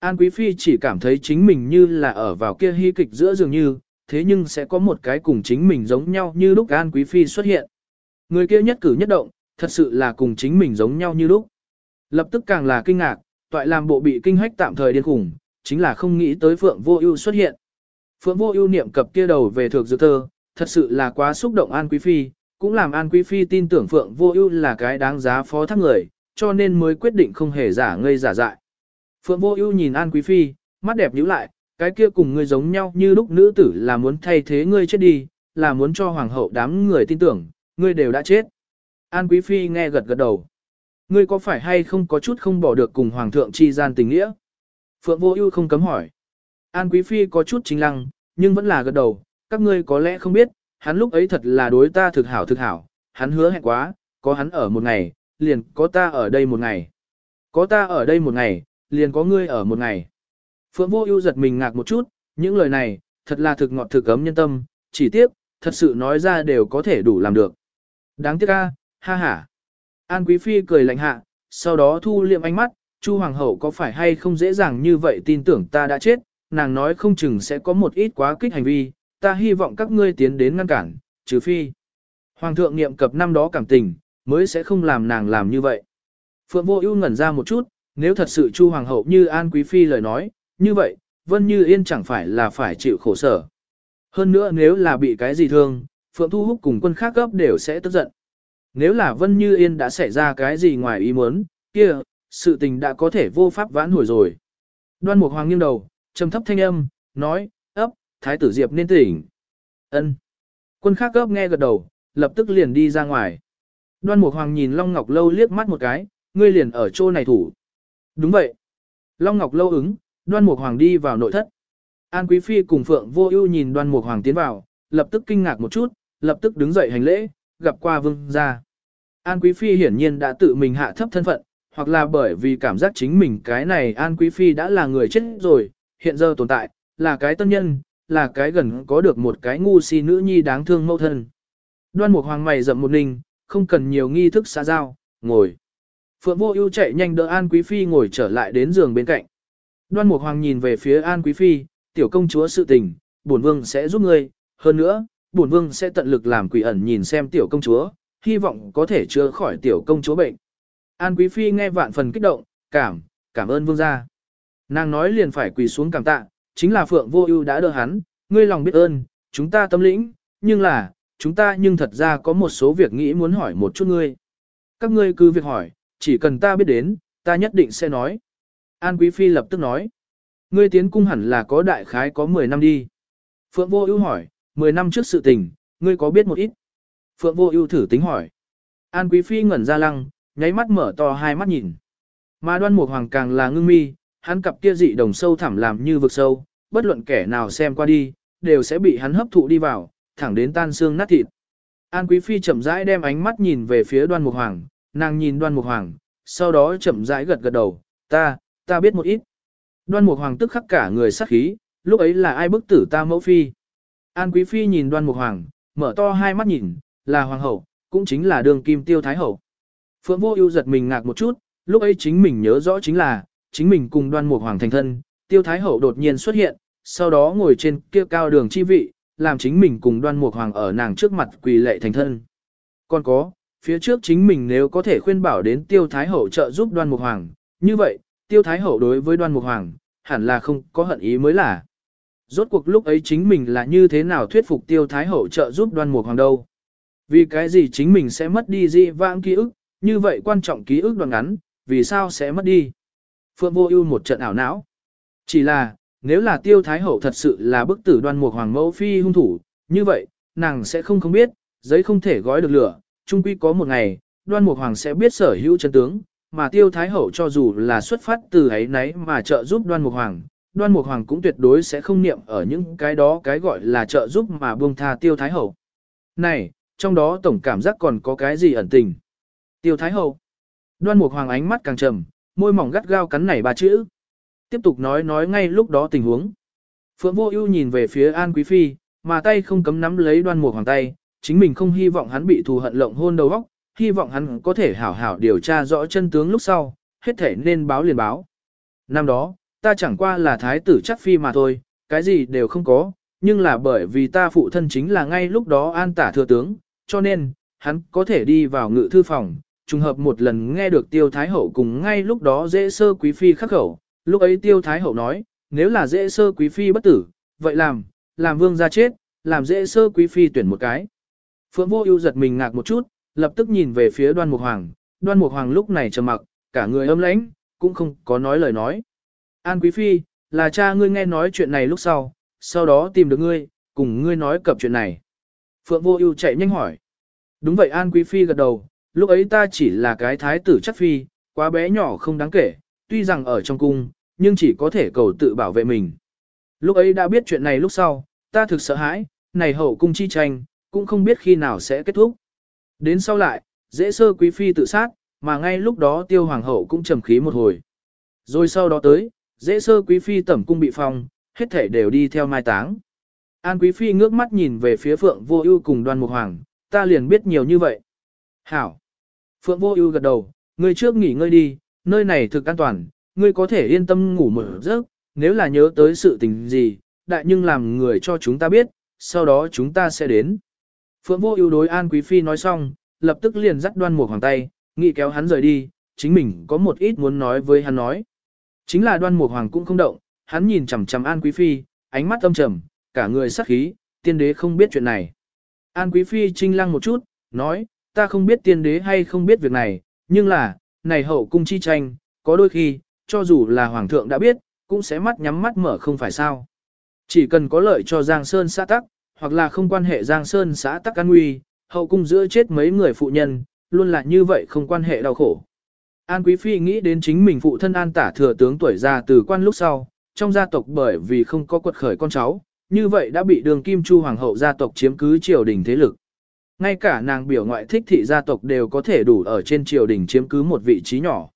An Quý Phi chỉ cảm thấy chính mình như là ở vào kia hy kịch giữa dường như, thế nhưng sẽ có một cái cùng chính mình giống nhau như lúc An Quý Phi xuất hiện. Người kia nhất cử nhất động, thật sự là cùng chính mình giống nhau như lúc. Lập tức càng là kinh ngạc, toại làm bộ bị kinh hách tạm thời điên khủng, chính là không nghĩ tới Phượng Vô Ưu xuất hiện. Phượng Vô Ưu niệm cập kia đầu về thược dự thơ, thật sự là quá xúc động An Quý Phi, cũng làm An Quý Phi tin tưởng Phượng Vô Ưu là cái đáng giá phó thác người, cho nên mới quyết định không hề giả ngây giả dại. Phượng Vô Ưu nhìn An Quý Phi, mắt đẹp nhíu lại, cái kia cùng ngươi giống nhau như lúc nữ tử là muốn thay thế ngươi chết đi, là muốn cho hoàng hậu đám người tin tưởng, ngươi đều đã chết. An Quý Phi nghe gật gật đầu. Ngươi có phải hay không có chút không bỏ được cùng hoàng thượng chi gian tình nghĩa? Phượng Vô Ưu không cấm hỏi. An Quý Phi có chút chính lăng, nhưng vẫn là gật đầu, các ngươi có lẽ không biết, hắn lúc ấy thật là đối ta thực hảo thực hảo, hắn hứa hẹn quá, có hắn ở một ngày, liền có ta ở đây một ngày. Có ta ở đây một ngày, liền có ngươi ở một ngày. Phượng Vô Ưu giật mình ngạc một chút, những lời này, thật là thực ngọt thực ấm nhân tâm, chỉ tiếc, thật sự nói ra đều có thể đủ làm được. Đáng tiếc a, ha ha. An Quý Phi cười lạnh hạ, sau đó thu liệm ánh mắt, Chu Hoàng hậu có phải hay không dễ dàng như vậy tin tưởng ta đã chết, nàng nói không chừng sẽ có một ít quá kích hành vi, ta hy vọng các ngươi tiến đến ngăn cản, trừ phi. Hoàng thượng niệm cập năm đó cảm tình, mới sẽ không làm nàng làm như vậy. Phượng Vô Ưu ngẩn ra một chút, nếu thật sự Chu Hoàng hậu như An Quý Phi lời nói, như vậy, Vân Như Yên chẳng phải là phải chịu khổ sở. Hơn nữa nếu là bị cái gì thương, Phượng Thu Húc cùng quân khác gấp đều sẽ tức giận. Nếu là Vân Như Yên đã xảy ra cái gì ngoài ý muốn, kia, sự tình đã có thể vô pháp vãn hồi rồi. Đoan Mục Hoàng nghiêng đầu, trầm thấp thanh âm, nói, ấp, Thái tử Diệp nên tỉnh. ân Quân khác gấp nghe gật đầu, lập tức liền đi ra ngoài. Đoan Mục Hoàng nhìn Long Ngọc Lâu liếc mắt một cái, ngươi liền ở chỗ này thủ. Đúng vậy. Long Ngọc Lâu ứng, Đoan Mục Hoàng đi vào nội thất. An Quý Phi cùng Phượng Vô Ưu nhìn Đoan Mục Hoàng tiến vào, lập tức kinh ngạc một chút, lập tức đứng dậy hành lễ, gặp qua vương gia. An Quý Phi hiển nhiên đã tự mình hạ thấp thân phận, hoặc là bởi vì cảm giác chính mình cái này An Quý Phi đã là người chết rồi, hiện giờ tồn tại, là cái tân nhân, là cái gần có được một cái ngu si nữ nhi đáng thương mẫu thân. Đoan Mục Hoàng mày rậm một ninh, không cần nhiều nghi thức xã giao, ngồi. Phượng Vô Ưu chạy nhanh đỡ An Quý Phi ngồi trở lại đến giường bên cạnh. Đoan Mục Hoàng nhìn về phía An Quý Phi, tiểu công chúa sự tình, bổn vương sẽ giúp ngươi, hơn nữa, bổn vương sẽ tận lực làm quỷ ẩn nhìn xem tiểu công chúa, hy vọng có thể chữa khỏi tiểu công chúa bệnh. An Quý Phi nghe vạn phần kích động, cảm, cảm ơn vương gia. Nàng nói liền phải quỳ xuống cảm tạ, chính là Phượng Vô Ưu đã đỡ hắn, ngươi lòng biết ơn, chúng ta tâm lĩnh, nhưng là, chúng ta nhưng thật ra có một số việc nghĩ muốn hỏi một chút ngươi. Các ngươi cứ việc hỏi, chỉ cần ta biết đến, ta nhất định sẽ nói. An Quý Phi lập tức nói. Ngươi tiến cung hẳn là có đại khái có 10 năm đi. Phượng Vô Ưu hỏi, 10 năm trước sự tình, ngươi có biết một ít? Phượng Vô Ưu thử tính hỏi. An Quý Phi ngẩn ra lăng, nháy mắt mở to hai mắt nhìn. Mà Đoan Mục Hoàng càng là ngưng mi, hắn cặp kia dị đồng sâu thẳm làm như vực sâu, bất luận kẻ nào xem qua đi, đều sẽ bị hắn hấp thụ đi vào, thẳng đến tan xương nát thịt. An Quý Phi chậm rãi đem ánh mắt nhìn về phía Đoan Mục Hoàng, nàng nhìn Đoan Mục Hoàng, sau đó chậm rãi gật gật đầu, ta, ta biết một ít. Đoan Mục Hoàng tức khắc cả người sát khí, lúc ấy là ai bức tử ta mẫu phi. An Quý Phi nhìn Đoan Mục Hoàng, mở to hai mắt nhìn, là Hoàng hậu, cũng chính là đường kim tiêu thái hậu. Phượng Vô Ưu giật mình ngạc một chút, lúc ấy chính mình nhớ rõ chính là, chính mình cùng Đoan Mục Hoàng thành thân, tiêu thái hậu đột nhiên xuất hiện, sau đó ngồi trên kia cao đường chi vị, làm chính mình cùng Đoan Mục Hoàng ở nàng trước mặt quỳ lệ thành thân. Còn có, phía trước chính mình nếu có thể khuyên bảo đến tiêu thái hậu trợ giúp Đoan Mục Hoàng, như vậy, tiêu thái hậu đối với đoan mục hoàng, hẳn là không có hận ý mới là. Rốt cuộc lúc ấy chính mình là như thế nào thuyết phục tiêu thái hậu trợ giúp đoan mục hoàng đâu. Vì cái gì chính mình sẽ mất đi dị vãng ký ức, như vậy quan trọng ký ức đoạn ngắn, vì sao sẽ mất đi. Phượng vô ưu một trận ảo não. Chỉ là, nếu là tiêu thái hậu thật sự là bức tử đoan mục hoàng mẫu phi hung thủ, như vậy, nàng sẽ không không biết, giấy không thể gói được lửa, chung quy có một ngày, đoan mục hoàng sẽ biết sở hữu chân tướng, mà tiêu thái hậu cho dù là xuất phát từ ấy nấy mà trợ giúp đoan mục hoàng, đoan mục hoàng cũng tuyệt đối sẽ không niệm ở những cái đó cái gọi là trợ giúp mà buông tha tiêu thái hậu. Này, trong đó tổng cảm giác còn có cái gì ẩn tình. Tiêu thái hậu. Đoan mục hoàng ánh mắt càng trầm, môi mỏng gắt gao cắn nảy ba chữ. Tiếp tục nói nói ngay lúc đó tình huống. Phượng vô ưu nhìn về phía An Quý Phi, mà tay không cấm nắm lấy đoan mục hoàng tay, chính mình không hy vọng hắn bị thù hận lộng hôn đầu óc, hy vọng hắn có thể hảo hảo điều tra rõ chân tướng lúc sau, hết thể nên báo liền báo. Năm đó, ta chẳng qua là thái tử chắc phi mà thôi, cái gì đều không có, nhưng là bởi vì ta phụ thân chính là ngay lúc đó an tả thừa tướng, cho nên, hắn có thể đi vào ngự thư phòng, trùng hợp một lần nghe được tiêu thái hậu cùng ngay lúc đó dễ sơ quý phi khắc khẩu, lúc ấy tiêu thái hậu nói, nếu là dễ sơ quý phi bất tử, vậy làm, làm vương ra chết, làm dễ sơ quý phi tuyển một cái. Phượng vô ưu giật mình ngạc một chút, lập tức nhìn về phía đoan mục hoàng, đoan mục hoàng lúc này trầm mặc, cả người âm lãnh, cũng không có nói lời nói. An quý phi, là cha ngươi nghe nói chuyện này lúc sau, sau đó tìm được ngươi, cùng ngươi nói cập chuyện này. Phượng vô ưu chạy nhanh hỏi. Đúng vậy An quý phi gật đầu, lúc ấy ta chỉ là cái thái tử Chất phi, quá bé nhỏ không đáng kể, tuy rằng ở trong cung, nhưng chỉ có thể cầu tự bảo vệ mình. Lúc ấy đã biết chuyện này lúc sau, ta thực sợ hãi, này hậu cung chi tranh, cũng không biết khi nào sẽ kết thúc. Đến sau lại, dễ sơ quý phi tự sát, mà ngay lúc đó tiêu hoàng hậu cũng trầm khí một hồi. Rồi sau đó tới, dễ sơ quý phi tẩm cung bị phong, hết thể đều đi theo mai táng. An quý phi ngước mắt nhìn về phía phượng vô ưu cùng đoan mục hoàng, ta liền biết nhiều như vậy. Hảo! Phượng vô ưu gật đầu, ngươi trước nghỉ ngơi đi, nơi này thực an toàn, ngươi có thể yên tâm ngủ một giấc, nếu là nhớ tới sự tình gì, đại nhưng làm người cho chúng ta biết, sau đó chúng ta sẽ đến. Phượng vô ưu đối An Quý Phi nói xong, lập tức liền dắt đoan mục hoàng tay, nghị kéo hắn rời đi, chính mình có một ít muốn nói với hắn nói. Chính là đoan mục hoàng cũng không động, hắn nhìn chằm chằm An Quý Phi, ánh mắt âm trầm, cả người sắc khí, tiên đế không biết chuyện này. An Quý Phi trinh lăng một chút, nói, ta không biết tiên đế hay không biết việc này, nhưng là, này hậu cung chi tranh, có đôi khi, cho dù là hoàng thượng đã biết, cũng sẽ mắt nhắm mắt mở không phải sao. Chỉ cần có lợi cho Giang Sơn xã tắc, hoặc là không quan hệ Giang Sơn xã tắc an nguy, hậu cung giữa chết mấy người phụ nhân, luôn là như vậy không quan hệ đau khổ. An Quý Phi nghĩ đến chính mình phụ thân An tả thừa tướng tuổi già từ quan lúc sau, trong gia tộc bởi vì không có quật khởi con cháu, như vậy đã bị đường Kim Chu Hoàng hậu gia tộc chiếm cứ triều đình thế lực. Ngay cả nàng biểu ngoại thích thị gia tộc đều có thể đủ ở trên triều đình chiếm cứ một vị trí nhỏ.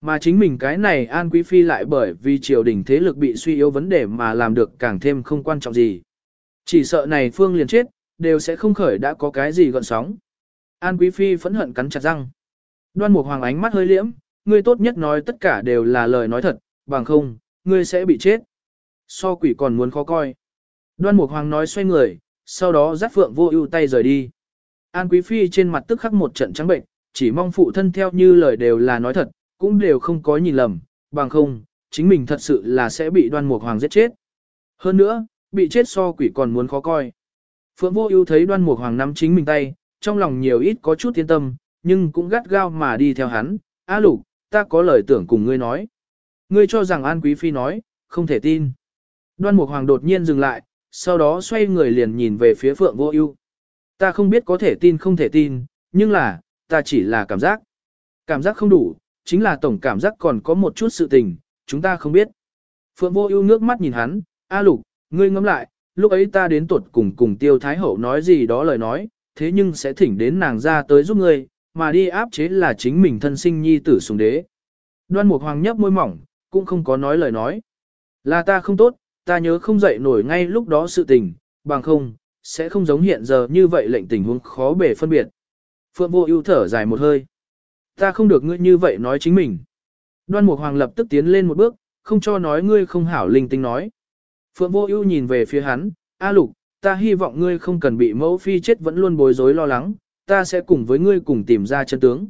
Mà chính mình cái này An Quý Phi lại bởi vì triều đình thế lực bị suy yếu vấn đề mà làm được càng thêm không quan trọng gì. Chỉ sợ này Phương liền chết, đều sẽ không khởi đã có cái gì gọn sóng. An Quý Phi phẫn hận cắn chặt răng. Đoan Mục Hoàng ánh mắt hơi liễm, ngươi tốt nhất nói tất cả đều là lời nói thật, bằng không, ngươi sẽ bị chết. So quỷ còn muốn khó coi. Đoan Mục Hoàng nói xoay người, sau đó dắt Phượng Vô Ưu tay rời đi. An Quý Phi trên mặt tức khắc một trận trắng bệnh, chỉ mong phụ thân theo như lời đều là nói thật, cũng đều không có nhìn lầm, bằng không, chính mình thật sự là sẽ bị đoan mục hoàng giết chết. Hơn nữa, bị chết so quỷ còn muốn khó coi. Phượng vô ưu thấy đoan mục hoàng nắm chính mình tay, trong lòng nhiều ít có chút yên tâm, nhưng cũng gắt gao mà đi theo hắn. A lục, ta có lời tưởng cùng ngươi nói. Ngươi cho rằng An Quý Phi nói, không thể tin. Đoan mục hoàng đột nhiên dừng lại, sau đó xoay người liền nhìn về phía Phượng vô ưu. Ta không biết có thể tin không thể tin, nhưng là, ta chỉ là cảm giác. Cảm giác không đủ, chính là tổng cảm giác còn có một chút sự tình, chúng ta không biết. Phượng vô ưu nước mắt nhìn hắn, A lục, ngươi ngẫm lại, lúc ấy ta đến tuột cùng cùng tiêu thái hậu nói gì đó lời nói, thế nhưng sẽ thỉnh đến nàng ra tới giúp ngươi, mà đi áp chế là chính mình thân sinh nhi tử sùng đế. Đoan mục hoàng nhấp môi mỏng, cũng không có nói lời nói. Là ta không tốt, ta nhớ không dậy nổi ngay lúc đó sự tình, bằng không, sẽ không giống hiện giờ như vậy lệnh tình huống khó bể phân biệt. Phượng vô ưu thở dài một hơi. Ta không được ngươi như vậy nói chính mình. Đoan Mục Hoàng lập tức tiến lên một bước, không cho nói ngươi không hảo linh tinh nói. Phượng Vô Ưu nhìn về phía hắn, "A Lục, ta hy vọng ngươi không cần bị mẫu phi chết vẫn luôn bối rối lo lắng, ta sẽ cùng với ngươi cùng tìm ra chân tướng."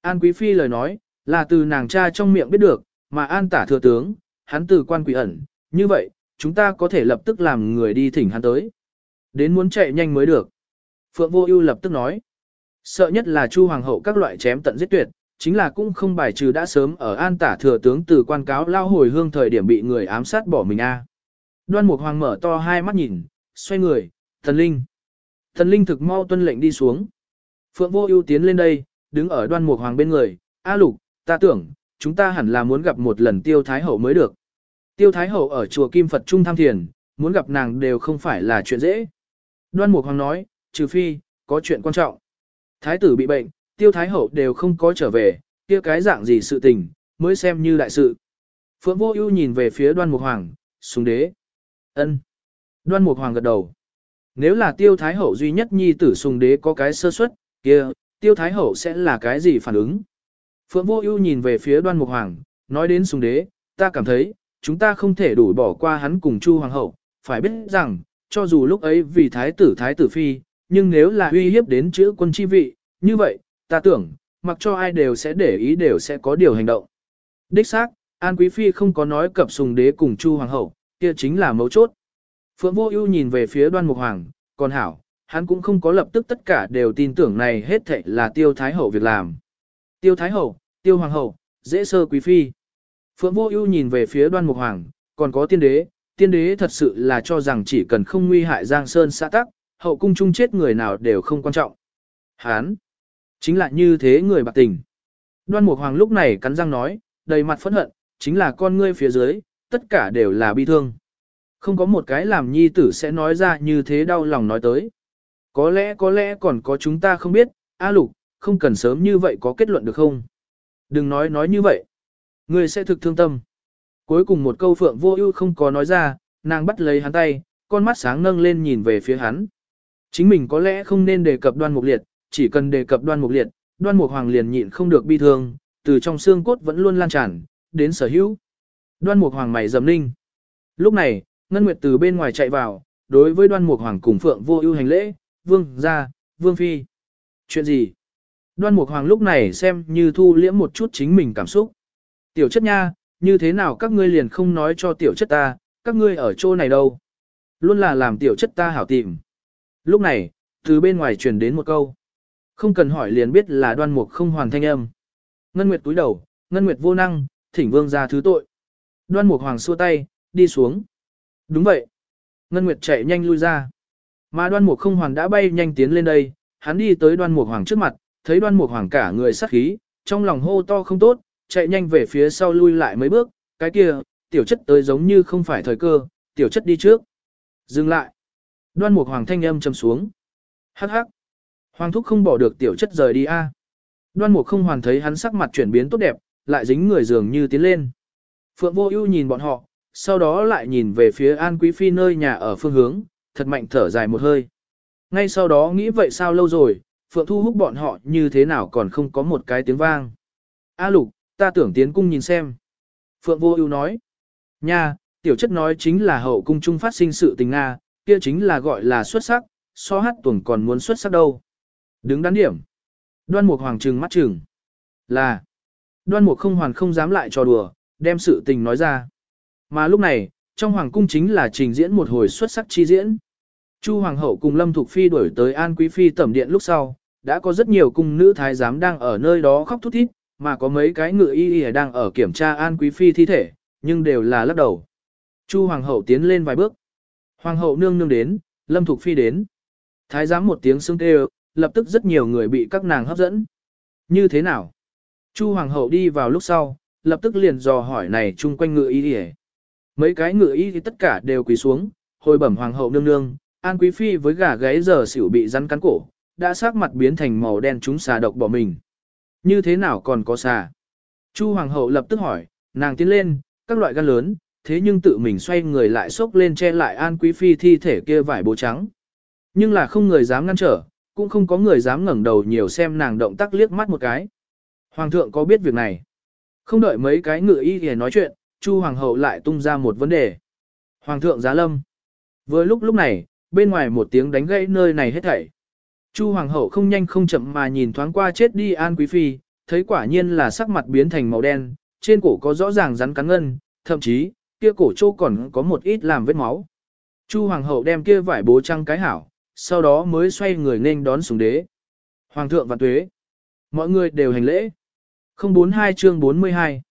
An Quý phi lời nói, là từ nàng cha trong miệng biết được, mà An Tả thừa tướng, hắn từ quan quỷ ẩn, như vậy, chúng ta có thể lập tức làm người đi thỉnh hắn tới. Đến muốn chạy nhanh mới được. Phượng Vô Ưu lập tức nói. Sợ nhất là Chu Hoàng hậu các loại chém tận giết tuyệt, chính là cũng không bài trừ đã sớm ở an tả thừa tướng từ quan cáo lao hồi hương thời điểm bị người ám sát bỏ mình a. Đoan Mục Hoàng mở to hai mắt nhìn, xoay người, thần linh. Thần linh thực mau tuân lệnh đi xuống. Phượng Vô Ưu tiến lên đây, đứng ở Đoan Mục Hoàng bên người, "A Lục, ta tưởng, chúng ta hẳn là muốn gặp một lần Tiêu Thái hậu mới được." Tiêu Thái hậu ở chùa Kim Phật Trung tham thiền, muốn gặp nàng đều không phải là chuyện dễ. Đoan Mục Hoàng nói, "Trừ phi có chuyện quan trọng." Thái tử bị bệnh, tiêu thái hậu đều không có trở về, kia cái dạng gì sự tình, mới xem như đại sự. Phượng vô ưu nhìn về phía đoan mục hoàng, sùng đế ân. Đoan mục hoàng gật đầu. Nếu là tiêu thái hậu duy nhất nhi tử sùng đế có cái sơ suất, kia, tiêu thái hậu sẽ là cái gì phản ứng? Phượng vô ưu nhìn về phía đoan mục hoàng, nói đến sùng đế, ta cảm thấy, chúng ta không thể đủ bỏ qua hắn cùng Chu Hoàng hậu, phải biết rằng, cho dù lúc ấy vì thái tử thái tử phi, nhưng nếu là uy hiếp đến chữ quân chi vị, như vậy, ta tưởng, mặc cho ai đều sẽ để ý đều sẽ có điều hành động. Đích xác, An Quý Phi không có nói cập sùng đế cùng Chu Hoàng hậu, kia chính là mấu chốt. Phượng Vô Ưu nhìn về phía Đoan Mục Hoàng, còn hảo, hắn cũng không có lập tức tất cả đều tin tưởng này hết thảy là Tiêu Thái hậu việc làm. Tiêu Thái hậu, Tiêu Hoàng hậu, dễ sơ quý phi. Phượng Vô Ưu nhìn về phía Đoan Mục Hoàng, còn có tiên đế, tiên đế thật sự là cho rằng chỉ cần không nguy hại Giang Sơn xã tắc, hậu cung chung chết người nào đều không quan trọng. Hán, chính là như thế người bạc tình. Đoan Mục Hoàng lúc này cắn răng nói, đầy mặt phẫn hận, chính là con ngươi phía dưới, tất cả đều là bi thương. Không có một cái làm nhi tử sẽ nói ra như thế đau lòng nói tới. Có lẽ có lẽ còn có chúng ta không biết, A Lục, không cần sớm như vậy có kết luận được không? Đừng nói nói như vậy. người sẽ thực thương tâm. Cuối cùng một câu Phượng Vô Ưu không có nói ra, nàng bắt lấy hắn tay, con mắt sáng nâng lên nhìn về phía hắn. Chính mình có lẽ không nên đề cập Đoan Mục Liệt, chỉ cần đề cập Đoan Mục Liệt, Đoan Mục Hoàng liền nhịn không được bi thương, từ trong xương cốt vẫn luôn lan tràn đến sở hữu. Đoan Mục Hoàng mày rậm ninh. Lúc này, Ngân Nguyệt từ bên ngoài chạy vào, đối với Đoan Mục Hoàng cùng Phượng Vô Ưu hành lễ, "Vương gia, Vương phi." "Chuyện gì?" Đoan Mục Hoàng lúc này xem như thu liễm một chút chính mình cảm xúc. "Tiểu chất nha, như thế nào các ngươi liền không nói cho tiểu chất ta, các ngươi ở chỗ này đâu? Luôn là làm tiểu chất ta hảo tìm." Lúc này, từ bên ngoài truyền đến một câu. Không cần hỏi liền biết là Đoan Mục không hoàn thanh âm. Ngân Nguyệt cúi đầu, Ngân Nguyệt vô năng, thỉnh vương gia thứ tội. Đoan Mục Hoàng xua tay, đi xuống. Đúng vậy. Ngân Nguyệt chạy nhanh lui ra. Mà Đoan Mục không hoàn đã bay nhanh tiến lên đây, hắn đi tới Đoan Mục Hoàng trước mặt, thấy Đoan Mục Hoàng cả người sắc khí, trong lòng hô to không tốt, chạy nhanh về phía sau lui lại mấy bước, cái kia, tiểu chất tới giống như không phải thời cơ, tiểu chất đi trước. Dừng lại. Đoan Mục Hoàng thanh âm trầm xuống. Hắc hắc. Hoàng thúc không bỏ được tiểu chất rời đi a. Đoan Mục không hoàn thấy hắn sắc mặt chuyển biến tốt đẹp, lại dính người dường như tiến lên. Phượng Vô Ưu nhìn bọn họ, sau đó lại nhìn về phía An Quý Phi nơi nhà ở phương hướng, thật mạnh thở dài một hơi. Ngay sau đó nghĩ vậy sao lâu rồi, Phượng Thu hút bọn họ như thế nào còn không có một cái tiếng vang. A Lục, ta tưởng tiến cung nhìn xem. Phượng Vô Ưu nói. Nha, tiểu chất nói chính là hậu cung trung phát sinh sự tình Nga, kia chính là gọi là xuất sắc, so hát tuần còn muốn xuất sắc đâu. Đứng đắn điểm. Đoan Mục Hoàng trừng mắt trừng. Là. Đoan Mục không hoàn không dám lại trò đùa, đem sự tình nói ra. Mà lúc này, trong hoàng cung chính là trình diễn một hồi xuất sắc chi diễn. Chu hoàng hậu cùng Lâm Thục Phi đuổi tới An Quý Phi tẩm điện lúc sau, đã có rất nhiều cung nữ thái giám đang ở nơi đó khóc thút thít, mà có mấy cái ngựa y y đang ở kiểm tra An Quý Phi thi thể, nhưng đều là lắc đầu. Chu hoàng hậu tiến lên vài bước. Hoàng hậu nương nương đến, Lâm Thục Phi đến. Thái giám một tiếng xưng kêu, lập tức rất nhiều người bị các nàng hấp dẫn. Như thế nào? Chu hoàng hậu đi vào lúc sau, lập tức liền dò hỏi này chung quanh ngựa y đi Mấy cái ngựa y thì tất cả đều quỳ xuống, hồi bẩm hoàng hậu nương nương, an quý phi với gà gáy giờ xỉu bị rắn cắn cổ, đã sắc mặt biến thành màu đen chúng xà độc bỏ mình. Như thế nào còn có xà? Chu hoàng hậu lập tức hỏi, nàng tiến lên, các loại gan lớn, thế nhưng tự mình xoay người lại xốc lên che lại an quý phi thi thể kia vải bố trắng. Nhưng là không người dám ngăn trở, cũng không có người dám ngẩng đầu nhiều xem nàng động tác liếc mắt một cái. Hoàng thượng có biết việc này? Không đợi mấy cái ngựa y để nói chuyện, Chu Hoàng hậu lại tung ra một vấn đề. Hoàng thượng giá lâm. Vừa lúc lúc này, bên ngoài một tiếng đánh gãy nơi này hết thảy. Chu Hoàng hậu không nhanh không chậm mà nhìn thoáng qua chết đi An Quý Phi, thấy quả nhiên là sắc mặt biến thành màu đen, trên cổ có rõ ràng rắn cắn ngân, thậm chí, kia cổ châu còn có một ít làm vết máu. Chu Hoàng hậu đem kia vải bố trăng cái hảo, sau đó mới xoay người nên đón xuống đế. Hoàng thượng và tuế. Mọi người đều hành lễ. 042 chương 42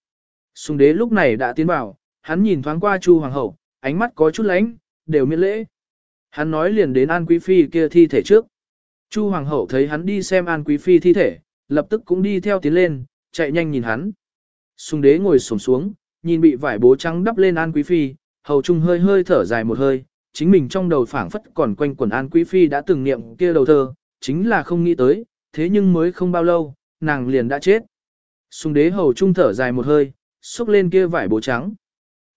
Sùng đế lúc này đã tiến vào, hắn nhìn thoáng qua Chu Hoàng hậu, ánh mắt có chút lánh, đều miễn lễ. Hắn nói liền đến An Quý Phi kia thi thể trước. Chu Hoàng hậu thấy hắn đi xem An Quý Phi thi thể, lập tức cũng đi theo tiến lên, chạy nhanh nhìn hắn. Sùng đế ngồi xổm xuống, nhìn bị vải bố trắng đắp lên An Quý Phi, hầu trung hơi hơi thở dài một hơi, chính mình trong đầu phảng phất còn quanh quần An Quý Phi đã từng niệm kia đầu thơ, chính là không nghĩ tới, thế nhưng mới không bao lâu, nàng liền đã chết. Sùng đế hầu trung thở dài một hơi, xúc lên kia vải bố trắng.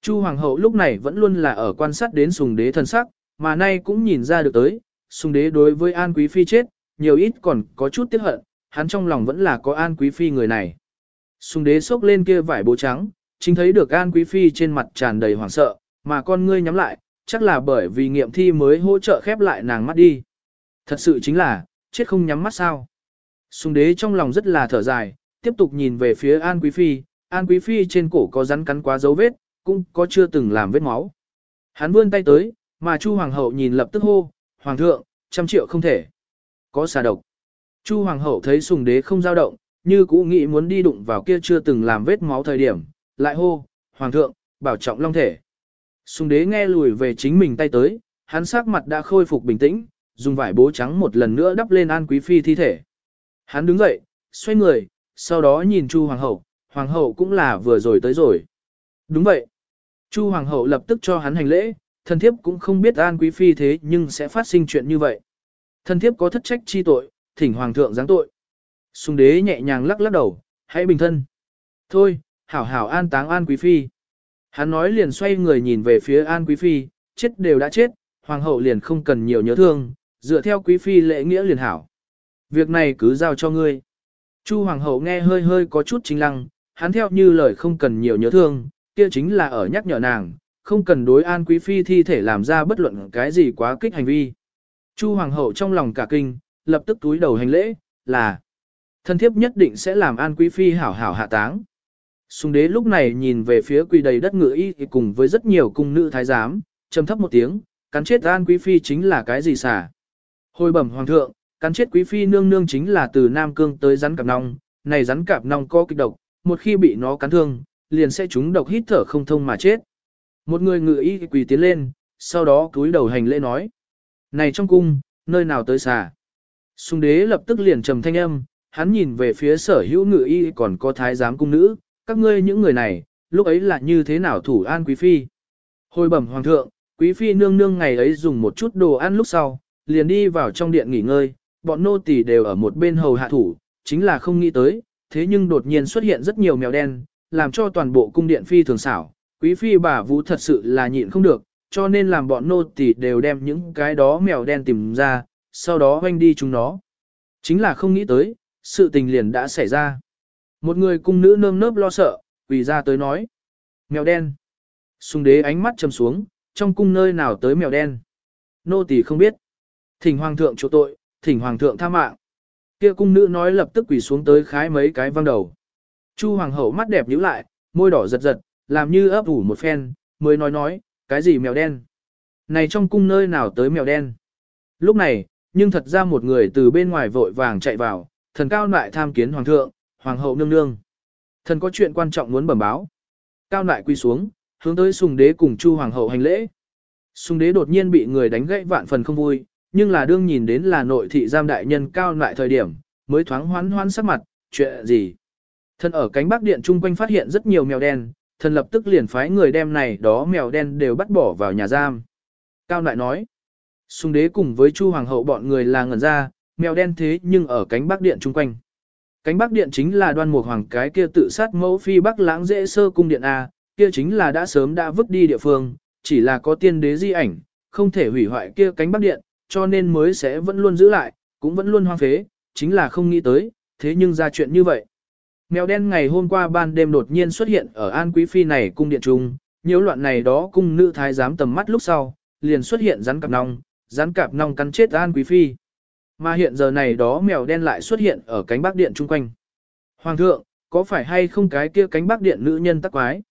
Chu hoàng hậu lúc này vẫn luôn là ở quan sát đến sùng đế thần sắc, mà nay cũng nhìn ra được tới, sùng đế đối với an quý phi chết, nhiều ít còn có chút tiếc hận, hắn trong lòng vẫn là có an quý phi người này. Sùng đế xúc lên kia vải bố trắng, chính thấy được An Quý Phi trên mặt tràn đầy hoảng sợ, mà con ngươi nhắm lại, chắc là bởi vì nghiệm thi mới hỗ trợ khép lại nàng mắt đi. Thật sự chính là, chết không nhắm mắt sao. Sùng đế trong lòng rất là thở dài, tiếp tục nhìn về phía An Quý Phi, An Quý Phi trên cổ có rắn cắn quá dấu vết, cũng có chưa từng làm vết máu. Hắn vươn tay tới, mà Chu Hoàng hậu nhìn lập tức hô, Hoàng thượng, trăm triệu không thể. Có xà độc. Chu Hoàng hậu thấy sùng đế không dao động, như cũ nghĩ muốn đi đụng vào kia chưa từng làm vết máu thời điểm, lại hô, Hoàng thượng, bảo trọng long thể. Sùng đế nghe lùi về chính mình tay tới, hắn sắc mặt đã khôi phục bình tĩnh, dùng vải bố trắng một lần nữa đắp lên An Quý Phi thi thể. Hắn đứng dậy, xoay người, sau đó nhìn Chu Hoàng hậu, Hoàng hậu cũng là vừa rồi tới rồi. Đúng vậy. Chu Hoàng hậu lập tức cho hắn hành lễ, thần thiếp cũng không biết An Quý Phi thế nhưng sẽ phát sinh chuyện như vậy. Thần thiếp có thất trách chi tội, thỉnh Hoàng thượng giáng tội. Sùng đế nhẹ nhàng lắc lắc đầu, hãy bình thân. Thôi, hảo hảo an táng An Quý Phi. Hắn nói liền xoay người nhìn về phía An Quý Phi, chết đều đã chết, Hoàng hậu liền không cần nhiều nhớ thương, dựa theo Quý Phi lễ nghĩa liền hảo. Việc này cứ giao cho ngươi. Chu Hoàng hậu nghe hơi hơi có chút chính lăng, hắn theo như lời không cần nhiều nhớ thương, kia chính là ở nhắc nhở nàng, không cần đối An Quý Phi thi thể làm ra bất luận cái gì quá kích hành vi. Chu Hoàng hậu trong lòng cả kinh, lập tức túi đầu hành lễ, là thân thiếp nhất định sẽ làm An Quý Phi hảo hảo hạ táng. Sùng đế lúc này nhìn về phía quỳ đầy đất ngựa y cùng với rất nhiều cung nữ thái giám, trầm thấp một tiếng, cắn chết An Quý Phi chính là cái gì xả. Hồi bẩm hoàng thượng, cắn chết Quý Phi nương nương chính là từ Nam Cương tới rắn cạp nong, này rắn cạp nong có kịch độc, một khi bị nó cắn thương, liền sẽ trúng độc hít thở không thông mà chết. Một người ngựa y quỳ tiến lên, sau đó cúi đầu hành lễ nói. Này trong cung, nơi nào tới xà? sung đế lập tức liền trầm thanh âm, hắn nhìn về phía sở hữu ngựa y còn có thái giám cung nữ, các ngươi những người này, lúc ấy là như thế nào thủ an quý phi? Hồi bẩm hoàng thượng, quý phi nương nương ngày ấy dùng một chút đồ ăn lúc sau, liền đi vào trong điện nghỉ ngơi, bọn nô tỳ đều ở một bên hầu hạ thủ, chính là không nghĩ tới, thế nhưng đột nhiên xuất hiện rất nhiều mèo đen, làm cho toàn bộ cung điện phi thường xảo. Quý phi bà vũ thật sự là nhịn không được, cho nên làm bọn nô tỳ đều đem những cái đó mèo đen tìm ra, sau đó hoanh đi chúng nó. Chính là không nghĩ tới, sự tình liền đã xảy ra. Một người cung nữ nơm nớp lo sợ, quỳ ra tới nói. Mèo đen. Sùng đế ánh mắt trầm xuống, trong cung nơi nào tới mèo đen. Nô tỳ không biết. Thỉnh hoàng thượng chỗ tội, thỉnh hoàng thượng tha mạng. Kia cung nữ nói lập tức quỳ xuống tới khái mấy cái văng đầu. Chu hoàng hậu mắt đẹp nhíu lại, môi đỏ giật giật, làm như ấp ủ một phen, mới nói nói, cái gì mèo đen? Này trong cung nơi nào tới mèo đen? Lúc này, nhưng thật ra một người từ bên ngoài vội vàng chạy vào, thần cao lại tham kiến hoàng thượng, hoàng hậu nương nương. Thần có chuyện quan trọng muốn bẩm báo. Cao lại quy xuống, hướng tới sùng đế cùng chu hoàng hậu hành lễ. Sùng đế đột nhiên bị người đánh gãy vạn phần không vui, nhưng là đương nhìn đến là nội thị giam đại nhân cao lại thời điểm, mới thoáng hoán hoán sắc mặt, chuyện gì. Thần ở cánh bắc điện chung quanh phát hiện rất nhiều mèo đen, thần lập tức liền phái người đem này đó mèo đen đều bắt bỏ vào nhà giam. Cao lại nói, sung đế cùng với Chu Hoàng hậu bọn người là ngẩn ra, mèo đen thế nhưng ở cánh bắc điện chung quanh. Cánh bắc điện chính là đoan mục hoàng cái kia tự sát mẫu phi bắc lãng dễ sơ cung điện A, kia chính là đã sớm đã vứt đi địa phương, chỉ là có tiên đế di ảnh, không thể hủy hoại kia cánh bắc điện, cho nên mới sẽ vẫn luôn giữ lại, cũng vẫn luôn hoang phế, chính là không nghĩ tới, thế nhưng ra chuyện như vậy. Mèo đen ngày hôm qua ban đêm đột nhiên xuất hiện ở An Quý Phi này cung điện trung, nhiễu loạn này đó cung nữ thái giám tầm mắt lúc sau, liền xuất hiện rắn cặp nong, rắn cặp nong cắn chết An Quý Phi. Mà hiện giờ này đó mèo đen lại xuất hiện ở cánh bắc điện chung quanh. Hoàng thượng, có phải hay không cái kia cánh bắc điện nữ nhân tắc quái?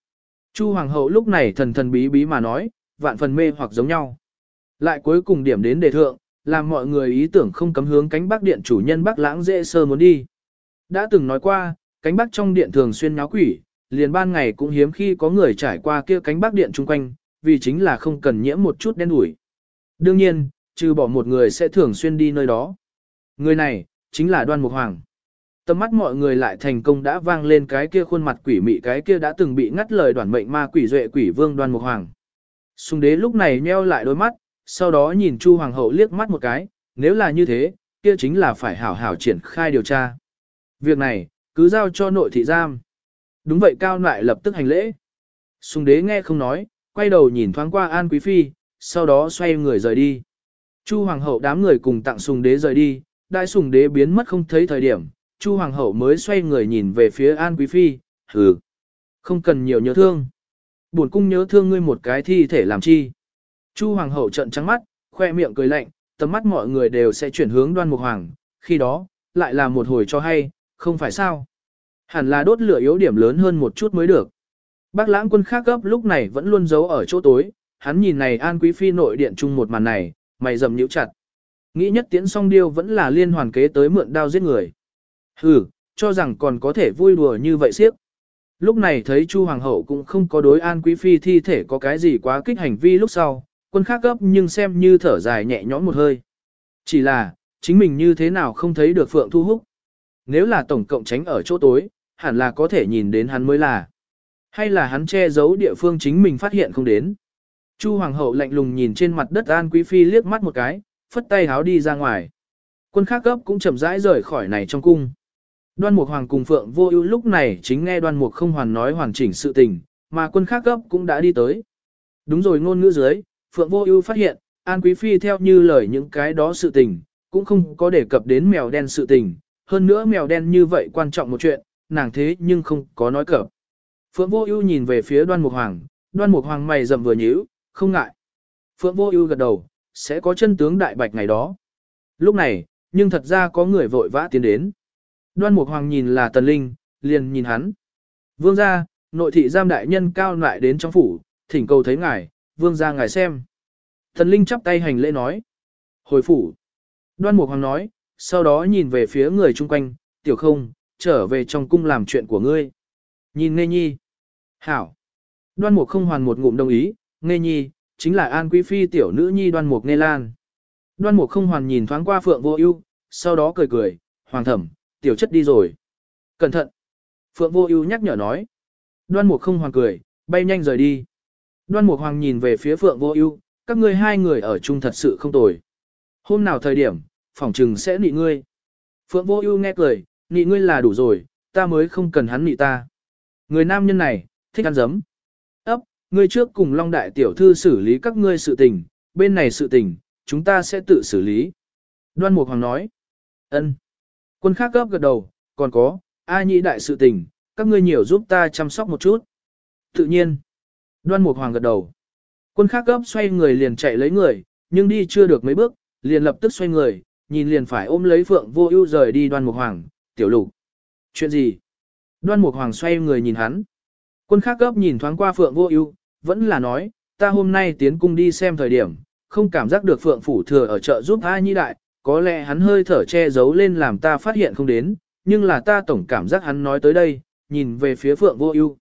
Chu Hoàng hậu lúc này thần thần bí bí mà nói, vạn phần mê hoặc giống nhau. Lại cuối cùng điểm đến đề thượng, làm mọi người ý tưởng không cấm hướng cánh bắc điện chủ nhân bắc lãng dễ sơ muốn đi. Đã từng nói qua, cánh bắc trong điện thường xuyên náo quỷ, liền ban ngày cũng hiếm khi có người trải qua kia cánh bắc điện chung quanh, vì chính là không cần nhiễm một chút đen đủi. Đương nhiên, trừ bỏ một người sẽ thường xuyên đi nơi đó. Người này, chính là đoan mục hoàng. Tầm mắt mọi người lại thành công đã vang lên cái kia khuôn mặt quỷ mị cái kia đã từng bị ngắt lời đoàn mệnh ma quỷ duệ quỷ vương đoan mục hoàng. Sùng đế lúc này nheo lại đôi mắt, sau đó nhìn Chu Hoàng hậu liếc mắt một cái, nếu là như thế, kia chính là phải hảo hảo triển khai điều tra. Việc này, cứ giao cho nội thị giam. Đúng vậy cao lại lập tức hành lễ. Sùng đế nghe không nói, quay đầu nhìn thoáng qua An Quý Phi, sau đó xoay người rời đi. Chu Hoàng hậu đám người cùng tặng sùng đế rời đi, đại sùng đế biến mất không thấy thời điểm, Chu Hoàng hậu mới xoay người nhìn về phía An Quý Phi, hừ. Không cần nhiều nhớ thương. Buồn cung nhớ thương ngươi một cái thi thể làm chi. Chu hoàng hậu trận trắng mắt, khoe miệng cười lạnh, tầm mắt mọi người đều sẽ chuyển hướng đoan mục hoàng, khi đó, lại là một hồi cho hay, không phải sao. Hẳn là đốt lửa yếu điểm lớn hơn một chút mới được. Bác lãng quân khác gấp lúc này vẫn luôn giấu ở chỗ tối, hắn nhìn này an quý phi nội điện chung một màn này, mày dầm nhíu chặt. Nghĩ nhất tiễn song điêu vẫn là liên hoàn kế tới mượn đao giết người. Hừ, cho rằng còn có thể vui đùa như vậy siếc. Lúc này thấy Chu Hoàng hậu cũng không có đối an quý phi thi thể có cái gì quá kích hành vi lúc sau, quân khác gấp nhưng xem như thở dài nhẹ nhõm một hơi. Chỉ là, chính mình như thế nào không thấy được Phượng Thu Húc. Nếu là tổng cộng tránh ở chỗ tối, hẳn là có thể nhìn đến hắn mới là. Hay là hắn che giấu địa phương chính mình phát hiện không đến. Chu Hoàng hậu lạnh lùng nhìn trên mặt đất An Quý Phi liếc mắt một cái, phất tay háo đi ra ngoài. Quân khác cấp cũng chậm rãi rời khỏi này trong cung. Đoan Mục Hoàng cùng Phượng Vô Ưu lúc này chính nghe Đoan Mục không hoàn nói hoàn chỉnh sự tình, mà quân khác cấp cũng đã đi tới. Đúng rồi ngôn ngữ dưới, Phượng Vô Ưu phát hiện, An Quý Phi theo như lời những cái đó sự tình, cũng không có đề cập đến mèo đen sự tình, hơn nữa mèo đen như vậy quan trọng một chuyện, nàng thế nhưng không có nói cập. Phượng Vô Ưu nhìn về phía Đoan Mục Hoàng, Đoan Mục Hoàng mày rậm vừa nhíu, không ngại. Phượng Vô Ưu gật đầu, sẽ có chân tướng đại bạch ngày đó. Lúc này, nhưng thật ra có người vội vã tiến đến. Đoan Mục Hoàng nhìn là Tần Linh, liền nhìn hắn. Vương gia, nội thị giam đại nhân cao lại đến trong phủ, thỉnh cầu thấy ngài, vương gia ngài xem. thần Linh chắp tay hành lễ nói. Hồi phủ. Đoan Mục Hoàng nói, sau đó nhìn về phía người chung quanh, tiểu không, trở về trong cung làm chuyện của ngươi. Nhìn Nghe Nhi. Hảo. Đoan Mục không hoàn một ngụm đồng ý, Nghe Nhi, chính là An Quý Phi tiểu nữ nhi đoan mục nghe lan. Đoan mục không hoàn nhìn thoáng qua Phượng Vô Ưu, sau đó cười cười, "Hoàng thẩm, tiểu chất đi rồi." "Cẩn thận." Phượng Vô Ưu nhắc nhở nói. Đoan mục không hoàn cười, bay nhanh rời đi. Đoan mục hoàng nhìn về phía Phượng Vô Ưu, "Các ngươi hai người ở chung thật sự không tồi. Hôm nào thời điểm, phỏng Trừng sẽ nị ngươi." Phượng Vô Ưu nghe cười, "Nị ngươi là đủ rồi, ta mới không cần hắn nị ta." Người nam nhân này, thích ăn dấm. ấp, Ngươi trước cùng Long Đại Tiểu Thư xử lý các ngươi sự tình, bên này sự tình, chúng ta sẽ tự xử lý. Đoan Mục Hoàng nói. ân. Quân khác gấp gật đầu, còn có, A nhị đại sự tình, các ngươi nhiều giúp ta chăm sóc một chút. Tự nhiên. Đoan Mục Hoàng gật đầu. Quân khác gấp xoay người liền chạy lấy người, nhưng đi chưa được mấy bước, liền lập tức xoay người, nhìn liền phải ôm lấy Phượng Vô Ưu rời đi Đoan Mục Hoàng, "Tiểu Lục, chuyện gì?" Đoan Mục Hoàng xoay người nhìn hắn. Quân khác gấp nhìn thoáng qua Phượng Vô Ưu, vẫn là nói, ta hôm nay tiến cung đi xem thời điểm, không cảm giác được Phượng Phủ Thừa ở chợ giúp A Nhi Đại, có lẽ hắn hơi thở che giấu lên làm ta phát hiện không đến, nhưng là ta tổng cảm giác hắn nói tới đây, nhìn về phía Phượng Vô Ưu.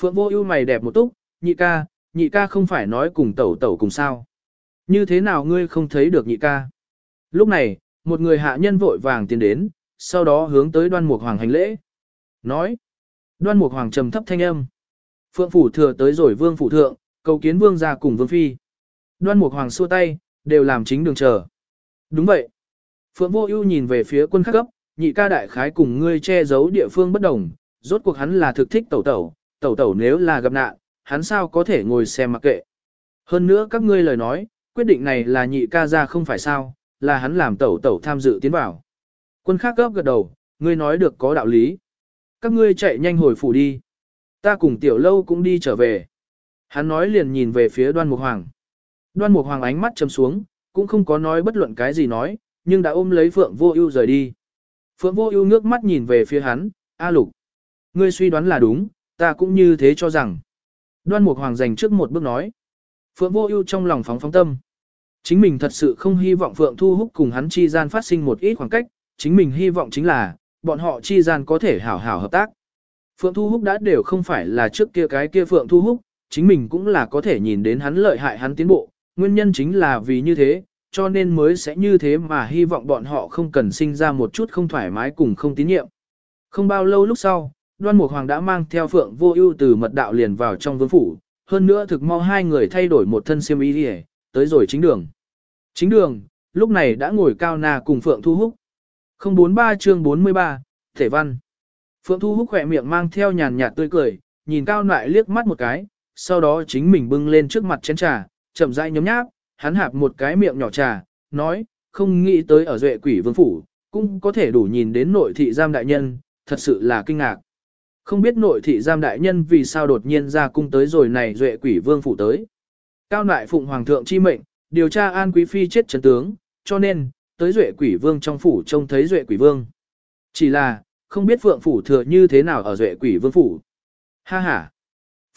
Phượng Vô Ưu mày đẹp một túc, nhị ca, nhị ca không phải nói cùng tẩu tẩu cùng sao? Như thế nào ngươi không thấy được nhị ca? Lúc này, một người hạ nhân vội vàng tiến đến, sau đó hướng tới Đoan Mục Hoàng hành lễ. Nói, Đoan Mục Hoàng trầm thấp thanh âm. Phượng phủ thừa tới rồi vương phủ thượng, cầu kiến vương ra cùng vương phi. Đoan mục hoàng xua tay, đều làm chính đường chờ. Đúng vậy. Phượng vô ưu nhìn về phía quân khắc cấp, nhị ca đại khái cùng ngươi che giấu địa phương bất đồng, rốt cuộc hắn là thực thích tẩu tẩu, tẩu tẩu nếu là gặp nạn, hắn sao có thể ngồi xem mặc kệ. Hơn nữa các ngươi lời nói, quyết định này là nhị ca ra không phải sao, là hắn làm tẩu tẩu tham dự tiến vào. Quân khác gấp gật đầu, ngươi nói được có đạo lý. Các ngươi chạy nhanh hồi phủ đi. Ta cùng tiểu lâu cũng đi trở về. Hắn nói liền nhìn về phía đoan mục hoàng. Đoan mục hoàng ánh mắt chầm xuống, cũng không có nói bất luận cái gì nói, nhưng đã ôm lấy Phượng Vô Ưu rời đi. Phượng Vô Ưu ngước mắt nhìn về phía hắn, "A Lục, ngươi suy đoán là đúng, ta cũng như thế cho rằng." Đoan Mục Hoàng dành trước một bước nói. Phượng Vô Ưu trong lòng phóng phóng tâm. Chính mình thật sự không hy vọng Phượng Thu Húc cùng hắn chi gian phát sinh một ít khoảng cách, chính mình hy vọng chính là bọn họ chi gian có thể hảo hảo hợp tác. Phượng Thu Húc đã đều không phải là trước kia cái kia Phượng Thu Húc, chính mình cũng là có thể nhìn đến hắn lợi hại hắn tiến bộ, nguyên nhân chính là vì như thế, cho nên mới sẽ như thế mà hy vọng bọn họ không cần sinh ra một chút không thoải mái cùng không tín nhiệm. Không bao lâu lúc sau, Đoan Mục Hoàng đã mang theo Phượng Vô Ưu từ mật đạo liền vào trong vương phủ, hơn nữa thực mau hai người thay đổi một thân xiêm y đi, tới rồi chính đường. Chính đường, lúc này đã ngồi cao na cùng Phượng Thu Húc. 043 chương 43, Thể văn. Phượng Thu Húc khỏe miệng mang theo nhàn nhạt tươi cười, nhìn cao nại liếc mắt một cái, sau đó chính mình bưng lên trước mặt chén trà, chậm rãi nhấm nháp, hắn hạp một cái miệng nhỏ trà, nói, không nghĩ tới ở duệ quỷ vương phủ, cũng có thể đủ nhìn đến nội thị giam đại nhân, thật sự là kinh ngạc. Không biết nội thị giam đại nhân vì sao đột nhiên ra cung tới rồi này duệ quỷ vương phủ tới. Cao nại phụng hoàng thượng chi mệnh, điều tra an quý phi chết chấn tướng, cho nên, tới duệ quỷ vương trong phủ trông thấy duệ quỷ vương. Chỉ là, không biết phượng phủ thừa như thế nào ở duệ quỷ vương phủ. Ha ha.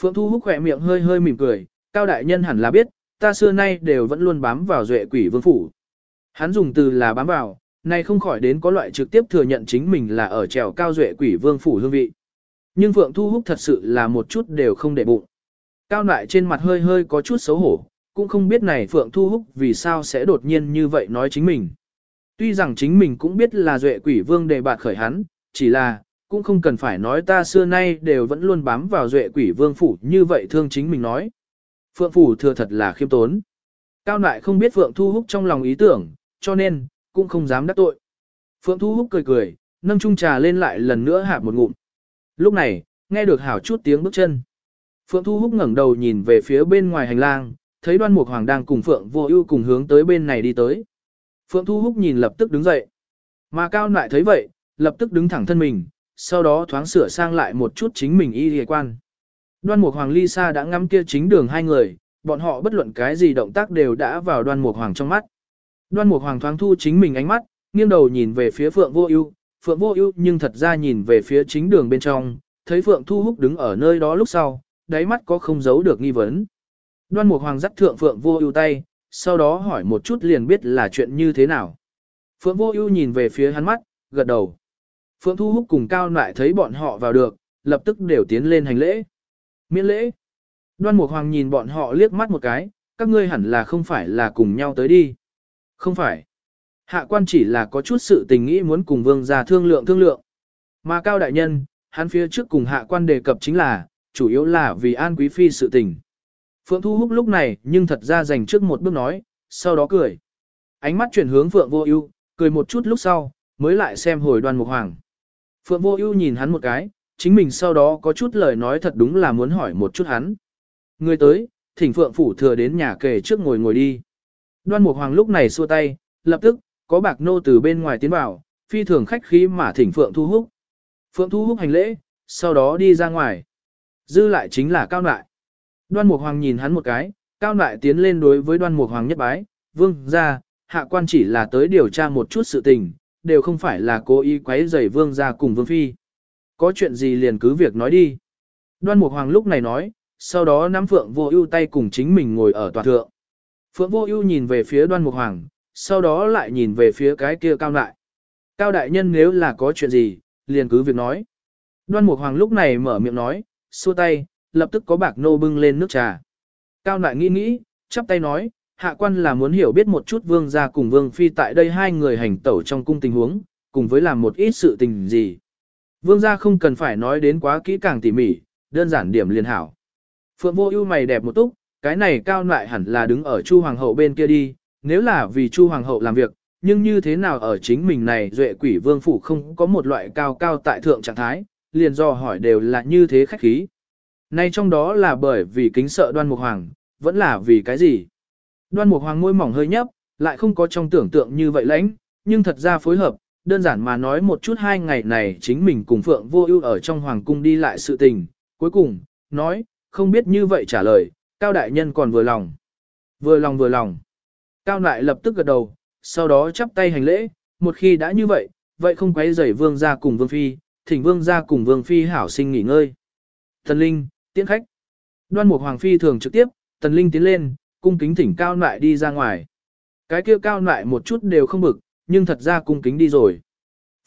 Phượng Thu hút khỏe miệng hơi hơi mỉm cười, cao đại nhân hẳn là biết, ta xưa nay đều vẫn luôn bám vào duệ quỷ vương phủ. Hắn dùng từ là bám vào, nay không khỏi đến có loại trực tiếp thừa nhận chính mình là ở trèo cao duệ quỷ vương phủ hương vị. Nhưng Phượng Thu Húc thật sự là một chút đều không để bụng. Cao lại trên mặt hơi hơi có chút xấu hổ, cũng không biết này Phượng Thu Húc vì sao sẽ đột nhiên như vậy nói chính mình. Tuy rằng chính mình cũng biết là duệ quỷ vương đề bạt khởi hắn, chỉ là, cũng không cần phải nói ta xưa nay đều vẫn luôn bám vào duệ quỷ vương phủ như vậy thương chính mình nói. Phượng phủ thừa thật là khiêm tốn. Cao lại không biết Phượng Thu Húc trong lòng ý tưởng, cho nên, cũng không dám đắc tội. Phượng Thu Húc cười cười, nâng chung trà lên lại lần nữa hạ một ngụm. Lúc này, nghe được hảo chút tiếng bước chân. Phượng Thu Húc ngẩng đầu nhìn về phía bên ngoài hành lang, thấy đoan mục hoàng đang cùng Phượng vô ưu cùng hướng tới bên này đi tới. Phượng Thu Húc nhìn lập tức đứng dậy. Mà Cao lại thấy vậy, lập tức đứng thẳng thân mình, sau đó thoáng sửa sang lại một chút chính mình y y quan. Đoan mục hoàng ly xa đã ngắm kia chính đường hai người, bọn họ bất luận cái gì động tác đều đã vào đoan mục hoàng trong mắt. Đoan mục hoàng thoáng thu chính mình ánh mắt, nghiêng đầu nhìn về phía Phượng vô ưu, Phượng vô ưu nhưng thật ra nhìn về phía chính đường bên trong, thấy Phượng Thu Húc đứng ở nơi đó lúc sau, đáy mắt có không giấu được nghi vấn. Đoan Mục Hoàng dắt Thượng Phượng vô ưu tay, sau đó hỏi một chút liền biết là chuyện như thế nào. Phượng vô ưu nhìn về phía hắn mắt, gật đầu. Phượng Thu Húc cùng Cao Nại thấy bọn họ vào được, lập tức đều tiến lên hành lễ. Miễn lễ. Đoan Mục Hoàng nhìn bọn họ liếc mắt một cái, các ngươi hẳn là không phải là cùng nhau tới đi. Không phải. Hạ quan chỉ là có chút sự tình nghĩ muốn cùng vương gia thương lượng thương lượng. Mà cao đại nhân, hắn phía trước cùng hạ quan đề cập chính là, chủ yếu là vì an quý phi sự tình. Phượng Thu Húc lúc này nhưng thật ra dành trước một bước nói, sau đó cười. Ánh mắt chuyển hướng Phượng Vô Ưu, cười một chút lúc sau, mới lại xem hồi đoan mục hoàng. Phượng Vô Ưu nhìn hắn một cái, chính mình sau đó có chút lời nói thật đúng là muốn hỏi một chút hắn. Người tới, thỉnh Phượng phủ thừa đến nhà kề trước ngồi ngồi đi. Đoan mục hoàng lúc này xua tay, lập tức, có bạc nô từ bên ngoài tiến vào, phi thường khách khí mà thỉnh Phượng Thu Húc. Phượng Thu Húc hành lễ, sau đó đi ra ngoài. Dư lại chính là Cao Nại. Đoan Mục Hoàng nhìn hắn một cái, Cao Nại tiến lên đối với Đoan Mục Hoàng nhất bái, vương ra, hạ quan chỉ là tới điều tra một chút sự tình, đều không phải là cố ý quấy rầy vương ra cùng vương phi. Có chuyện gì liền cứ việc nói đi. Đoan Mục Hoàng lúc này nói, sau đó nắm Phượng Vô Ưu tay cùng chính mình ngồi ở tòa thượng. Phượng Vô Ưu nhìn về phía Đoan Mục Hoàng, sau đó lại nhìn về phía cái kia cao đại. Cao đại nhân nếu là có chuyện gì, liền cứ việc nói. Đoan Mục Hoàng lúc này mở miệng nói, xua tay, lập tức có bạc nô bưng lên nước trà. Cao đại nghĩ nghĩ, chắp tay nói, hạ quan là muốn hiểu biết một chút vương gia cùng vương phi tại đây hai người hành tẩu trong cung tình huống, cùng với làm một ít sự tình gì. Vương gia không cần phải nói đến quá kỹ càng tỉ mỉ, đơn giản điểm liền hảo. Phượng vô ưu mày đẹp một túc, cái này cao lại hẳn là đứng ở chu hoàng hậu bên kia đi, nếu là vì Chu Hoàng hậu làm việc, nhưng như thế nào ở chính mình này duệ quỷ vương phủ không có một loại cao cao tại thượng trạng thái, liền do hỏi đều là như thế khách khí. Nay trong đó là bởi vì kính sợ đoan mục hoàng, vẫn là vì cái gì? Đoan mục hoàng môi mỏng hơi nhấp, lại không có trong tưởng tượng như vậy lãnh, nhưng thật ra phối hợp, đơn giản mà nói một chút hai ngày này chính mình cùng Phượng vô ưu ở trong hoàng cung đi lại sự tình, cuối cùng, nói, không biết như vậy trả lời, cao đại nhân còn vừa lòng. Vừa lòng vừa lòng. Cao lại lập tức gật đầu, sau đó chắp tay hành lễ, một khi đã như vậy, vậy không quấy rầy vương gia cùng vương phi, thỉnh vương gia cùng vương phi hảo sinh nghỉ ngơi. Tần Linh, tiễn khách. Đoan Mục Hoàng phi thường trực tiếp, Tần Linh tiến lên, cung kính thỉnh Cao lại đi ra ngoài. Cái kia Cao lại một chút đều không bực, nhưng thật ra cung kính đi rồi.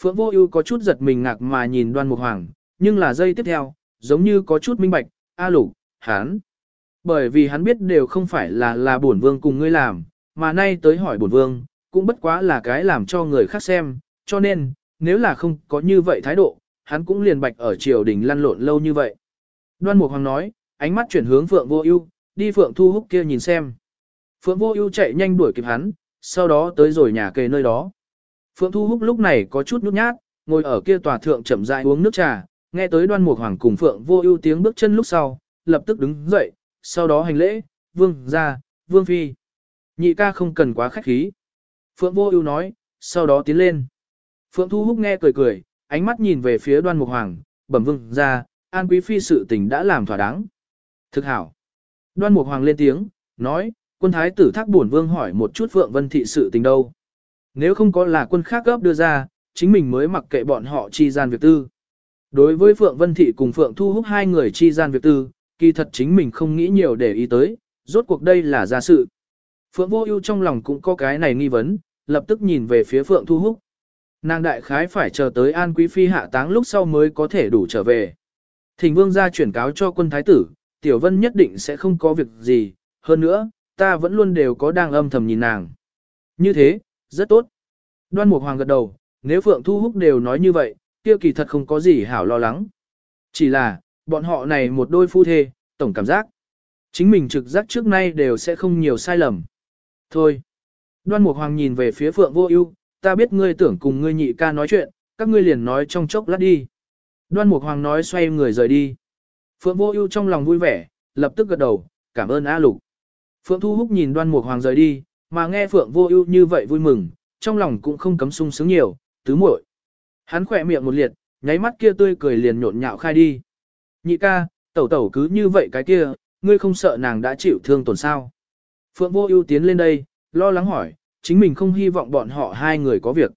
Phượng Vô Ưu có chút giật mình ngạc mà nhìn Đoan Mục Hoàng, nhưng là giây tiếp theo, giống như có chút minh bạch, "A Lục, hắn." Bởi vì hắn biết đều không phải là là bổn vương cùng ngươi làm, mà nay tới hỏi bổn vương, cũng bất quá là cái làm cho người khác xem, cho nên, nếu là không có như vậy thái độ, hắn cũng liền bạch ở triều đình lăn lộn lâu như vậy. Đoan Mục Hoàng nói, ánh mắt chuyển hướng Phượng Vô Ưu, đi Phượng Thu Húc kia nhìn xem. Phượng Vô Ưu chạy nhanh đuổi kịp hắn, sau đó tới rồi nhà kề nơi đó. Phượng Thu Húc lúc này có chút nhút nhát, ngồi ở kia tòa thượng chậm rãi uống nước trà, nghe tới Đoan Mục Hoàng cùng Phượng Vô Ưu tiếng bước chân lúc sau, lập tức đứng dậy, sau đó hành lễ, "Vương gia, Vương phi." Nhị ca không cần quá khách khí. Phượng vô ưu nói, sau đó tiến lên. Phượng Thu Húc nghe cười cười, ánh mắt nhìn về phía đoan mục hoàng, bẩm vương ra, An Quý Phi sự tình đã làm thỏa đáng. Thực hảo. Đoan Mục Hoàng lên tiếng, nói, quân thái tử thác bổn vương hỏi một chút Phượng Vân Thị sự tình đâu. Nếu không có là quân khác gấp đưa ra, chính mình mới mặc kệ bọn họ chi gian việc tư. Đối với Phượng Vân Thị cùng Phượng Thu Húc hai người chi gian việc tư, kỳ thật chính mình không nghĩ nhiều để ý tới, rốt cuộc đây là gia sự. Phượng Vô Ưu trong lòng cũng có cái này nghi vấn, lập tức nhìn về phía Phượng Thu Húc. Nàng đại khái phải chờ tới An Quý Phi hạ táng lúc sau mới có thể đủ trở về. Thỉnh Vương gia chuyển cáo cho quân thái tử, Tiểu Vân nhất định sẽ không có việc gì, hơn nữa, ta vẫn luôn đều có đang âm thầm nhìn nàng. Như thế, rất tốt. Đoan Mục Hoàng gật đầu, nếu Phượng Thu Húc đều nói như vậy, kia kỳ thật không có gì hảo lo lắng. Chỉ là, bọn họ này một đôi phu thê, tổng cảm giác. Chính mình trực giác trước nay đều sẽ không nhiều sai lầm. Thôi. Đoan Mục Hoàng nhìn về phía Phượng Vô Ưu, ta biết ngươi tưởng cùng ngươi nhị ca nói chuyện, các ngươi liền nói trong chốc lát đi. Đoan Mục Hoàng nói xoay người rời đi. Phượng Vô Ưu trong lòng vui vẻ, lập tức gật đầu, cảm ơn A Lục. Phượng Thu Húc nhìn Đoan Mục Hoàng rời đi, mà nghe Phượng Vô Ưu như vậy vui mừng, trong lòng cũng không cấm sung sướng nhiều, tứ muội. Hắn khẽ miệng một liệt, nháy mắt kia tươi cười liền nhộn nhạo khai đi. Nhị ca, tẩu tẩu cứ như vậy cái kia, ngươi không sợ nàng đã chịu thương tổn sao? Phượng Vô Ưu tiến lên đây, lo lắng hỏi, chính mình không hy vọng bọn họ hai người có việc.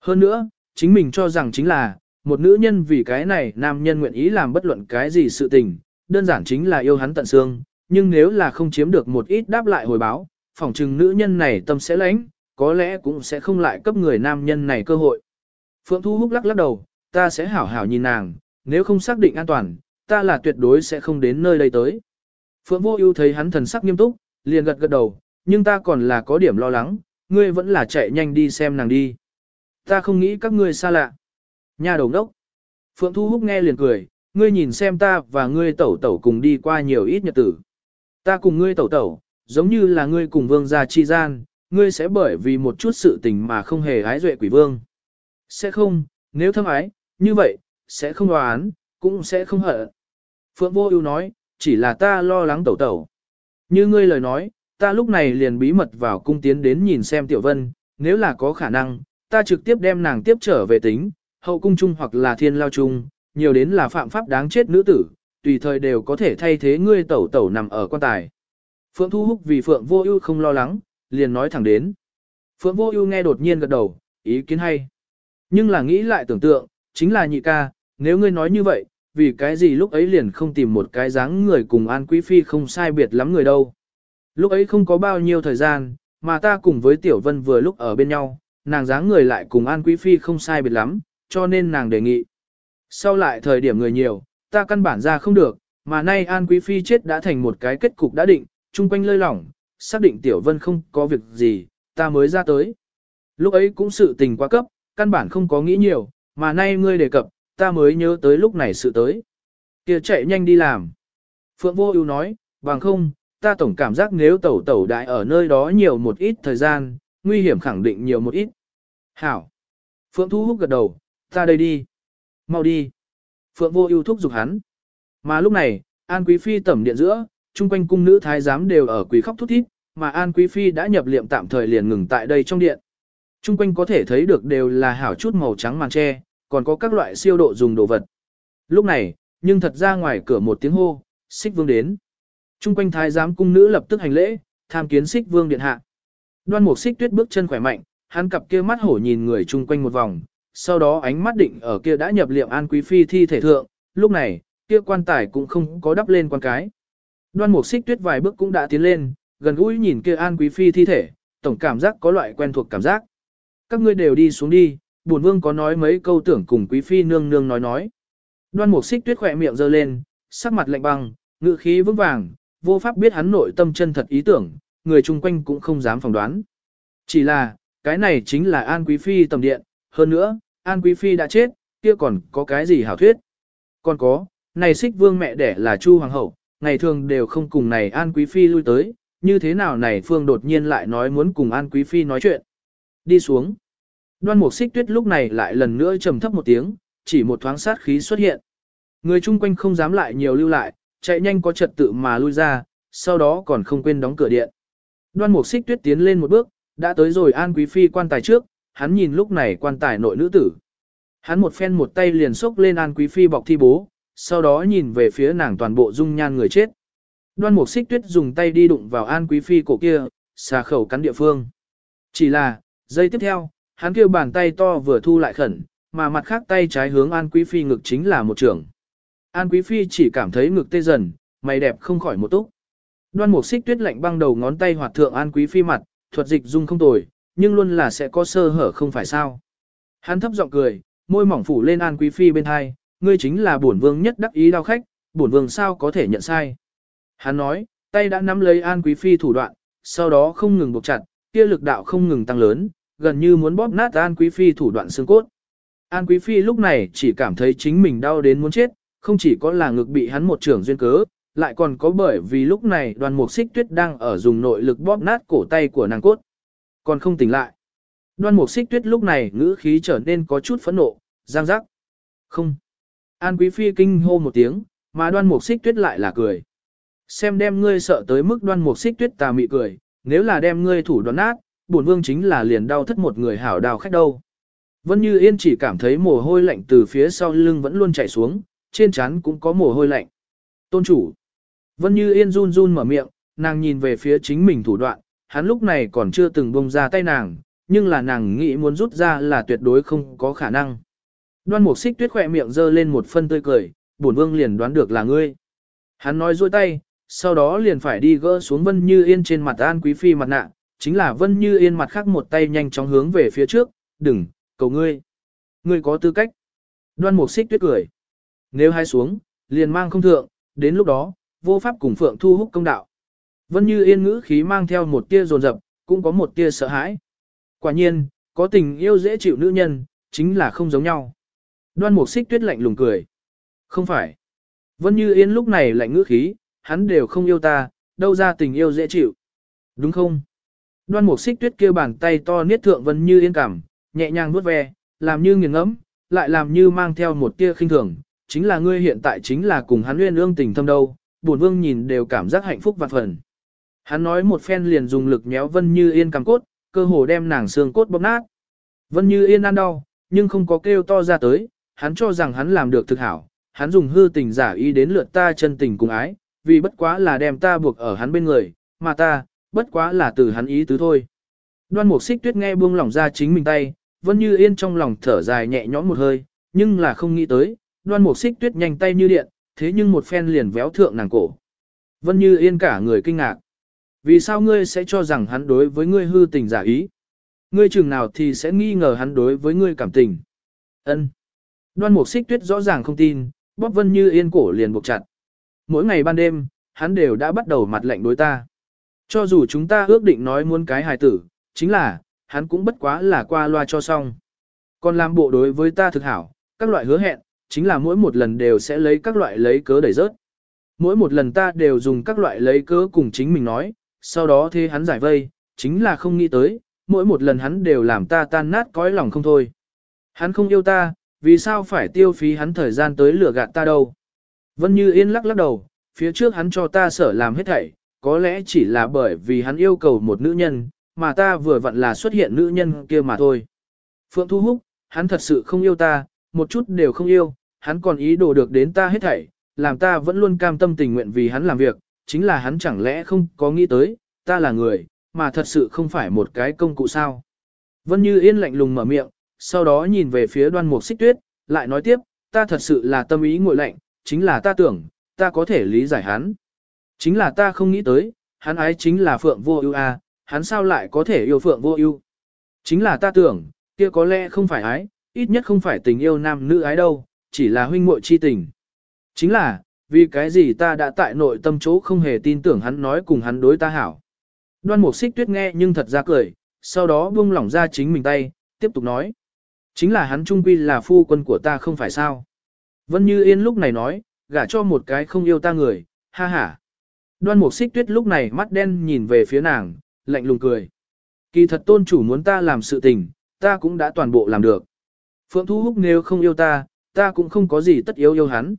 Hơn nữa, chính mình cho rằng chính là, một nữ nhân vì cái này nam nhân nguyện ý làm bất luận cái gì sự tình, đơn giản chính là yêu hắn tận xương, nhưng nếu là không chiếm được một ít đáp lại hồi báo, phỏng chừng nữ nhân này tâm sẽ lãnh, có lẽ cũng sẽ không lại cấp người nam nhân này cơ hội. Phượng Thu Húc lắc lắc đầu, ta sẽ hảo hảo nhìn nàng, nếu không xác định an toàn, ta là tuyệt đối sẽ không đến nơi đây tới. Phượng Vô Ưu thấy hắn thần sắc nghiêm túc, liền gật gật đầu, nhưng ta còn là có điểm lo lắng, ngươi vẫn là chạy nhanh đi xem nàng đi. Ta không nghĩ các ngươi xa lạ. Nhà đầu đốc. Phượng Thu Húc nghe liền cười, ngươi nhìn xem ta và ngươi tẩu tẩu cùng đi qua nhiều ít nhật tử. Ta cùng ngươi tẩu tẩu, giống như là ngươi cùng vương gia chi gian, ngươi sẽ bởi vì một chút sự tình mà không hề ái duệ quỷ vương. Sẽ không, nếu thâm ái, như vậy, sẽ không đoán, cũng sẽ không hận. Phượng Vô Ưu nói, chỉ là ta lo lắng tẩu tẩu. Như ngươi lời nói, ta lúc này liền bí mật vào cung tiến đến nhìn xem Tiểu Vân, nếu là có khả năng, ta trực tiếp đem nàng tiếp trở về tính, hậu cung chung hoặc là thiên lao chung, nhiều đến là phạm pháp đáng chết nữ tử, tùy thời đều có thể thay thế ngươi tẩu tẩu nằm ở quan tài. Phượng Thu Húc vì Phượng Vô Ưu không lo lắng, liền nói thẳng đến. Phượng Vô Ưu nghe đột nhiên gật đầu, ý kiến hay. Nhưng là nghĩ lại tưởng tượng, chính là nhị ca, nếu ngươi nói như vậy, vì cái gì lúc ấy liền không tìm một cái dáng người cùng An Quý Phi không sai biệt lắm người đâu. Lúc ấy không có bao nhiêu thời gian, mà ta cùng với Tiểu Vân vừa lúc ở bên nhau, nàng dáng người lại cùng An Quý Phi không sai biệt lắm, cho nên nàng đề nghị. Sau lại thời điểm người nhiều, ta căn bản ra không được, mà nay An Quý Phi chết đã thành một cái kết cục đã định, chung quanh lơi lỏng, xác định Tiểu Vân không có việc gì, ta mới ra tới. Lúc ấy cũng sự tình quá cấp, căn bản không có nghĩ nhiều, mà nay ngươi đề cập, ta mới nhớ tới lúc này sự tới. kia chạy nhanh đi làm. Phượng Vô Ưu nói, bằng không, ta tổng cảm giác nếu tẩu tẩu đại ở nơi đó nhiều một ít thời gian, nguy hiểm khẳng định nhiều một ít. Hảo. Phượng Thu Húc gật đầu, ta đây đi. Mau đi. Phượng Vô Ưu thúc giục hắn. Mà lúc này, An Quý Phi tẩm điện giữa, chung quanh cung nữ thái giám đều ở quỳ khóc thút thít, mà An Quý Phi đã nhập liệm tạm thời liền ngừng tại đây trong điện. Trung quanh có thể thấy được đều là hảo chút màu trắng màn tre, còn có các loại siêu độ dùng đồ vật. Lúc này, nhưng thật ra ngoài cửa một tiếng hô, xích vương đến. Trung quanh thái giám cung nữ lập tức hành lễ, tham kiến xích vương điện hạ. Đoan mục xích tuyết bước chân khỏe mạnh, hắn cặp kia mắt hổ nhìn người chung quanh một vòng, sau đó ánh mắt định ở kia đã nhập liệm an quý phi thi thể thượng, lúc này, kia quan tài cũng không có đắp lên quan cái. Đoan mục xích tuyết vài bước cũng đã tiến lên, gần gũi nhìn kia an quý phi thi thể, tổng cảm giác có loại quen thuộc cảm giác. Các ngươi đều đi xuống đi, bổn vương có nói mấy câu tưởng cùng quý phi nương nương nói nói. Đoan mục xích tuyết khỏe miệng giơ lên, sắc mặt lạnh băng, ngự khí vững vàng, vô pháp biết hắn nội tâm chân thật ý tưởng, người chung quanh cũng không dám phỏng đoán. Chỉ là, cái này chính là An Quý Phi tầm điện, hơn nữa, An Quý Phi đã chết, kia còn có cái gì hảo thuyết. Còn có, này xích vương mẹ đẻ là Chu Hoàng hậu, ngày thường đều không cùng này An Quý Phi lui tới, như thế nào này Phương đột nhiên lại nói muốn cùng An Quý Phi nói chuyện. Đi xuống. Đoan mục xích tuyết lúc này lại lần nữa trầm thấp một tiếng, chỉ một thoáng sát khí xuất hiện. Người chung quanh không dám lại nhiều lưu lại, chạy nhanh có trật tự mà lui ra, sau đó còn không quên đóng cửa điện. Đoan mục xích tuyết tiến lên một bước, đã tới rồi an quý phi quan tài trước, hắn nhìn lúc này quan tài nội nữ tử. Hắn một phen một tay liền xốc lên an quý phi bọc thi bố, sau đó nhìn về phía nàng toàn bộ dung nhan người chết. Đoan mục xích tuyết dùng tay đi đụng vào An Quý Phi cổ kia, xà khẩu cắn địa phương. Chỉ là, giây tiếp theo, hắn kêu bàn tay to vừa thu lại khẩn, mà mặt khác tay trái hướng An Quý Phi ngực chính là một trường. An Quý Phi chỉ cảm thấy ngực tê dần, mày đẹp không khỏi một túc. Đoan mục xích tuyết lạnh băng đầu ngón tay hoạt thượng An Quý Phi mặt, thuật dịch dung không tồi, nhưng luôn là sẽ có sơ hở không phải sao. Hắn thấp giọng cười, môi mỏng phủ lên An Quý Phi bên hai, ngươi chính là bổn vương nhất đắc ý đau khách, bổn vương sao có thể nhận sai. Hắn nói, tay đã nắm lấy An Quý Phi thủ đoạn, sau đó không ngừng buộc chặt, kia lực đạo không ngừng tăng lớn, gần như muốn bóp nát An Quý Phi thủ đoạn xương cốt. An Quý Phi lúc này chỉ cảm thấy chính mình đau đến muốn chết, không chỉ có là ngực bị hắn một trưởng duyên cớ, lại còn có bởi vì lúc này đoàn mục xích tuyết đang ở dùng nội lực bóp nát cổ tay của nàng cốt. Còn không tỉnh lại. Đoan mục xích tuyết lúc này ngữ khí trở nên có chút phẫn nộ, giang giác. Không. An Quý Phi kinh hô một tiếng, mà đoan mục xích tuyết lại là cười. Xem đem ngươi sợ tới mức đoan mục xích tuyết tà mị cười, nếu là đem ngươi thủ đoán nát, bổn vương chính là liền đau thất một người hảo đào khách đâu. Vân Như Yên chỉ cảm thấy mồ hôi lạnh từ phía sau lưng vẫn luôn chảy xuống, trên trán cũng có mồ hôi lạnh. Tôn chủ. Vân Như Yên run run mở miệng, nàng nhìn về phía chính mình thủ đoạn, hắn lúc này còn chưa từng bông ra tay nàng, nhưng là nàng nghĩ muốn rút ra là tuyệt đối không có khả năng. Đoan mục xích tuyết khỏe miệng giơ lên một phân tươi cười, bổn vương liền đoán được là ngươi. Hắn nói dôi tay, sau đó liền phải đi gỡ xuống Vân Như Yên trên mặt An Quý Phi mặt nạ, chính là Vân Như Yên mặt khác một tay nhanh chóng hướng về phía trước, đừng, cầu ngươi. Ngươi có tư cách. Đoan mục xích tuyết cười. Nếu hai xuống, liền mang không thượng, đến lúc đó, vô pháp cùng Phượng Thu hút công đạo. Vân Như Yên ngữ khí mang theo một tia rồn rập, cũng có một tia sợ hãi. Quả nhiên, có tình yêu dễ chịu nữ nhân, chính là không giống nhau. Đoan mục xích tuyết lạnh lùng cười. Không phải. Vân Như Yên lúc này lạnh ngữ khí, hắn đều không yêu ta, đâu ra tình yêu dễ chịu. Đúng không? Đoan mục xích tuyết kêu bàn tay to niết thượng Vân Như Yên cảm, nhẹ nhàng vuốt ve, làm như nghiền ngẫm, lại làm như mang theo một tia khinh thường. Chính là ngươi hiện tại chính là cùng hắn nguyên ương tình thâm đâu, bổn vương nhìn đều cảm giác hạnh phúc vạn phần. Hắn nói một phen liền dùng lực nhéo Vân Như Yên cảm cốt, cơ hồ đem nàng xương cốt bóp nát. Vân Như Yên ăn đau, nhưng không có kêu to ra tới, hắn cho rằng hắn làm được thực hảo, hắn dùng hư tình giả ý đến lượt ta chân tình cùng ái, vì bất quá là đem ta buộc ở hắn bên người, mà ta, bất quá là từ hắn ý tứ thôi. Đoan Mục Xích Tuyết nghe buông lỏng ra chính mình tay, Vân Như Yên trong lòng thở dài nhẹ nhõm một hơi, nhưng là không nghĩ tới, Đoan Mục Xích Tuyết nhanh tay như điện, thế nhưng một phen liền véo thượng nàng cổ. Vân Như Yên cả người kinh ngạc. Vì sao ngươi sẽ cho rằng hắn đối với ngươi hư tình giả ý? Ngươi chừng nào thì sẽ nghi ngờ hắn đối với ngươi cảm tình. Ân. Đoan Mục Xích Tuyết rõ ràng không tin, bóp Vân Như Yên cổ liền buộc chặt. Mỗi ngày ban đêm, hắn đều đã bắt đầu mặt lạnh đối ta. Cho dù chúng ta ước định nói muốn cái hài tử, chính là, hắn cũng bất quá là qua loa cho xong. Còn làm bộ đối với ta thực hảo, các loại hứa hẹn, chính là mỗi một lần đều sẽ lấy các loại lấy cớ đẩy rớt. Mỗi một lần ta đều dùng các loại lấy cớ cùng chính mình nói, sau đó thế hắn giải vây, chính là không nghĩ tới, mỗi một lần hắn đều làm ta tan nát cõi lòng không thôi. Hắn không yêu ta, vì sao phải tiêu phí hắn thời gian tới lừa gạt ta đâu. Vân Như Yên lắc lắc đầu, phía trước hắn cho ta sở làm hết thảy, có lẽ chỉ là bởi vì hắn yêu cầu một nữ nhân, mà ta vừa vặn là xuất hiện nữ nhân kia mà thôi. Phượng Thu Húc, hắn thật sự không yêu ta, một chút đều không yêu, hắn còn ý đồ được đến ta hết thảy, làm ta vẫn luôn cam tâm tình nguyện vì hắn làm việc, chính là hắn chẳng lẽ không có nghĩ tới, ta là người, mà thật sự không phải một cái công cụ sao. Vân Như Yên lạnh lùng mở miệng, sau đó nhìn về phía đoan mục xích tuyết, lại nói tiếp, ta thật sự là tâm ý ngội lạnh, chính là ta tưởng, ta có thể lý giải hắn. Chính là ta không nghĩ tới, hắn ái chính là Phượng Vô Ưu a, hắn sao lại có thể yêu Phượng Vô Ưu? Chính là ta tưởng, kia có lẽ không phải ái, ít nhất không phải tình yêu nam nữ ái đâu, chỉ là huynh muội chi tình. Chính là, vì cái gì ta đã tại nội tâm chỗ không hề tin tưởng hắn nói cùng hắn đối ta hảo. Đoan Mục Xích Tuyết nghe nhưng thật ra cười, sau đó buông lỏng ra chính mình tay, tiếp tục nói. Chính là hắn trung quy là phu quân của ta không phải sao. Vân Như Yên lúc này nói, gả cho một cái không yêu ta người, ha ha. Đoan Mục Xích Tuyết lúc này mắt đen nhìn về phía nàng, lạnh lùng cười. Kỳ thật tôn chủ muốn ta làm sự tình, ta cũng đã toàn bộ làm được. Phượng Thu Húc nếu không yêu ta, ta cũng không có gì tất yếu yêu hắn.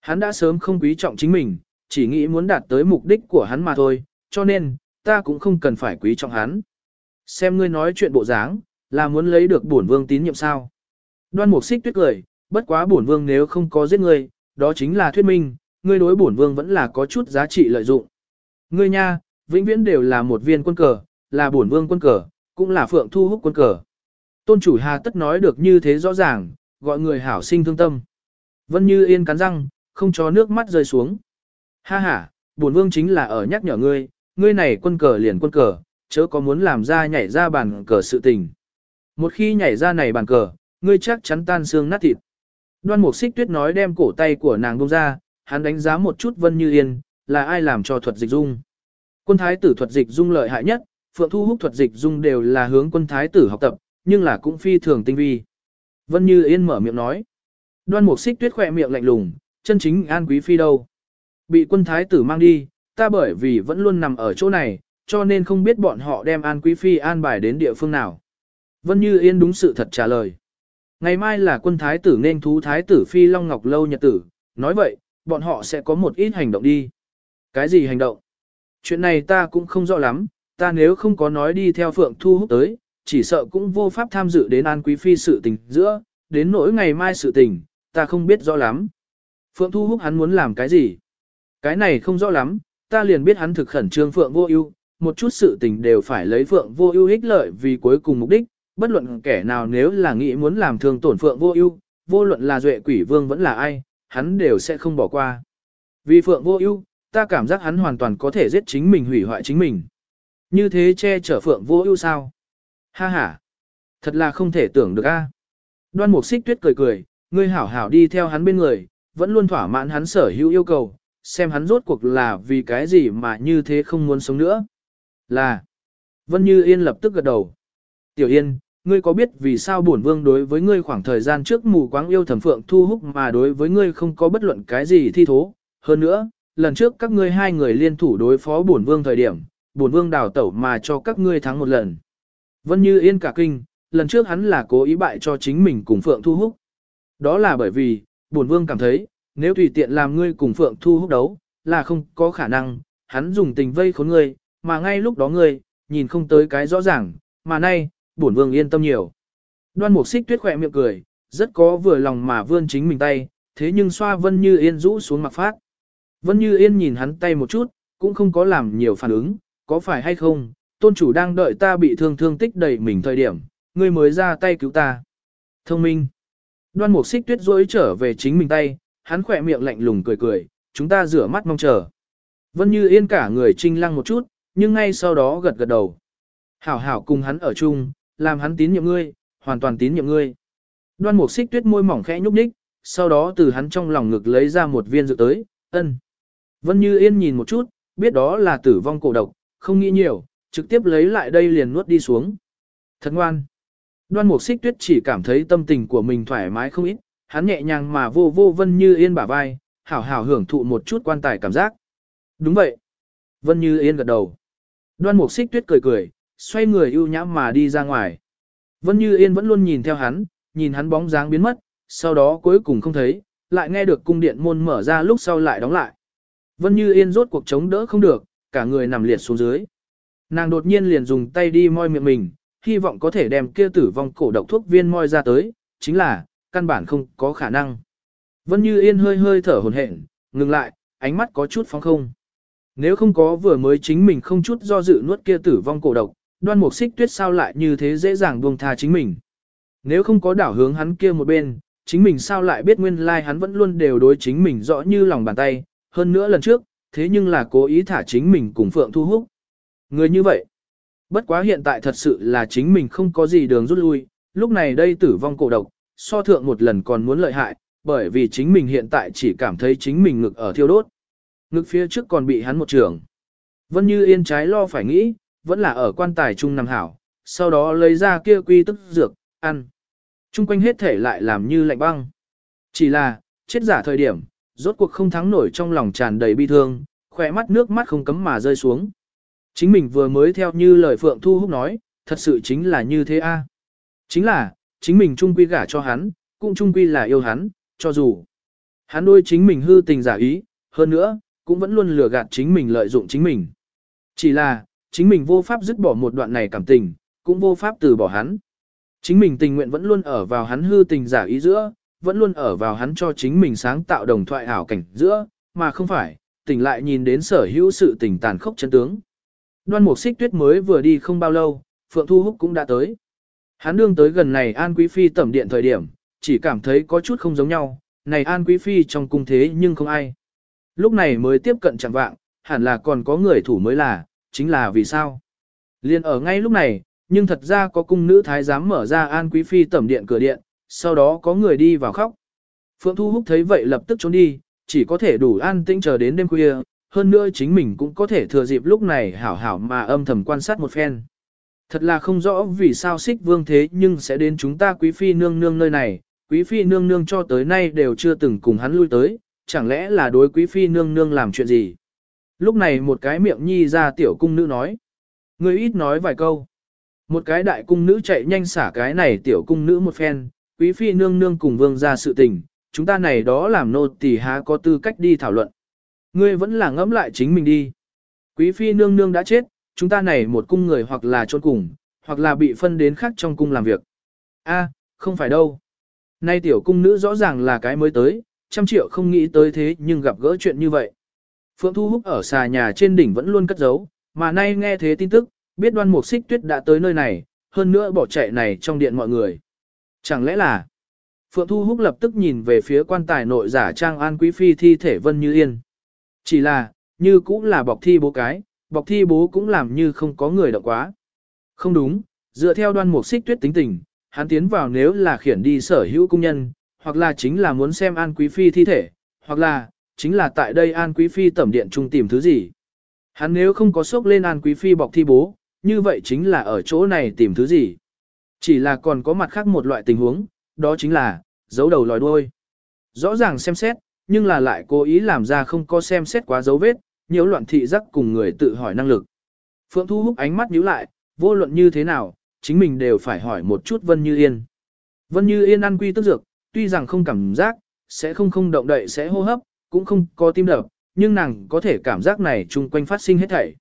Hắn đã sớm không quý trọng chính mình, chỉ nghĩ muốn đạt tới mục đích của hắn mà thôi, cho nên, ta cũng không cần phải quý trọng hắn. Xem ngươi nói chuyện bộ dáng, là muốn lấy được bổn vương tín nhiệm sao. Đoan mục xích tuyết cười, bất quá bổn vương nếu không có giết ngươi, đó chính là thuyết minh, ngươi đối bổn vương vẫn là có chút giá trị lợi dụng. Ngươi nha, vĩnh viễn đều là một viên quân cờ, là bổn vương quân cờ, cũng là phượng thu hút quân cờ. Tôn chủ hà tất nói được như thế rõ ràng, gọi người hảo sinh thương tâm. Vân Như Yên cắn răng, không cho nước mắt rơi xuống. Ha ha, bổn vương chính là ở nhắc nhở ngươi, ngươi này quân cờ liền quân cờ, chớ có muốn làm ra nhảy ra bàn cờ sự tình. Một khi nhảy ra này bàn cờ, ngươi chắc chắn tan xương nát thịt. Đoan Mục Xích Tuyết nói đem cổ tay của nàng buông ra, hắn đánh giá một chút Vân Như Yên, là ai làm cho thuật dịch dung. Quân thái tử thuật dịch dung lợi hại nhất, Phượng Thu Húc thuật dịch dung đều là hướng quân thái tử học tập, nhưng là cũng phi thường tinh vi. Vân Như Yên mở miệng nói. Đoan Mục Xích Tuyết khỏe miệng lạnh lùng, chân chính An Quý Phi đâu? Bị quân thái tử mang đi, ta bởi vì vẫn luôn nằm ở chỗ này, cho nên không biết bọn họ đem An Quý Phi an bài đến địa phương nào. Vân Như Yên đúng sự thật trả lời. Ngày mai là quân thái tử nên thú thái tử Phi Long Ngọc Lâu nhật tử, nói vậy, bọn họ sẽ có một ít hành động đi. Cái gì hành động? Chuyện này ta cũng không rõ lắm, ta nếu không có nói đi theo Phượng Thu Húc tới, chỉ sợ cũng vô pháp tham dự đến An Quý Phi sự tình giữa, đến nỗi ngày mai sự tình, ta không biết rõ lắm. Phượng Thu Húc hắn muốn làm cái gì? Cái này không rõ lắm, ta liền biết hắn thực khẩn trương Phượng Vô Ưu, một chút sự tình đều phải lấy Phượng Vô Ưu ích lợi vì cuối cùng mục đích, bất luận kẻ nào nếu là nghĩ muốn làm thương tổn Phượng Vô Ưu, vô luận là Duệ Quỷ Vương vẫn là ai, hắn đều sẽ không bỏ qua. Vì Phượng Vô Ưu, ta cảm giác hắn hoàn toàn có thể giết chính mình hủy hoại chính mình. Như thế che chở Phượng Vô Ưu sao? Ha ha, thật là không thể tưởng được a. Đoan Mục Xích Tuyết cười cười, ngươi hảo hảo đi theo hắn bên người, vẫn luôn thỏa mãn hắn sở hữu yêu cầu, xem hắn rốt cuộc là vì cái gì mà như thế không muốn sống nữa. Là. Vân Như Yên lập tức gật đầu. Tiểu Yên, ngươi có biết vì sao bổn vương đối với ngươi khoảng thời gian trước mù quáng yêu thẩm phượng thu hút mà đối với ngươi không có bất luận cái gì thi thố. Hơn nữa, lần trước các ngươi hai người liên thủ đối phó bổn vương thời điểm, bổn vương đào tẩu mà cho các ngươi thắng một lần. Vân Như Yên cả kinh, lần trước hắn là cố ý bại cho chính mình cùng Phượng Thu Húc. Đó là bởi vì, bổn vương cảm thấy, nếu tùy tiện làm ngươi cùng Phượng Thu Húc đấu, là không có khả năng, hắn dùng tình vây khốn ngươi, mà ngay lúc đó ngươi, nhìn không tới cái rõ ràng, mà nay, bổn vương yên tâm nhiều. Đoan Mục Xích Tuyết khỏe miệng cười, rất có vừa lòng mà vươn chính mình tay, thế nhưng xoa Vân Như Yên rũ xuống mặt phát. Vân Như Yên nhìn hắn tay một chút, cũng không có làm nhiều phản ứng, có phải hay không, tôn chủ đang đợi ta bị thương thương tích đầy mình thời điểm, ngươi mới ra tay cứu ta. Thông minh. Đoan Mục Xích Tuyết rối trở về chính mình tay, hắn khỏe miệng lạnh lùng cười cười, chúng ta rửa mắt mong chờ. Vân Như Yên cả người trinh lăng một chút, nhưng ngay sau đó gật gật đầu. Hảo hảo cùng hắn ở chung, làm hắn tín nhiệm ngươi, hoàn toàn tín nhiệm ngươi. Đoan Mục Xích Tuyết môi mỏng khẽ nhúc nhích, sau đó từ hắn trong lòng ngực lấy ra một viên dược tới, ân. Vân Như Yên nhìn một chút, biết đó là tử vong cổ độc, không nghĩ nhiều, trực tiếp lấy lại đây liền nuốt đi xuống. Thật ngoan. Đoan Mục Xích Tuyết chỉ cảm thấy tâm tình của mình thoải mái không ít, hắn nhẹ nhàng mà vô vô Vân Như Yên bả vai, hảo hảo hưởng thụ một chút quan tài cảm giác. Đúng vậy. Vân Như Yên gật đầu. Đoan Mục Xích Tuyết cười cười, xoay người ưu nhã mà đi ra ngoài. Vân Như Yên vẫn luôn nhìn theo hắn, nhìn hắn bóng dáng biến mất, sau đó cuối cùng không thấy, lại nghe được cung điện môn mở ra lúc sau lại đóng lại. Vân Như Yên rốt cuộc chống đỡ không được, cả người nằm liệt xuống dưới. Nàng đột nhiên liền dùng tay đi moi miệng mình, hy vọng có thể đem kia tử vong cổ độc thuốc viên moi ra tới, chính là, căn bản không có khả năng. Vân Như Yên hơi hơi thở hồn hển, ngừng lại, ánh mắt có chút phóng không. Nếu không có vừa mới chính mình không chút do dự nuốt kia tử vong cổ độc, đoan mục xích tuyết sao lại như thế dễ dàng buông tha chính mình. Nếu không có đảo hướng hắn kia một bên, chính mình sao lại biết nguyên lai like hắn vẫn luôn đều đối chính mình rõ như lòng bàn tay, hơn nữa lần trước, thế nhưng là cố ý thả chính mình cùng Phượng Thu Húc. Người như vậy, bất quá hiện tại thật sự là chính mình không có gì đường rút lui, lúc này đây tử vong cổ độc, so thượng một lần còn muốn lợi hại, bởi vì chính mình hiện tại chỉ cảm thấy chính mình ngực ở thiêu đốt. Ngực phía trước còn bị hắn một trường. Vân như yên trái lo phải nghĩ, vẫn là ở quan tài trung nằm hảo, sau đó lấy ra kia quy tức dược, ăn. Trung quanh hết thể lại làm như lạnh băng. Chỉ là, chết giả thời điểm, rốt cuộc không thắng nổi trong lòng tràn đầy bi thương, khỏe mắt nước mắt không cấm mà rơi xuống. Chính mình vừa mới theo như lời Phượng Thu Húc nói, thật sự chính là như thế a. Chính là, chính mình trung quy gả cho hắn, cũng trung quy là yêu hắn, cho dù hắn đôi chính mình hư tình giả ý, hơn nữa, cũng vẫn luôn lừa gạt chính mình lợi dụng chính mình. Chỉ là, chính mình vô pháp dứt bỏ một đoạn này cảm tình, cũng vô pháp từ bỏ hắn. Chính mình tình nguyện vẫn luôn ở vào hắn hư tình giả ý giữa, vẫn luôn ở vào hắn cho chính mình sáng tạo đồng thoại ảo cảnh giữa, mà không phải, tỉnh lại nhìn đến sở hữu sự tình tàn khốc chân tướng. Đoan mục xích tuyết mới vừa đi không bao lâu, Phượng Thu Húc cũng đã tới. Hắn đương tới gần này An Quý Phi tẩm điện thời điểm, chỉ cảm thấy có chút không giống nhau, này An Quý Phi trong cung thế nhưng không ai. Lúc này mới tiếp cận chẳng vạng, hẳn là còn có người thủ mới là, chính là vì sao. Liên ở ngay lúc này, nhưng thật ra có cung nữ thái giám mở ra An Quý Phi tẩm điện cửa điện, sau đó có người đi vào khóc. Phượng Thu Húc thấy vậy lập tức trốn đi, chỉ có thể đủ an tĩnh chờ đến đêm khuya, hơn nữa chính mình cũng có thể thừa dịp lúc này hảo hảo mà âm thầm quan sát một phen. Thật là không rõ vì sao xích vương thế nhưng sẽ đến chúng ta quý phi nương nương nơi này, quý phi nương nương cho tới nay đều chưa từng cùng hắn lui tới, chẳng lẽ là đối quý phi nương nương làm chuyện gì. Lúc này một cái miệng nhi ra tiểu cung nữ nói. Người ít nói vài câu. Một cái đại cung nữ chạy nhanh xả cái này tiểu cung nữ một phen, quý phi nương nương cùng vương ra sự tình, chúng ta này đó làm nô tỳ há có tư cách đi thảo luận. Ngươi vẫn là ngẫm lại chính mình đi. Quý phi nương nương đã chết, chúng ta này một cung người hoặc là trôn cùng, hoặc là bị phân đến khác trong cung làm việc. A, không phải đâu. Nay tiểu cung nữ rõ ràng là cái mới tới, trăm triệu không nghĩ tới thế nhưng gặp gỡ chuyện như vậy. Phượng Thu Húc ở xà nhà trên đỉnh vẫn luôn cất giấu, mà nay nghe thế tin tức, biết đoan mục xích tuyết đã tới nơi này, hơn nữa bỏ chạy này trong điện mọi người. Chẳng lẽ là... Phượng Thu Húc lập tức nhìn về phía quan tài nội giả trang an quý phi thi thể Vân Như Yên. Chỉ là, như cũng là bọc thi bố cái, bọc thi bố cũng làm như không có người động quá. Không đúng, dựa theo đoan mục xích tuyết tính tình, hắn tiến vào nếu là khiển đi sở hữu công nhân, hoặc là chính là muốn xem an quý phi thi thể, hoặc là, chính là tại đây an quý phi tẩm điện trung tìm thứ gì. Hắn nếu không có sốc lên an quý phi bọc thi bố, như vậy chính là ở chỗ này tìm thứ gì. Chỉ là còn có mặt khác một loại tình huống, đó chính là, giấu đầu lòi đuôi. Rõ ràng xem xét, nhưng là lại cố ý làm ra không có xem xét quá dấu vết, nhiễu loạn thị giác cùng người tự hỏi năng lực. Phượng Thu Húc ánh mắt nhíu lại, vô luận như thế nào, chính mình đều phải hỏi một chút Vân Như Yên. Vân Như Yên ăn quy tức dược, tuy rằng không cảm giác, sẽ không không động đậy sẽ hô hấp, cũng không có tim đập, nhưng nàng có thể cảm giác này chung quanh phát sinh hết thảy.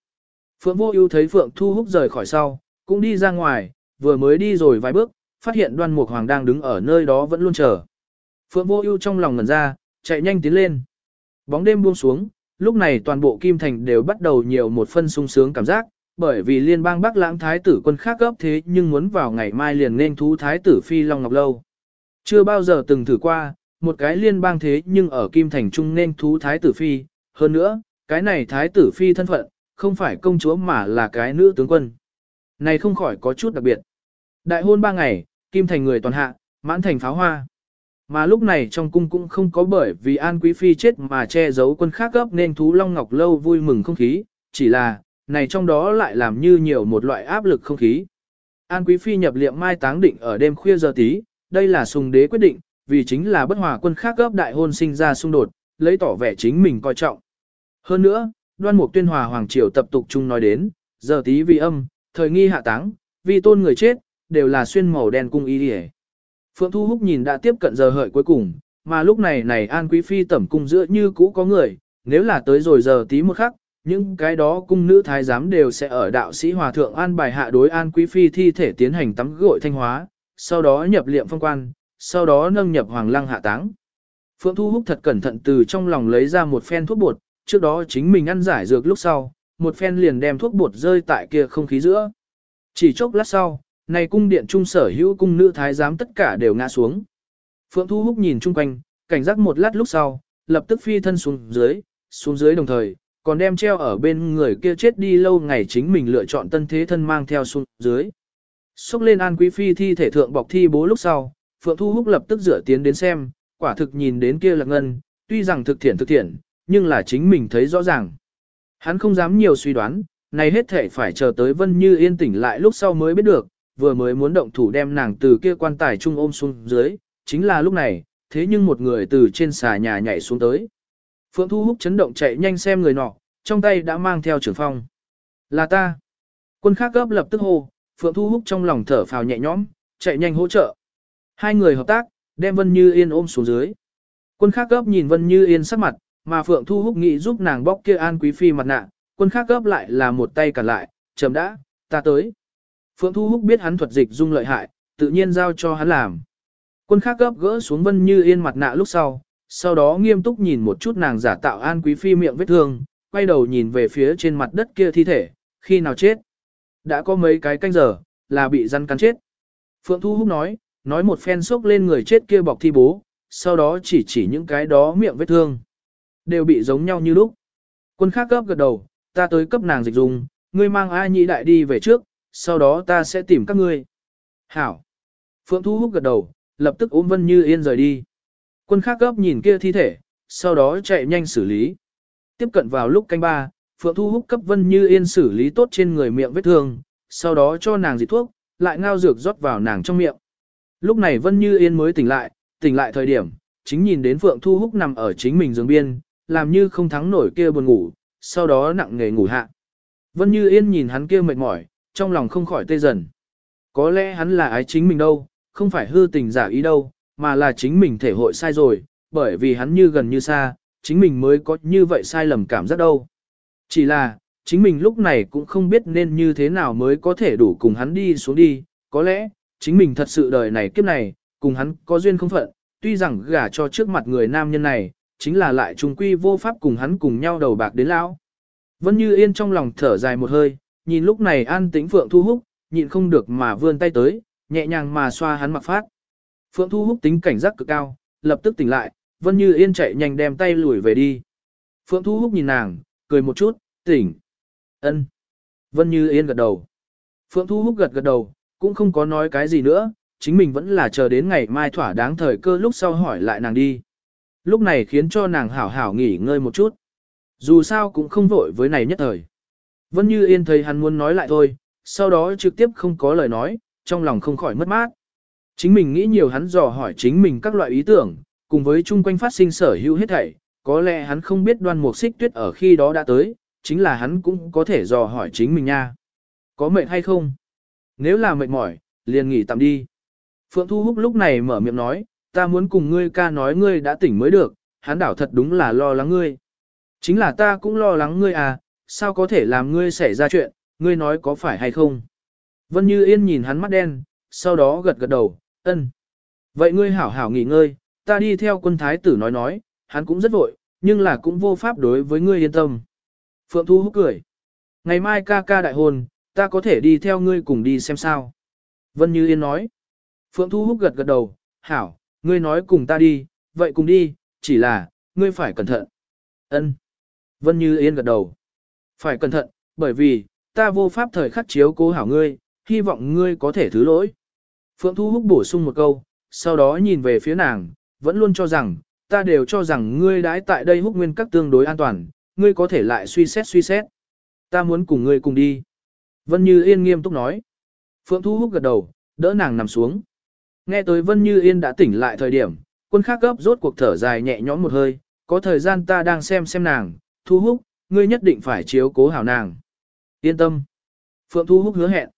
Phượng Vô Ưu thấy Phượng Thu Húc rời khỏi sau, cũng đi ra ngoài, vừa mới đi rồi vài bước, phát hiện Đoan Mục Hoàng đang đứng ở nơi đó vẫn luôn chờ. Phượng Vô Ưu trong lòng ngẩn ra, chạy nhanh tiến lên. Bóng đêm buông xuống, lúc này toàn bộ Kim Thành đều bắt đầu nhiều một phân sung sướng cảm giác, bởi vì liên bang Bắc Lãng Thái tử quân khác gấp thế nhưng muốn vào ngày mai liền nên thú Thái tử Phi Long Ngọc Lâu. Chưa bao giờ từng thử qua, một cái liên bang thế nhưng ở Kim Thành Trung nên thú Thái tử Phi, hơn nữa, cái này Thái tử Phi thân phận, không phải công chúa mà là cái nữ tướng quân. Này không khỏi có chút đặc biệt. Đại hôn ba ngày, Kim Thành người toàn hạ, mãn thành pháo hoa. Mà lúc này trong cung cũng không có bởi vì An Quý Phi chết mà che giấu quân khác gấp nên thú Long Ngọc Lâu vui mừng không khí, chỉ là, này trong đó lại làm như nhiều một loại áp lực không khí. An Quý Phi nhập liệm mai táng định ở đêm khuya giờ tí, đây là sùng đế quyết định, vì chính là bất hòa quân khác gấp đại hôn sinh ra xung đột, lấy tỏ vẻ chính mình coi trọng. Hơn nữa, đoan mục tuyên hòa hoàng triều tập tục chung nói đến, giờ tí vì âm, thời nghi hạ táng, vì tôn người chết, đều là xuyên màu đen cung y đi Phượng Thu Húc nhìn đã tiếp cận giờ hợi cuối cùng, mà lúc này này An Quý Phi tẩm cung giữa như cũ có người, nếu là tới rồi giờ tí một khắc, những cái đó cung nữ thái giám đều sẽ ở đạo sĩ hòa thượng an bài hạ đối An Quý Phi thi thể tiến hành tắm gội thanh hóa, sau đó nhập liệm phong quan, sau đó nâng nhập hoàng lăng hạ táng. Phượng Thu Húc thật cẩn thận từ trong lòng lấy ra một phen thuốc bột, trước đó chính mình ăn giải dược lúc sau, một phen liền đem thuốc bột rơi tại kia không khí giữa. Chỉ chốc lát sau, này cung điện trung sở hữu cung nữ thái giám tất cả đều ngã xuống. Phượng Thu Húc nhìn chung quanh, cảnh giác một lát lúc sau, lập tức phi thân xuống dưới, xuống dưới đồng thời, còn đem treo ở bên người kia chết đi lâu ngày chính mình lựa chọn tân thế thân mang theo xuống dưới. Xúc lên an quý phi thi thể thượng bọc thi bố lúc sau, Phượng Thu Húc lập tức rửa tiến đến xem, quả thực nhìn đến kia là ngân, tuy rằng thực thiện thực thiện, nhưng là chính mình thấy rõ ràng. Hắn không dám nhiều suy đoán, này hết thể phải chờ tới Vân Như yên tỉnh lại lúc sau mới biết được, vừa mới muốn động thủ đem nàng từ kia quan tài trung ôm xuống dưới, chính là lúc này, thế nhưng một người từ trên xà nhà nhảy xuống tới. Phượng Thu Húc chấn động chạy nhanh xem người nọ, trong tay đã mang theo trưởng phong. Là ta. Quân khác gấp lập tức hô, Phượng Thu Húc trong lòng thở phào nhẹ nhõm, chạy nhanh hỗ trợ. Hai người hợp tác, đem Vân Như Yên ôm xuống dưới. Quân khác gấp nhìn Vân Như Yên sắc mặt, mà Phượng Thu Húc nghĩ giúp nàng bóc kia An Quý Phi mặt nạ, quân khác gấp lại là một tay cản lại, chậm đã, ta tới. Phượng Thu Húc biết hắn thuật dịch dung lợi hại, tự nhiên giao cho hắn làm. Quân khác gấp gỡ xuống Vân Như Yên mặt nạ lúc sau, sau đó nghiêm túc nhìn một chút nàng giả tạo an quý phi miệng vết thương, quay đầu nhìn về phía trên mặt đất kia thi thể, khi nào chết. Đã có mấy cái canh giờ, là bị rắn cắn chết. Phượng Thu Húc nói, nói một phen sốc lên người chết kia bọc thi bố, sau đó chỉ chỉ những cái đó miệng vết thương. Đều bị giống nhau như lúc. Quân khác cấp gật đầu, ta tới cấp nàng dịch dùng, ngươi mang ai nhị đại đi về trước, sau đó ta sẽ tìm các ngươi. Hảo. Phượng Thu Húc gật đầu, lập tức ôm Vân Như Yên rời đi. Quân khác cấp nhìn kia thi thể, sau đó chạy nhanh xử lý. Tiếp cận vào lúc canh ba, Phượng Thu Húc cấp Vân Như Yên xử lý tốt trên người miệng vết thương, sau đó cho nàng dịch thuốc, lại ngao dược rót vào nàng trong miệng. Lúc này Vân Như Yên mới tỉnh lại, tỉnh lại thời điểm, chính nhìn đến Phượng Thu Húc nằm ở chính mình giường biên, làm như không thắng nổi kia buồn ngủ, sau đó nặng nghề ngủ hạ. Vân Như Yên nhìn hắn kia mệt mỏi, trong lòng không khỏi tê dần. Có lẽ hắn là ái chính mình đâu, không phải hư tình giả ý đâu, mà là chính mình thể hội sai rồi, bởi vì hắn như gần như xa, chính mình mới có như vậy sai lầm cảm giác đâu. Chỉ là, chính mình lúc này cũng không biết nên như thế nào mới có thể đủ cùng hắn đi xuống đi, có lẽ, chính mình thật sự đời này kiếp này, cùng hắn có duyên không phận, tuy rằng gả cho trước mặt người nam nhân này, chính là lại trùng quy vô pháp cùng hắn cùng nhau đầu bạc đến lão. Vẫn như yên trong lòng thở dài một hơi, nhìn lúc này an tĩnh Phượng Thu Húc, nhịn không được mà vươn tay tới, nhẹ nhàng mà xoa hắn mặc phát. Phượng Thu Húc tính cảnh giác cực cao, lập tức tỉnh lại, Vân Như Yên chạy nhanh đem tay lùi về đi. Phượng Thu Húc nhìn nàng, cười một chút, tỉnh. ân. Vân Như Yên gật đầu. Phượng Thu Húc gật gật đầu, cũng không có nói cái gì nữa, chính mình vẫn là chờ đến ngày mai thỏa đáng thời cơ lúc sau hỏi lại nàng đi. Lúc này khiến cho nàng hảo hảo nghỉ ngơi một chút. Dù sao cũng không vội với này nhất thời. Vân Như Yên thấy hắn muốn nói lại thôi, sau đó trực tiếp không có lời nói, trong lòng không khỏi mất mát. Chính mình nghĩ nhiều hắn dò hỏi chính mình các loại ý tưởng, cùng với chung quanh phát sinh sở hữu hết thảy, có lẽ hắn không biết đoan mục xích tuyết ở khi đó đã tới, chính là hắn cũng có thể dò hỏi chính mình nha. Có mệt hay không? Nếu là mệt mỏi, liền nghỉ tạm đi. Phượng Thu Húc lúc này mở miệng nói, ta muốn cùng ngươi ca nói ngươi đã tỉnh mới được, hắn đảo thật đúng là lo lắng ngươi. Chính là ta cũng lo lắng ngươi à, sao có thể làm ngươi xảy ra chuyện, ngươi nói có phải hay không? Vân Như Yên nhìn hắn mắt đen, sau đó gật gật đầu, ân. Vậy ngươi hảo hảo nghỉ ngơi, ta đi theo quân thái tử nói nói, hắn cũng rất vội, nhưng là cũng vô pháp đối với ngươi yên tâm. Phượng Thu hút cười. Ngày mai ca ca đại hôn, ta có thể đi theo ngươi cùng đi xem sao. Vân Như Yên nói. Phượng Thu húc gật gật đầu, hảo, ngươi nói cùng ta đi, vậy cùng đi, chỉ là, ngươi phải cẩn thận. Ân. Vân Như Yên gật đầu. Phải cẩn thận, bởi vì, ta vô pháp thời khắc chiếu cố hảo ngươi, hy vọng ngươi có thể thứ lỗi. Phượng Thu Húc bổ sung một câu, sau đó nhìn về phía nàng, vẫn luôn cho rằng, ta đều cho rằng ngươi đãi tại đây húc nguyên các tương đối an toàn, ngươi có thể lại suy xét suy xét. Ta muốn cùng ngươi cùng đi. Vân Như Yên nghiêm túc nói. Phượng Thu Húc gật đầu, đỡ nàng nằm xuống. Nghe tới Vân Như Yên đã tỉnh lại thời điểm, quân khác gấp rốt cuộc thở dài nhẹ nhõm một hơi, có thời gian ta đang xem xem nàng, Thu Húc, ngươi nhất định phải chiếu cố hảo nàng. Yên tâm. Phượng Thu Húc hứa hẹn.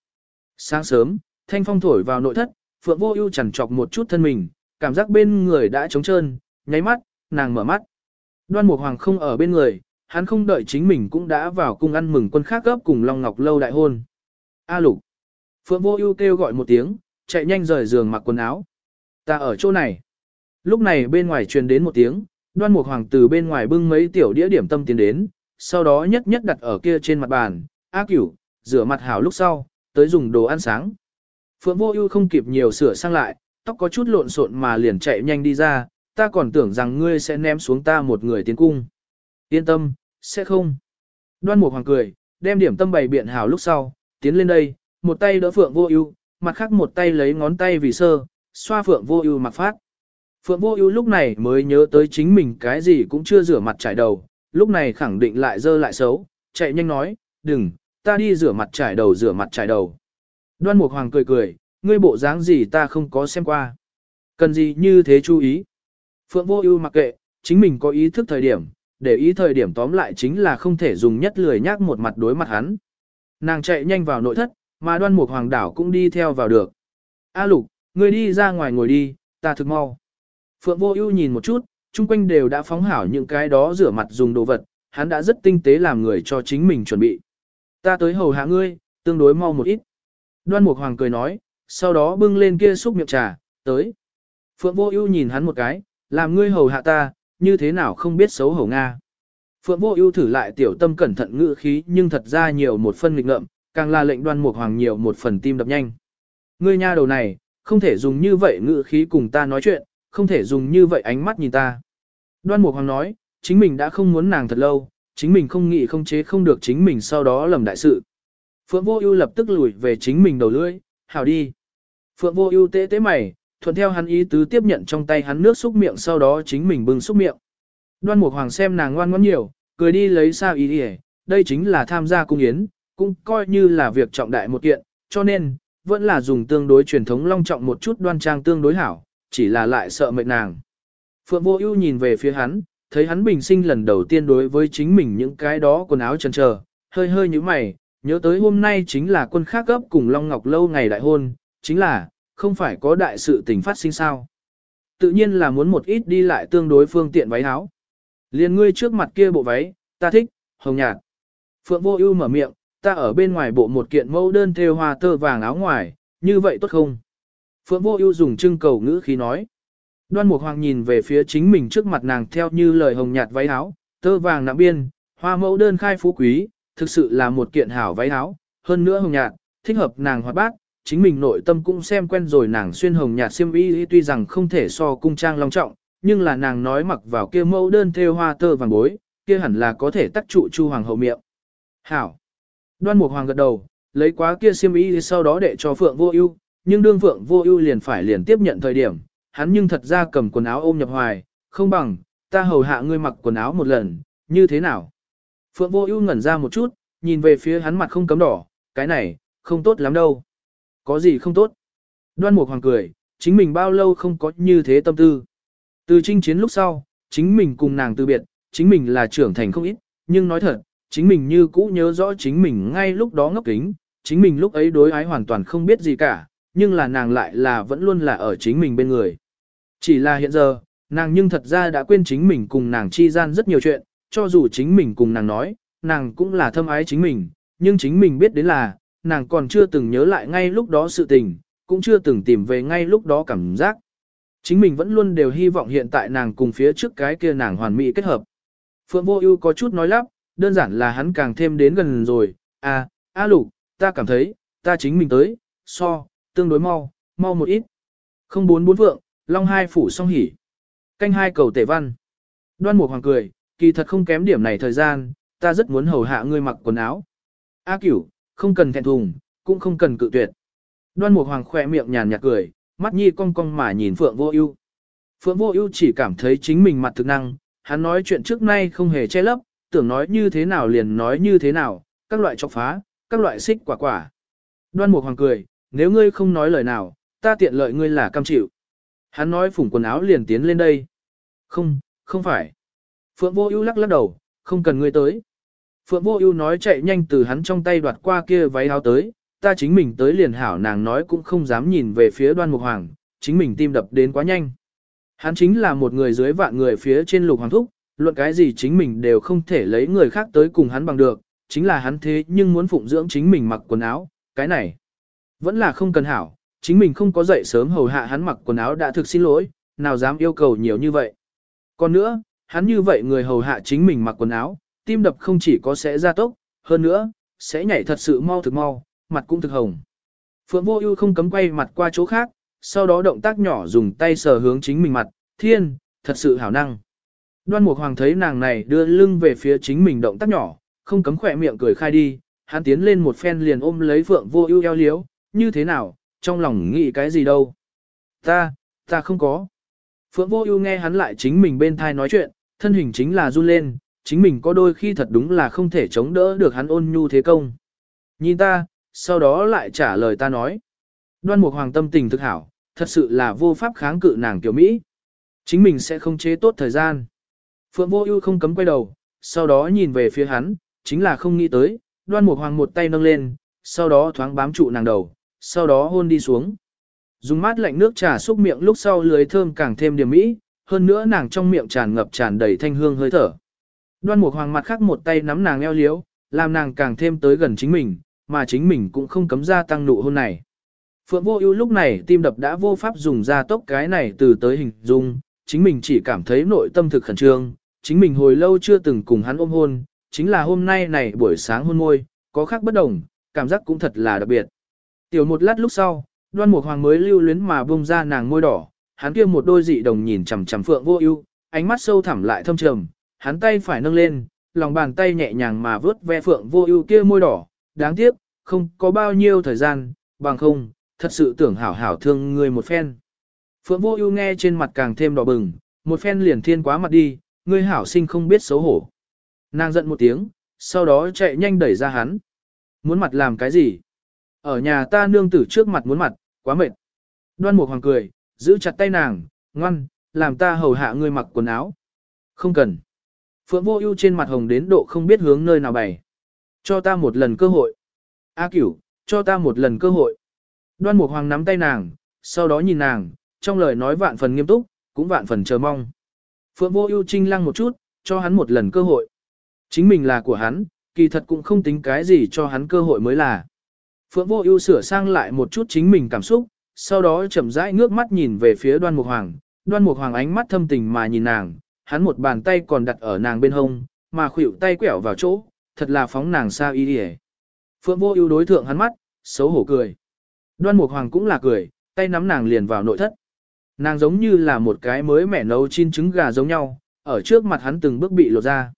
Sáng sớm, thanh phong thổi vào nội thất, Phượng Vô Ưu chằn chọc một chút thân mình, cảm giác bên người đã trống trơn, nháy mắt, nàng mở mắt. Đoan Mục Hoàng không ở bên người, hắn không đợi chính mình cũng đã vào cung ăn mừng quân khác gấp cùng Long Ngọc lâu đại hôn. A Lục. Phượng Vô Ưu kêu gọi một tiếng, chạy nhanh rời giường mặc quần áo. Ta ở chỗ này. Lúc này bên ngoài truyền đến một tiếng, Đoan Mục Hoàng từ bên ngoài bưng mấy tiểu đĩa điểm tâm tiến đến, sau đó nhất nhất đặt ở kia trên mặt bàn, "A Cửu, rửa mặt hảo lúc sau, tới dùng đồ ăn sáng." Phượng Vô Ưu không kịp nhiều sửa sang lại, tóc có chút lộn xộn mà liền chạy nhanh đi ra, ta còn tưởng rằng ngươi sẽ ném xuống ta một người tiến cung. Yên tâm, sẽ không. Đoan Mục Hoàng cười, đem điểm tâm bày biện hảo lúc sau, tiến lên đây, một tay đỡ Phượng Vô Ưu, mặt khác một tay lấy ngón tay vì sơ, xoa Phượng Vô Ưu mặt phát. Phượng Vô Ưu lúc này mới nhớ tới chính mình cái gì cũng chưa rửa mặt trải đầu, lúc này khẳng định lại dơ lại xấu, chạy nhanh nói, "Đừng, ta đi rửa mặt trải đầu rửa mặt trải đầu." Đoan Mục Hoàng cười cười, ngươi bộ dáng gì ta không có xem qua. Cần gì như thế chú ý. Phượng Vô Ưu mặc kệ, chính mình có ý thức thời điểm, để ý thời điểm tóm lại chính là không thể dùng nhất lười nhác một mặt đối mặt hắn. Nàng chạy nhanh vào nội thất, mà Đoan Mục Hoàng đảo cũng đi theo vào được. A Lục, người đi ra ngoài ngồi đi, ta thực mau. Phượng Vô Ưu nhìn một chút, chung quanh đều đã phóng hảo những cái đó rửa mặt dùng đồ vật, hắn đã rất tinh tế làm người cho chính mình chuẩn bị. Ta tới hầu hạ ngươi, tương đối mau một ít. Đoan Mục Hoàng cười nói, sau đó bưng lên kia xúc miệng trà, tới. Phượng Vô Ưu nhìn hắn một cái, làm ngươi hầu hạ ta, như thế nào không biết xấu hổ nga. Phượng Vô Ưu thử lại tiểu tâm cẩn thận ngữ khí, nhưng thật ra nhiều một phân nghịch ngợm, càng là lệnh Đoan Mục Hoàng nhiều một phần tim đập nhanh. Ngươi nha đầu này, không thể dùng như vậy ngữ khí cùng ta nói chuyện, không thể dùng như vậy ánh mắt nhìn ta. Đoan Mục Hoàng nói, chính mình đã không muốn nàng thật lâu, chính mình không nghĩ không chế không được chính mình sau đó lầm đại sự. Phượng Vô Ưu lập tức lùi về chính mình đầu lưỡi, "Hảo đi." Phượng Vô Ưu tế tế mày, thuận theo hắn ý tứ tiếp nhận trong tay hắn nước xúc miệng sau đó chính mình bưng xúc miệng. Đoan Mục Hoàng xem nàng ngoan ngoãn nhiều, cười đi lấy sao ý đi, đây chính là tham gia cung yến, cũng coi như là việc trọng đại một kiện, cho nên vẫn là dùng tương đối truyền thống long trọng một chút đoan trang tương đối hảo, chỉ là lại sợ mệt nàng. Phượng Vô Ưu nhìn về phía hắn, thấy hắn bình sinh lần đầu tiên đối với chính mình những cái đó quần áo chần chờ, hơi hơi nhíu mày, nhớ tới hôm nay chính là quân khác gấp cùng Long Ngọc lâu ngày đại hôn, chính là không phải có đại sự tình phát sinh sao? Tự nhiên là muốn một ít đi lại tương đối phương tiện váy áo. Liên ngươi trước mặt kia bộ váy, ta thích, hồng nhạt. Phượng Vô Ưu mở miệng, ta ở bên ngoài bộ một kiện mẫu đơn thêu hoa tơ vàng áo ngoài, như vậy tốt không? Phượng Vô Ưu dùng trưng cầu ngữ khí nói. Đoan Mục Hoàng nhìn về phía chính mình trước mặt nàng theo như lời hồng nhạt váy áo, tơ vàng nạm biên, hoa mẫu đơn khai phú quý, thực sự là một kiện hảo váy áo, hơn nữa hồng nhạt, thích hợp nàng hoạt bát, chính mình nội tâm cũng xem quen rồi nàng xuyên hồng nhạt xiêm y tuy rằng không thể so cung trang long trọng, nhưng là nàng nói mặc vào kia mẫu đơn thêu hoa tơ vàng bối, kia hẳn là có thể tác trụ chu hoàng hậu miệng. Hảo. Đoan Mục Hoàng gật đầu, lấy quá kia xiêm y sau đó để cho Phượng Vô Ưu, nhưng đương Phượng Vô Ưu liền phải liền tiếp nhận thời điểm, hắn nhưng thật ra cầm quần áo ôm nhập hoài, không bằng, ta hầu hạ ngươi mặc quần áo một lần, như thế nào? Phượng Vô Ưu ngẩn ra một chút, nhìn về phía hắn mặt không cấm đỏ, cái này, không tốt lắm đâu. Có gì không tốt? Đoan Mục Hoàng cười, chính mình bao lâu không có như thế tâm tư. Từ chinh chiến lúc sau, chính mình cùng nàng từ biệt, chính mình là trưởng thành không ít, nhưng nói thật, chính mình như cũ nhớ rõ chính mình ngay lúc đó ngốc kính, chính mình lúc ấy đối ái hoàn toàn không biết gì cả, nhưng là nàng lại là vẫn luôn là ở chính mình bên người. Chỉ là hiện giờ, nàng nhưng thật ra đã quên chính mình cùng nàng chi gian rất nhiều chuyện, cho dù chính mình cùng nàng nói, nàng cũng là thâm ái chính mình, nhưng chính mình biết đến là, nàng còn chưa từng nhớ lại ngay lúc đó sự tình, cũng chưa từng tìm về ngay lúc đó cảm giác. Chính mình vẫn luôn đều hy vọng hiện tại nàng cùng phía trước cái kia nàng hoàn mỹ kết hợp. Phượng Vô Ưu có chút nói lắp, đơn giản là hắn càng thêm đến gần rồi, à, A Lục, ta cảm thấy, ta chính mình tới, so, tương đối mau, mau một ít. Không bốn bốn vượng, long hai phủ song hỉ. Canh hai cầu tể văn. Đoan Mục Hoàng cười, kỳ thật không kém điểm này thời gian, ta rất muốn hầu hạ ngươi mặc quần áo. A Cửu, không cần thẹn thùng, cũng không cần cự tuyệt. Đoan Mục Hoàng khỏe miệng nhàn nhạt cười, mắt nhi cong cong mà nhìn Phượng Vô Ưu. Phượng Vô Ưu chỉ cảm thấy chính mình mặt thực năng, hắn nói chuyện trước nay không hề che lấp, tưởng nói như thế nào liền nói như thế nào, các loại chọc phá, các loại xích quả quả. Đoan Mục Hoàng cười, nếu ngươi không nói lời nào, ta tiện lợi ngươi là cam chịu. Hắn nói phủng quần áo liền tiến lên đây. Không, không phải. Phượng Vô Ưu lắc lắc đầu, không cần ngươi tới. Phượng Vô Ưu nói chạy nhanh từ hắn trong tay đoạt qua kia váy áo tới, ta chính mình tới liền hảo nàng nói cũng không dám nhìn về phía Đoan Mục Hoàng, chính mình tim đập đến quá nhanh. Hắn chính là một người dưới vạn người phía trên lục hoàng thúc, luận cái gì chính mình đều không thể lấy người khác tới cùng hắn bằng được, chính là hắn thế nhưng muốn phụng dưỡng chính mình mặc quần áo, cái này vẫn là không cần hảo, chính mình không có dậy sớm hầu hạ hắn mặc quần áo đã thực xin lỗi, nào dám yêu cầu nhiều như vậy. Còn nữa, hắn như vậy người hầu hạ chính mình mặc quần áo, tim đập không chỉ có sẽ ra tốc, hơn nữa, sẽ nhảy thật sự mau thực mau, mặt cũng thực hồng. Phượng Vô Ưu không cấm quay mặt qua chỗ khác, sau đó động tác nhỏ dùng tay sờ hướng chính mình mặt, thiên, thật sự hảo năng. Đoan Mục Hoàng thấy nàng này đưa lưng về phía chính mình động tác nhỏ, không cấm khỏe miệng cười khai đi, hắn tiến lên một phen liền ôm lấy Phượng Vô Ưu eo liếu, như thế nào, trong lòng nghĩ cái gì đâu. Ta, ta không có. Phượng Vô Ưu nghe hắn lại chính mình bên thai nói chuyện, thân hình chính là run lên, chính mình có đôi khi thật đúng là không thể chống đỡ được hắn ôn nhu thế công. Nhìn ta, sau đó lại trả lời ta nói. Đoan Mục Hoàng tâm tình thực hảo, thật sự là vô pháp kháng cự nàng tiểu Mỹ. Chính mình sẽ không chế tốt thời gian. Phượng Vô Ưu không cấm quay đầu, sau đó nhìn về phía hắn, chính là không nghĩ tới, Đoan Mục Hoàng một tay nâng lên, sau đó thoáng bám trụ nàng đầu, sau đó hôn đi xuống. Dùng mát lạnh nước trà xúc miệng lúc sau lưới thơm càng thêm điểm mỹ, hơn nữa nàng trong miệng tràn ngập tràn đầy thanh hương hơi thở. Đoan Mục Hoàng mặt khác một tay nắm nàng eo liếu, làm nàng càng thêm tới gần chính mình, mà chính mình cũng không cấm ra tăng nụ hôn này. Phượng Vô Ưu lúc này tim đập đã vô pháp dùng ra tốc cái này từ tới hình dung, chính mình chỉ cảm thấy nội tâm thực khẩn trương, chính mình hồi lâu chưa từng cùng hắn ôm hôn, chính là hôm nay này buổi sáng hôn môi, có khác bất đồng, cảm giác cũng thật là đặc biệt. Tiểu một lát lúc sau, Đoan Mục Hoàng mới lưu luyến mà bung ra nàng môi đỏ, hắn kia một đôi dị đồng nhìn chằm chằm Phượng Vô Ưu, ánh mắt sâu thẳm lại thâm trầm, hắn tay phải nâng lên, lòng bàn tay nhẹ nhàng mà vớt ve Phượng Vô Ưu kia môi đỏ, đáng tiếc, không có bao nhiêu thời gian, bằng không, thật sự tưởng hảo hảo thương người một phen. Phượng Vô Ưu nghe trên mặt càng thêm đỏ bừng, một phen liền thiên quá mặt đi, ngươi hảo sinh không biết xấu hổ. Nàng giận một tiếng, sau đó chạy nhanh đẩy ra hắn. Muốn mặt làm cái gì? Ở nhà ta nương tử trước mặt muốn mặt, quá mệt. Đoan Mục Hoàng cười, giữ chặt tay nàng, ngoan, làm ta hầu hạ ngươi mặc quần áo. Không cần. Phượng Vô Ưu trên mặt hồng đến độ không biết hướng nơi nào bày. Cho ta một lần cơ hội. A Cửu, cho ta một lần cơ hội. Đoan Mục Hoàng nắm tay nàng, sau đó nhìn nàng, trong lời nói vạn phần nghiêm túc, cũng vạn phần chờ mong. Phượng Vô Ưu trinh lăng một chút, cho hắn một lần cơ hội. Chính mình là của hắn, kỳ thật cũng không tính cái gì cho hắn cơ hội mới là. Phượng Vô Ưu sửa sang lại một chút chính mình cảm xúc, sau đó chậm rãi ngước mắt nhìn về phía Đoan Mục Hoàng. Đoan Mục Hoàng ánh mắt thâm tình mà nhìn nàng, hắn một bàn tay còn đặt ở nàng bên hông, mà khuỷu tay quẹo vào chỗ, thật là phóng nàng xa y đi. Phượng Vô Ưu đối thượng hắn mắt, xấu hổ cười. Đoan Mục Hoàng cũng là cười, tay nắm nàng liền vào nội thất. Nàng giống như là một cái mới mẻ nấu chín trứng gà giống nhau, ở trước mặt hắn từng bước bị lột ra.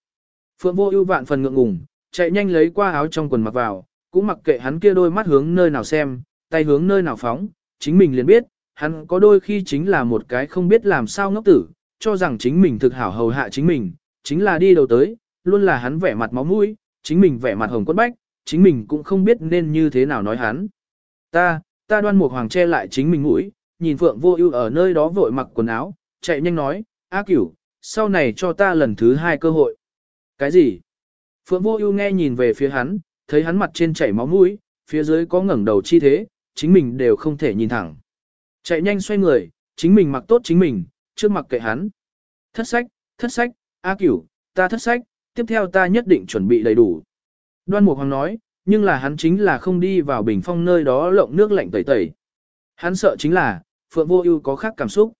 Phượng Vô Ưu vạn phần ngượng ngùng, chạy nhanh lấy qua áo trong quần mặc vào, cũng mặc kệ hắn kia đôi mắt hướng nơi nào xem, tay hướng nơi nào phóng, chính mình liền biết, hắn có đôi khi chính là một cái không biết làm sao ngốc tử, cho rằng chính mình thực hảo hầu hạ chính mình, chính là đi đầu tới, luôn là hắn vẻ mặt máu mũi, chính mình vẻ mặt hồng quất bách, chính mình cũng không biết nên như thế nào nói hắn. Ta, ta đoan một hoàng che lại chính mình mũi, nhìn Phượng Vô Ưu ở nơi đó vội mặc quần áo, chạy nhanh nói, "A Cửu, sau này cho ta lần thứ hai cơ hội." "Cái gì?" Phượng Vô Ưu nghe nhìn về phía hắn, thấy hắn mặt trên chảy máu mũi, phía dưới có ngẩng đầu chi thế, chính mình đều không thể nhìn thẳng. Chạy nhanh xoay người, chính mình mặc tốt chính mình, trước mặc kệ hắn. Thất sách, thất sách, A Cửu, ta thất sách, tiếp theo ta nhất định chuẩn bị đầy đủ. Đoan Mục Hoàng nói, nhưng là hắn chính là không đi vào bình phong nơi đó lộng nước lạnh tẩy tẩy. Hắn sợ chính là, Phượng Vô Ưu có khác cảm xúc.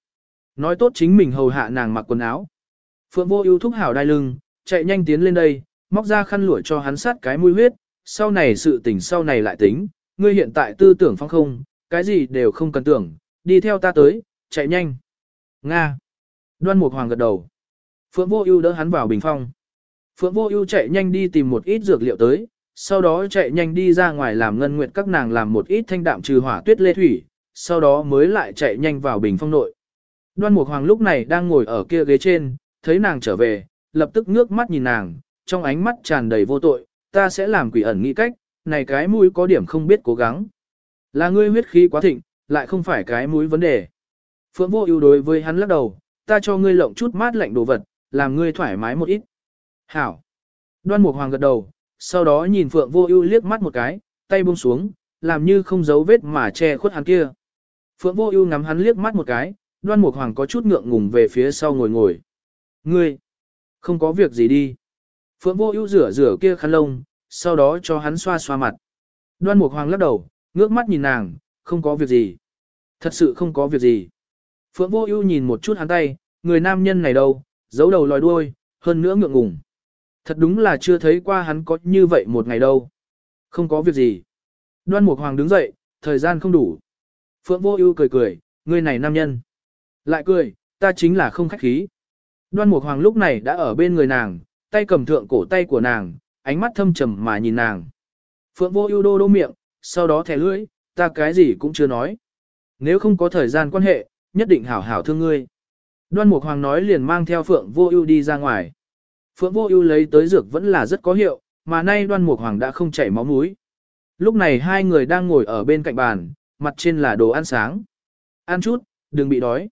Nói tốt chính mình hầu hạ nàng mặc quần áo. Phượng Vô Ưu thúc hảo đai lưng, chạy nhanh tiến lên đây, móc ra khăn lụa cho hắn sát cái mũi huyết, sau này sự tình sau này lại tính, ngươi hiện tại tư tưởng phong không, cái gì đều không cần tưởng, đi theo ta tới, chạy nhanh. Nga. Đoan Mục Hoàng gật đầu. Phượng Vô Ưu đỡ hắn vào bình phong. Phượng Vô Ưu chạy nhanh đi tìm một ít dược liệu tới, sau đó chạy nhanh đi ra ngoài làm ngân nguyệt các nàng làm một ít thanh đạm trừ hỏa tuyết lê thủy, sau đó mới lại chạy nhanh vào bình phong nội. Đoan Mục Hoàng lúc này đang ngồi ở kia ghế trên, thấy nàng trở về, lập tức ngước mắt nhìn nàng, trong ánh mắt tràn đầy vô tội, ta sẽ làm quỷ ẩn nghĩ cách, này cái mũi có điểm không biết cố gắng. Là ngươi huyết khí quá thịnh, lại không phải cái mũi vấn đề. Phượng Vô Ưu đối với hắn lắc đầu, ta cho ngươi lộng chút mát lạnh đồ vật, làm ngươi thoải mái một ít. Hảo. Đoan Mục Hoàng gật đầu, sau đó nhìn Phượng Vô Ưu liếc mắt một cái, tay buông xuống, làm như không giấu vết mà che khuất hắn kia. Phượng Vô Ưu ngắm hắn liếc mắt một cái, Đoan Mục Hoàng có chút ngượng ngùng về phía sau ngồi ngồi. "Ngươi không có việc gì đi?" Phượng Vô Ưu rửa rửa kia khăn lông, sau đó cho hắn xoa xoa mặt. Đoan Mục Hoàng lắc đầu, ngước mắt nhìn nàng, "Không có việc gì." "Thật sự không có việc gì." Phượng Vô Ưu nhìn một chút hắn tay, người nam nhân này đâu, giấu đầu lòi đuôi, hơn nữa ngượng ngùng. Thật đúng là chưa thấy qua hắn có như vậy một ngày đâu. Không có việc gì. Đoan Mục Hoàng đứng dậy, thời gian không đủ. Phượng Vô Ưu cười cười, người này nam nhân. Lại cười, ta chính là không khách khí. Đoan Mục Hoàng lúc này đã ở bên người nàng, tay cầm thượng cổ tay của nàng, ánh mắt thâm trầm mà nhìn nàng. Phượng Vô Ưu đô đô miệng, sau đó thè lưỡi, ta cái gì cũng chưa nói. Nếu không có thời gian quan hệ, nhất định hảo hảo thương ngươi. Đoan Mục Hoàng nói liền mang theo Phượng Vô Ưu đi ra ngoài. Phượng Vô Ưu lấy tới dược vẫn là rất có hiệu, mà nay Đoan Mục Hoàng đã không chảy máu mũi. Lúc này hai người đang ngồi ở bên cạnh bàn, mặt trên là đồ ăn sáng. Ăn chút, đừng bị đói.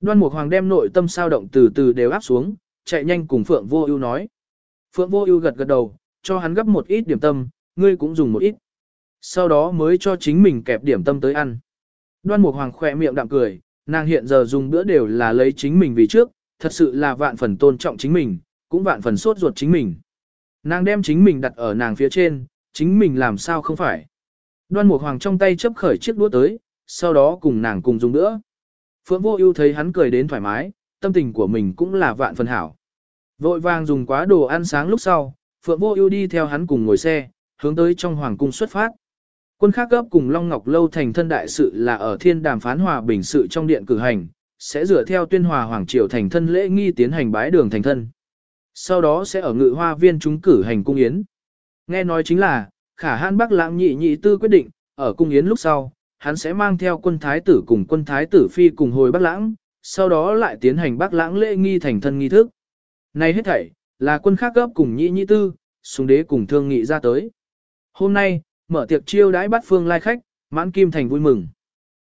Đoan Mục Hoàng đem nội tâm sao động từ từ đều áp xuống, chạy nhanh cùng Phượng Vô Ưu nói. Phượng Vô Ưu gật gật đầu, cho hắn gấp một ít điểm tâm, ngươi cũng dùng một ít. Sau đó mới cho chính mình kẹp điểm tâm tới ăn. Đoan Mục Hoàng khẽ miệng đạm cười, nàng hiện giờ dùng bữa đều là lấy chính mình vì trước, thật sự là vạn phần tôn trọng chính mình, cũng vạn phần sốt ruột chính mình. Nàng đem chính mình đặt ở nàng phía trên, chính mình làm sao không phải. Đoan Mục Hoàng trong tay chấp khởi chiếc đũa tới, sau đó cùng nàng cùng dùng nữa. Phượng Vô Ưu thấy hắn cười đến thoải mái, tâm tình của mình cũng là vạn phần hảo. Vội vàng dùng quá đồ ăn sáng lúc sau, Phượng Vô Ưu đi theo hắn cùng ngồi xe, hướng tới trong hoàng cung xuất phát. Quân khác gấp cùng Long Ngọc lâu thành thân đại sự là ở Thiên Đàm phán hòa bình sự trong điện cử hành, sẽ dựa theo tuyên hòa hoàng triều thành thân lễ nghi tiến hành bái đường thành thân. Sau đó sẽ ở Ngự Hoa viên chúng cử hành cung yến. Nghe nói chính là, Khả Hãn Bắc Lãng nhị nhị tư quyết định, ở cung yến lúc sau, hắn sẽ mang theo quân thái tử cùng quân thái tử phi cùng hồi Bắc Lãng, sau đó lại tiến hành Bắc Lãng lễ nghi thành thân nghi thức. Này hết thảy, là quân khác gấp cùng nhị nhị tư, xuống đế cùng thương nghị ra tới. Hôm nay, mở tiệc chiêu đãi bắt phương lai khách, mãn kim thành vui mừng.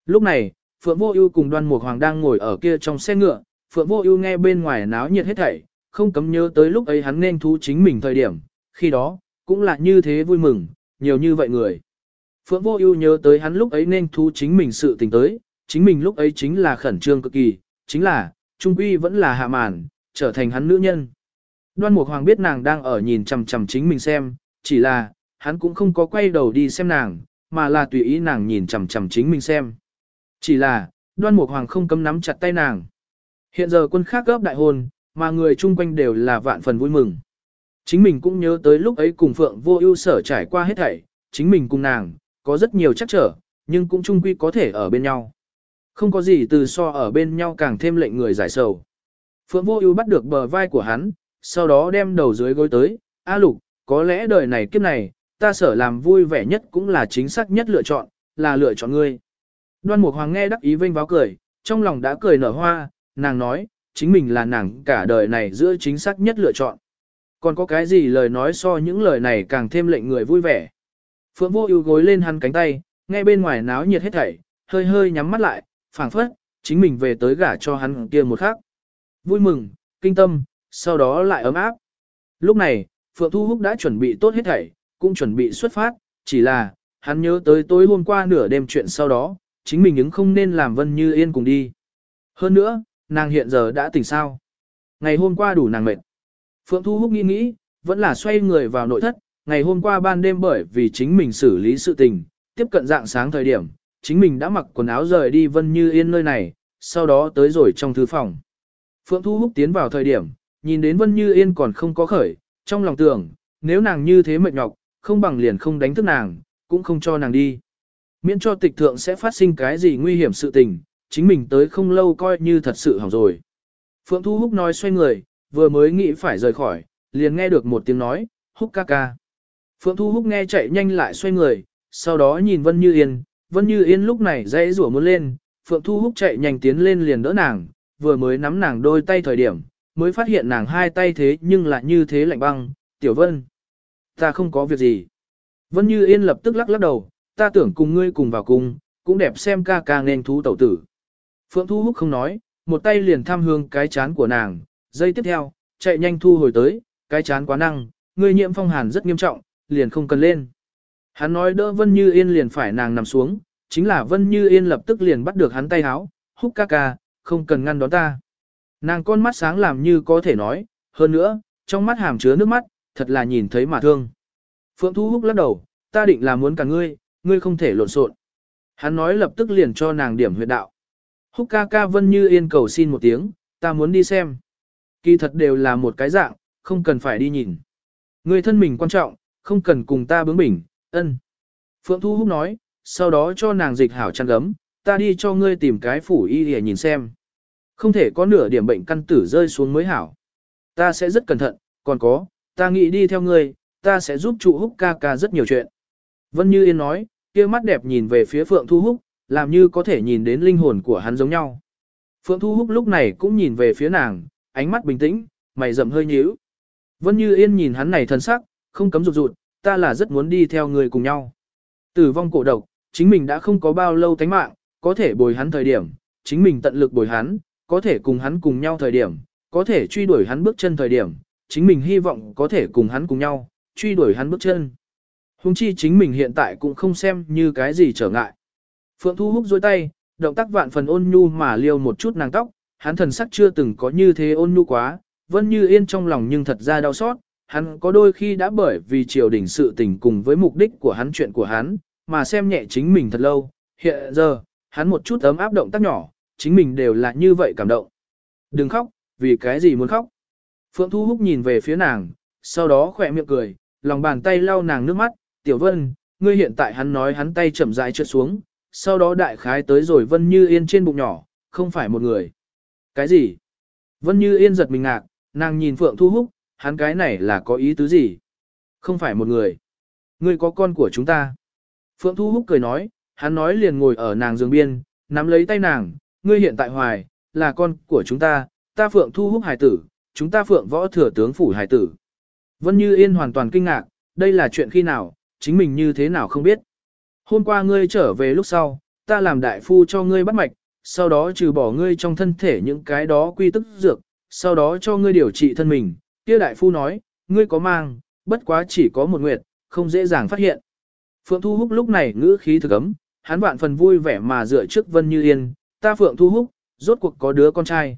Lúc này, Phượng Vô Ưu cùng Đoan Mục Hoàng đang ngồi ở kia trong xe ngựa, Phượng Vô Ưu nghe bên ngoài náo nhiệt hết thảy, không cấm nhớ tới lúc ấy hắn nên thú chính mình thời điểm, khi đó, cũng là như thế vui mừng, nhiều như vậy người. Phượng Vô Ưu nhớ tới hắn lúc ấy nên thú chính mình sự tình tới, chính mình lúc ấy chính là khẩn trương cực kỳ, chính là, trung quy vẫn là hạ màn, trở thành hắn nữ nhân. Đoan Mục Hoàng biết nàng đang ở nhìn chằm chằm chính mình xem, chỉ là, hắn cũng không có quay đầu đi xem nàng, mà là tùy ý nàng nhìn chằm chằm chính mình xem. Chỉ là, Đoan Mục Hoàng không cấm nắm chặt tay nàng. Hiện giờ quân khác gấp đại hôn, mà người chung quanh đều là vạn phần vui mừng. Chính mình cũng nhớ tới lúc ấy cùng Phượng Vô Ưu sở trải qua hết thảy, chính mình cùng nàng có rất nhiều chắc trở, nhưng cũng chung quy có thể ở bên nhau. Không có gì từ so ở bên nhau càng thêm lệnh người giải sầu. Phượng Vô Ưu bắt được bờ vai của hắn, sau đó đem đầu dưới gối tới, "A Lục, có lẽ đời này kiếp này, ta sở làm vui vẻ nhất cũng là chính xác nhất lựa chọn, là lựa chọn ngươi." Đoan Mục Hoàng nghe đắc ý vênh váo cười, trong lòng đã cười nở hoa, nàng nói, chính mình là nàng cả đời này giữa chính xác nhất lựa chọn. Còn có cái gì lời nói so những lời này càng thêm lệnh người vui vẻ. Phượng Vô Ưu gối lên hắn cánh tay, nghe bên ngoài náo nhiệt hết thảy, hơi hơi nhắm mắt lại, phảng phất chính mình về tới gả cho hắn kia một khắc. Vui mừng, kinh tâm, sau đó lại ấm áp. Lúc này, Phượng Thu Húc đã chuẩn bị tốt hết thảy, cũng chuẩn bị xuất phát, chỉ là, hắn nhớ tới tối hôm qua nửa đêm chuyện sau đó, chính mình ứng không nên làm Vân Như Yên cùng đi. Hơn nữa, nàng hiện giờ đã tỉnh sao. Ngày hôm qua đủ nàng mệt. Phượng Thu Húc nghĩ nghĩ, vẫn là xoay người vào nội thất, ngày hôm qua ban đêm bởi vì chính mình xử lý sự tình, tiếp cận dạng sáng thời điểm, chính mình đã mặc quần áo rời đi Vân Như Yên nơi này, sau đó tới rồi trong thư phòng. Phượng Thu Húc tiến vào thời điểm, nhìn đến Vân Như Yên còn không có khởi, trong lòng tưởng, nếu nàng như thế mệt nhọc, không bằng liền không đánh thức nàng, cũng không cho nàng đi. Miễn cho tịch thượng sẽ phát sinh cái gì nguy hiểm sự tình, chính mình tới không lâu coi như thật sự hỏng rồi. Phượng Thu Húc nói xoay người, vừa mới nghĩ phải rời khỏi, liền nghe được một tiếng nói, Húc ca ca. Phượng Thu Húc nghe chạy nhanh lại xoay người, sau đó nhìn Vân Như Yên, Vân Như Yên lúc này dãy rủa muốn lên, Phượng Thu Húc chạy nhanh tiến lên liền đỡ nàng, vừa mới nắm nàng đôi tay thời điểm, mới phát hiện nàng hai tay thế nhưng lại như thế lạnh băng, Tiểu Vân. Ta không có việc gì. Vân Như Yên lập tức lắc lắc đầu, ta tưởng cùng ngươi cùng vào cùng, cũng đẹp xem ca ca nên thú tẩu tử. Phượng Thu Húc không nói, một tay liền tham hương cái chán của nàng, giây tiếp theo, chạy nhanh thu hồi tới, cái chán quá năng, ngươi nhiễm phong hàn rất nghiêm trọng, liền không cần lên. Hắn nói đỡ Vân Như Yên liền phải nàng nằm xuống, chính là Vân Như Yên lập tức liền bắt được hắn tay háo, húc ca ca, không cần ngăn đón ta. Nàng con mắt sáng làm như có thể nói, hơn nữa, trong mắt hàm chứa nước mắt, thật là nhìn thấy mà thương. Phượng Thu Húc lắc đầu, ta định là muốn cả ngươi, ngươi không thể lộn xộn. Hắn nói lập tức liền cho nàng điểm huyệt đạo. Húc ca ca Vân Như Yên cầu xin một tiếng, ta muốn đi xem. Kỳ thật đều là một cái dạng, không cần phải đi nhìn. Ngươi thân mình quan trọng, không cần cùng ta bướng bỉnh, ân. Phượng Thu Húc nói, sau đó cho nàng dịch hảo chăn gấm, ta đi cho ngươi tìm cái phủ y để nhìn xem. Không thể có nửa điểm bệnh căn tử rơi xuống mới hảo. Ta sẽ rất cẩn thận, còn có, ta nghĩ đi theo ngươi, ta sẽ giúp trụ húc ca ca rất nhiều chuyện. Vân Như Yên nói, kia mắt đẹp nhìn về phía Phượng Thu Húc, làm như có thể nhìn đến linh hồn của hắn giống nhau. Phượng Thu Húc lúc này cũng nhìn về phía nàng, ánh mắt bình tĩnh, mày rậm hơi nhíu. Vân Như Yên nhìn hắn này thân sắc, không cấm rụt rụt, ta là rất muốn đi theo người cùng nhau. Tử vong cổ độc, chính mình đã không có bao lâu tánh mạng, có thể bồi hắn thời điểm, chính mình tận lực bồi hắn, có thể cùng hắn cùng nhau thời điểm, có thể truy đuổi hắn bước chân thời điểm, chính mình hy vọng có thể cùng hắn cùng nhau, truy đuổi hắn bước chân. Hùng chi chính mình hiện tại cũng không xem như cái gì trở ngại. Phượng Thu hút dôi tay, động tác vạn phần ôn nhu mà liêu một chút nàng tóc, hắn thần sắc chưa từng có như thế ôn nhu quá, vẫn như yên trong lòng nhưng thật ra đau xót, hắn có đôi khi đã bởi vì triều đình sự tình cùng với mục đích của hắn chuyện của hắn, mà xem nhẹ chính mình thật lâu, hiện giờ, hắn một chút ấm áp động tác nhỏ, chính mình đều là như vậy cảm động. Đừng khóc, vì cái gì muốn khóc. Phượng Thu Húc nhìn về phía nàng, sau đó khỏe miệng cười, lòng bàn tay lau nàng nước mắt, tiểu vân, ngươi hiện tại hắn nói hắn tay chậm rãi trượt xuống, sau đó đại khái tới rồi vân như yên trên bụng nhỏ, không phải một người. Cái gì? Vân như yên giật mình ngạc, nàng nhìn Phượng Thu Húc, hắn cái này là có ý tứ gì? Không phải một người. Ngươi có con của chúng ta. Phượng Thu Húc cười nói, hắn nói liền ngồi ở nàng giường biên, nắm lấy tay nàng, ngươi hiện tại hoài, là con của chúng ta, ta Phượng Thu Húc hải tử, chúng ta Phượng võ thừa tướng phủ hải tử. Vân Như Yên hoàn toàn kinh ngạc, đây là chuyện khi nào, chính mình như thế nào không biết. Hôm qua ngươi trở về lúc sau, ta làm đại phu cho ngươi bắt mạch, sau đó trừ bỏ ngươi trong thân thể những cái đó quy tức dược, sau đó cho ngươi điều trị thân mình. Kia đại phu nói, ngươi có mang, bất quá chỉ có một nguyệt, không dễ dàng phát hiện. Phượng Thu Húc lúc này ngữ khí thực ấm, hắn vạn phần vui vẻ mà dựa trước Vân Như Yên, ta Phượng Thu Húc, rốt cuộc có đứa con trai.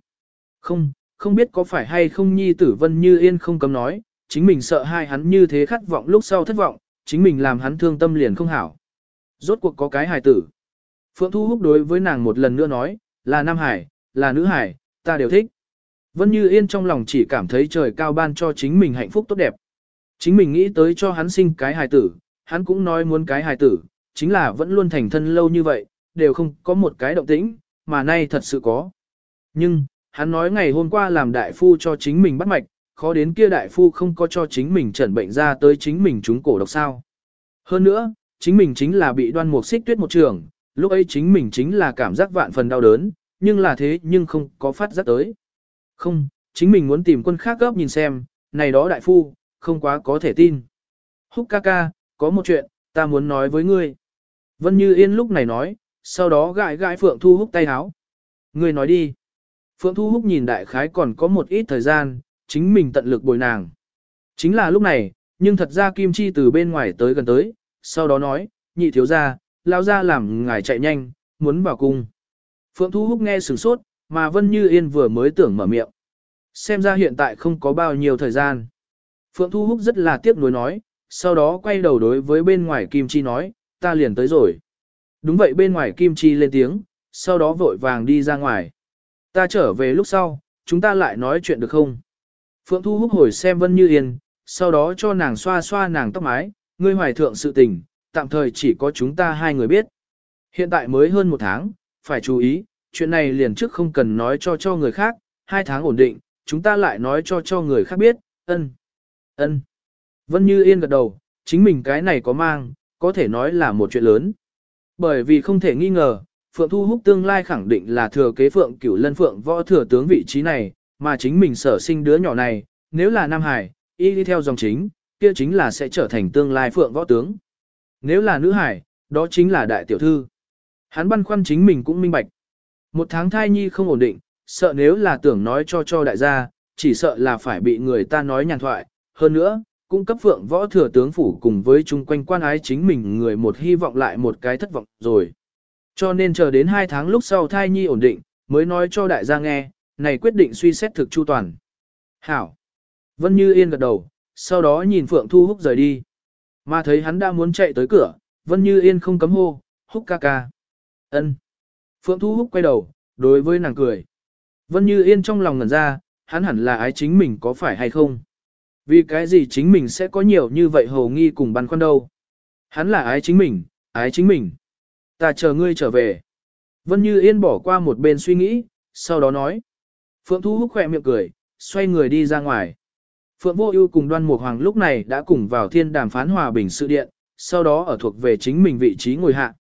Không, không biết có phải hay không nhi tử Vân Như Yên không cấm nói, chính mình sợ hai hắn như thế khát vọng lúc sau thất vọng, chính mình làm hắn thương tâm liền không hảo. Rốt cuộc có cái hài tử. Phượng Thu Húc đối với nàng một lần nữa nói, là nam hải, là nữ hải, ta đều thích. Vân Như Yên trong lòng chỉ cảm thấy trời cao ban cho chính mình hạnh phúc tốt đẹp. Chính mình nghĩ tới cho hắn sinh cái hài tử, hắn cũng nói muốn cái hài tử, chính là vẫn luôn thành thân lâu như vậy, đều không có một cái động tĩnh, mà nay thật sự có. Nhưng, hắn nói ngày hôm qua làm đại phu cho chính mình bắt mạch, khó đến kia đại phu không có cho chính mình trần bệnh ra tới chính mình chúng cổ độc sao. Hơn nữa, chính mình chính là bị đoan mục xích tuyết một trường, lúc ấy chính mình chính là cảm giác vạn phần đau đớn, nhưng là thế nhưng không có phát giác tới. Không, chính mình muốn tìm quân khác gấp nhìn xem, này đó đại phu, không quá có thể tin. Húc ca ca, có một chuyện, ta muốn nói với ngươi. Vân Như Yên lúc này nói, sau đó gãi gãi Phượng Thu Húc tay háo. Ngươi nói đi. Phượng Thu Húc nhìn đại khái còn có một ít thời gian, chính mình tận lực bồi nàng. Chính là lúc này, nhưng thật ra Kim Chi từ bên ngoài tới gần tới, sau đó nói, nhị thiếu gia, lao ra làm ngài chạy nhanh, muốn vào cung. Phượng Thu Húc nghe sửng sốt, mà Vân Như Yên vừa mới tưởng mở miệng. Xem ra hiện tại không có bao nhiêu thời gian. Phượng Thu Húc rất là tiếc nuối nói, sau đó quay đầu đối với bên ngoài Kim Chi nói, ta liền tới rồi. Đúng vậy bên ngoài Kim Chi lên tiếng, sau đó vội vàng đi ra ngoài. Ta trở về lúc sau, chúng ta lại nói chuyện được không? Phượng Thu Húc hồi xem Vân Như Yên, sau đó cho nàng xoa xoa nàng tóc mái, ngươi hoài thượng sự tình, tạm thời chỉ có chúng ta hai người biết. Hiện tại mới hơn một tháng, phải chú ý, chuyện này liền trước không cần nói cho cho người khác, hai tháng ổn định, chúng ta lại nói cho cho người khác biết, ân, ân. Vân Như Yên gật đầu, chính mình cái này có mang, có thể nói là một chuyện lớn. Bởi vì không thể nghi ngờ, Phượng Thu Húc tương lai khẳng định là thừa kế Phượng Cửu Lân Phượng võ thừa tướng vị trí này, mà chính mình sở sinh đứa nhỏ này, nếu là Nam Hải, y đi theo dòng chính, kia chính là sẽ trở thành tương lai Phượng võ tướng. Nếu là nữ hải, đó chính là đại tiểu thư. Hắn băn khoăn chính mình cũng minh bạch. Một tháng thai nhi không ổn định, sợ nếu là tưởng nói cho cho đại gia, chỉ sợ là phải bị người ta nói nhàn thoại. Hơn nữa, cung cấp phượng võ thừa tướng phủ cùng với chung quanh quan ái chính mình người một hy vọng lại một cái thất vọng rồi. Cho nên chờ đến hai tháng lúc sau thai nhi ổn định, mới nói cho đại gia nghe, này quyết định suy xét thực chu toàn. Hảo. Vân Như Yên gật đầu, sau đó nhìn Phượng Thu Húc rời đi. Mà thấy hắn đã muốn chạy tới cửa, Vân Như Yên không cấm hô, Húc ca ca. ân. Phượng Thu Húc quay đầu, đối với nàng cười. Vân Như Yên trong lòng ngẩn ra, hắn hẳn là ái chính mình có phải hay không? Vì cái gì chính mình sẽ có nhiều như vậy hầu nghi cùng băn khoăn đâu? Hắn là ái chính mình, ái chính mình. Ta chờ ngươi trở về. Vân Như Yên bỏ qua một bên suy nghĩ, sau đó nói. Phượng Thu Húc khỏe miệng cười, xoay người đi ra ngoài. Phượng Vô Ưu cùng Đoan Mục Hoàng lúc này đã cùng vào thiên đàm phán hòa bình sự điện, sau đó ở thuộc về chính mình vị trí ngồi hạ.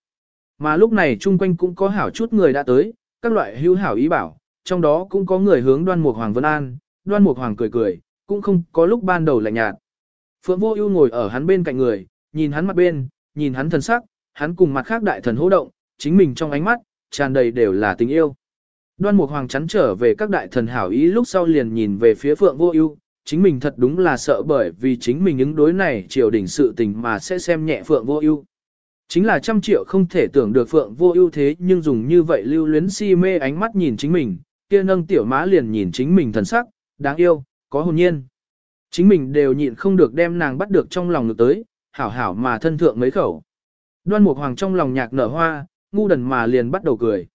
Mà lúc này chung quanh cũng có hảo chút người đã tới, các loại hữu hảo ý bảo, trong đó cũng có người hướng Đoan Mục Hoàng Vân An, Đoan Mục Hoàng cười cười, cũng không có lúc ban đầu lạnh nhạt. Phượng Vô Ưu ngồi ở hắn bên cạnh người, nhìn hắn mặt bên, nhìn hắn thần sắc, hắn cùng mặt khác đại thần hô động, chính mình trong ánh mắt tràn đầy đều là tình yêu. Đoan Mục Hoàng chắn trở về các đại thần hảo ý lúc sau liền nhìn về phía Phượng Vô Ưu, chính mình thật đúng là sợ bởi vì chính mình ứng đối này triều đình sự tình mà sẽ xem nhẹ Phượng Vô Ưu. Chính là trăm triệu không thể tưởng được Phượng Vô Ưu thế nhưng dùng như vậy lưu luyến si mê ánh mắt nhìn chính mình, kia nâng tiểu má liền nhìn chính mình thần sắc, đáng yêu, có hồn nhiên. Chính mình đều nhịn không được đem nàng bắt được trong lòng được tới, hảo hảo mà thân thượng mấy khẩu. Đoan Mục Hoàng trong lòng nhạc nở hoa, ngu đần mà liền bắt đầu cười.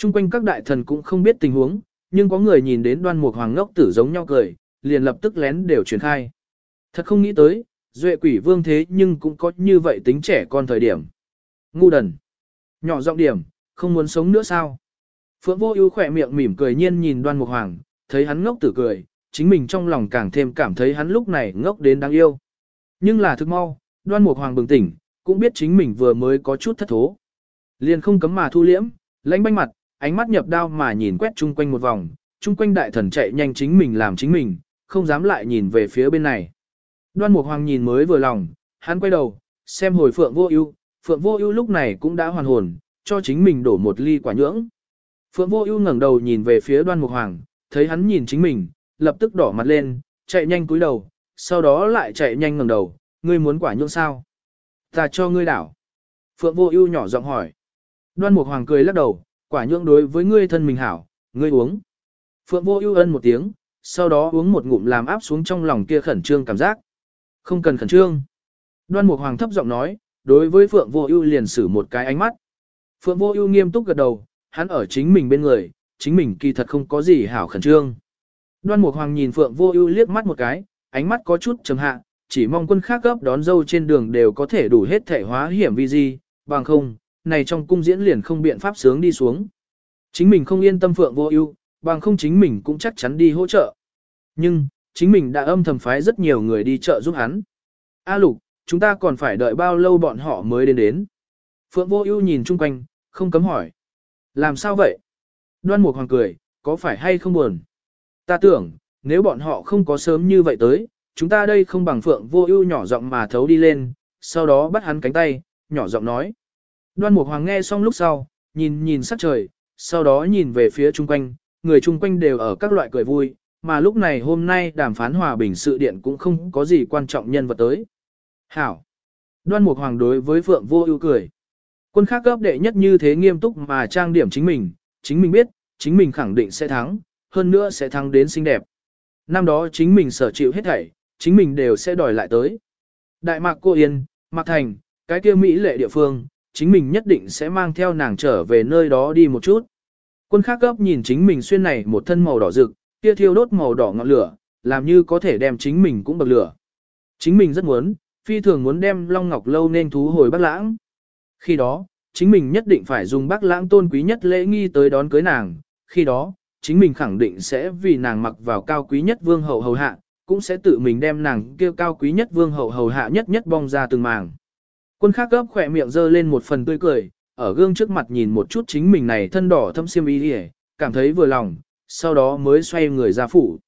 Trung quanh các đại thần cũng không biết tình huống, nhưng có người nhìn đến đoan mục hoàng ngốc tử giống nhau cười, liền lập tức lén đều truyền khai. Thật không nghĩ tới, duệ quỷ vương thế nhưng cũng có như vậy tính trẻ con thời điểm. Ngu đần. Nhỏ giọng điểm, không muốn sống nữa sao? Phượng vô ưu khỏe miệng mỉm cười nhiên nhìn đoan mục hoàng, thấy hắn ngốc tử cười, chính mình trong lòng càng thêm cảm thấy hắn lúc này ngốc đến đáng yêu. Nhưng là thức mau, đoan mục hoàng bừng tỉnh, cũng biết chính mình vừa mới có chút thất thố. Liền không cấm mà thu liễm, lãnh banh mặt, ánh mắt nhập đao mà nhìn quét chung quanh một vòng, chung quanh đại thần chạy nhanh chính mình làm chính mình, không dám lại nhìn về phía bên này. Đoan Mục Hoàng nhìn mới vừa lòng, hắn quay đầu, xem hồi Phượng Vô Ưu, Phượng Vô Ưu lúc này cũng đã hoàn hồn, cho chính mình đổ một ly quả nhưỡng. Phượng Vô Ưu ngẩng đầu nhìn về phía Đoan Mục Hoàng, thấy hắn nhìn chính mình, lập tức đỏ mặt lên, chạy nhanh cúi đầu, sau đó lại chạy nhanh ngẩng đầu, ngươi muốn quả nhưỡng sao? Ta cho ngươi đảo. Phượng Vô Ưu nhỏ giọng hỏi. Đoan Mục Hoàng cười lắc đầu, quả nhưỡng đối với ngươi thân mình hảo, ngươi uống. Phượng Vô Ưu ân một tiếng, sau đó uống một ngụm làm áp xuống trong lòng kia khẩn trương cảm giác. Không cần khẩn trương. Đoan Mục Hoàng thấp giọng nói, đối với Phượng Vô Ưu liền sử một cái ánh mắt. Phượng Vô Ưu nghiêm túc gật đầu, hắn ở chính mình bên người, chính mình kỳ thật không có gì hảo khẩn trương. Đoan Mục Hoàng nhìn Phượng Vô Ưu liếc mắt một cái, ánh mắt có chút trầm hạ, chỉ mong quân khác gấp đón dâu trên đường đều có thể đủ hết thể hóa hiểm vi di, bằng không, này trong cung diễn liền không biện pháp sướng đi xuống. Chính mình không yên tâm Phượng Vô Ưu, bằng không chính mình cũng chắc chắn đi hỗ trợ. Nhưng, chính mình đã âm thầm phái rất nhiều người đi chợ giúp hắn. A Lục, chúng ta còn phải đợi bao lâu bọn họ mới đến đến. Phượng Vô Ưu nhìn chung quanh, không cấm hỏi. Làm sao vậy? Đoan Mục Hoàng cười, có phải hay không buồn? Ta tưởng, nếu bọn họ không có sớm như vậy tới, chúng ta đây không bằng Phượng Vô Ưu nhỏ giọng mà thấu đi lên, sau đó bắt hắn cánh tay, nhỏ giọng nói. Đoan Mục Hoàng nghe xong lúc sau, nhìn nhìn sắc trời, sau đó nhìn về phía chung quanh, người chung quanh đều ở các loại cười vui, mà lúc này hôm nay đàm phán hòa bình sự điện cũng không có gì quan trọng nhân vật tới. Hảo! Đoan Mục Hoàng đối với Phượng Vô Ưu cười. Quân khác cấp đệ nhất như thế nghiêm túc mà trang điểm chính mình, chính mình biết, chính mình khẳng định sẽ thắng, hơn nữa sẽ thắng đến xinh đẹp. Năm đó chính mình sở chịu hết thảy, chính mình đều sẽ đòi lại tới. Đại Mạc Cô Yên, Mạc Thành, cái kia Mỹ lệ địa phương, chính mình nhất định sẽ mang theo nàng trở về nơi đó đi một chút. Quân khác gấp nhìn chính mình xuyên này một thân màu đỏ rực, kia thiêu đốt màu đỏ ngọn lửa, làm như có thể đem chính mình cũng bậc lửa. Chính mình rất muốn, phi thường muốn đem Long Ngọc Lâu nên thú hồi Bắc Lãng. Khi đó, chính mình nhất định phải dùng Bắc Lãng tôn quý nhất lễ nghi tới đón cưới nàng. Khi đó, chính mình khẳng định sẽ vì nàng mặc vào cao quý nhất vương hậu hầu hạ, cũng sẽ tự mình đem nàng kêu cao quý nhất vương hậu hầu hạ nhất nhất bong ra từng màng. Quân khác gấp khỏe miệng dơ lên một phần tươi cười, ở gương trước mặt nhìn một chút chính mình này thân đỏ thâm xiêm y hề, cảm thấy vừa lòng, sau đó mới xoay người ra phủ.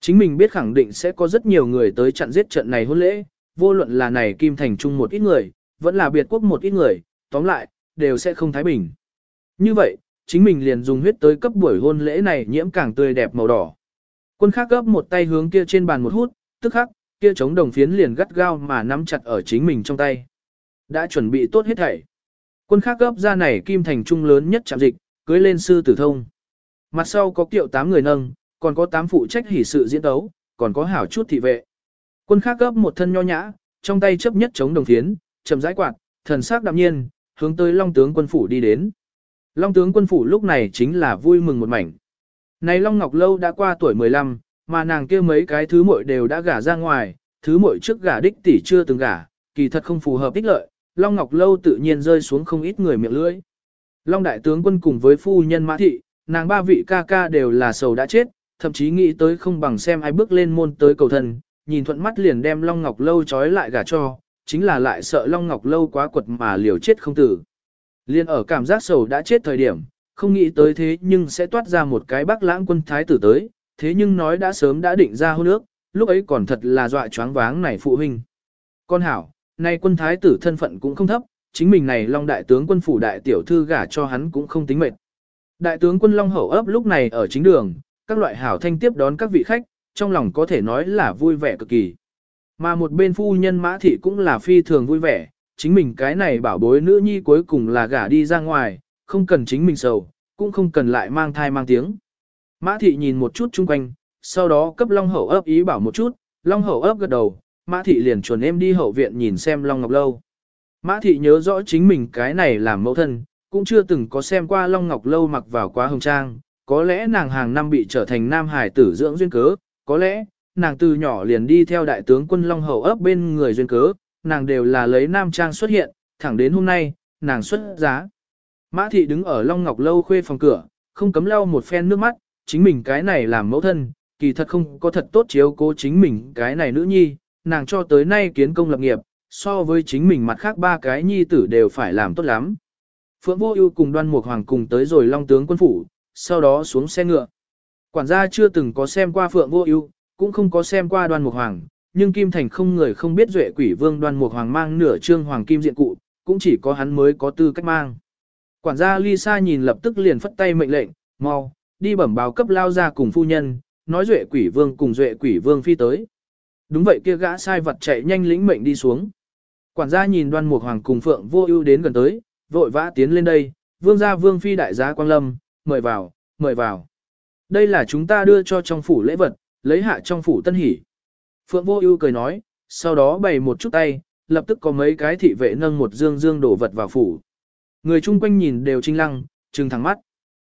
Chính mình biết khẳng định sẽ có rất nhiều người tới chặn giết trận này hôn lễ, vô luận là này Kim Thành Trung một ít người, vẫn là biệt quốc một ít người, tóm lại, đều sẽ không thái bình. Như vậy, chính mình liền dùng huyết tới cấp buổi hôn lễ này nhiễm càng tươi đẹp màu đỏ. Quân khác gấp một tay hướng kia trên bàn một hút, tức khắc, kia chống đồng phiến liền gắt gao mà nắm chặt ở chính mình trong tay. Đã chuẩn bị tốt hết thảy. Quân khác gấp ra này kim thành trung lớn nhất chạm dịch, cưới lên sư tử thông. Mặt sau có kiệu 8 người nâng, còn có 8 phụ trách hỷ sự diễn đấu, còn có hảo chút thị vệ. Quân khác gấp một thân nho nhã, trong tay chấp nhất chống đồng thiến, chậm rãi quạt, thần sắc đạm nhiên, hướng tới Long tướng quân phủ đi đến. Long tướng quân phủ lúc này chính là vui mừng một mảnh. Này Long Ngọc Lâu đã qua tuổi 15, mà nàng kia mấy cái thứ muội đều đã gả ra ngoài, thứ muội trước gả đích tỷ chưa từng gả, kỳ thật không phù hợp ích lợi, Long Ngọc Lâu tự nhiên rơi xuống không ít người miệng lưỡi. Long đại tướng quân cùng với phu nhân Mã Thị, nàng ba vị ca ca đều là sầu đã chết, thậm chí nghĩ tới không bằng xem ai bước lên môn tới cầu thần, nhìn thuận mắt liền đem Long Ngọc Lâu trói lại gả cho, chính là lại sợ Long Ngọc Lâu quá quật mà liều chết không tử. Liên ở cảm giác sầu đã chết thời điểm, không nghĩ tới thế nhưng sẽ toát ra một cái bác lãng quân thái tử tới, thế nhưng nói đã sớm đã định ra hôn ước, lúc ấy còn thật là dọa choáng váng này phụ huynh. Con hảo, nay quân thái tử thân phận cũng không thấp, chính mình này Long đại tướng quân phủ đại tiểu thư gả cho hắn cũng không tính mệt. Đại tướng quân Long hậu ấp lúc này ở chính đường, các loại hảo thanh tiếp đón các vị khách, trong lòng có thể nói là vui vẻ cực kỳ. Mà một bên phu nhân mã thị cũng là phi thường vui vẻ, chính mình cái này bảo bối nữ nhi cuối cùng là gả đi ra ngoài, không cần chính mình sầu, cũng không cần lại mang thai mang tiếng. Mã thị nhìn một chút chung quanh, sau đó cấp Long hậu ấp ý bảo một chút, Long hậu ấp gật đầu, Mã thị liền chuẩn em đi hậu viện nhìn xem Long Ngọc Lâu. Mã thị nhớ rõ chính mình cái này làm mẫu thân, cũng chưa từng có xem qua Long Ngọc Lâu mặc vào quá hồng trang, có lẽ nàng hàng năm bị trở thành nam hải tử dưỡng duyên cớ, có lẽ, nàng từ nhỏ liền đi theo đại tướng quân Long Hầu ấp bên người duyên cớ, nàng đều là lấy nam trang xuất hiện, thẳng đến hôm nay, nàng xuất giá. Mã thị đứng ở Long Ngọc Lâu khuê phòng cửa, không cấm lau một phen nước mắt, chính mình cái này làm mẫu thân, kỳ thật không có thật tốt chiếu cố chính mình cái này nữ nhi, nàng cho tới nay kiến công lập nghiệp, so với chính mình mặt khác ba cái nhi tử đều phải làm tốt lắm. Phượng Vô Ưu cùng Đoan Mục Hoàng cùng tới rồi Long tướng quân phủ, sau đó xuống xe ngựa. Quản gia chưa từng có xem qua Phượng Vô Ưu, cũng không có xem qua Đoan Mục Hoàng, nhưng Kim Thành không người không biết Duệ Quỷ Vương Đoan Mục Hoàng mang nửa trương hoàng kim diện cụ, cũng chỉ có hắn mới có tư cách mang. Quản gia Lisa nhìn lập tức liền phất tay mệnh lệnh, "Mau, đi bẩm báo cấp lao gia cùng phu nhân, nói Duệ Quỷ Vương cùng Duệ Quỷ Vương phi tới." Đúng vậy kia gã sai vật chạy nhanh lĩnh mệnh đi xuống. Quản gia nhìn Đoan Mục Hoàng cùng Phượng Vô Ưu đến gần tới, vội vã tiến lên đây, "Vương gia Vương phi đại gia Quang Lâm, mời vào, mời vào. Đây là chúng ta đưa cho trong phủ lễ vật, lấy hạ trong phủ tân hỷ." Phượng Vô Ưu cười nói, sau đó bày một chút tay, lập tức có mấy cái thị vệ nâng một dương dương đổ vật vào phủ. Người chung quanh nhìn đều trinh lăng, trừng thẳng mắt.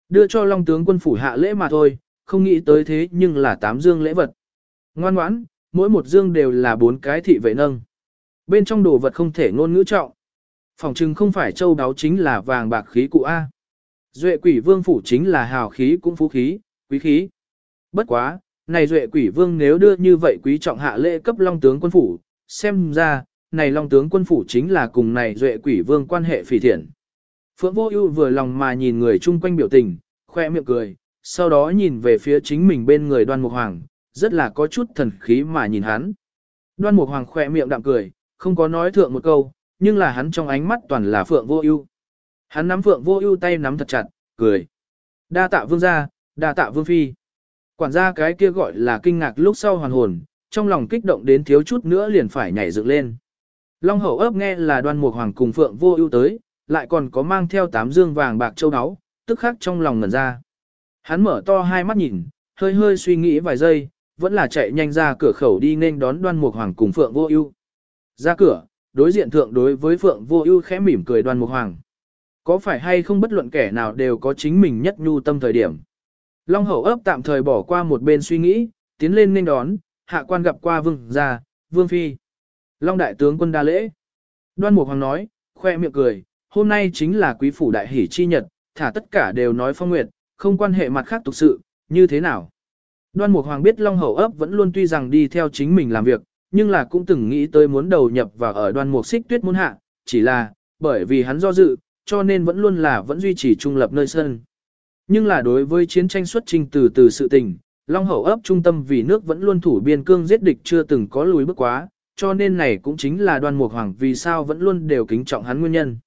Đưa cho Long tướng quân phủ hạ lễ mà thôi, không nghĩ tới thế nhưng là tám dương lễ vật. Ngoan ngoãn, mỗi một dương đều là bốn cái thị vệ nâng. Bên trong đồ vật không thể ngôn ngữ trọng. Phòng trưng không phải châu đáo chính là vàng bạc khí cụ A. Duệ quỷ vương phủ chính là hào khí cũng phú khí, quý khí. Bất quá, này duệ quỷ vương nếu đưa như vậy quý trọng hạ lễ cấp long tướng quân phủ, xem ra, này long tướng quân phủ chính là cùng này duệ quỷ vương quan hệ phỉ thiện. Phượng vô ưu vừa lòng mà nhìn người chung quanh biểu tình, khoe miệng cười, sau đó nhìn về phía chính mình bên người đoan mục hoàng, rất là có chút thần khí mà nhìn hắn. Đoan mục hoàng khoe miệng đạm cười, không có nói thượng một câu, nhưng là hắn trong ánh mắt toàn là phượng vô ưu. Hắn nắm phượng vô ưu tay nắm thật chặt, cười. Đa tạ vương gia, đa tạ vương phi. Quản gia cái kia gọi là kinh ngạc lúc sau hoàn hồn, trong lòng kích động đến thiếu chút nữa liền phải nhảy dựng lên. Long hậu ấp nghe là đoan mục hoàng cùng phượng vô ưu tới, lại còn có mang theo tám dương vàng bạc châu báu, tức khắc trong lòng ngẩn ra. Hắn mở to hai mắt nhìn, hơi hơi suy nghĩ vài giây, vẫn là chạy nhanh ra cửa khẩu đi nên đón đoan mục hoàng cùng phượng vô ưu. Ra cửa, đối diện thượng đối với phượng vô ưu khẽ mỉm cười đoan mục hoàng. Có phải hay không bất luận kẻ nào đều có chính mình nhất nhu tâm thời điểm. Long hậu ấp tạm thời bỏ qua một bên suy nghĩ, tiến lên nên đón, hạ quan gặp qua vương gia, vương phi. Long đại tướng quân đa lễ. Đoan Mục Hoàng nói, khoe miệng cười, hôm nay chính là quý phủ đại hỷ chi nhật, thả tất cả đều nói phong nguyệt, không quan hệ mặt khác tục sự, như thế nào. Đoan Mục Hoàng biết Long Hậu ấp vẫn luôn tuy rằng đi theo chính mình làm việc, nhưng là cũng từng nghĩ tới muốn đầu nhập vào ở Đoan Mục Xích Tuyết môn hạ, chỉ là, bởi vì hắn do dự, cho nên vẫn luôn là vẫn duy trì trung lập nơi sân. Nhưng là đối với chiến tranh xuất trình từ từ sự tình, Long Hậu ấp trung tâm vì nước vẫn luôn thủ biên cương giết địch chưa từng có lùi bước quá, cho nên này cũng chính là đoan mục hoàng vì sao vẫn luôn đều kính trọng hắn nguyên nhân.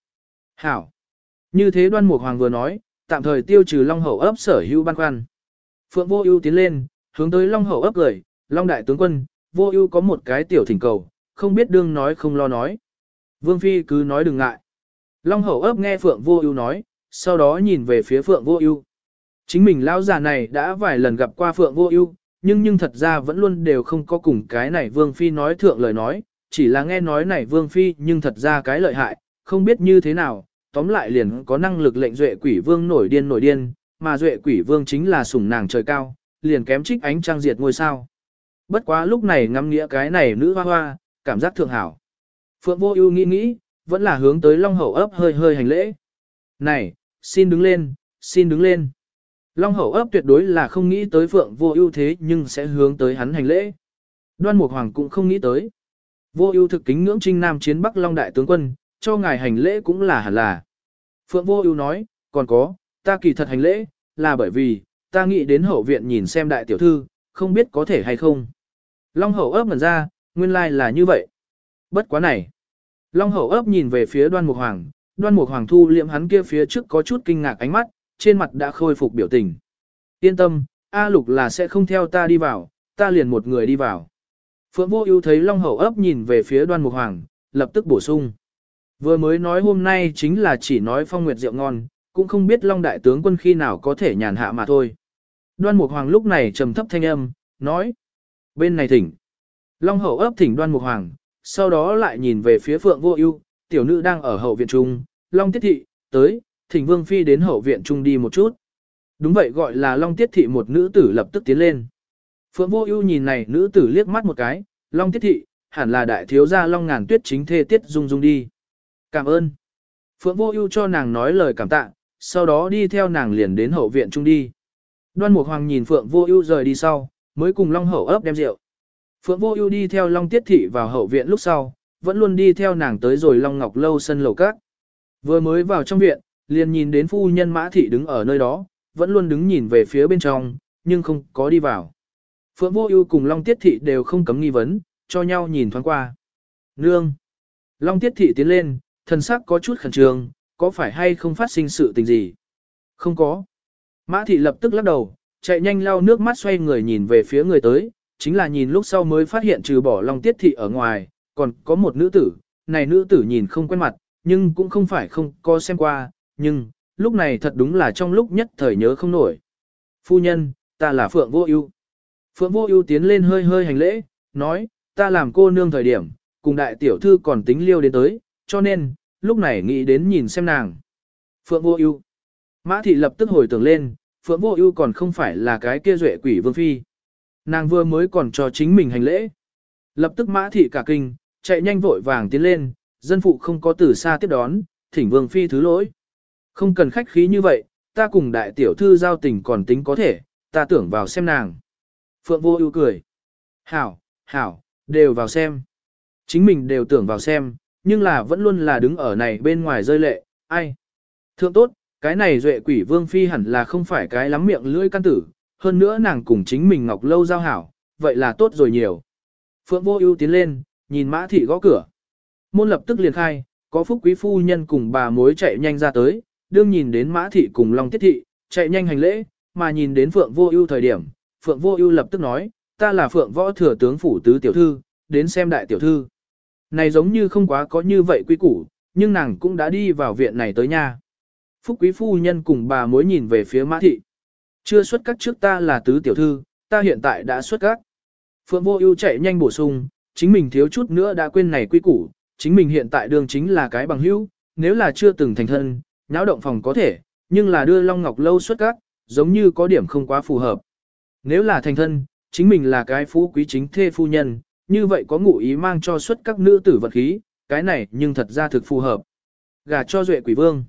Hảo! Như thế đoan mục hoàng vừa nói, tạm thời tiêu trừ Long Hậu ấp sở hữu ban quan, Phượng Vô Ưu tiến lên, hướng tới Long Hậu ấp cười, "Long đại tướng quân, Vô Ưu có một cái tiểu thỉnh cầu, không biết đương nói không lo nói." Vương phi cứ nói đừng ngại. Long Hậu ấp nghe Phượng Vô Ưu nói, sau đó nhìn về phía Phượng Vô Ưu. Chính mình lão già này đã vài lần gặp qua Phượng Vô Ưu, nhưng nhưng thật ra vẫn luôn đều không có cùng cái này Vương Phi nói thượng lời nói, chỉ là nghe nói này Vương Phi nhưng thật ra cái lợi hại, không biết như thế nào, tóm lại liền có năng lực lệnh duệ quỷ vương nổi điên nổi điên, mà duệ quỷ vương chính là sủng nàng trời cao, liền kém trích ánh trăng diệt ngôi sao. Bất quá lúc này ngắm nghĩa cái này nữ hoa hoa, cảm giác thượng hảo. Phượng vô ưu nghĩ nghĩ, vẫn là hướng tới Long Hậu ấp hơi hơi hành lễ. Này, xin đứng lên, xin đứng lên. Long hậu ấp tuyệt đối là không nghĩ tới phượng vô ưu thế nhưng sẽ hướng tới hắn hành lễ. Đoan Mục Hoàng cũng không nghĩ tới. Vô ưu thực kính ngưỡng trinh nam chiến Bắc Long đại tướng quân, cho ngài hành lễ cũng là hẳn là. Phượng vô ưu nói, còn có, ta kỳ thật hành lễ, là bởi vì, ta nghĩ đến hậu viện nhìn xem đại tiểu thư, không biết có thể hay không. Long hậu ấp ngẩn ra, nguyên lai là như vậy. Bất quá này. Long hậu ấp nhìn về phía đoan mục hoàng, đoan mục hoàng thu liệm hắn kia phía trước có chút kinh ngạc ánh mắt, trên mặt đã khôi phục biểu tình. Yên tâm, A Lục là sẽ không theo ta đi vào, ta liền một người đi vào. Phượng Vô Ưu thấy Long Hậu ấp nhìn về phía Đoan Mục Hoàng, lập tức bổ sung. Vừa mới nói hôm nay chính là chỉ nói phong nguyệt rượu ngon, cũng không biết Long đại tướng quân khi nào có thể nhàn hạ mà thôi. Đoan Mục Hoàng lúc này trầm thấp thanh âm, nói: "Bên này thỉnh." Long Hậu ấp thỉnh Đoan Mục Hoàng, sau đó lại nhìn về phía Phượng Vô Ưu, tiểu nữ đang ở hậu viện trung, Long Tiết thị, tới, thỉnh Vương Phi đến hậu viện trung đi một chút. Đúng vậy gọi là Long Tiết Thị một nữ tử lập tức tiến lên. Phượng Vô Ưu nhìn này nữ tử liếc mắt một cái, Long Tiết Thị, hẳn là đại thiếu gia Long Ngàn Tuyết chính thê Tiết Dung Dung đi. Cảm ơn. Phượng Vô Ưu cho nàng nói lời cảm tạ, sau đó đi theo nàng liền đến hậu viện trung đi. Đoan Mục Hoàng nhìn Phượng Vô Ưu rời đi sau, mới cùng Long Hậu ấp đem rượu. Phượng Vô Ưu đi theo Long Tiết Thị vào hậu viện lúc sau, vẫn luôn đi theo nàng tới rồi Long Ngọc lâu sân lầu các. Vừa mới vào trong viện, liền nhìn đến phu nhân Mã Thị đứng ở nơi đó, vẫn luôn đứng nhìn về phía bên trong, nhưng không có đi vào. Phượng Vô Ưu cùng Long Tiết Thị đều không cấm nghi vấn, cho nhau nhìn thoáng qua. Nương! Long Tiết Thị tiến lên, thần sắc có chút khẩn trương, có phải hay không phát sinh sự tình gì? Không có. Mã Thị lập tức lắc đầu, chạy nhanh lau nước mắt xoay người nhìn về phía người tới, chính là nhìn lúc sau mới phát hiện trừ bỏ Long Tiết Thị ở ngoài, còn có một nữ tử, này nữ tử nhìn không quen mặt, nhưng cũng không phải không có xem qua, nhưng, lúc này thật đúng là trong lúc nhất thời nhớ không nổi. Phu nhân, ta là Phượng Vô Ưu. Phượng Vô Ưu tiến lên hơi hơi hành lễ, nói, ta làm cô nương thời điểm, cùng đại tiểu thư còn tính liêu đến tới, cho nên, lúc này nghĩ đến nhìn xem nàng. Phượng Vô Ưu. Mã thị lập tức hồi tưởng lên, Phượng Vô Ưu còn không phải là cái kia duệ quỷ vương phi. Nàng vừa mới còn cho chính mình hành lễ. Lập tức Mã thị cả kinh, chạy nhanh vội vàng tiến lên, dân phụ không có từ xa tiếp đón, thỉnh vương phi thứ lỗi. Không cần khách khí như vậy, ta cùng đại tiểu thư giao tình còn tính có thể, ta tưởng vào xem nàng. Phượng vô ưu cười. Hảo, hảo, đều vào xem. Chính mình đều tưởng vào xem, nhưng là vẫn luôn là đứng ở này bên ngoài rơi lệ, ai. Thượng tốt, cái này duệ quỷ vương phi hẳn là không phải cái lắm miệng lưỡi căn tử, hơn nữa nàng cùng chính mình ngọc lâu giao hảo, vậy là tốt rồi nhiều. Phượng vô ưu tiến lên, nhìn mã thị gõ cửa. Môn lập tức liền khai, có phúc quý phu nhân cùng bà mối chạy nhanh ra tới, đương nhìn đến mã thị cùng long tiết thị, chạy nhanh hành lễ, mà nhìn đến phượng vô ưu thời điểm, phượng vô ưu lập tức nói, ta là phượng võ thừa tướng phủ tứ tiểu thư, đến xem đại tiểu thư. Này giống như không quá có như vậy quý củ, nhưng nàng cũng đã đi vào viện này tới nha. Phúc quý phu nhân cùng bà mối nhìn về phía mã thị. Chưa xuất các trước ta là tứ tiểu thư, ta hiện tại đã xuất các. Phượng vô ưu chạy nhanh bổ sung, chính mình thiếu chút nữa đã quên này quy củ, chính mình hiện tại đường chính là cái bằng hữu, nếu là chưa từng thành thân, nháo động phòng có thể, nhưng là đưa Long Ngọc lâu xuất các, giống như có điểm không quá phù hợp. Nếu là thành thân, chính mình là cái phú quý chính thê phu nhân, như vậy có ngụ ý mang cho xuất các nữ tử vật khí, cái này nhưng thật ra thực phù hợp. Gà cho duệ quỷ vương.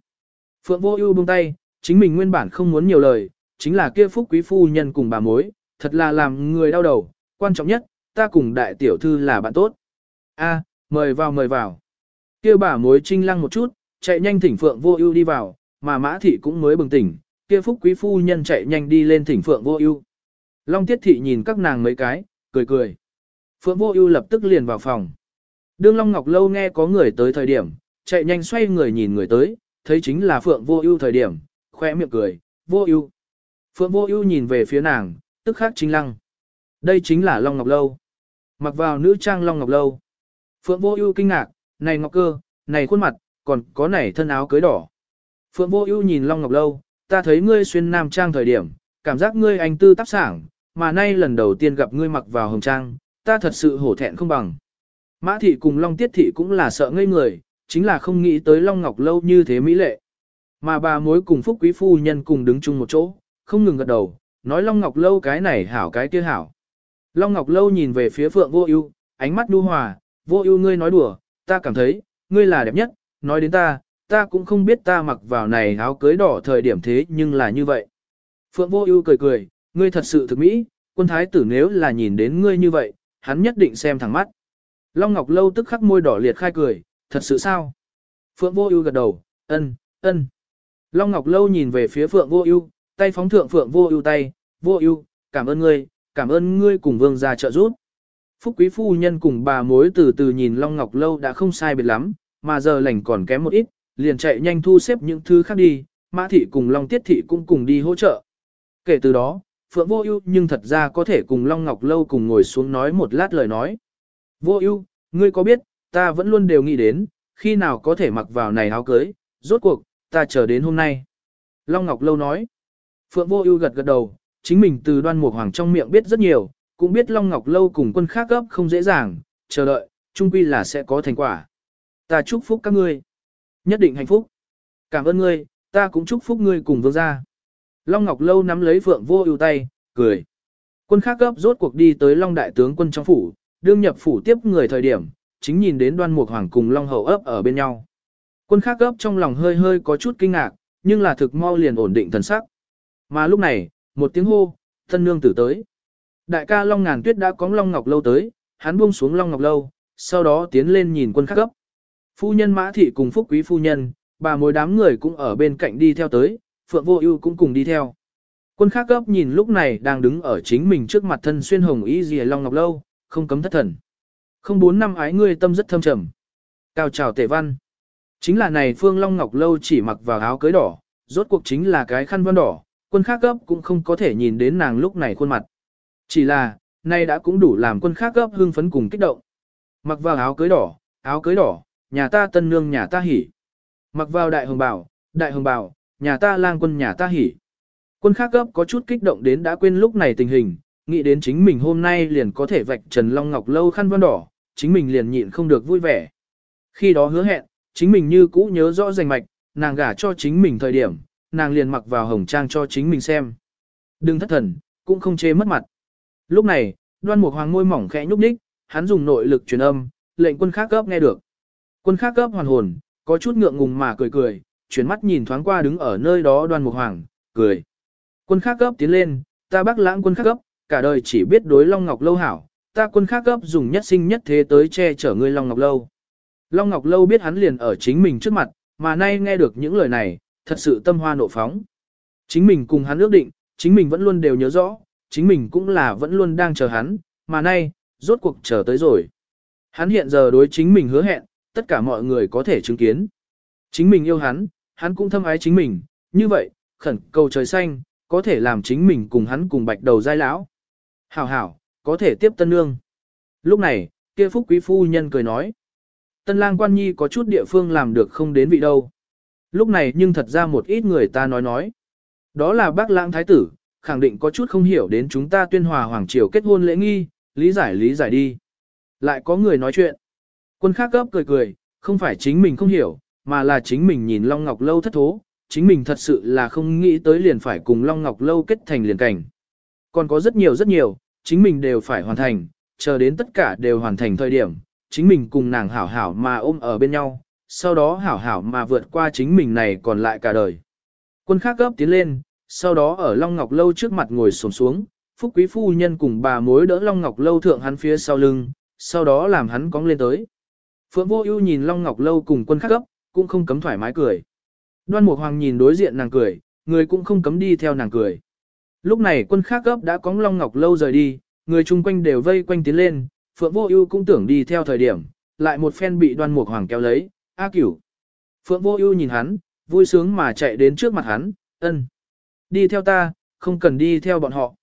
Phượng vô ưu buông tay, chính mình nguyên bản không muốn nhiều lời, chính là kia phúc quý phu nhân cùng bà mối, thật là làm người đau đầu, quan trọng nhất, ta cùng đại tiểu thư là bạn tốt. A, mời vào mời vào. Kia bà mối trinh lăng một chút, chạy nhanh thỉnh Phượng Vô Ưu đi vào, mà Mã thị cũng mới bừng tỉnh, kia Phúc quý phu nhân chạy nhanh đi lên thỉnh Phượng Vô Ưu. Long Tiết thị nhìn các nàng mấy cái, cười cười. Phượng Vô Ưu lập tức liền vào phòng. Đương Long Ngọc lâu nghe có người tới thời điểm, chạy nhanh xoay người nhìn người tới, thấy chính là Phượng Vô Ưu thời điểm, khóe miệng cười, "Vô Ưu." Phượng Vô Ưu nhìn về phía nàng, tức khắc chính lăng. Đây chính là Long Ngọc lâu. Mặc vào nữ trang Long Ngọc lâu. Phượng Vô Ưu kinh ngạc, này ngọc cơ, này khuôn mặt, còn có này thân áo cưới đỏ. Phượng Vô Ưu nhìn Long Ngọc lâu, ta thấy ngươi xuyên nam trang thời điểm, cảm giác ngươi anh tư tác sảng, mà nay lần đầu tiên gặp ngươi mặc vào hồng trang, ta thật sự hổ thẹn không bằng. Mã thị cùng Long Tiết thị cũng là sợ ngây người, chính là không nghĩ tới Long Ngọc lâu như thế mỹ lệ. Mà bà mối cùng Phúc quý phu nhân cùng đứng chung một chỗ, không ngừng gật đầu, nói Long Ngọc lâu cái này hảo cái kia hảo. Long Ngọc lâu nhìn về phía Phượng Vô Ưu, ánh mắt nhu hòa, "Vô Ưu ngươi nói đùa, ta cảm thấy, ngươi là đẹp nhất, nói đến ta, ta cũng không biết ta mặc vào này áo cưới đỏ thời điểm thế nhưng là như vậy." Phượng Vô Ưu cười cười, "Ngươi thật sự thực mỹ, quân thái tử nếu là nhìn đến ngươi như vậy, hắn nhất định xem thẳng mắt." Long Ngọc lâu tức khắc môi đỏ liệt khai cười, "Thật sự sao?" Phượng Vô Ưu gật đầu, "Ân, ân." Long Ngọc lâu nhìn về phía Phượng Vô Ưu, tay phóng thượng Phượng Vô Ưu tay, "Vô Ưu, cảm ơn ngươi, cảm ơn ngươi cùng vương gia trợ giúp. Phúc quý phu nhân cùng bà mối từ từ nhìn Long Ngọc Lâu đã không sai biệt lắm, mà giờ lành còn kém một ít, liền chạy nhanh thu xếp những thứ khác đi, Mã Thị cùng Long Tiết Thị cũng cùng đi hỗ trợ. Kể từ đó, Phượng Vô Ưu nhưng thật ra có thể cùng Long Ngọc Lâu cùng ngồi xuống nói một lát lời nói. Vô Ưu, ngươi có biết, ta vẫn luôn đều nghĩ đến, khi nào có thể mặc vào này áo cưới, rốt cuộc, ta chờ đến hôm nay. Long Ngọc Lâu nói. Phượng Vô Ưu gật gật đầu, chính mình từ đoan mục hoàng trong miệng biết rất nhiều, cũng biết Long Ngọc Lâu cùng quân khác gấp không dễ dàng, chờ đợi, chung quy là sẽ có thành quả. Ta chúc phúc các ngươi. Nhất định hạnh phúc. Cảm ơn ngươi, ta cũng chúc phúc ngươi cùng vương gia. Long Ngọc Lâu nắm lấy Phượng Vô Ưu tay, cười. Quân khác gấp rốt cuộc đi tới Long đại tướng quân trong phủ, đương nhập phủ tiếp người thời điểm, chính nhìn đến Đoan Mục Hoàng cùng Long Hậu ấp ở bên nhau. Quân khác gấp trong lòng hơi hơi có chút kinh ngạc, nhưng là thực mau liền ổn định thần sắc. Mà lúc này, một tiếng hô, thân nương tử tới. Đại ca Long Ngàn Tuyết đã có Long Ngọc Lâu tới, hắn buông xuống Long Ngọc Lâu, sau đó tiến lên nhìn quân khác gấp. Phu nhân Mã Thị cùng Phúc Quý Phu Nhân, bà mối đám người cũng ở bên cạnh đi theo tới, Phượng Vô Ưu cũng cùng đi theo. Quân khác gấp nhìn lúc này đang đứng ở chính mình trước mặt thân xuyên hồng y dìa Long Ngọc Lâu, không cấm thất thần. Không bốn năm ái ngươi tâm rất thâm trầm. Cao trào tề văn. Chính là này Phương Long Ngọc Lâu chỉ mặc vào áo cưới đỏ, rốt cuộc chính là cái khăn vân đỏ, quân khác gấp cũng không có thể nhìn đến nàng lúc này khuôn mặt. Chỉ là, nay đã cũng đủ làm quân khác gấp hưng phấn cùng kích động. Mặc vào áo cưới đỏ, áo cưới đỏ, nhà ta tân nương nhà ta hỉ. Mặc vào đại hồng bảo, đại hồng bảo, nhà ta lang quân nhà ta hỉ. Quân khác gấp có chút kích động đến đã quên lúc này tình hình, nghĩ đến chính mình hôm nay liền có thể vạch Trần Long Ngọc lâu khăn vân đỏ, chính mình liền nhịn không được vui vẻ. Khi đó hứa hẹn, chính mình như cũ nhớ rõ rành mạch, nàng gả cho chính mình thời điểm, nàng liền mặc vào hồng trang cho chính mình xem. Đừng thất thần, cũng không chê mất mặt. Lúc này, đoan một hoàng môi mỏng khẽ nhúc nhích, hắn dùng nội lực truyền âm, lệnh quân khác cấp nghe được. Quân khác cấp hoàn hồn, có chút ngượng ngùng mà cười cười, chuyển mắt nhìn thoáng qua đứng ở nơi đó đoan mục hoàng, cười. Quân khác cấp tiến lên, ta bác lãng quân khác cấp, cả đời chỉ biết đối Long Ngọc Lâu hảo, ta quân khác gấp dùng nhất sinh nhất thế tới che chở ngươi Long Ngọc Lâu. Long Ngọc Lâu biết hắn liền ở chính mình trước mặt, mà nay nghe được những lời này, thật sự tâm hoa nộ phóng. Chính mình cùng hắn ước định, chính mình vẫn luôn đều nhớ rõ, chính mình cũng là vẫn luôn đang chờ hắn, mà nay, rốt cuộc chờ tới rồi. Hắn hiện giờ đối chính mình hứa hẹn, tất cả mọi người có thể chứng kiến. Chính mình yêu hắn, hắn cũng thâm ái chính mình, như vậy, khẩn cầu trời xanh, có thể làm chính mình cùng hắn cùng bạch đầu giai lão. Hảo hảo, có thể tiếp tân nương. Lúc này, kia phúc quý phu nhân cười nói. Tân lang quan nhi có chút địa phương làm được không đến vị đâu. Lúc này nhưng thật ra một ít người ta nói nói. Đó là bác lãng thái tử, khẳng định có chút không hiểu đến chúng ta tuyên hòa hoàng triều kết hôn lễ nghi, lý giải lý giải đi. Lại có người nói chuyện. Quân khác gấp cười cười, không phải chính mình không hiểu, mà là chính mình nhìn Long Ngọc Lâu thất thố, chính mình thật sự là không nghĩ tới liền phải cùng Long Ngọc Lâu kết thành liền cảnh. Còn có rất nhiều rất nhiều, chính mình đều phải hoàn thành, chờ đến tất cả đều hoàn thành thời điểm, chính mình cùng nàng hảo hảo mà ôm ở bên nhau, sau đó hảo hảo mà vượt qua chính mình này còn lại cả đời. Quân khác gấp tiến lên, sau đó ở Long Ngọc Lâu trước mặt ngồi xổm xuống, Phúc Quý Phu Nhân cùng bà mối đỡ Long Ngọc Lâu thượng hắn phía sau lưng, sau đó làm hắn cong lên tới. Phượng Vô Ưu nhìn Long Ngọc Lâu cùng quân khác gấp, cũng không cấm thoải mái cười. Đoan Mục Hoàng nhìn đối diện nàng cười, người cũng không cấm đi theo nàng cười. Lúc này quân khác gấp đã có Long Ngọc Lâu rời đi, người chung quanh đều vây quanh tiến lên, Phượng Vô Ưu cũng tưởng đi theo thời điểm, lại một phen bị Đoan Mục Hoàng kéo lấy, "A Cửu." Phượng Vô Ưu nhìn hắn, vui sướng mà chạy đến trước mặt hắn, "Ân, đi theo ta, không cần đi theo bọn họ."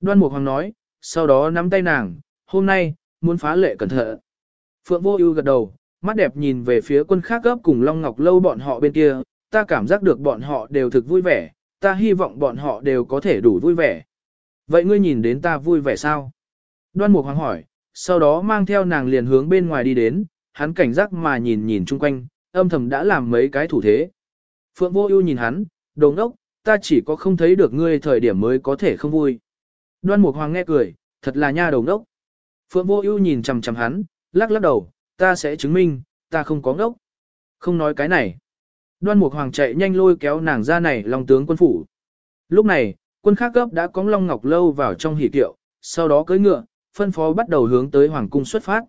Đoan Mục Hoàng nói, sau đó nắm tay nàng, "Hôm nay, muốn phá lệ cẩn thận." Phượng Vô Ưu gật đầu, mắt đẹp nhìn về phía quân khác gấp cùng Long Ngọc Lâu bọn họ bên kia, ta cảm giác được bọn họ đều thực vui vẻ, ta hy vọng bọn họ đều có thể đủ vui vẻ. Vậy ngươi nhìn đến ta vui vẻ sao? Đoan Mục Hoàng hỏi, sau đó mang theo nàng liền hướng bên ngoài đi đến, hắn cảnh giác mà nhìn nhìn chung quanh, âm thầm đã làm mấy cái thủ thế. Phượng Vô Ưu nhìn hắn, đồ ngốc, ta chỉ có không thấy được ngươi thời điểm mới có thể không vui. Đoan Mục Hoàng nghe cười, thật là nha đầu ngốc. Phượng Vô Ưu nhìn chằm chằm hắn, lắc lắc đầu, ta sẽ chứng minh, ta không có ngốc. Không nói cái này. Đoan Mục Hoàng chạy nhanh lôi kéo nàng ra này Long tướng quân phủ. Lúc này, quân khác gấp đã có Long Ngọc Lâu vào trong hỉ tiệu, sau đó cưỡi ngựa, phân phó bắt đầu hướng tới Hoàng cung xuất phát.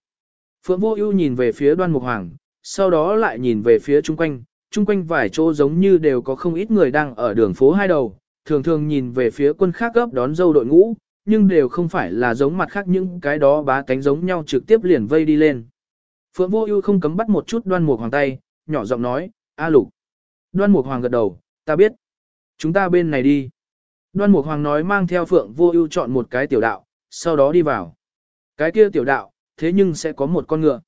Phượng Vô Ưu nhìn về phía Đoan Mục Hoàng, sau đó lại nhìn về phía chung quanh, chung quanh vài chỗ giống như đều có không ít người đang ở đường phố hai đầu, thường thường nhìn về phía quân khác gấp đón dâu đội ngũ, nhưng đều không phải là giống mặt khác những cái đó bá cánh giống nhau trực tiếp liền vây đi lên. Phượng Vô Ưu không cấm bắt một chút Đoan Mục Hoàng tay, nhỏ giọng nói, "A Lục." Đoan Mục Hoàng gật đầu, "Ta biết. Chúng ta bên này đi." Đoan Mục Hoàng nói mang theo Phượng Vô Ưu chọn một cái tiểu đạo, sau đó đi vào. Cái kia tiểu đạo, thế nhưng sẽ có một con ngựa.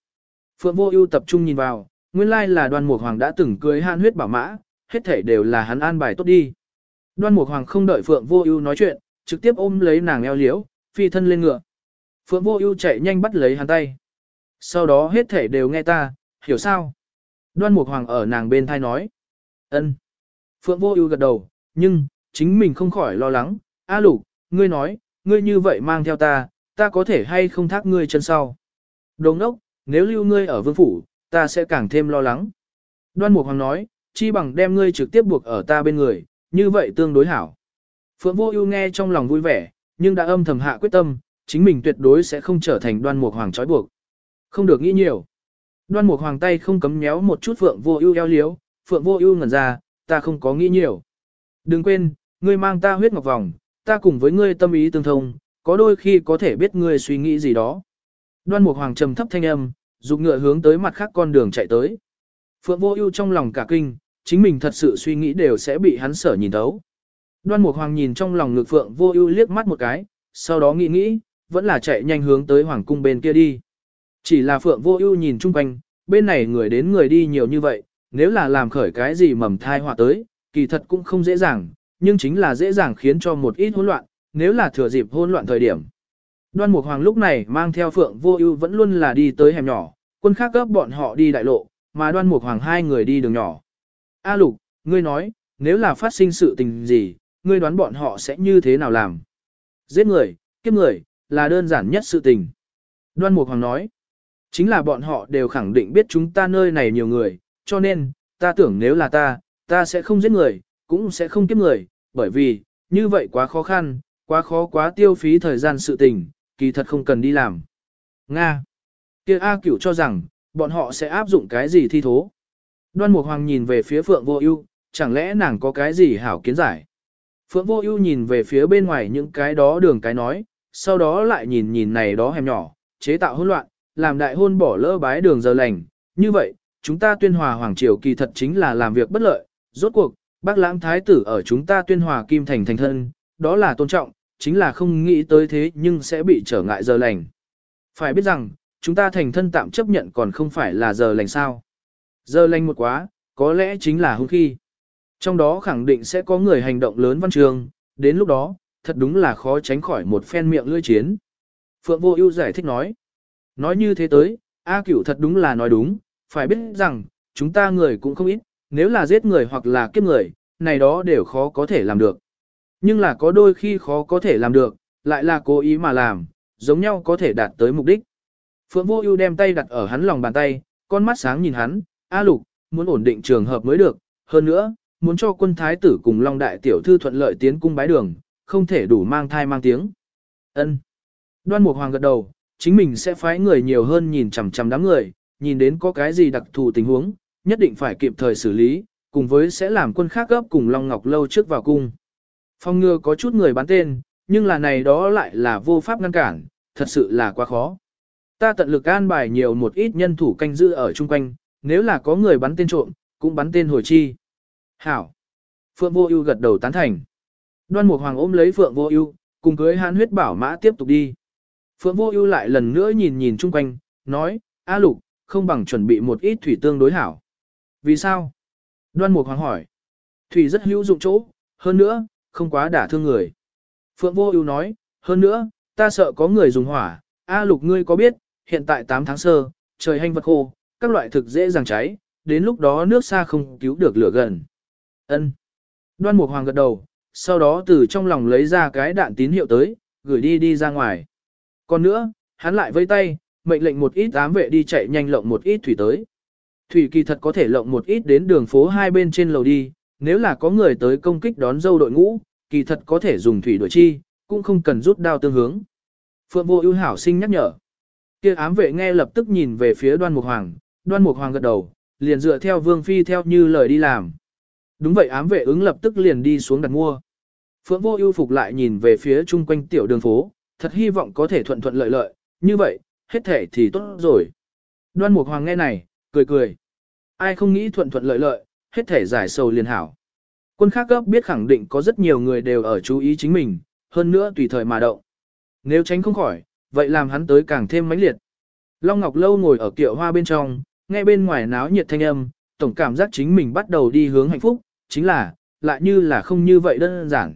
Phượng Vô Ưu tập trung nhìn vào, nguyên lai là Đoan Mục Hoàng đã từng cưới Han huyết bảo mã, hết thảy đều là hắn an bài tốt đi. Đoan Mục Hoàng không đợi Phượng Vô Ưu nói chuyện, trực tiếp ôm lấy nàng eo liễu, phi thân lên ngựa. Phượng Vô Ưu chạy nhanh bắt lấy hắn tay. Sau đó hết thảy đều nghe ta, hiểu sao? Đoan Mục Hoàng ở nàng bên tai nói. Ân. Phượng Vô Ưu gật đầu, nhưng chính mình không khỏi lo lắng, "A Lục, ngươi nói, ngươi như vậy mang theo ta, ta có thể hay không thác ngươi chân sau?" Đồng đốc, nếu lưu ngươi ở vương phủ, ta sẽ càng thêm lo lắng. Đoan Mục Hoàng nói, chi bằng đem ngươi trực tiếp buộc ở ta bên người, như vậy tương đối hảo. Phượng Vô Ưu nghe trong lòng vui vẻ, nhưng đã âm thầm hạ quyết tâm, chính mình tuyệt đối sẽ không trở thành Đoan Mục Hoàng trói buộc. Không được nghĩ nhiều. Đoan Mục Hoàng tay không cấm nhéo một chút Phượng Vô Ưu eo liếu, Phượng Vô Ưu ngẩn ra, ta không có nghĩ nhiều. Đừng quên, ngươi mang ta huyết ngọc vòng, ta cùng với ngươi tâm ý tương thông, có đôi khi có thể biết ngươi suy nghĩ gì đó. Đoan Mục Hoàng trầm thấp thanh âm, dục ngựa hướng tới mặt khác con đường chạy tới. Phượng Vô Ưu trong lòng cả kinh, chính mình thật sự suy nghĩ đều sẽ bị hắn sở nhìn thấu. Đoan Mục Hoàng nhìn trong lòng ngực Phượng Vô Ưu liếc mắt một cái, sau đó nghĩ nghĩ, vẫn là chạy nhanh hướng tới hoàng cung bên kia đi. Chỉ là Phượng Vô Ưu nhìn chung quanh, bên này người đến người đi nhiều như vậy, nếu là làm khởi cái gì mầm thai họa tới, kỳ thật cũng không dễ dàng, nhưng chính là dễ dàng khiến cho một ít hỗn loạn, nếu là thừa dịp hỗn loạn thời điểm. Đoan Mục Hoàng lúc này mang theo Phượng Vô Ưu vẫn luôn là đi tới hẻm nhỏ, quân khác gấp bọn họ đi đại lộ, mà Đoan Mục Hoàng hai người đi đường nhỏ. A Lục, ngươi nói, nếu là phát sinh sự tình gì, ngươi đoán bọn họ sẽ như thế nào làm? Giết người, kiếp người, là đơn giản nhất sự tình. Đoan Mục Hoàng nói, chính là bọn họ đều khẳng định biết chúng ta nơi này nhiều người, cho nên, ta tưởng nếu là ta, ta sẽ không giết người, cũng sẽ không kiếp người, bởi vì, như vậy quá khó khăn, quá khó quá tiêu phí thời gian sự tình, kỳ thật không cần đi làm. Nga. kia A cửu cho rằng, bọn họ sẽ áp dụng cái gì thi thố. Đoan Mục Hoàng nhìn về phía Phượng Vô Ưu, chẳng lẽ nàng có cái gì hảo kiến giải. Phượng Vô Ưu nhìn về phía bên ngoài những cái đó đường cái nói, sau đó lại nhìn nhìn này đó hẻm nhỏ, chế tạo hỗn loạn, làm đại hôn bỏ lỡ bái đường giờ lành, như vậy, chúng ta tuyên hòa hoàng triều kỳ thật chính là làm việc bất lợi, rốt cuộc, bác lãng thái tử ở chúng ta tuyên hòa kim thành thành thân, đó là tôn trọng, chính là không nghĩ tới thế nhưng sẽ bị trở ngại giờ lành. Phải biết rằng, chúng ta thành thân tạm chấp nhận còn không phải là giờ lành sao. Giờ lành một quá, có lẽ chính là hung khi. Trong đó khẳng định sẽ có người hành động lớn văn trường, đến lúc đó, thật đúng là khó tránh khỏi một phen miệng lưỡi chiến. Phượng Vô Ưu giải thích nói. Nói như thế tới, A Cửu thật đúng là nói đúng, phải biết rằng, chúng ta người cũng không ít, nếu là giết người hoặc là kiếp người, này đó đều khó có thể làm được. Nhưng là có đôi khi khó có thể làm được, lại là cố ý mà làm, giống nhau có thể đạt tới mục đích. Phượng Vô Ưu đem tay đặt ở hắn lòng bàn tay, con mắt sáng nhìn hắn, "A Lục, muốn ổn định trường hợp mới được, hơn nữa, muốn cho quân thái tử cùng Long đại tiểu thư thuận lợi tiến cung bái đường, không thể đủ mang thai mang tiếng." Ân. Đoan Mục Hoàng gật đầu, chính mình sẽ phái người nhiều hơn nhìn chằm chằm đám người, nhìn đến có cái gì đặc thù tình huống, nhất định phải kịp thời xử lý, cùng với sẽ làm quân khác gấp cùng Long Ngọc lâu trước vào cung. Phong ngừa có chút người bán tên, nhưng là này đó lại là vô pháp ngăn cản, thật sự là quá khó. Ta tận lực an bài nhiều một ít nhân thủ canh giữ ở chung quanh, nếu là có người bắn tên trộm, cũng bắn tên hồi chi. Hảo. Phượng Vô Ưu gật đầu tán thành. Đoan Mục Hoàng ôm lấy Phượng Vô Ưu, cùng cưới Hàn Huyết Bảo Mã tiếp tục đi. Phượng Vô Ưu lại lần nữa nhìn nhìn chung quanh, nói: "A Lục, không bằng chuẩn bị một ít thủy tương đối hảo." "Vì sao?" Đoan Mục Hoàng hỏi. "Thủy rất hữu dụng chỗ, hơn nữa, không quá đả thương người." Phượng Vô Ưu nói: "Hơn nữa, ta sợ có người dùng hỏa, A Lục ngươi có biết, hiện tại 8 tháng sơ, trời hanh vật khô, các loại thực dễ dàng cháy, đến lúc đó nước xa không cứu được lửa gần." Ân. Đoan Mục Hoàng gật đầu, sau đó từ trong lòng lấy ra cái đạn tín hiệu tới, gửi đi đi ra ngoài. Còn nữa, hắn lại vây tay, mệnh lệnh một ít ám vệ đi chạy nhanh lộng một ít thủy tới. Thủy kỳ thật có thể lộng một ít đến đường phố hai bên trên lầu đi, nếu là có người tới công kích đón dâu đội ngũ, kỳ thật có thể dùng thủy đuổi chi, cũng không cần rút đao tương hướng. Phượng vô ưu hảo sinh nhắc nhở. Kia ám vệ nghe lập tức nhìn về phía đoan mục hoàng, đoan mục hoàng gật đầu, liền dựa theo vương phi theo như lời đi làm. Đúng vậy ám vệ ứng lập tức liền đi xuống đặt mua. Phượng vô ưu phục lại nhìn về phía chung quanh tiểu đường phố, thật hy vọng có thể thuận thuận lợi lợi, như vậy, hết thể thì tốt rồi. Đoan Mục Hoàng nghe này, cười cười. Ai không nghĩ thuận thuận lợi lợi, hết thể giải sầu liền hảo. Quân khác cấp biết khẳng định có rất nhiều người đều ở chú ý chính mình, hơn nữa tùy thời mà động. Nếu tránh không khỏi, vậy làm hắn tới càng thêm mãnh liệt. Long Ngọc Lâu ngồi ở kiệu hoa bên trong, nghe bên ngoài náo nhiệt thanh âm, tổng cảm giác chính mình bắt đầu đi hướng hạnh phúc, chính là, lại như là không như vậy đơn giản.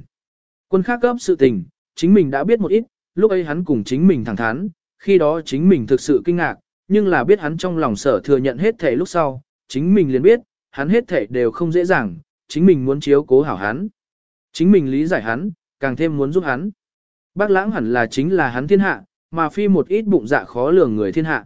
Quân khác cấp sự tình, chính mình đã biết một ít, lúc ấy hắn cùng chính mình thẳng thắn, khi đó chính mình thực sự kinh ngạc, nhưng là biết hắn trong lòng sở thừa nhận hết thể lúc sau, chính mình liền biết, hắn hết thể đều không dễ dàng, chính mình muốn chiếu cố hảo hắn. Chính mình lý giải hắn, càng thêm muốn giúp hắn. Bác lãng hẳn là chính là hắn thiên hạ, mà phi một ít bụng dạ khó lường người thiên hạ.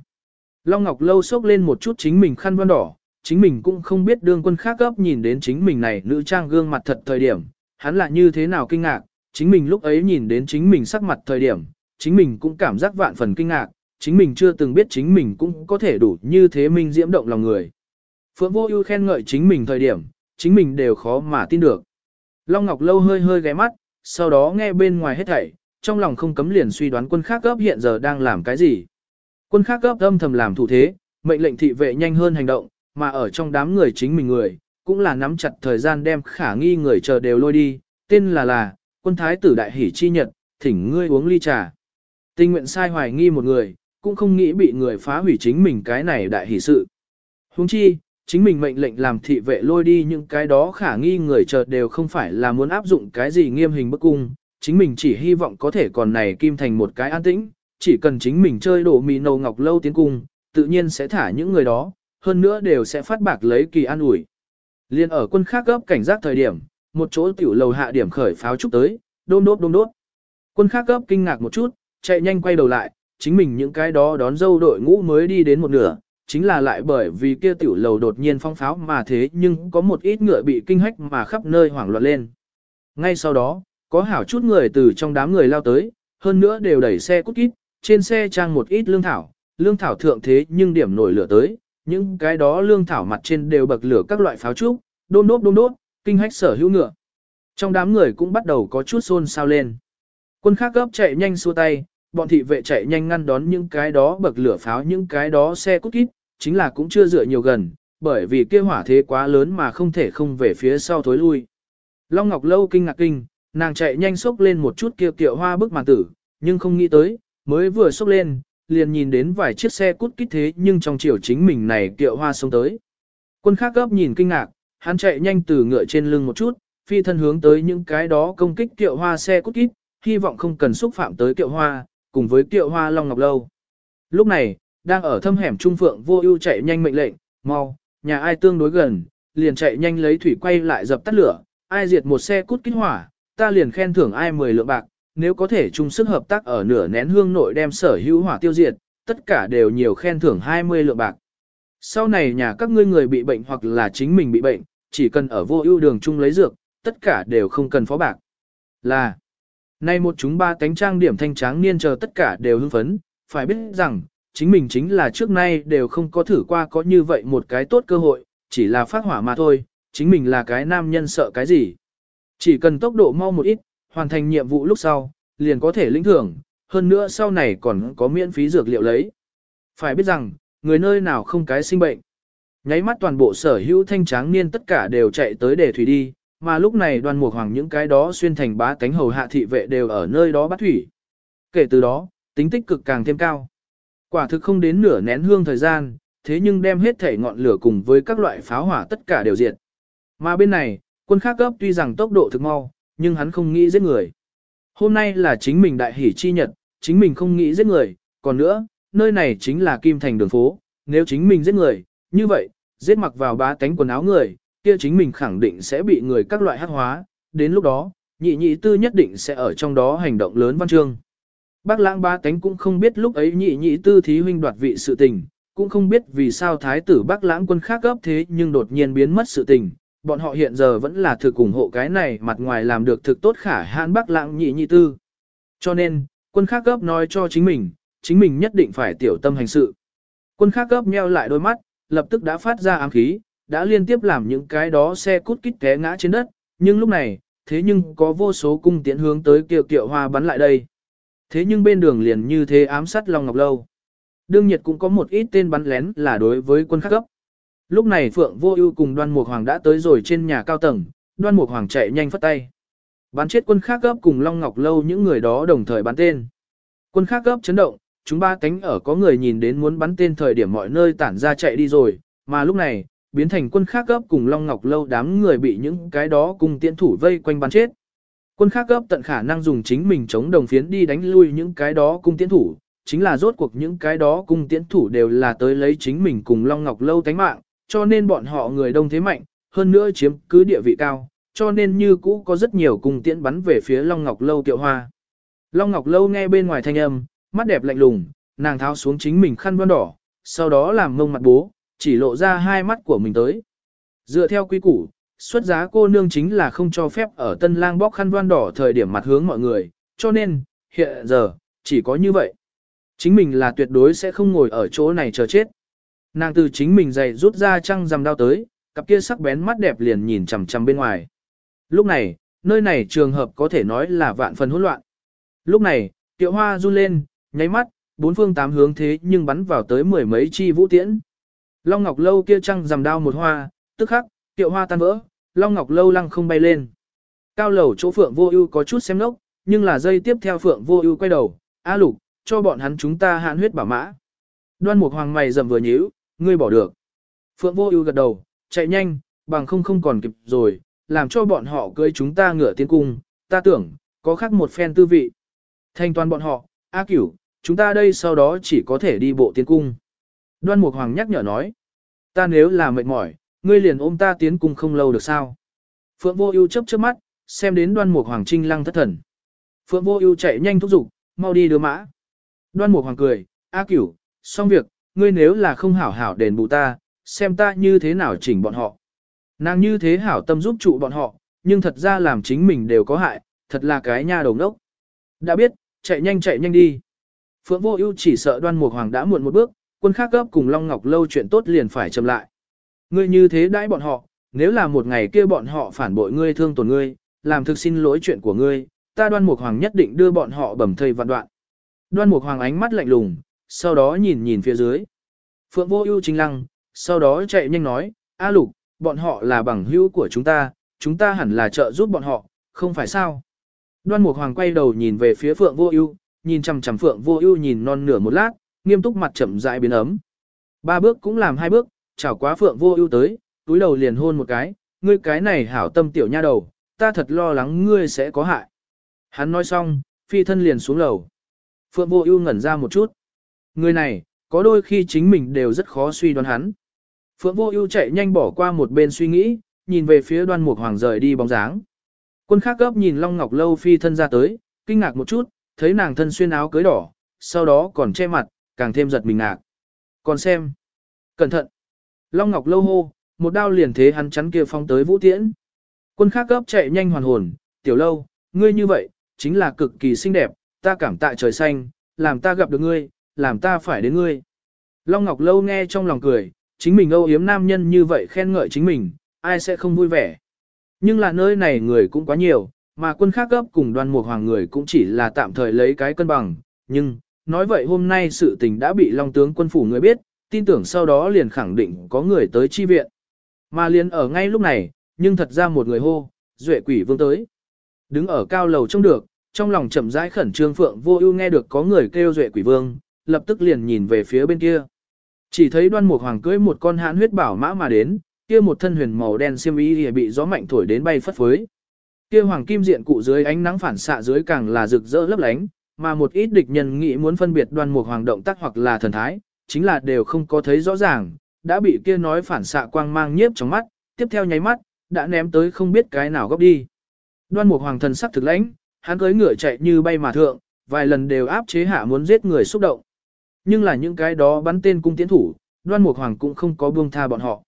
Long Ngọc Lâu sốc lên một chút chính mình khăn văn đỏ, chính mình cũng không biết đương quân khác gấp nhìn đến chính mình này nữ trang gương mặt thật thời điểm, hắn là như thế nào kinh ngạc, chính mình lúc ấy nhìn đến chính mình sắc mặt thời điểm, chính mình cũng cảm giác vạn phần kinh ngạc, chính mình chưa từng biết chính mình cũng có thể đủ như thế minh diễm động lòng người. Phượng Vô Ưu khen ngợi chính mình thời điểm, chính mình đều khó mà tin được. Long Ngọc Lâu hơi hơi ghé mắt, sau đó nghe bên ngoài hết thảy, trong lòng không cấm liền suy đoán quân khác gấp hiện giờ đang làm cái gì. Quân khác gấp âm thầm làm thủ thế, mệnh lệnh thị vệ nhanh hơn hành động, mà ở trong đám người chính mình người, cũng là nắm chặt thời gian đem khả nghi người chờ đều lôi đi, tên là là, quân thái tử đại hỷ chi nhật, thỉnh ngươi uống ly trà. Tình nguyện sai hoài nghi một người, cũng không nghĩ bị người phá hủy chính mình cái này đại hỷ sự. Huống chi, chính mình mệnh lệnh làm thị vệ lôi đi những cái đó khả nghi người chợt đều không phải là muốn áp dụng cái gì nghiêm hình bức cung, chính mình chỉ hy vọng có thể còn này kim thành một cái an tĩnh, chỉ cần chính mình chơi đổ mì nầu ngọc lâu tiến cung, tự nhiên sẽ thả những người đó, hơn nữa đều sẽ phát bạc lấy kỳ an ủi. Liên ở quân khác gấp cảnh giác thời điểm, một chỗ tiểu lầu hạ điểm khởi pháo trúc tới, đôm đốt đôm đốt. Quân khác gấp kinh ngạc một chút, chạy nhanh quay đầu lại, chính mình những cái đó đón dâu đội ngũ mới đi đến một nửa, chính là lại bởi vì kia tiểu lầu đột nhiên phong pháo mà thế nhưng có một ít ngựa bị kinh hách mà khắp nơi hoảng loạn lên. Ngay sau đó, có hảo chút người từ trong đám người lao tới, hơn nữa đều đẩy xe cút kít, trên xe trang một ít lương thảo, lương thảo thượng thế nhưng điểm nổi lửa tới, những cái đó lương thảo mặt trên đều bậc lửa các loại pháo trúc, đôm đốt đôm đốt, kinh hách sở hữu ngựa. Trong đám người cũng bắt đầu có chút xôn xao lên. Quân khác gấp chạy nhanh xua tay, bọn thị vệ chạy nhanh ngăn đón những cái đó bậc lửa pháo những cái đó xe cút kít, chính là cũng chưa dựa nhiều gần, bởi vì kia hỏa thế quá lớn mà không thể không về phía sau thối lui. Long Ngọc Lâu kinh ngạc kinh, nàng chạy nhanh xốc lên một chút kia kiệu hoa bức màn tử, nhưng không nghĩ tới, mới vừa xốc lên, liền nhìn đến vài chiếc xe cút kít thế nhưng trong chiều chính mình này kiệu hoa xông tới. Quân khác gấp nhìn kinh ngạc, hắn chạy nhanh từ ngựa trên lưng một chút, phi thân hướng tới những cái đó công kích kiệu hoa xe cút kít, hy vọng không cần xúc phạm tới kiệu hoa, cùng với kiệu hoa Long Ngọc Lâu. Lúc này, đang ở thâm hẻm trung phượng vô ưu chạy nhanh mệnh lệnh, mau, nhà ai tương đối gần, liền chạy nhanh lấy thủy quay lại dập tắt lửa, ai diệt một xe cút kích hỏa, ta liền khen thưởng ai 10 lượng bạc, nếu có thể chung sức hợp tác ở nửa nén hương nội đem sở hữu hỏa tiêu diệt, tất cả đều nhiều khen thưởng 20 lượng bạc. Sau này nhà các ngươi người bị bệnh hoặc là chính mình bị bệnh, chỉ cần ở vô ưu đường chung lấy dược, tất cả đều không cần phó bạc. Là, nay một chúng ba cánh trang điểm thanh tráng niên chờ tất cả đều hưng phấn, phải biết rằng, chính mình chính là trước nay đều không có thử qua có như vậy một cái tốt cơ hội, chỉ là phát hỏa mà thôi, chính mình là cái nam nhân sợ cái gì. Chỉ cần tốc độ mau một ít, hoàn thành nhiệm vụ lúc sau, liền có thể lĩnh thưởng, hơn nữa sau này còn có miễn phí dược liệu lấy. Phải biết rằng, người nơi nào không cái sinh bệnh. Nháy mắt toàn bộ sở hữu thanh tráng niên tất cả đều chạy tới để thủy đi, mà lúc này đoàn mục hoàng những cái đó xuyên thành bá cánh hầu hạ thị vệ đều ở nơi đó bắt thủy. Kể từ đó, tính tích cực càng thêm cao. Quả thực không đến nửa nén hương thời gian, thế nhưng đem hết thể ngọn lửa cùng với các loại pháo hỏa tất cả đều diệt. Mà bên này, quân khác cấp tuy rằng tốc độ thực mau, nhưng hắn không nghĩ giết người. Hôm nay là chính mình đại hỷ chi nhật, chính mình không nghĩ giết người, còn nữa, nơi này chính là Kim Thành đường phố, nếu chính mình giết người, như vậy, giết mặc vào bá tánh quần áo người, kia chính mình khẳng định sẽ bị người các loại hắc hóa, đến lúc đó, nhị nhị tư nhất định sẽ ở trong đó hành động lớn văn chương. Bác lãng ba tánh cũng không biết lúc ấy nhị nhị tư thí huynh đoạt vị sự tình, cũng không biết vì sao thái tử bác lãng quân khác gấp thế nhưng đột nhiên biến mất sự tình. Bọn họ hiện giờ vẫn là thực ủng hộ cái này mặt ngoài làm được thực tốt khả hãn bác lãng nhị nhị tư. Cho nên, quân khác gấp nói cho chính mình, chính mình nhất định phải tiểu tâm hành sự. Quân khác gấp nheo lại đôi mắt, lập tức đã phát ra ám khí, đã liên tiếp làm những cái đó xe cút kít té ngã trên đất, nhưng lúc này, thế nhưng có vô số cung tiễn hướng tới kiệu kiệu hoa bắn lại đây. Thế nhưng bên đường liền như thế ám sát Long Ngọc Lâu. Đương nhiệt cũng có một ít tên bắn lén là đối với quân khắc cấp. Lúc này Phượng Vô Ưu cùng Đoan Mục Hoàng đã tới rồi trên nhà cao tầng, Đoan Mục Hoàng chạy nhanh phất tay. Bắn chết quân khác cấp cùng Long Ngọc Lâu những người đó đồng thời bắn tên. Quân khác cấp chấn động, chúng ba cánh ở có người nhìn đến muốn bắn tên thời điểm mọi nơi tản ra chạy đi rồi, mà lúc này, biến thành quân khác gấp cùng Long Ngọc Lâu đám người bị những cái đó cùng tiễn thủ vây quanh bắn chết. Quân khác gấp tận khả năng dùng chính mình chống đồng phiến đi đánh lui những cái đó cung tiễn thủ, chính là rốt cuộc những cái đó cung tiễn thủ đều là tới lấy chính mình cùng Long Ngọc Lâu tánh mạng, cho nên bọn họ người đông thế mạnh, hơn nữa chiếm cứ địa vị cao, cho nên như cũ có rất nhiều cung tiễn bắn về phía Long Ngọc Lâu Tiệu hoa. Long Ngọc Lâu nghe bên ngoài thanh âm, mắt đẹp lạnh lùng, nàng tháo xuống chính mình khăn vân đỏ, sau đó làm mông mặt bố, chỉ lộ ra hai mắt của mình tới. Dựa theo quy củ, xuất giá cô nương chính là không cho phép ở tân lang bóc khăn đoan đỏ thời điểm mặt hướng mọi người, cho nên, hiện giờ, chỉ có như vậy. Chính mình là tuyệt đối sẽ không ngồi ở chỗ này chờ chết. Nàng từ chính mình giày rút ra trăng rằm đao tới, cặp kia sắc bén mắt đẹp liền nhìn chằm chằm bên ngoài. Lúc này, nơi này trường hợp có thể nói là vạn phần hỗn loạn. Lúc này, tiệu hoa run lên, nháy mắt, bốn phương tám hướng thế nhưng bắn vào tới mười mấy chi vũ tiễn. Long Ngọc Lâu kia trăng rằm đao một hoa, tức khắc, tiệu hoa tan vỡ, Long Ngọc Lâu lăng không bay lên. Cao lầu chỗ Phượng Vô Ưu có chút xem nốc, nhưng là dây tiếp theo Phượng Vô Ưu quay đầu, "A Lục, cho bọn hắn chúng ta hạn huyết bảo mã." Đoan Mục Hoàng mày rậm vừa nhíu, "Ngươi bỏ được?" Phượng Vô Ưu gật đầu, "Chạy nhanh, bằng không không còn kịp rồi, làm cho bọn họ cưới chúng ta ngựa tiến cung, ta tưởng, có khác một phen tư vị." Thanh toàn bọn họ, "A Cửu, chúng ta đây sau đó chỉ có thể đi bộ tiến cung." Đoan Mục Hoàng nhắc nhở nói, "Ta nếu là mệt mỏi, ngươi liền ôm ta tiến cung không lâu được sao?" Phượng Vô Ưu chớp chớp mắt, xem đến Đoan Mục Hoàng Trinh lăng thất thần. Phượng Vô Ưu chạy nhanh thúc giục, mau đi đưa mã. Đoan Mục Hoàng cười, "A Cửu, xong việc, ngươi nếu là không hảo hảo đền bù ta, xem ta như thế nào chỉnh bọn họ." Nàng như thế hảo tâm giúp trụ bọn họ, nhưng thật ra làm chính mình đều có hại, thật là cái nha đầu đốc. Đã biết, chạy nhanh chạy nhanh đi. Phượng Vô Ưu chỉ sợ Đoan Mục Hoàng đã muộn một bước, quân khác gấp cùng Long Ngọc lâu chuyện tốt liền phải chậm lại. Ngươi như thế đãi bọn họ, nếu là một ngày kia bọn họ phản bội ngươi thương tổn ngươi, làm thực xin lỗi chuyện của ngươi, ta đoan mục hoàng nhất định đưa bọn họ bầm thây vạn đoạn. Đoan mục hoàng ánh mắt lạnh lùng, sau đó nhìn nhìn phía dưới. Phượng vô ưu chính lăng, sau đó chạy nhanh nói, A lục, bọn họ là bằng hữu của chúng ta, chúng ta hẳn là trợ giúp bọn họ, không phải sao. Đoan mục hoàng quay đầu nhìn về phía Phượng vô ưu, nhìn chằm chằm Phượng vô ưu nhìn non nửa một lát, nghiêm túc mặt chậm rãi biến ấm. Ba bước cũng làm hai bước, chào quá Phượng vô ưu tới, túi đầu liền hôn một cái, ngươi cái này hảo tâm tiểu nha đầu, ta thật lo lắng ngươi sẽ có hại. Hắn nói xong, phi thân liền xuống lầu. Phượng vô ưu ngẩn ra một chút. Người này, có đôi khi chính mình đều rất khó suy đoán hắn. Phượng vô ưu chạy nhanh bỏ qua một bên suy nghĩ, nhìn về phía đoan mục hoàng rời đi bóng dáng. Quân khác gấp nhìn Long Ngọc Lâu phi thân ra tới, kinh ngạc một chút, thấy nàng thân xuyên áo cưới đỏ, sau đó còn che mặt, càng thêm giật mình ngạc. Còn xem. Cẩn thận. Long Ngọc Lâu hô, một đao liền thế hắn chắn kia phong tới vũ tiễn. Quân khác gấp chạy nhanh hoàn hồn, tiểu lâu, ngươi như vậy, chính là cực kỳ xinh đẹp, ta cảm tạ trời xanh, làm ta gặp được ngươi, làm ta phải đến ngươi. Long Ngọc Lâu nghe trong lòng cười, chính mình âu yếm nam nhân như vậy khen ngợi chính mình, ai sẽ không vui vẻ. Nhưng là nơi này người cũng quá nhiều, mà quân khác gấp cùng đoàn một hoàng người cũng chỉ là tạm thời lấy cái cân bằng. Nhưng, nói vậy hôm nay sự tình đã bị Long tướng quân phủ người biết, tin tưởng sau đó liền khẳng định có người tới chi viện. Mà liền ở ngay lúc này, nhưng thật ra một người hô, duệ quỷ vương tới. Đứng ở cao lầu trông được, trong lòng chậm rãi khẩn trương phượng vô ưu nghe được có người kêu duệ quỷ vương, lập tức liền nhìn về phía bên kia. Chỉ thấy đoan mục hoàng cưỡi một con hãn huyết bảo mã mà đến, kia một thân huyền màu đen xiêm y bị gió mạnh thổi đến bay phất phới. Kia hoàng kim diện cụ dưới ánh nắng phản xạ dưới càng là rực rỡ lấp lánh, mà một ít địch nhân nghĩ muốn phân biệt đoan mục hoàng động tác hoặc là thần thái, chính là đều không có thấy rõ ràng, đã bị kia nói phản xạ quang mang nhiếp trong mắt, tiếp theo nháy mắt, đã ném tới không biết cái nào góc đi. Đoan Mục Hoàng thần sắc thực lãnh, hắn cưỡi ngựa chạy như bay mà thượng, vài lần đều áp chế hạ muốn giết người xúc động. Nhưng là những cái đó bắn tên cung tiến thủ, Đoan Mục Hoàng cũng không có buông tha bọn họ.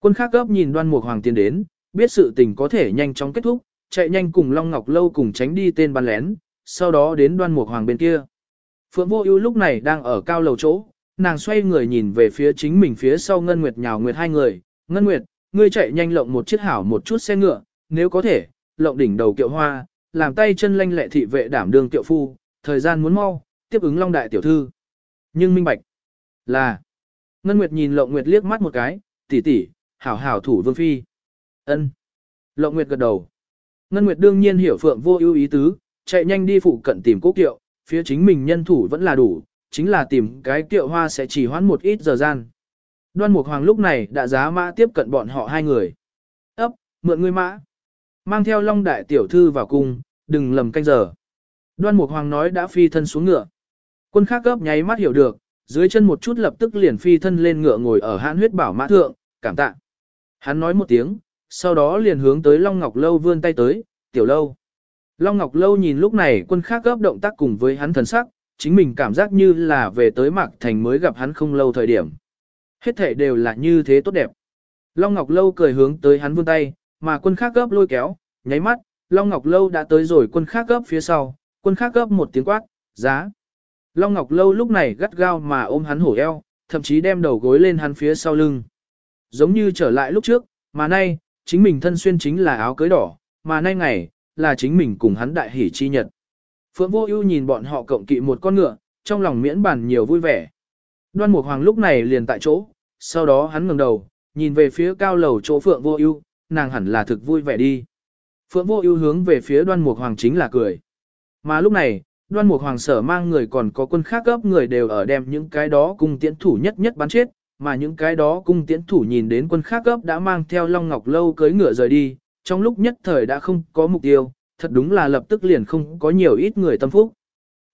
Quân khác gấp nhìn Đoan Mục Hoàng tiến đến, biết sự tình có thể nhanh chóng kết thúc, chạy nhanh cùng Long Ngọc Lâu cùng tránh đi tên bắn lén, sau đó đến Đoan Mục Hoàng bên kia. Phượng Vô Ưu lúc này đang ở cao lầu chỗ, nàng xoay người nhìn về phía chính mình phía sau Ngân Nguyệt nhào Nguyệt hai người, Ngân Nguyệt, ngươi chạy nhanh lộng một chiếc hảo một chút xe ngựa, nếu có thể, lộng đỉnh đầu kiệu hoa, làm tay chân lanh lẹ thị vệ đảm đương kiệu phu, thời gian muốn mau, tiếp ứng Long đại tiểu thư. Nhưng minh bạch là Ngân Nguyệt nhìn Lộng Nguyệt liếc mắt một cái, tỷ tỷ, hảo hảo thủ vương phi. Ân. Lộng Nguyệt gật đầu. Ngân Nguyệt đương nhiên hiểu Phượng Vô Ưu ý tứ, chạy nhanh đi phụ cận tìm cố kiệu, phía chính mình nhân thủ vẫn là đủ, chính là tìm cái kiệu hoa sẽ chỉ hoãn một ít giờ gian. Đoan Mục Hoàng lúc này đã giá mã tiếp cận bọn họ hai người. Ấp, mượn ngươi mã. Mang theo Long Đại Tiểu Thư vào cung, đừng lầm canh giờ. Đoan Mục Hoàng nói đã phi thân xuống ngựa. Quân khác gấp nháy mắt hiểu được, dưới chân một chút lập tức liền phi thân lên ngựa ngồi ở hãn huyết bảo mã thượng, cảm tạ. Hắn nói một tiếng, sau đó liền hướng tới Long Ngọc Lâu vươn tay tới, tiểu lâu. Long Ngọc Lâu nhìn lúc này quân khác gấp động tác cùng với hắn thần sắc, chính mình cảm giác như là về tới Mạc Thành mới gặp hắn không lâu thời điểm. Hết thể đều là như thế tốt đẹp. Long Ngọc Lâu cười hướng tới hắn vươn tay, mà quân khác gấp lôi kéo, nháy mắt, Long Ngọc Lâu đã tới rồi quân khác gấp phía sau, quân khác gấp một tiếng quát, giá. Long Ngọc Lâu lúc này gắt gao mà ôm hắn hổ eo, thậm chí đem đầu gối lên hắn phía sau lưng. Giống như trở lại lúc trước, mà nay, chính mình thân xuyên chính là áo cưới đỏ, mà nay ngày, là chính mình cùng hắn đại hỷ chi nhật. Phượng Vô Ưu nhìn bọn họ cộng kỵ một con ngựa, trong lòng miễn bàn nhiều vui vẻ. Đoan Mục Hoàng lúc này liền tại chỗ, sau đó hắn ngẩng đầu, nhìn về phía cao lầu chỗ Phượng Vô Ưu, nàng hẳn là thực vui vẻ đi. Phượng Vô Ưu hướng về phía Đoan Mục Hoàng chính là cười. Mà lúc này, Đoan Mục Hoàng sở mang người còn có quân khác gấp người đều ở đem những cái đó cung tiễn thủ nhất nhất bắn chết, mà những cái đó cung tiễn thủ nhìn đến quân khác gấp đã mang theo Long Ngọc lâu cưỡi ngựa rời đi, trong lúc nhất thời đã không có mục tiêu, thật đúng là lập tức liền không có nhiều ít người tâm phúc.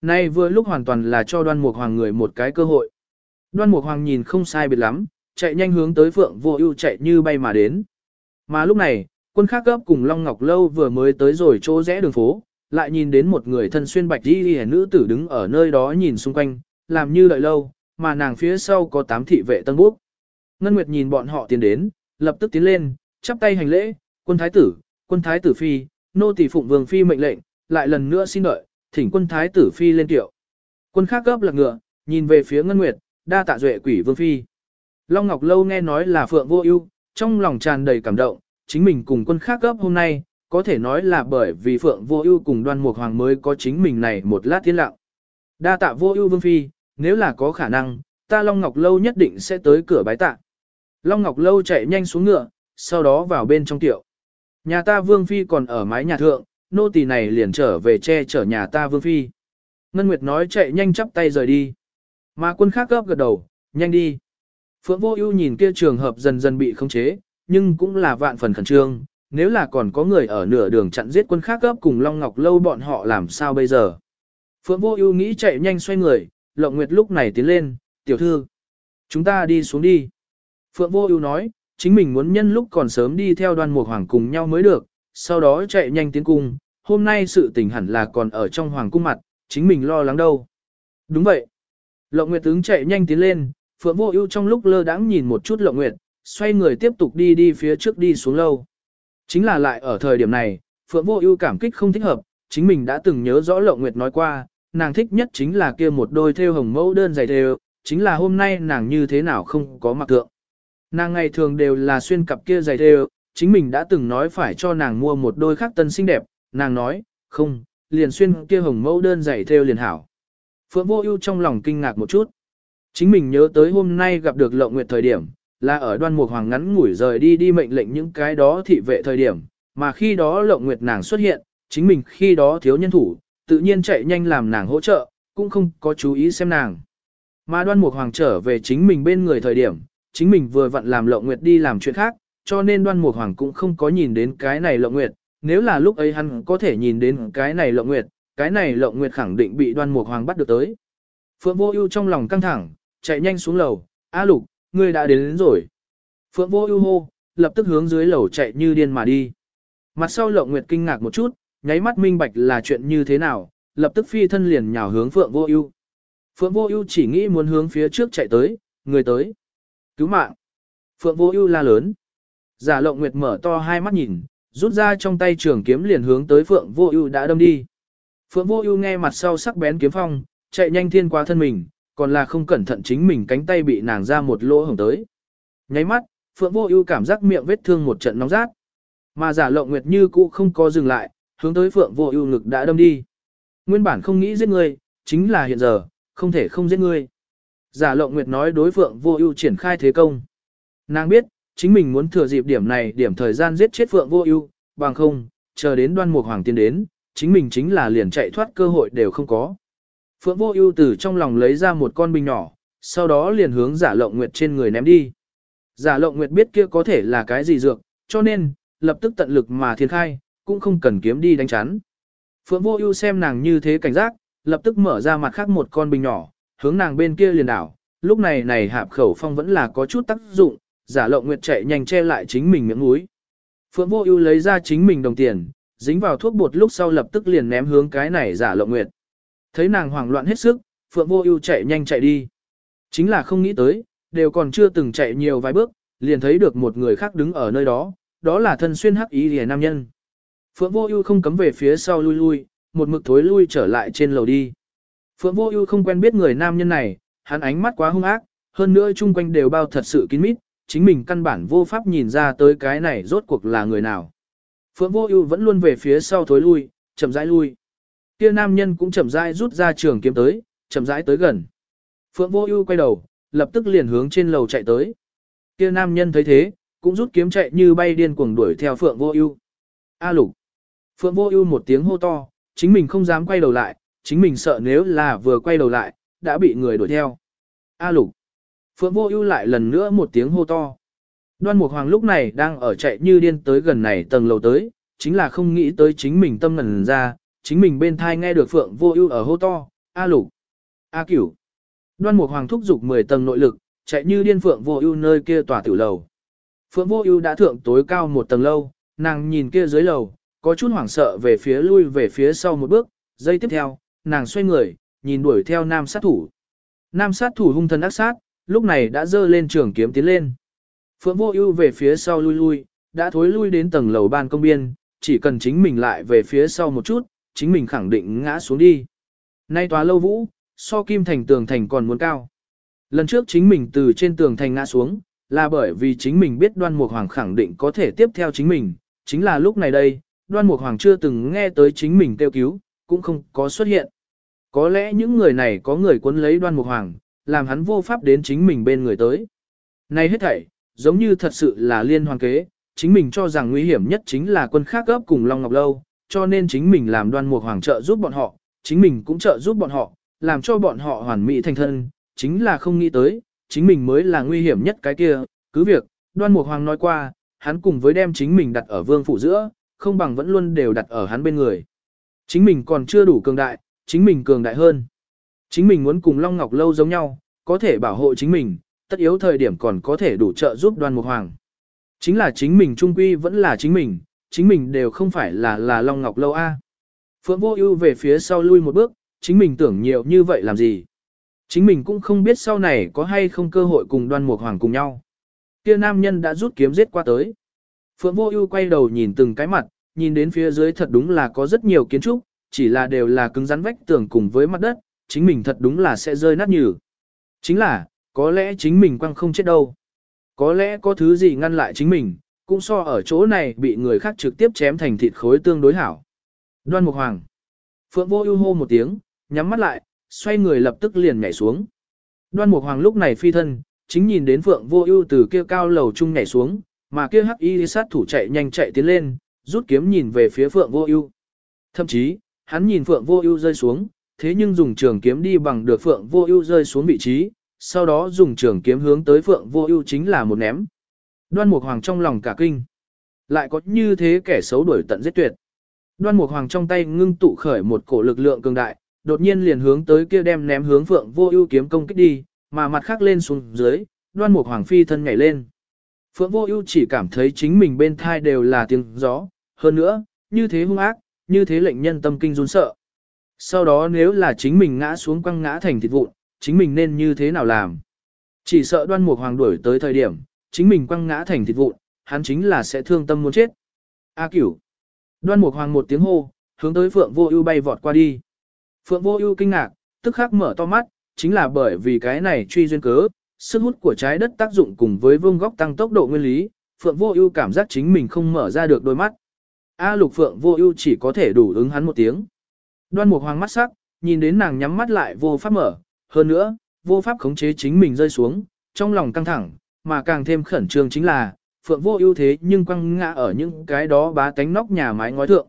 Nay vừa lúc hoàn toàn là cho đoan mục hoàng người một cái cơ hội. Đoan mục hoàng nhìn không sai biệt lắm, chạy nhanh hướng tới phượng vô ưu chạy như bay mà đến. Mà lúc này, quân khác gấp cùng Long Ngọc Lâu vừa mới tới rồi chỗ rẽ đường phố, lại nhìn đến một người thân xuyên bạch đi hẻ nữ tử đứng ở nơi đó nhìn xung quanh, làm như đợi lâu, mà nàng phía sau có tám thị vệ tân búc. Ngân Nguyệt nhìn bọn họ tiến đến, lập tức tiến lên, chắp tay hành lễ, quân thái tử, quân thái tử phi, nô tỳ phụng vương phi mệnh lệnh, lại lần nữa xin đợi, thỉnh quân thái tử phi lên tiệu. Quân khác gấp lạc ngựa, nhìn về phía Ngân Nguyệt, đa tạ duệ quỷ vương phi. Long Ngọc Lâu nghe nói là Phượng Vô Ưu, trong lòng tràn đầy cảm động, chính mình cùng quân khác gấp hôm nay, có thể nói là bởi vì Phượng Vô Ưu cùng Đoan Mục Hoàng mới có chính mình này một lát tiến lặng. Đa tạ Vô Ưu vương phi, nếu là có khả năng, ta Long Ngọc Lâu nhất định sẽ tới cửa bái tạ. Long Ngọc Lâu chạy nhanh xuống ngựa, sau đó vào bên trong tiệu. Nhà ta vương phi còn ở mái nhà thượng, nô tỳ này liền trở về che chở nhà ta vương phi. Ngân Nguyệt nói chạy nhanh chắp tay rời đi. Mà quân khác gấp gật đầu, nhanh đi. Phượng vô ưu nhìn kia trường hợp dần dần bị khống chế, nhưng cũng là vạn phần khẩn trương. Nếu là còn có người ở nửa đường chặn giết quân khác gấp cùng Long Ngọc Lâu bọn họ làm sao bây giờ? Phượng vô ưu nghĩ chạy nhanh xoay người, Lộng Nguyệt lúc này tiến lên, tiểu thư. Chúng ta đi xuống đi. Phượng vô ưu nói, chính mình muốn nhân lúc còn sớm đi theo đoan mục hoàng cùng nhau mới được, sau đó chạy nhanh tiến cung, hôm nay sự tình hẳn là còn ở trong hoàng cung mặt, chính mình lo lắng đâu. Đúng vậy. Lộng Nguyệt tướng chạy nhanh tiến lên, Phượng Vô Ưu trong lúc lơ đãng nhìn một chút Lộng Nguyệt, xoay người tiếp tục đi đi phía trước đi xuống lâu. Chính là lại ở thời điểm này, Phượng Vô Ưu cảm kích không thích hợp, chính mình đã từng nhớ rõ Lộng Nguyệt nói qua, nàng thích nhất chính là kia một đôi thêu hồng mẫu đơn dày thêu, chính là hôm nay nàng như thế nào không có mặc tượng. Nàng ngày thường đều là xuyên cặp kia giày đều, chính mình đã từng nói phải cho nàng mua một đôi khác tân xinh đẹp, nàng nói, không, liền xuyên kia hồng mẫu đơn giày theo liền hảo. Phượng vô ưu trong lòng kinh ngạc một chút. Chính mình nhớ tới hôm nay gặp được lộng nguyệt thời điểm, là ở đoan mục hoàng ngắn ngủi rời đi đi mệnh lệnh những cái đó thị vệ thời điểm, mà khi đó lộng nguyệt nàng xuất hiện, chính mình khi đó thiếu nhân thủ, tự nhiên chạy nhanh làm nàng hỗ trợ, cũng không có chú ý xem nàng. Mà đoan mục hoàng trở về chính mình bên người thời điểm, chính mình vừa vặn làm lộng nguyệt đi làm chuyện khác, cho nên đoan mục hoàng cũng không có nhìn đến cái này lộng nguyệt, nếu là lúc ấy hắn có thể nhìn đến cái này lộng nguyệt, cái này lộng nguyệt khẳng định bị đoan mục hoàng bắt được tới. Phượng vô ưu trong lòng căng thẳng, chạy nhanh xuống lầu, A lục, ngươi đã đến, đến rồi. Phượng vô ưu hô, lập tức hướng dưới lầu chạy như điên mà đi. Mặt sau lộng nguyệt kinh ngạc một chút, nháy mắt minh bạch là chuyện như thế nào, lập tức phi thân liền nhào hướng Phượng vô ưu. Phượng vô ưu chỉ nghĩ muốn hướng phía trước chạy tới, người tới. Cứu mạng. Phượng vô ưu la lớn. Giả lộng nguyệt mở to hai mắt nhìn, rút ra trong tay trường kiếm liền hướng tới Phượng vô ưu đã đâm đi. Phượng vô ưu nghe mặt sau sắc bén kiếm phong, chạy nhanh thiên qua thân mình, còn là không cẩn thận chính mình cánh tay bị nàng ra một lỗ hổng tới. Nháy mắt, Phượng vô ưu cảm giác miệng vết thương một trận nóng rát. Mà giả lộng nguyệt như cũ không có dừng lại, hướng tới Phượng vô ưu ngực đã đâm đi. Nguyên bản không nghĩ giết ngươi, chính là hiện giờ, không thể không giết ngươi. Giả lộng nguyệt nói đối phượng vô ưu triển khai thế công. Nàng biết, chính mình muốn thừa dịp điểm này điểm thời gian giết chết phượng vô ưu, bằng không, chờ đến đoan mục hoàng tiên đến, chính mình chính là liền chạy thoát cơ hội đều không có. Phượng vô ưu từ trong lòng lấy ra một con bình nhỏ, sau đó liền hướng giả lộng nguyệt trên người ném đi. Giả lộng nguyệt biết kia có thể là cái gì dược, cho nên, lập tức tận lực mà thiên khai, cũng không cần kiếm đi đánh chắn. Phượng vô ưu xem nàng như thế cảnh giác, lập tức mở ra mặt khác một con bình nhỏ, hướng nàng bên kia liền đảo, lúc này này hạp khẩu phong vẫn là có chút tác dụng, giả lộng nguyệt chạy nhanh che lại chính mình miệng mũi. Phượng Vô Ưu lấy ra chính mình đồng tiền, dính vào thuốc bột lúc sau lập tức liền ném hướng cái này giả lộng nguyệt. Thấy nàng hoảng loạn hết sức, Phượng Vô Ưu chạy nhanh chạy đi. Chính là không nghĩ tới, đều còn chưa từng chạy nhiều vài bước, liền thấy được một người khác đứng ở nơi đó, đó là thân xuyên hắc y liễu nam nhân. Phượng Vô Ưu không cấm về phía sau lui lui, một mực thối lui trở lại trên lầu đi. Phượng Vô Ưu không quen biết người nam nhân này, hắn ánh mắt quá hung ác, hơn nữa chung quanh đều bao thật sự kín mít, chính mình căn bản vô pháp nhìn ra tới cái này rốt cuộc là người nào. Phượng Vô Ưu vẫn luôn về phía sau thối lui, chậm rãi lui. Kia nam nhân cũng chậm rãi rút ra trường kiếm tới, chậm rãi tới gần. Phượng Vô Ưu quay đầu, lập tức liền hướng trên lầu chạy tới. Kia nam nhân thấy thế, cũng rút kiếm chạy như bay điên cuồng đuổi theo Phượng Vô Ưu. A Lục. Phượng Vô Ưu một tiếng hô to, chính mình không dám quay đầu lại, chính mình sợ nếu là vừa quay đầu lại, đã bị người đuổi theo. A Lục. Phượng Vô Ưu lại lần nữa một tiếng hô to. Đoan Mục Hoàng lúc này đang ở chạy như điên tới gần này tầng lầu tới, chính là không nghĩ tới chính mình tâm ngần ra, chính mình bên thai nghe được Phượng Vô Ưu ở hô to, "A Lục, A Cửu." Đoan Mục Hoàng thúc giục 10 tầng nội lực, chạy như điên Phượng Vô Ưu nơi kia tòa tiểu lầu. Phượng Vô Ưu đã thượng tối cao một tầng lâu, nàng nhìn kia dưới lầu, có chút hoảng sợ về phía lui về phía sau một bước, giây tiếp theo, nàng xoay người, nhìn đuổi theo nam sát thủ. Nam sát thủ hung thần ác sát, lúc này đã dơ lên trường kiếm tiến lên. Phượng Vô Ưu về phía sau lui lui, đã thối lui đến tầng lầu ban công biên, chỉ cần chính mình lại về phía sau một chút, chính mình khẳng định ngã xuống đi. Nay tòa lâu vũ, so kim thành tường thành còn muốn cao. Lần trước chính mình từ trên tường thành ngã xuống, là bởi vì chính mình biết đoan mục hoàng khẳng định có thể tiếp theo chính mình, chính là lúc này đây, đoan mục hoàng chưa từng nghe tới chính mình kêu cứu, cũng không có xuất hiện. Có lẽ những người này có người cuốn lấy đoan mục hoàng, làm hắn vô pháp đến chính mình bên người tới. Này hết thảy, giống như thật sự là liên hoàn kế, chính mình cho rằng nguy hiểm nhất chính là quân khác gấp cùng Long Ngọc Lâu, cho nên chính mình làm đoan mục hoàng trợ giúp bọn họ, chính mình cũng trợ giúp bọn họ, làm cho bọn họ hoàn mỹ thành thân, chính là không nghĩ tới, chính mình mới là nguy hiểm nhất cái kia, cứ việc, đoan mục hoàng nói qua, hắn cùng với đem chính mình đặt ở vương phủ giữa, không bằng vẫn luôn đều đặt ở hắn bên người. Chính mình còn chưa đủ cường đại, chính mình cường đại hơn. Chính mình muốn cùng Long Ngọc Lâu giống nhau, có thể bảo hộ chính mình, tất yếu thời điểm còn có thể đủ trợ giúp Đoàn mục hoàng. Chính là chính mình trung quy vẫn là chính mình, chính mình đều không phải là là Long Ngọc Lâu A. Phượng Vô Ưu về phía sau lui một bước, chính mình tưởng nhiều như vậy làm gì. Chính mình cũng không biết sau này có hay không cơ hội cùng đoan mục hoàng cùng nhau. Kia nam nhân đã rút kiếm giết qua tới. Phượng Vô Ưu quay đầu nhìn từng cái mặt, nhìn đến phía dưới thật đúng là có rất nhiều kiến trúc, chỉ là đều là cứng rắn vách tường cùng với mặt đất, chính mình thật đúng là sẽ rơi nát nhừ. Chính là, có lẽ chính mình quăng không chết đâu. Có lẽ có thứ gì ngăn lại chính mình, cũng so ở chỗ này bị người khác trực tiếp chém thành thịt khối tương đối hảo. Đoan Mục Hoàng. Phượng Vô Ưu hô một tiếng, nhắm mắt lại, xoay người lập tức liền nhảy xuống. Đoan Mục Hoàng lúc này phi thân, chính nhìn đến Phượng Vô Ưu từ kia cao lầu trung nhảy xuống, mà kia Hắc Y sát thủ chạy nhanh chạy tiến lên, rút kiếm nhìn về phía Phượng Vô Ưu. Thậm chí, hắn nhìn Phượng Vô Ưu rơi xuống, thế nhưng dùng trường kiếm đi bằng được Phượng Vô Ưu rơi xuống vị trí, sau đó dùng trường kiếm hướng tới Phượng Vô Ưu chính là một ném. Đoan Mục Hoàng trong lòng cả kinh. Lại có như thế kẻ xấu đuổi tận giết tuyệt. Đoan Mục Hoàng trong tay ngưng tụ khởi một cổ lực lượng cường đại, đột nhiên liền hướng tới kia đem ném hướng Phượng Vô Ưu kiếm công kích đi, mà mặt khác lên xuống dưới, Đoan Mục Hoàng phi thân nhảy lên. Phượng Vô Ưu chỉ cảm thấy chính mình bên thai đều là tiếng gió, hơn nữa, như thế hung ác, như thế lệnh nhân tâm kinh run sợ. Sau đó nếu là chính mình ngã xuống quăng ngã thành thịt vụn, chính mình nên như thế nào làm? Chỉ sợ Đoan Mục Hoàng đuổi tới thời điểm, chính mình quăng ngã thành thịt vụn, hắn chính là sẽ thương tâm muốn chết. A Cửu. Đoan Mục Hoàng một tiếng hô, hướng tới Phượng Vô Ưu bay vọt qua đi. Phượng Vô Ưu kinh ngạc, tức khắc mở to mắt, chính là bởi vì cái này truy duyên cớ, sức hút của trái đất tác dụng cùng với vương góc tăng tốc độ nguyên lý, Phượng Vô Ưu cảm giác chính mình không mở ra được đôi mắt. A Lục Phượng Vô Ưu chỉ có thể đủ ứng hắn một tiếng. Đoan Mục Hoàng mắt sắc, nhìn đến nàng nhắm mắt lại vô pháp mở, hơn nữa, vô pháp khống chế chính mình rơi xuống, trong lòng căng thẳng, mà càng thêm khẩn trương chính là, Phượng Vô Ưu thế nhưng quăng ngã ở những cái đó bá cánh nóc nhà mái ngói thượng.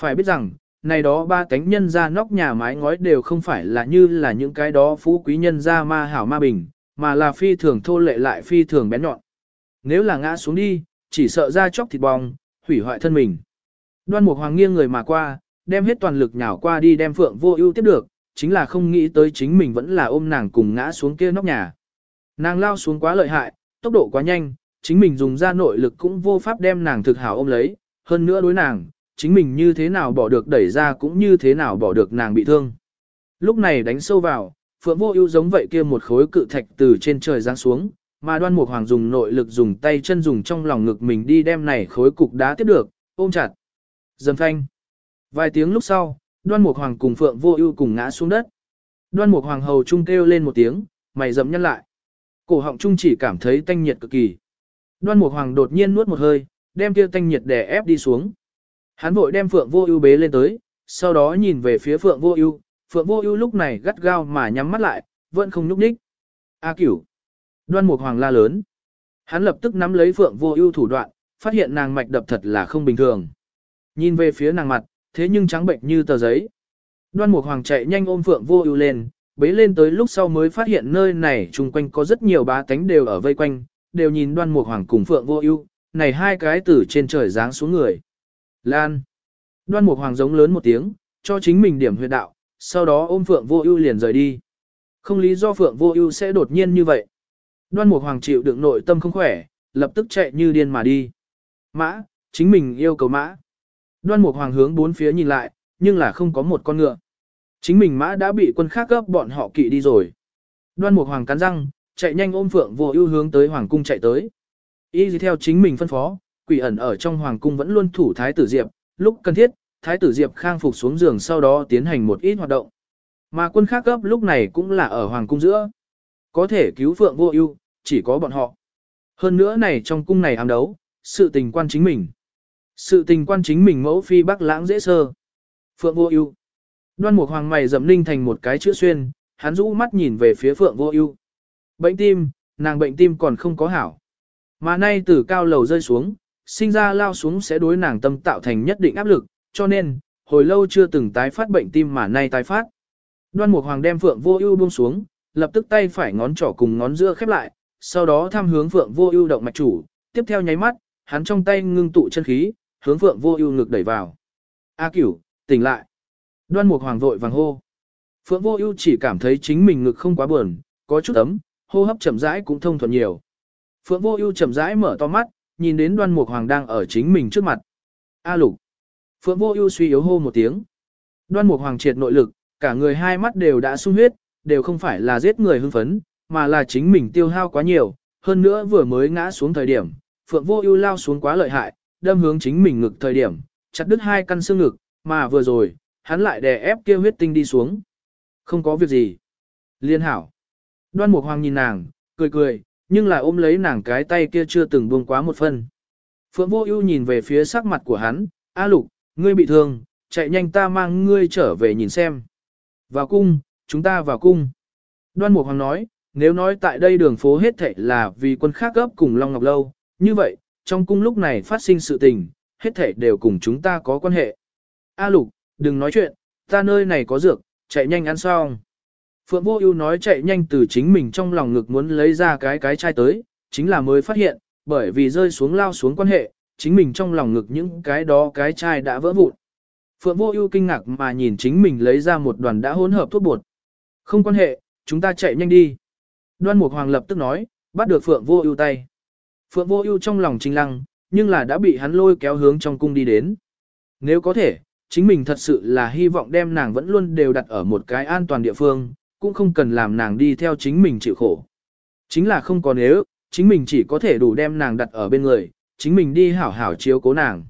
Phải biết rằng, này đó ba cánh nhân ra nóc nhà mái ngói đều không phải là như là những cái đó phú quý nhân ra ma hảo ma bình, mà là phi thường thô lệ lại phi thường bén nhọn. Nếu là ngã xuống đi, chỉ sợ ra chóc thịt bong, hủy hoại thân mình. Đoan Mục Hoàng nghiêng người mà qua, đem hết toàn lực nhào qua đi đem Phượng Vô Ưu tiếp được, chính là không nghĩ tới chính mình vẫn là ôm nàng cùng ngã xuống kia nóc nhà. Nàng lao xuống quá lợi hại, tốc độ quá nhanh, chính mình dùng ra nội lực cũng vô pháp đem nàng thực hảo ôm lấy, hơn nữa đối nàng, chính mình như thế nào bỏ được đẩy ra cũng như thế nào bỏ được nàng bị thương. Lúc này đánh sâu vào, Phượng Vô Ưu giống vậy kia một khối cự thạch từ trên trời giáng xuống, mà Đoan Mục Hoàng dùng nội lực dùng tay chân dùng trong lòng ngực mình đi đem này khối cục đá tiếp được, ôm chặt. Dầm phanh. Vài tiếng lúc sau, Đoan Mục Hoàng cùng Phượng Vô Ưu cùng ngã xuống đất. Đoan Mục Hoàng hầu trung kêu lên một tiếng, mày dầm nhăn lại. Cổ họng trung chỉ cảm thấy tanh nhiệt cực kỳ. Đoan Mục Hoàng đột nhiên nuốt một hơi, đem kia tanh nhiệt đè ép đi xuống. Hắn vội đem Phượng Vô Ưu bế lên tới, sau đó nhìn về phía Phượng Vô Ưu, Phượng Vô Ưu lúc này gắt gao mà nhắm mắt lại, vẫn không nhúc nhích. A Cửu. Đoan Mục Hoàng la lớn. Hắn lập tức nắm lấy Phượng Vô Ưu thủ đoạn, phát hiện nàng mạch đập thật là không bình thường. Nhìn về phía nàng mặt, thế nhưng trắng bệnh như tờ giấy. Đoan Mục Hoàng chạy nhanh ôm Phượng Vô Ưu lên, bế lên tới lúc sau mới phát hiện nơi này chung quanh có rất nhiều bá tánh đều ở vây quanh, đều nhìn Đoan Mục Hoàng cùng Phượng Vô Ưu, này hai cái từ trên trời giáng xuống người. Lan. Đoan Mục Hoàng giống lớn một tiếng, cho chính mình điểm huyệt đạo, sau đó ôm Phượng Vô Ưu liền rời đi. Không lý do Phượng Vô Ưu sẽ đột nhiên như vậy. Đoan Mục Hoàng chịu đựng nội tâm không khỏe, lập tức chạy như điên mà đi. Mã, chính mình yêu cầu mã. Đoan Mục Hoàng hướng bốn phía nhìn lại, nhưng là không có một con ngựa. Chính mình mã đã bị quân khác gấp bọn họ kỵ đi rồi. Đoan Mục Hoàng cắn răng, chạy nhanh ôm Phượng Vô Ưu hướng tới hoàng cung chạy tới. Y theo chính mình phân phó, quỷ ẩn ở trong hoàng cung vẫn luôn thủ thái tử Diệp, lúc cần thiết, thái tử Diệp khang phục xuống giường sau đó tiến hành một ít hoạt động. Mà quân khác gấp lúc này cũng là ở hoàng cung giữa. Có thể cứu Phượng Vô Ưu, chỉ có bọn họ. Hơn nữa này trong cung này ám đấu, sự tình quan chính mình. Sự tình quan chính mình mẫu phi bắc lãng dễ sơ. Phượng Vô Ưu. Đoan Mục Hoàng mày dầm ninh thành một cái chữ xuyên, hắn rũ mắt nhìn về phía Phượng Vô Ưu. Bệnh tim, nàng bệnh tim còn không có hảo. Mà nay từ cao lầu rơi xuống, sinh ra lao xuống sẽ đối nàng tâm tạo thành nhất định áp lực, cho nên, hồi lâu chưa từng tái phát bệnh tim mà nay tái phát. Đoan Mục Hoàng đem Phượng Vô Ưu buông xuống, lập tức tay phải ngón trỏ cùng ngón giữa khép lại, sau đó tham hướng Phượng Vô Ưu động mạch chủ, tiếp theo nháy mắt, hắn trong tay ngưng tụ chân khí, hướng Phượng Vô Ưu ngực đẩy vào. "A Cửu, tỉnh lại." Đoan Mục Hoàng vội vàng hô. Phượng Vô Ưu chỉ cảm thấy chính mình ngực không quá buồn, có chút ấm, hô hấp chậm rãi cũng thông thuận nhiều. Phượng Vô Ưu chậm rãi mở to mắt, nhìn đến Đoan Mục Hoàng đang ở chính mình trước mặt. "A Lục." Phượng Vô Ưu suy yếu hô một tiếng. Đoan Mục Hoàng triệt nội lực, cả người hai mắt đều đã sung huyết, đều không phải là giết người hưng phấn, mà là chính mình tiêu hao quá nhiều, hơn nữa vừa mới ngã xuống thời điểm, Phượng Vô Ưu lao xuống quá lợi hại, đâm hướng chính mình ngực thời điểm, chặt đứt hai căn xương ngực, mà vừa rồi, hắn lại đè ép kia huyết tinh đi xuống. Không có việc gì. Liên hảo. Đoan Mục Hoàng nhìn nàng, cười cười, nhưng là ôm lấy nàng cái tay kia chưa từng buông quá một phân. Phượng Vô Ưu nhìn về phía sắc mặt của hắn, "A Lục, ngươi bị thương, chạy nhanh ta mang ngươi trở về nhìn xem." Vào cung, chúng ta vào cung. Đoan Mục Hoàng nói, nếu nói tại đây đường phố hết thảy là vì quân khác gấp cùng Long Ngọc Lâu, như vậy, trong cung lúc này phát sinh sự tình, hết thể đều cùng chúng ta có quan hệ. A Lục, đừng nói chuyện, ta nơi này có dược, chạy nhanh ăn xong. Phượng Vô Ưu nói chạy nhanh từ chính mình trong lòng ngực muốn lấy ra cái cái chai tới, chính là mới phát hiện, bởi vì rơi xuống lao xuống quan hệ, chính mình trong lòng ngực những cái đó cái chai đã vỡ vụn. Phượng Vô Ưu kinh ngạc mà nhìn chính mình lấy ra một đoàn đã hỗn hợp thuốc bột. Không quan hệ, chúng ta chạy nhanh đi. Đoan Mục Hoàng lập tức nói, bắt được Phượng Vô Ưu tay. Phượng Vô Ưu trong lòng chính lăng, nhưng là đã bị hắn lôi kéo hướng trong cung đi đến. Nếu có thể, chính mình thật sự là hy vọng đem nàng vẫn luôn đều đặt ở một cái an toàn địa phương, cũng không cần làm nàng đi theo chính mình chịu khổ. Chính là không có nếu, chính mình chỉ có thể đủ đem nàng đặt ở bên người, chính mình đi hảo hảo chiếu cố nàng.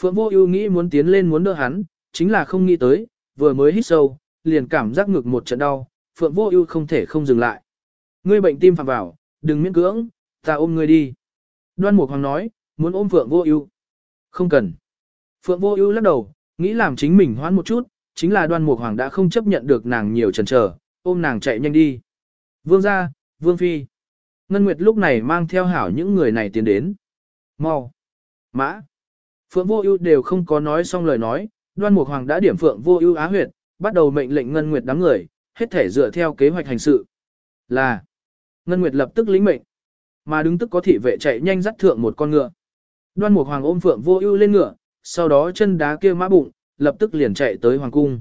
Phượng Vô Ưu nghĩ muốn tiến lên muốn đỡ hắn, chính là không nghĩ tới, vừa mới hít sâu, liền cảm giác ngực một trận đau, Phượng Vô Ưu không thể không dừng lại. Ngươi bệnh tim phạm vào, đừng miễn cưỡng, ta ôm ngươi đi. Đoan Mục Hoàng nói, muốn ôm Phượng Vô Ưu. Không cần. Phượng Vô Ưu lắc đầu, nghĩ làm chính mình hoãn một chút, chính là Đoan Mục Hoàng đã không chấp nhận được nàng nhiều chần chờ, ôm nàng chạy nhanh đi. Vương gia, Vương phi. Ngân Nguyệt lúc này mang theo hảo những người này tiến đến. Mau. Mã. Phượng Vô Ưu đều không có nói xong lời nói, Đoan Mục Hoàng đã điểm Phượng Vô Ưu á huyệt, bắt đầu mệnh lệnh Ngân Nguyệt đám người, hết thể dựa theo kế hoạch hành sự. Là Ngân Nguyệt lập tức lĩnh mệnh, mà đứng tức có thị vệ chạy nhanh dắt thượng một con ngựa. Đoan Mục Hoàng ôm Phượng Vô Ưu lên ngựa, sau đó chân đá kia mã bụng, lập tức liền chạy tới hoàng cung.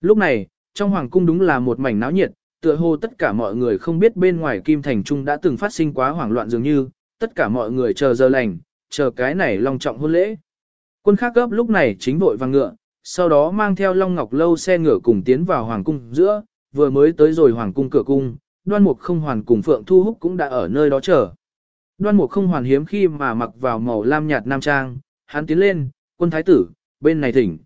Lúc này, trong hoàng cung đúng là một mảnh náo nhiệt, tựa hồ tất cả mọi người không biết bên ngoài Kim Thành Trung đã từng phát sinh quá hoảng loạn dường như, tất cả mọi người chờ giờ lành, chờ cái này long trọng hôn lễ. Quân khác gấp lúc này chính vội vàng ngựa, sau đó mang theo Long Ngọc Lâu xe ngựa cùng tiến vào Hoàng Cung giữa, vừa mới tới rồi Hoàng Cung cửa cung, đoan mục không hoàn cùng Phượng Thu Húc cũng đã ở nơi đó chờ. Đoan mục không hoàn hiếm khi mà mặc vào màu lam nhạt nam trang, hắn tiến lên, quân thái tử, bên này thỉnh.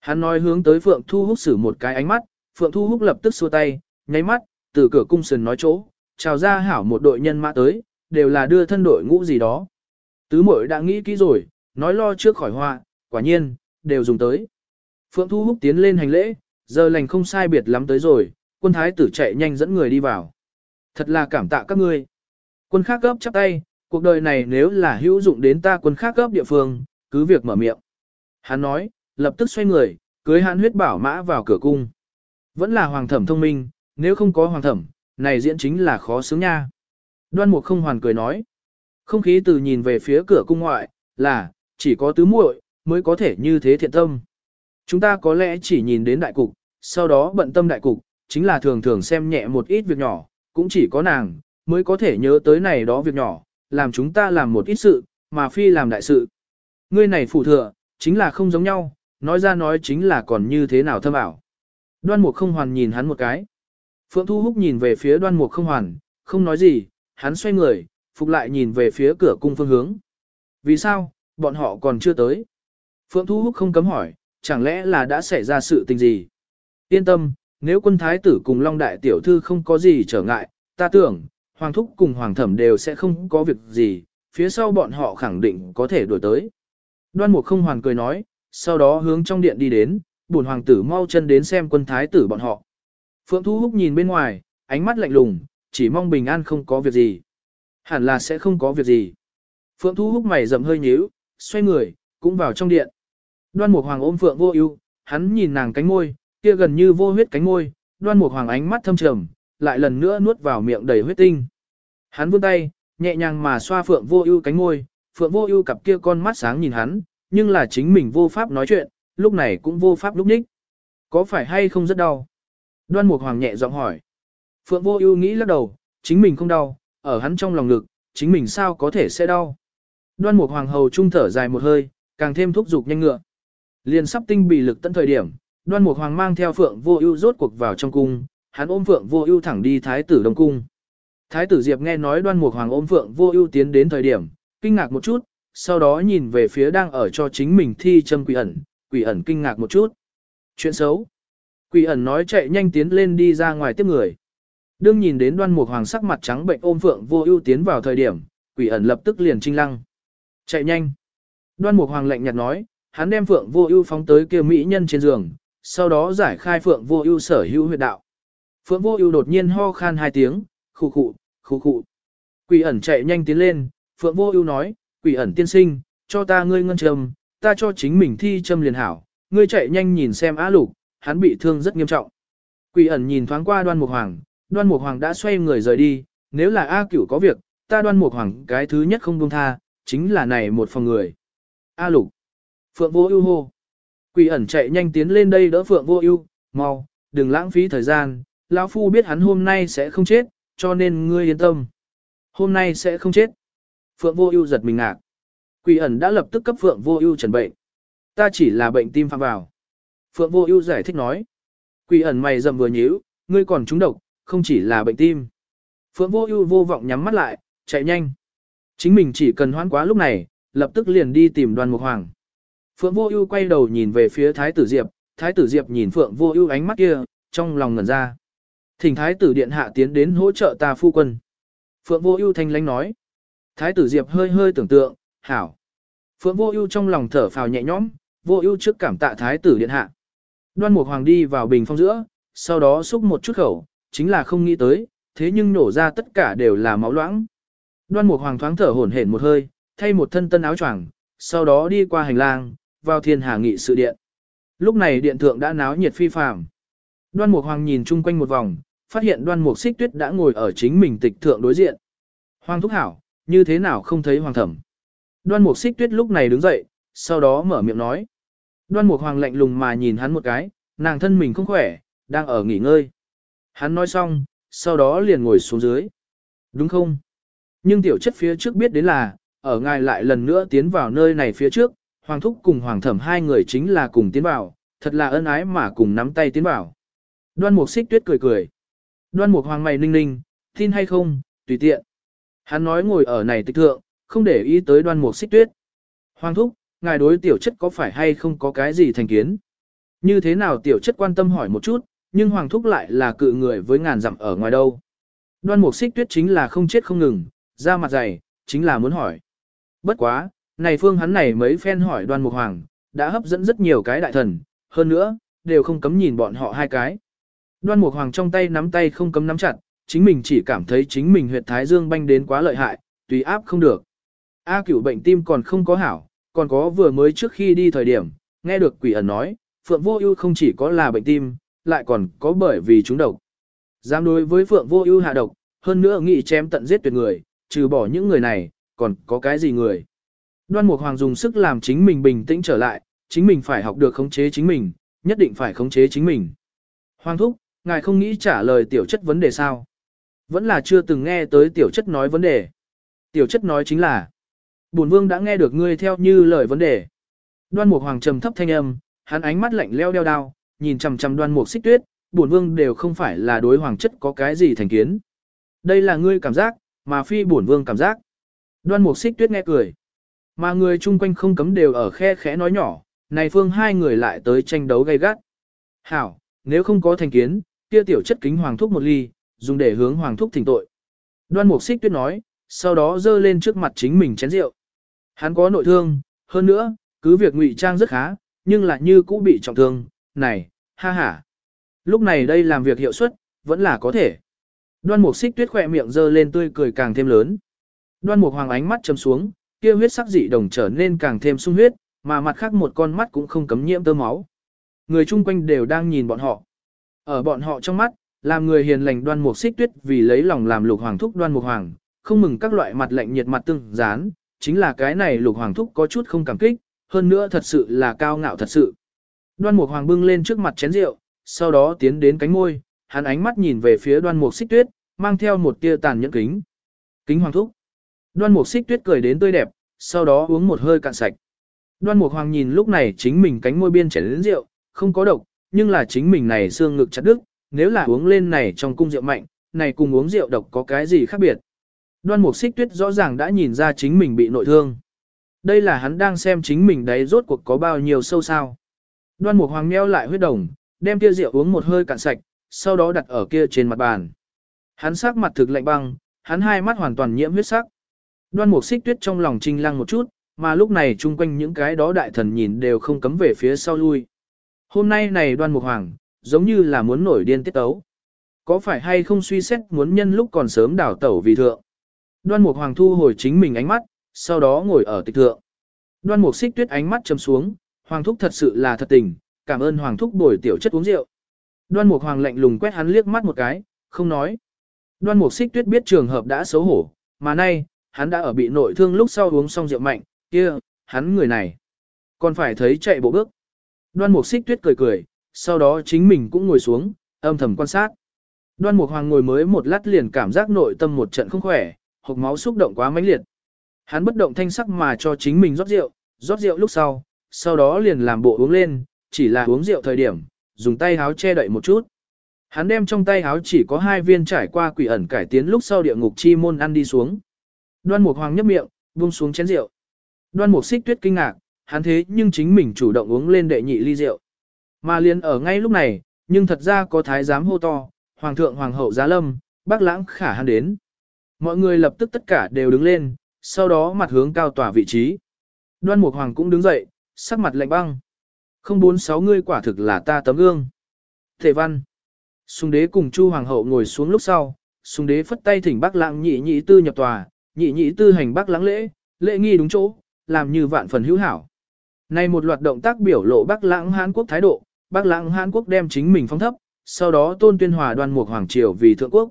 Hắn nói hướng tới Phượng Thu Húc xử một cái ánh mắt, Phượng Thu Húc lập tức xua tay, nháy mắt, từ cửa cung sườn nói chỗ, chào ra hảo một đội nhân mã tới, đều là đưa thân đội ngũ gì đó. Tứ mội đã nghĩ kỹ rồi, nói lo trước khỏi họa, quả nhiên, đều dùng tới. Phượng Thu Húc tiến lên hành lễ, giờ lành không sai biệt lắm tới rồi, quân thái tử chạy nhanh dẫn người đi vào. Thật là cảm tạ các ngươi. Quân khác gấp chắp tay, cuộc đời này nếu là hữu dụng đến ta quân khác gấp địa phương, cứ việc mở miệng. Hắn nói, lập tức xoay người, cưới hắn huyết bảo mã vào cửa cung. Vẫn là hoàng thẩm thông minh, nếu không có hoàng thẩm, này diễn chính là khó sướng nha. Đoan mục không hoàn cười nói. Không khí từ nhìn về phía cửa cung ngoại, là, chỉ có tứ muội mới có thể như thế thiện tâm. Chúng ta có lẽ chỉ nhìn đến đại cục, sau đó bận tâm đại cục, chính là thường thường xem nhẹ một ít việc nhỏ, cũng chỉ có nàng, mới có thể nhớ tới này đó việc nhỏ, làm chúng ta làm một ít sự, mà phi làm đại sự. Ngươi này phụ thừa, chính là không giống nhau, nói ra nói chính là còn như thế nào thâm ảo. Đoan mục không hoàn nhìn hắn một cái. Phượng Thu Húc nhìn về phía đoan mục không hoàn, không nói gì, hắn xoay người, phục lại nhìn về phía cửa cung phương hướng. Vì sao, bọn họ còn chưa tới? Phượng Thu Húc không cấm hỏi, chẳng lẽ là đã xảy ra sự tình gì? Yên tâm, nếu quân thái tử cùng Long Đại Tiểu Thư không có gì trở ngại, ta tưởng, Hoàng Thúc cùng Hoàng Thẩm đều sẽ không có việc gì, phía sau bọn họ khẳng định có thể đuổi tới. Đoan Mục không hoàn cười nói, sau đó hướng trong điện đi đến, buồn hoàng tử mau chân đến xem quân thái tử bọn họ. Phượng Thu Húc nhìn bên ngoài, ánh mắt lạnh lùng, chỉ mong bình an không có việc gì. Hẳn là sẽ không có việc gì. Phượng Thu Húc mày rậm hơi nhíu, xoay người, cũng vào trong điện. Đoan Mục Hoàng ôm Phượng Vô Ưu, hắn nhìn nàng cánh môi, kia gần như vô huyết cánh môi, Đoan Mục Hoàng ánh mắt thâm trầm, lại lần nữa nuốt vào miệng đầy huyết tinh. Hắn vươn tay, nhẹ nhàng mà xoa Phượng Vô Ưu cánh môi, Phượng Vô Ưu cặp kia con mắt sáng nhìn hắn, nhưng là chính mình vô pháp nói chuyện, lúc này cũng vô pháp lúc ních. Có phải hay không rất đau? Đoan Mục Hoàng nhẹ giọng hỏi. Phượng Vô Ưu nghĩ lắc đầu, chính mình không đau, ở hắn trong lòng ngực, chính mình sao có thể sẽ đau. Đoan Mục Hoàng hầu trung thở dài một hơi, càng thêm thúc giục nhanh ngựa. Liền sắp tinh bị lực tận thời điểm, Đoan Mục Hoàng mang theo Phượng Vô Ưu rốt cuộc vào trong cung, hắn ôm Phượng Vô Ưu thẳng đi thái tử Đông cung. Thái tử Diệp nghe nói Đoan Mục Hoàng ôm Phượng Vô Ưu tiến đến thời điểm, kinh ngạc một chút, sau đó nhìn về phía đang ở cho chính mình thi châm quỷ ẩn, quỷ ẩn kinh ngạc một chút. Chuyện xấu. Quỷ ẩn nói chạy nhanh tiến lên đi ra ngoài tiếp người. Đương nhìn đến đoan mục hoàng sắc mặt trắng bệnh ôm phượng vô ưu tiến vào thời điểm, quỷ ẩn lập tức liền trinh lăng. Chạy nhanh. Đoan mục hoàng lạnh nhạt nói, hắn đem phượng vô ưu phóng tới kia mỹ nhân trên giường, sau đó giải khai phượng vô ưu sở hữu huyệt đạo. Phượng vô ưu đột nhiên ho khan hai tiếng, khụ khụ, khụ khụ. Quỷ ẩn chạy nhanh tiến lên, phượng vô ưu nói, quỷ ẩn tiên sinh, cho ta ngươi ngân trầm, ta cho chính mình thi châm liền hảo, ngươi chạy nhanh nhìn xem á lục, hắn bị thương rất nghiêm trọng. Quỷ ẩn nhìn thoáng qua đoan mục hoàng, đoan mục hoàng đã xoay người rời đi, nếu là A cửu có việc, ta đoan mục hoàng cái thứ nhất không buông tha, chính là này một phòng người. A lục. Phượng vô ưu hô. Quỷ ẩn chạy nhanh tiến lên đây đỡ Phượng vô ưu, mau, đừng lãng phí thời gian, lão phu biết hắn hôm nay sẽ không chết, cho nên ngươi yên tâm. Hôm nay sẽ không chết. Phượng vô ưu giật mình ngạc. Quỷ ẩn đã lập tức cấp Phượng vô ưu chẩn bệnh. Ta chỉ là bệnh tim phạm vào. Phượng vô ưu giải thích nói. Quỷ ẩn mày rậm vừa nhíu, ngươi còn trúng độc, không chỉ là bệnh tim. Phượng vô ưu vô vọng nhắm mắt lại, chạy nhanh. Chính mình chỉ cần hoãn quá lúc này, lập tức liền đi tìm đoàn mục hoàng. Phượng vô ưu quay đầu nhìn về phía thái tử Diệp, thái tử Diệp nhìn Phượng vô ưu ánh mắt kia, trong lòng ngẩn ra. Thỉnh thái tử điện hạ tiến đến hỗ trợ ta phu quân. Phượng vô ưu thanh lãnh nói. Thái tử Diệp hơi hơi tưởng tượng, hảo. Phượng vô ưu trong lòng thở phào nhẹ nhõm, vô ưu trước cảm tạ thái tử điện hạ. Đoan mục hoàng đi vào bình phong giữa, sau đó xúc một chút khẩu, chính là không nghĩ tới, thế nhưng nổ ra tất cả đều là máu loãng. Đoan Mục Hoàng thoáng thở hổn hển một hơi, thay một thân tân áo choàng, sau đó đi qua hành lang, vào thiên hà nghị sự điện. Lúc này điện thượng đã náo nhiệt phi phàm. Đoan Mục Hoàng nhìn chung quanh một vòng, phát hiện Đoan Mục Xích Tuyết đã ngồi ở chính mình tịch thượng đối diện. Hoàng thúc hảo, như thế nào không thấy hoàng thẩm? Đoan Mục Xích Tuyết lúc này đứng dậy, sau đó mở miệng nói. Đoan Mục Hoàng lạnh lùng mà nhìn hắn một cái, nàng thân mình không khỏe, đang ở nghỉ ngơi. Hắn nói xong, sau đó liền ngồi xuống dưới. Đúng không? Nhưng tiểu chất phía trước biết đến là, ở ngài lại lần nữa tiến vào nơi này phía trước, Hoàng Thúc cùng Hoàng Thẩm hai người chính là cùng tiến vào, thật là ân ái mà cùng nắm tay tiến vào. Đoan Mục Xích Tuyết cười cười. Đoan Mục Hoàng mày ninh ninh, tin hay không, tùy tiện. Hắn nói ngồi ở này tịch thượng, không để ý tới Đoan Mục Xích Tuyết. Hoàng Thúc, ngài đối tiểu chất có phải hay không có cái gì thành kiến? Như thế nào tiểu chất quan tâm hỏi một chút, nhưng Hoàng Thúc lại là cự người với ngàn dặm ở ngoài đâu. Đoan Mục Xích Tuyết chính là không chết không ngừng, ra mặt dày, chính là muốn hỏi. Bất quá, này phương hắn này mấy phen hỏi Đoan Mục Hoàng, đã hấp dẫn rất nhiều cái đại thần, hơn nữa, đều không cấm nhìn bọn họ hai cái. Đoan Mục Hoàng trong tay nắm tay không cấm nắm chặt, chính mình chỉ cảm thấy chính mình huyệt thái dương banh đến quá lợi hại, tùy áp không được. A cửu bệnh tim còn không có hảo, còn có vừa mới trước khi đi thời điểm, nghe được quỷ ẩn nói, Phượng Vô Ưu không chỉ có là bệnh tim, lại còn có bởi vì chúng độc. Dám đối với Phượng Vô Ưu hạ độc, hơn nữa nghĩ chém tận giết tuyệt người, trừ bỏ những người này, còn có cái gì người. Đoan Mục Hoàng dùng sức làm chính mình bình tĩnh trở lại, chính mình phải học được khống chế chính mình, nhất định phải khống chế chính mình. Hoàng thúc, ngài không nghĩ trả lời tiểu chất vấn đề sao? Vẫn là chưa từng nghe tới tiểu chất nói vấn đề. Tiểu chất nói chính là, bổn vương đã nghe được ngươi theo như lời vấn đề. Đoan Mục Hoàng trầm thấp thanh âm, hắn ánh mắt lạnh lẽo đeo đao, nhìn chằm chằm Đoan Mục Xích Tuyết, bổn vương đều không phải là đối hoàng chất có cái gì thành kiến. Đây là ngươi cảm giác, mà phi bổn vương cảm giác. Đoan Mục Xích Tuyết nghe cười. Mà người chung quanh không cấm đều ở khe khẽ nói nhỏ, này phương hai người lại tới tranh đấu gay gắt. Hảo, nếu không có thành kiến, kia tiểu chất kính hoàng thúc một ly, dùng để hướng hoàng thúc thỉnh tội. Đoan Mục Xích Tuyết nói, sau đó dơ lên trước mặt chính mình chén rượu. Hắn có nội thương, hơn nữa, cứ việc ngụy trang rất khá, nhưng lại như cũ bị trọng thương, này, ha ha. Lúc này đây làm việc hiệu suất, vẫn là có thể. Đoan Mục Xích Tuyết khỏe miệng dơ lên tươi cười càng thêm lớn. Đoan Mục Hoàng ánh mắt chấm xuống, kia huyết sắc dị đồng trở nên càng thêm sung huyết, mà mặt khác một con mắt cũng không cấm nhiễm tơ máu. Người chung quanh đều đang nhìn bọn họ. Ở bọn họ trong mắt, làm người hiền lành Đoan Mục Xích Tuyết vì lấy lòng làm Lục Hoàng thúc Đoan Mục Hoàng, không mừng các loại mặt lạnh nhiệt mặt tương dán, chính là cái này Lục Hoàng thúc có chút không cảm kích, hơn nữa thật sự là cao ngạo thật sự. Đoan Mục Hoàng bưng lên trước mặt chén rượu, sau đó tiến đến cánh môi, hắn ánh mắt nhìn về phía Đoan Mục Xích Tuyết, mang theo một tia tàn nhẫn kính. Kính Hoàng thúc. Đoan Mục Xích Tuyết cười đến tươi đẹp, sau đó uống một hơi cạn sạch. Đoan Mục Hoàng nhìn lúc này chính mình cánh môi biên chảy đến rượu, không có độc, nhưng là chính mình này xương ngực chặt đứt, nếu là uống lên này trong cung rượu mạnh, này cùng uống rượu độc có cái gì khác biệt. Đoan Mục Xích Tuyết rõ ràng đã nhìn ra chính mình bị nội thương. Đây là hắn đang xem chính mình đấy rốt cuộc có bao nhiêu sâu sao. Đoan Mục Hoàng meo lại huyết đồng, đem kia rượu uống một hơi cạn sạch, sau đó đặt ở kia trên mặt bàn. Hắn sắc mặt thực lạnh băng, hắn hai mắt hoàn toàn nhiễm huyết sắc. Đoan Mục Xích Tuyết trong lòng trinh lăng một chút, mà lúc này chung quanh những cái đó đại thần nhìn đều không cấm về phía sau lui. Hôm nay này Đoan Mục Hoàng, giống như là muốn nổi điên tiết tấu. Có phải hay không suy xét muốn nhân lúc còn sớm đảo tẩu vì thượng. Đoan Mục Hoàng thu hồi chính mình ánh mắt, sau đó ngồi ở tịch thượng. Đoan Mục Xích Tuyết ánh mắt châm xuống, Hoàng thúc thật sự là thật tình, cảm ơn Hoàng thúc bồi tiểu chất uống rượu. Đoan Mục Hoàng lạnh lùng quét hắn liếc mắt một cái, không nói. Đoan Mục Xích Tuyết biết trường hợp đã xấu hổ, mà nay, hắn đã ở bị nội thương lúc sau uống xong rượu mạnh, kia, hắn người này. Còn phải thấy chạy bộ bước. Đoan Mục Xích Tuyết cười cười, sau đó chính mình cũng ngồi xuống, âm thầm quan sát. Đoan Mục Hoàng ngồi mới một lát liền cảm giác nội tâm một trận không khỏe, hộc máu xúc động quá mãnh liệt. Hắn bất động thanh sắc mà cho chính mình rót rượu, rót rượu lúc sau, sau đó liền làm bộ uống lên, chỉ là uống rượu thời điểm, dùng tay háo che đậy một chút. Hắn đem trong tay háo chỉ có hai viên trải qua quỷ ẩn cải tiến lúc sau địa ngục chi môn ăn đi xuống. Đoan Mục Hoàng nhấp miệng, buông xuống chén rượu. Đoan Mục Xích Tuyết kinh ngạc, hắn thế nhưng chính mình chủ động uống lên đệ nhị ly rượu. Mà liền ở ngay lúc này, nhưng thật ra có thái giám hô to, Hoàng thượng Hoàng hậu giá lâm, bác lãng khả hắn đến. Mọi người lập tức tất cả đều đứng lên, sau đó mặt hướng cao tòa vị trí. Đoan Mục Hoàng cũng đứng dậy, sắc mặt lạnh băng. Không bốn sáu ngươi quả thực là ta tấm gương. Thể văn. Sùng đế cùng Chu Hoàng hậu ngồi xuống lúc sau, Sùng đế phất tay thỉnh bác lãng nhị nhị tư nhập tòa, nhị nhị tư hành bác lãng lễ, lễ nghi đúng chỗ, làm như vạn phần hữu hảo. Này một loạt động tác biểu lộ bác lãng Hán Quốc thái độ, bác lãng Hán Quốc đem chính mình phong thấp, sau đó tôn tuyên hòa đoan mục Hoàng Triều vì thượng quốc.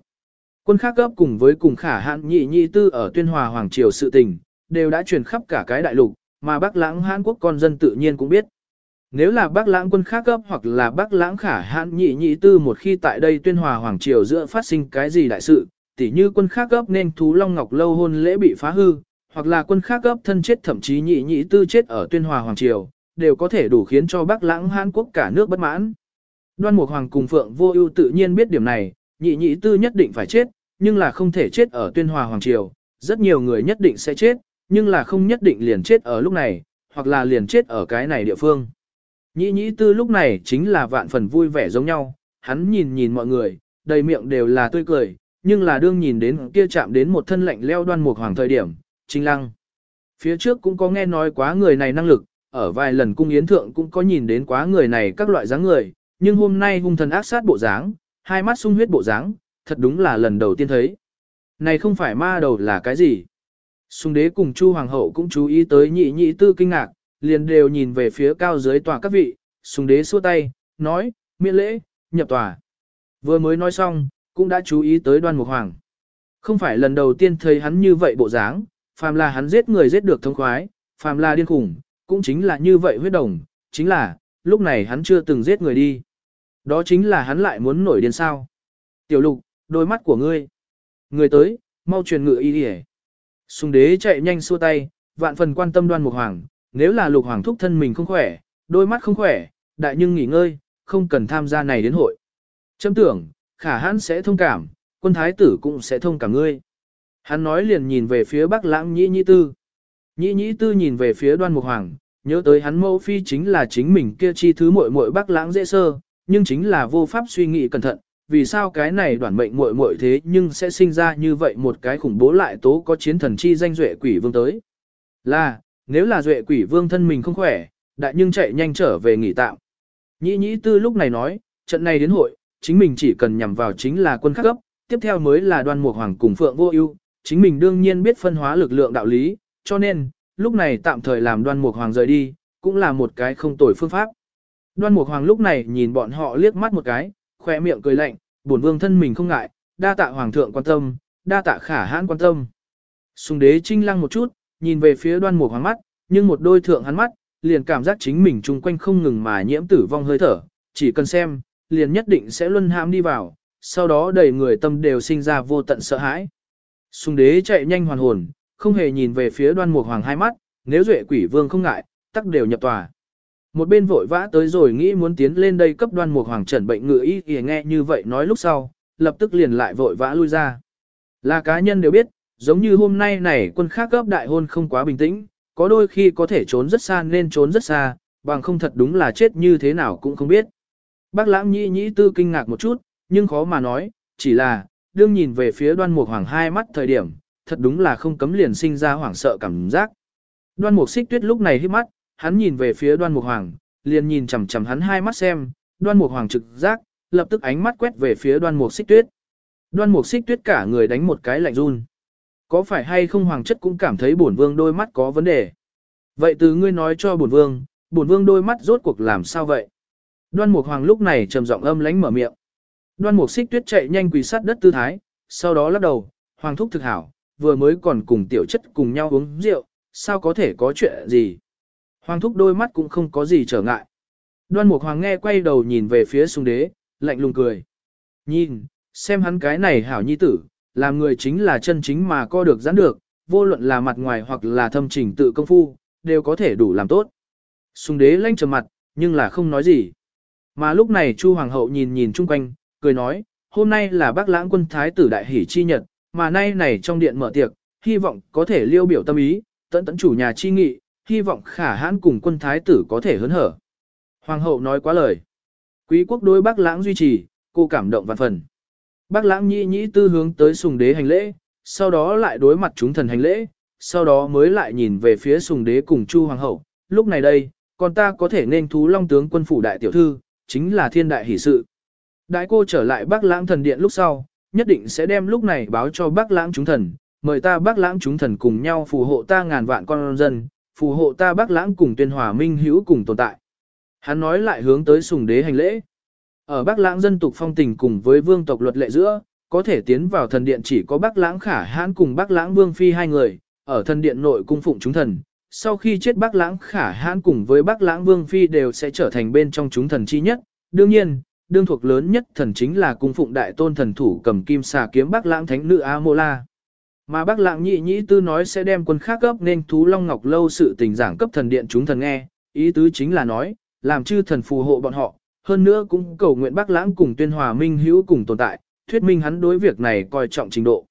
Quân khác cấp cùng với cùng khả hạn nhị nhị tư ở tuyên hòa Hoàng Triều sự tình, đều đã truyền khắp cả cái đại lục, mà bác lãng Hán Quốc con dân tự nhiên cũng biết. Nếu là bác lãng quân khác cấp hoặc là bác lãng khả hạn nhị nhị tư một khi tại đây tuyên hòa Hoàng Triều giữa phát sinh cái gì đại sự, tỉ như quân khác gấp nên thú Long Ngọc Lâu hôn lễ bị phá hư, hoặc là quân khác gấp thân chết thậm chí nhị nhị tư chết ở tuyên hòa Hoàng Triều, đều có thể đủ khiến cho Bắc Lãng hán Quốc cả nước bất mãn. Đoan Mục Hoàng cùng Phượng Vô Ưu tự nhiên biết điểm này, nhị nhị tư nhất định phải chết, nhưng là không thể chết ở tuyên hòa Hoàng Triều, rất nhiều người nhất định sẽ chết, nhưng là không nhất định liền chết ở lúc này, hoặc là liền chết ở cái này địa phương. Nhị nhị tư lúc này chính là vạn phần vui vẻ giống nhau, hắn nhìn nhìn mọi người, đầy miệng đều là tươi cười, nhưng là đương nhìn đến kia chạm đến một thân lạnh leo đoan mục hoàng thời điểm, trinh lăng. Phía trước cũng có nghe nói quá người này năng lực, ở vài lần cung yến thượng cũng có nhìn đến quá người này các loại dáng người, nhưng hôm nay hung thần ác sát bộ dáng, hai mắt sung huyết bộ dáng, thật đúng là lần đầu tiên thấy. Này không phải ma đầu là cái gì? Sung đế cùng Chu Hoàng hậu cũng chú ý tới nhị nhị tư kinh ngạc, liền đều nhìn về phía cao dưới tòa các vị, sung đế xua tay, nói, miễn lễ, nhập tòa. Vừa mới nói xong, cũng đã chú ý tới đoan mục hoàng. Không phải lần đầu tiên thấy hắn như vậy bộ dáng, phàm là hắn giết người giết được thông khoái, phàm là điên khủng, cũng chính là như vậy huyết đồng, chính là, lúc này hắn chưa từng giết người đi. Đó chính là hắn lại muốn nổi điên sao. Tiểu lục, đôi mắt của ngươi. Người tới, mau truyền ngự y đi Sùng đế chạy nhanh xua tay, vạn phần quan tâm đoan mục hoàng, nếu là lục hoàng thúc thân mình không khỏe, đôi mắt không khỏe, đại nhưng nghỉ ngơi, không cần tham gia này đến hội. Châm tưởng, khả hãn sẽ thông cảm, quân thái tử cũng sẽ thông cảm ngươi. Hắn nói liền nhìn về phía bắc lãng nhĩ nhĩ tư. Nhĩ nhĩ tư nhìn về phía đoan mục hoàng, nhớ tới hắn mẫu phi chính là chính mình kia chi thứ muội muội bắc lãng dễ sơ, nhưng chính là vô pháp suy nghĩ cẩn thận, vì sao cái này đoản mệnh muội muội thế nhưng sẽ sinh ra như vậy một cái khủng bố lại tố có chiến thần chi danh duệ quỷ vương tới. Là, nếu là duệ quỷ vương thân mình không khỏe, đại nhưng chạy nhanh trở về nghỉ tạm. Nhĩ nhĩ tư lúc này nói, trận này đến hội, chính mình chỉ cần nhằm vào chính là quân khắc cấp, tiếp theo mới là đoan mục hoàng cùng phượng vô ưu, chính mình đương nhiên biết phân hóa lực lượng đạo lý, cho nên, lúc này tạm thời làm đoan mục hoàng rời đi, cũng là một cái không tồi phương pháp. Đoan mục hoàng lúc này nhìn bọn họ liếc mắt một cái, khoe miệng cười lạnh, bổn vương thân mình không ngại, đa tạ hoàng thượng quan tâm, đa tạ khả hãn quan tâm. Sùng đế trinh lăng một chút, nhìn về phía đoan mục hoàng mắt, nhưng một đôi thượng hắn mắt, liền cảm giác chính mình chung quanh không ngừng mà nhiễm tử vong hơi thở, chỉ cần xem, liền nhất định sẽ luân hãm đi vào, sau đó đầy người tâm đều sinh ra vô tận sợ hãi. Sùng đế chạy nhanh hoàn hồn, không hề nhìn về phía đoan mục hoàng hai mắt, nếu duệ quỷ vương không ngại, tắc đều nhập tòa. Một bên vội vã tới rồi nghĩ muốn tiến lên đây cấp đoan mục hoàng trần bệnh ngự y thì nghe như vậy nói lúc sau, lập tức liền lại vội vã lui ra. Là cá nhân đều biết, giống như hôm nay này quân khác cấp đại hôn không quá bình tĩnh, có đôi khi có thể trốn rất xa nên trốn rất xa, bằng không thật đúng là chết như thế nào cũng không biết. Bác lãng nhĩ nhĩ tư kinh ngạc một chút, nhưng khó mà nói, chỉ là, đương nhìn về phía đoan mục hoàng hai mắt thời điểm, thật đúng là không cấm liền sinh ra hoảng sợ cảm giác. Đoan mục xích tuyết lúc này hít mắt, hắn nhìn về phía đoan mục hoàng, liền nhìn chằm chằm hắn hai mắt xem, đoan mục hoàng trực giác, lập tức ánh mắt quét về phía đoan mục xích tuyết. Đoan mục xích tuyết cả người đánh một cái lạnh run. Có phải hay không hoàng chất cũng cảm thấy bổn vương đôi mắt có vấn đề? Vậy từ ngươi nói cho bổn vương, bổn vương đôi mắt rốt cuộc làm sao vậy? Đoan Mục Hoàng lúc này trầm giọng âm lãnh mở miệng. Đoan Mục Xích Tuyết chạy nhanh quỳ sát đất tư thái, sau đó lắc đầu, "Hoàng thúc thực hảo, vừa mới còn cùng tiểu chất cùng nhau uống rượu, sao có thể có chuyện gì?" Hoàng thúc đôi mắt cũng không có gì trở ngại. Đoan Mục Hoàng nghe quay đầu nhìn về phía Sùng Đế, lạnh lùng cười. "Nhìn, xem hắn cái này hảo nhi tử, làm người chính là chân chính mà co được giãn được, vô luận là mặt ngoài hoặc là thâm trình tự công phu, đều có thể đủ làm tốt." Sùng Đế lanh trầm mặt, nhưng là không nói gì. Mà lúc này Chu Hoàng hậu nhìn nhìn chung quanh, cười nói, hôm nay là bác lãng quân thái tử đại hỷ chi nhật, mà nay này trong điện mở tiệc, hy vọng có thể liêu biểu tâm ý, tận tận chủ nhà chi nghị, hy vọng khả hãn cùng quân thái tử có thể hớn hở. Hoàng hậu nói quá lời. Quý quốc đối bác lãng duy trì, cô cảm động vạn phần. Bác lãng nhĩ nhĩ tư hướng tới sùng đế hành lễ, sau đó lại đối mặt chúng thần hành lễ, sau đó mới lại nhìn về phía sùng đế cùng chu hoàng hậu. Lúc này đây, còn ta có thể nên thú long tướng quân phủ đại tiểu thư, chính là thiên đại hỷ sự. Đại cô trở lại Bắc Lãng thần điện lúc sau, nhất định sẽ đem lúc này báo cho Bắc Lãng chúng thần, mời ta Bắc Lãng chúng thần cùng nhau phù hộ ta ngàn vạn con dân, phù hộ ta Bắc Lãng cùng tuyên hòa minh hữu cùng tồn tại. Hắn nói lại hướng tới sùng đế hành lễ. Ở Bắc Lãng dân tục phong tình cùng với vương tộc luật lệ giữa, có thể tiến vào thần điện chỉ có Bắc Lãng khả hãn cùng Bắc Lãng vương phi hai người, ở thần điện nội cung phụng chúng thần, sau khi chết Bắc Lãng Khả Hãn cùng với Bắc Lãng Vương Phi đều sẽ trở thành bên trong chúng thần chi nhất. Đương nhiên, đương thuộc lớn nhất thần chính là cung phụng đại tôn thần thủ cầm kim xà kiếm Bắc Lãng thánh nữ A Mô La. Mà Bắc Lãng nhị nhĩ tư nói sẽ đem quân khác gấp nên thú Long Ngọc lâu sự tình giảng cấp thần điện chúng thần nghe, ý tứ chính là nói, làm chư thần phù hộ bọn họ, hơn nữa cũng cầu nguyện Bắc Lãng cùng tuyên hòa minh hữu cùng tồn tại, thuyết minh hắn đối việc này coi trọng trình độ.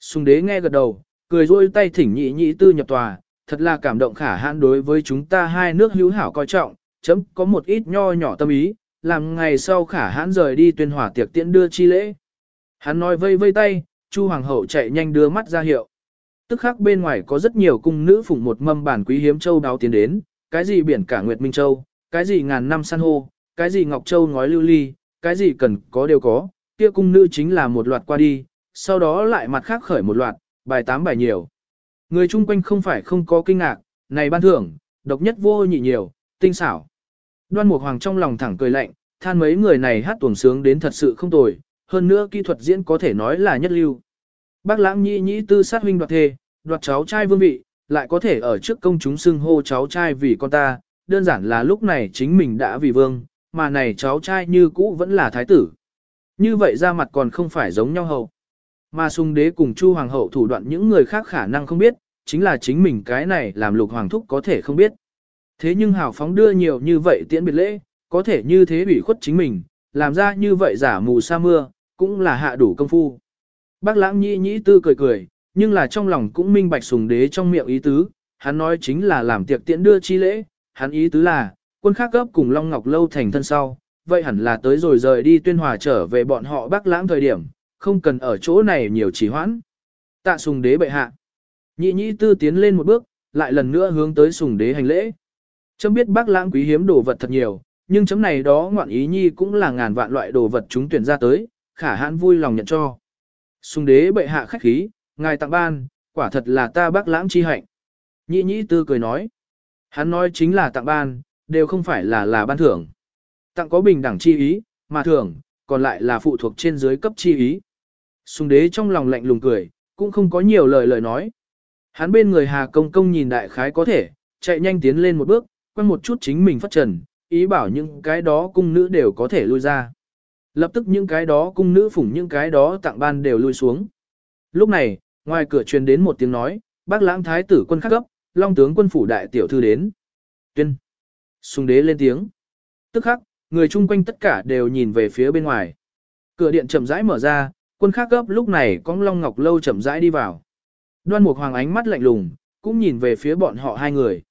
Sùng đế nghe gật đầu, cười rôi tay thỉnh nhị nhị tư nhập tòa, thật là cảm động khả hãn đối với chúng ta hai nước hữu hảo coi trọng, chấm có một ít nho nhỏ tâm ý, làm ngày sau khả hãn rời đi tuyên hòa tiệc tiễn đưa chi lễ. Hắn nói vây vây tay, Chu Hoàng hậu chạy nhanh đưa mắt ra hiệu. Tức khắc bên ngoài có rất nhiều cung nữ phụng một mâm bản quý hiếm châu đáo tiến đến, cái gì biển cả Nguyệt Minh Châu, cái gì ngàn năm san hô, cái gì Ngọc Châu ngói lưu ly, cái gì cần có đều có, kia cung nữ chính là một loạt qua đi, sau đó lại mặt khác khởi một loạt, bài tám bài nhiều. Người chung quanh không phải không có kinh ngạc, này ban thưởng, độc nhất vô nhị nhiều, tinh xảo. Đoan Mục Hoàng trong lòng thẳng cười lạnh, than mấy người này hát tuồng sướng đến thật sự không tồi, hơn nữa kỹ thuật diễn có thể nói là nhất lưu. Bác lãng nhĩ nhĩ tư sát huynh đoạt thê, đoạt cháu trai vương vị, lại có thể ở trước công chúng xưng hô cháu trai vì con ta, đơn giản là lúc này chính mình đã vì vương, mà này cháu trai như cũ vẫn là thái tử. Như vậy ra mặt còn không phải giống nhau hậu. Mà sung đế cùng chu hoàng hậu thủ đoạn những người khác khả năng không biết, chính là chính mình cái này làm lục hoàng thúc có thể không biết. Thế nhưng hào phóng đưa nhiều như vậy tiễn biệt lễ, có thể như thế bị khuất chính mình, làm ra như vậy giả mù sa mưa, cũng là hạ đủ công phu. Bác lãng nhĩ nhĩ tư cười cười, nhưng là trong lòng cũng minh bạch sùng đế trong miệng ý tứ, hắn nói chính là làm tiệc tiễn đưa chi lễ, hắn ý tứ là, quân khác gấp cùng Long Ngọc Lâu thành thân sau, vậy hẳn là tới rồi rời đi tuyên hòa trở về bọn họ bác lãng thời điểm, không cần ở chỗ này nhiều trì hoãn. Tạ sùng đế bệ hạ. Nhị nhị tư tiến lên một bước, lại lần nữa hướng tới sùng đế hành lễ. Chấm biết bác lãng quý hiếm đồ vật thật nhiều, nhưng chấm này đó ngoạn ý nhi cũng là ngàn vạn loại đồ vật chúng tuyển ra tới, khả hãn vui lòng nhận cho. Sùng đế bệ hạ khách khí, ngài tặng ban, quả thật là ta bác lãng chi hạnh. Nhị nhị tư cười nói. Hắn nói chính là tặng ban, đều không phải là là ban thưởng. Tặng có bình đẳng chi ý, mà thưởng, còn lại là phụ thuộc trên dưới cấp chi ý. Sùng đế trong lòng lạnh lùng cười, cũng không có nhiều lời lời nói. Hắn bên người Hà Công Công nhìn đại khái có thể, chạy nhanh tiến lên một bước, quăng một chút chính mình phát trần, ý bảo những cái đó cung nữ đều có thể lui ra. Lập tức những cái đó cung nữ phủng những cái đó tặng ban đều lui xuống. Lúc này, ngoài cửa truyền đến một tiếng nói, bác lãng thái tử quân khắc cấp, long tướng quân phủ đại tiểu thư đến. Tuyên. Sùng đế lên tiếng. Tức khắc, người chung quanh tất cả đều nhìn về phía bên ngoài. Cửa điện chậm rãi mở ra, quân khác gấp lúc này con long ngọc lâu chậm rãi đi vào. Đoan mục hoàng ánh mắt lạnh lùng, cũng nhìn về phía bọn họ hai người.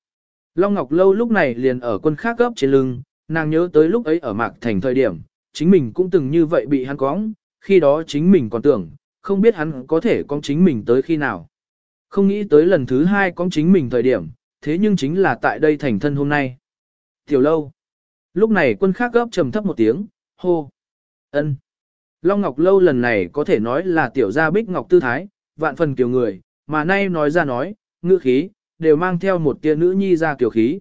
Long Ngọc Lâu lúc này liền ở quân khác gấp trên lưng, nàng nhớ tới lúc ấy ở Mạc Thành thời điểm, chính mình cũng từng như vậy bị hắn cóng, khi đó chính mình còn tưởng, không biết hắn có thể cóng chính mình tới khi nào. Không nghĩ tới lần thứ hai cóng chính mình thời điểm, thế nhưng chính là tại đây thành thân hôm nay. Tiểu lâu. Lúc này quân khác gấp trầm thấp một tiếng, hô. ân. Long Ngọc Lâu lần này có thể nói là tiểu gia bích ngọc tư thái, vạn phần kiểu người, mà nay nói ra nói, ngữ khí, đều mang theo một tia nữ nhi ra kiểu khí.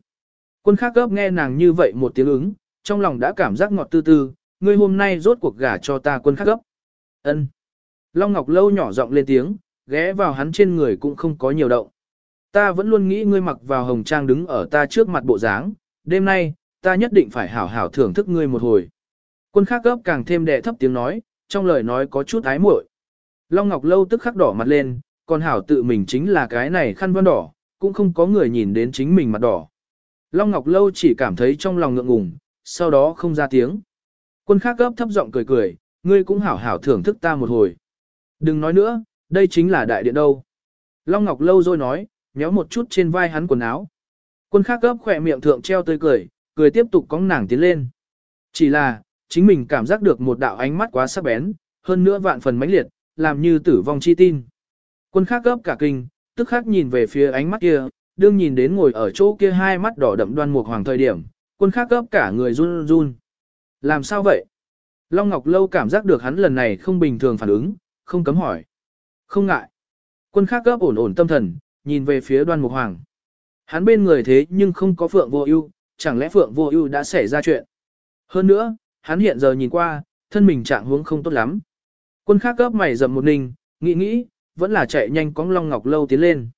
Quân khác gấp nghe nàng như vậy một tiếng ứng, trong lòng đã cảm giác ngọt tư tư, ngươi hôm nay rốt cuộc gả cho ta quân khác gấp. ân Long Ngọc Lâu nhỏ giọng lên tiếng, ghé vào hắn trên người cũng không có nhiều động. Ta vẫn luôn nghĩ ngươi mặc vào hồng trang đứng ở ta trước mặt bộ dáng, đêm nay, ta nhất định phải hảo hảo thưởng thức ngươi một hồi. Quân khác gấp càng thêm đệ thấp tiếng nói, trong lời nói có chút ái muội. Long Ngọc Lâu tức khắc đỏ mặt lên, còn hảo tự mình chính là cái này khăn vân đỏ, cũng không có người nhìn đến chính mình mặt đỏ. Long Ngọc Lâu chỉ cảm thấy trong lòng ngượng ngùng, sau đó không ra tiếng. Quân khác gấp thấp giọng cười cười, ngươi cũng hảo hảo thưởng thức ta một hồi. Đừng nói nữa, đây chính là đại điện đâu. Long Ngọc Lâu rồi nói, nhéo một chút trên vai hắn quần áo. Quân khác gấp khỏe miệng thượng treo tươi cười, cười tiếp tục cong nàng tiến lên. Chỉ là, chính mình cảm giác được một đạo ánh mắt quá sắc bén, hơn nữa vạn phần mãnh liệt, làm như tử vong chi tin. Quân khác gấp cả kinh, tức khắc nhìn về phía ánh mắt kia, đương nhìn đến ngồi ở chỗ kia hai mắt đỏ đậm đoan mục hoàng thời điểm, quân khác gấp cả người run run. Làm sao vậy? Long Ngọc Lâu cảm giác được hắn lần này không bình thường phản ứng, không cấm hỏi. Không ngại. Quân khác gấp ổn ổn tâm thần, nhìn về phía đoan mục hoàng. Hắn bên người thế nhưng không có Phượng Vô Ưu, chẳng lẽ Phượng Vô Ưu đã xảy ra chuyện? Hơn nữa, hắn hiện giờ nhìn qua, thân mình trạng huống không tốt lắm. Quân khác gấp mày rậm một ninh, nghĩ nghĩ, vẫn là chạy nhanh cóng Long Ngọc Lâu tiến lên.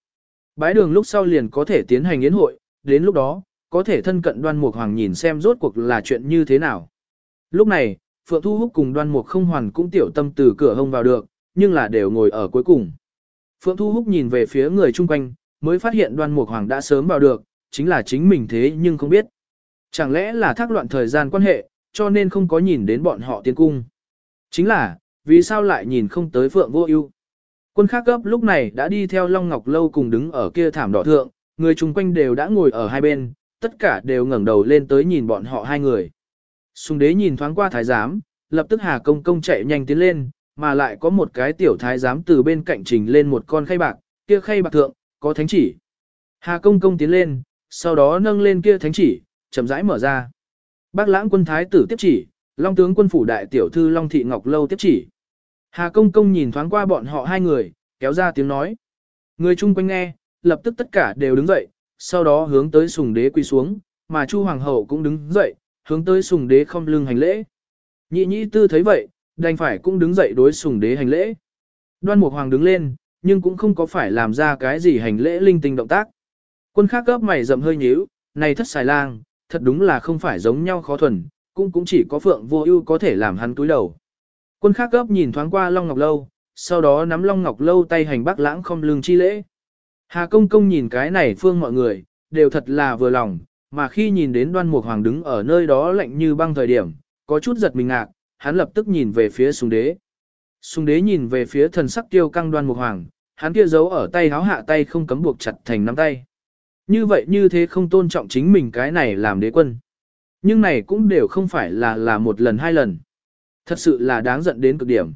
Bái đường lúc sau liền có thể tiến hành yến hội, đến lúc đó, có thể thân cận đoan mục hoàng nhìn xem rốt cuộc là chuyện như thế nào. Lúc này, Phượng Thu Húc cùng đoan mục không hoàn cũng tiểu tâm từ cửa hông vào được, nhưng là đều ngồi ở cuối cùng. Phượng Thu Húc nhìn về phía người chung quanh, mới phát hiện đoan mục hoàng đã sớm vào được, chính là chính mình thế nhưng không biết. Chẳng lẽ là thác loạn thời gian quan hệ, cho nên không có nhìn đến bọn họ tiến cung. Chính là, vì sao lại nhìn không tới Phượng Vô Ưu? Quân khác cấp lúc này đã đi theo Long Ngọc Lâu cùng đứng ở kia thảm đỏ thượng, người chung quanh đều đã ngồi ở hai bên, tất cả đều ngẩng đầu lên tới nhìn bọn họ hai người. Sùng đế nhìn thoáng qua thái giám, lập tức Hà Công Công chạy nhanh tiến lên, mà lại có một cái tiểu thái giám từ bên cạnh trình lên một con khay bạc, kia khay bạc thượng, có thánh chỉ. Hà Công Công tiến lên, sau đó nâng lên kia thánh chỉ, chậm rãi mở ra. Bác lãng quân thái tử tiếp chỉ, Long tướng quân phủ đại tiểu thư Long Thị Ngọc Lâu tiếp chỉ. Hà Công Công nhìn thoáng qua bọn họ hai người, kéo ra tiếng nói. Người chung quanh nghe, lập tức tất cả đều đứng dậy, sau đó hướng tới sùng đế quỳ xuống, mà Chu Hoàng hậu cũng đứng dậy, hướng tới sùng đế không lưng hành lễ. Nhị nhị tư thấy vậy, đành phải cũng đứng dậy đối sùng đế hành lễ. Đoan Mục Hoàng đứng lên, nhưng cũng không có phải làm ra cái gì hành lễ linh tinh động tác. Quân khác gấp mày rậm hơi nhíu, này thất xài lang, thật đúng là không phải giống nhau khó thuần, cũng cũng chỉ có Phượng Vô Ưu có thể làm hắn túi đầu. Quân khác gấp nhìn thoáng qua Long Ngọc Lâu, sau đó nắm Long Ngọc Lâu tay hành bác lãng không lưng chi lễ. Hà công công nhìn cái này phương mọi người, đều thật là vừa lòng, mà khi nhìn đến đoan mục hoàng đứng ở nơi đó lạnh như băng thời điểm, có chút giật mình ngạc, hắn lập tức nhìn về phía sùng đế. Sùng đế nhìn về phía thần sắc tiêu căng đoan mục hoàng, hắn kia giấu ở tay háo hạ tay không cấm buộc chặt thành nắm tay. Như vậy như thế không tôn trọng chính mình cái này làm đế quân. Nhưng này cũng đều không phải là là một lần hai lần. Thật sự là đáng giận đến cực điểm.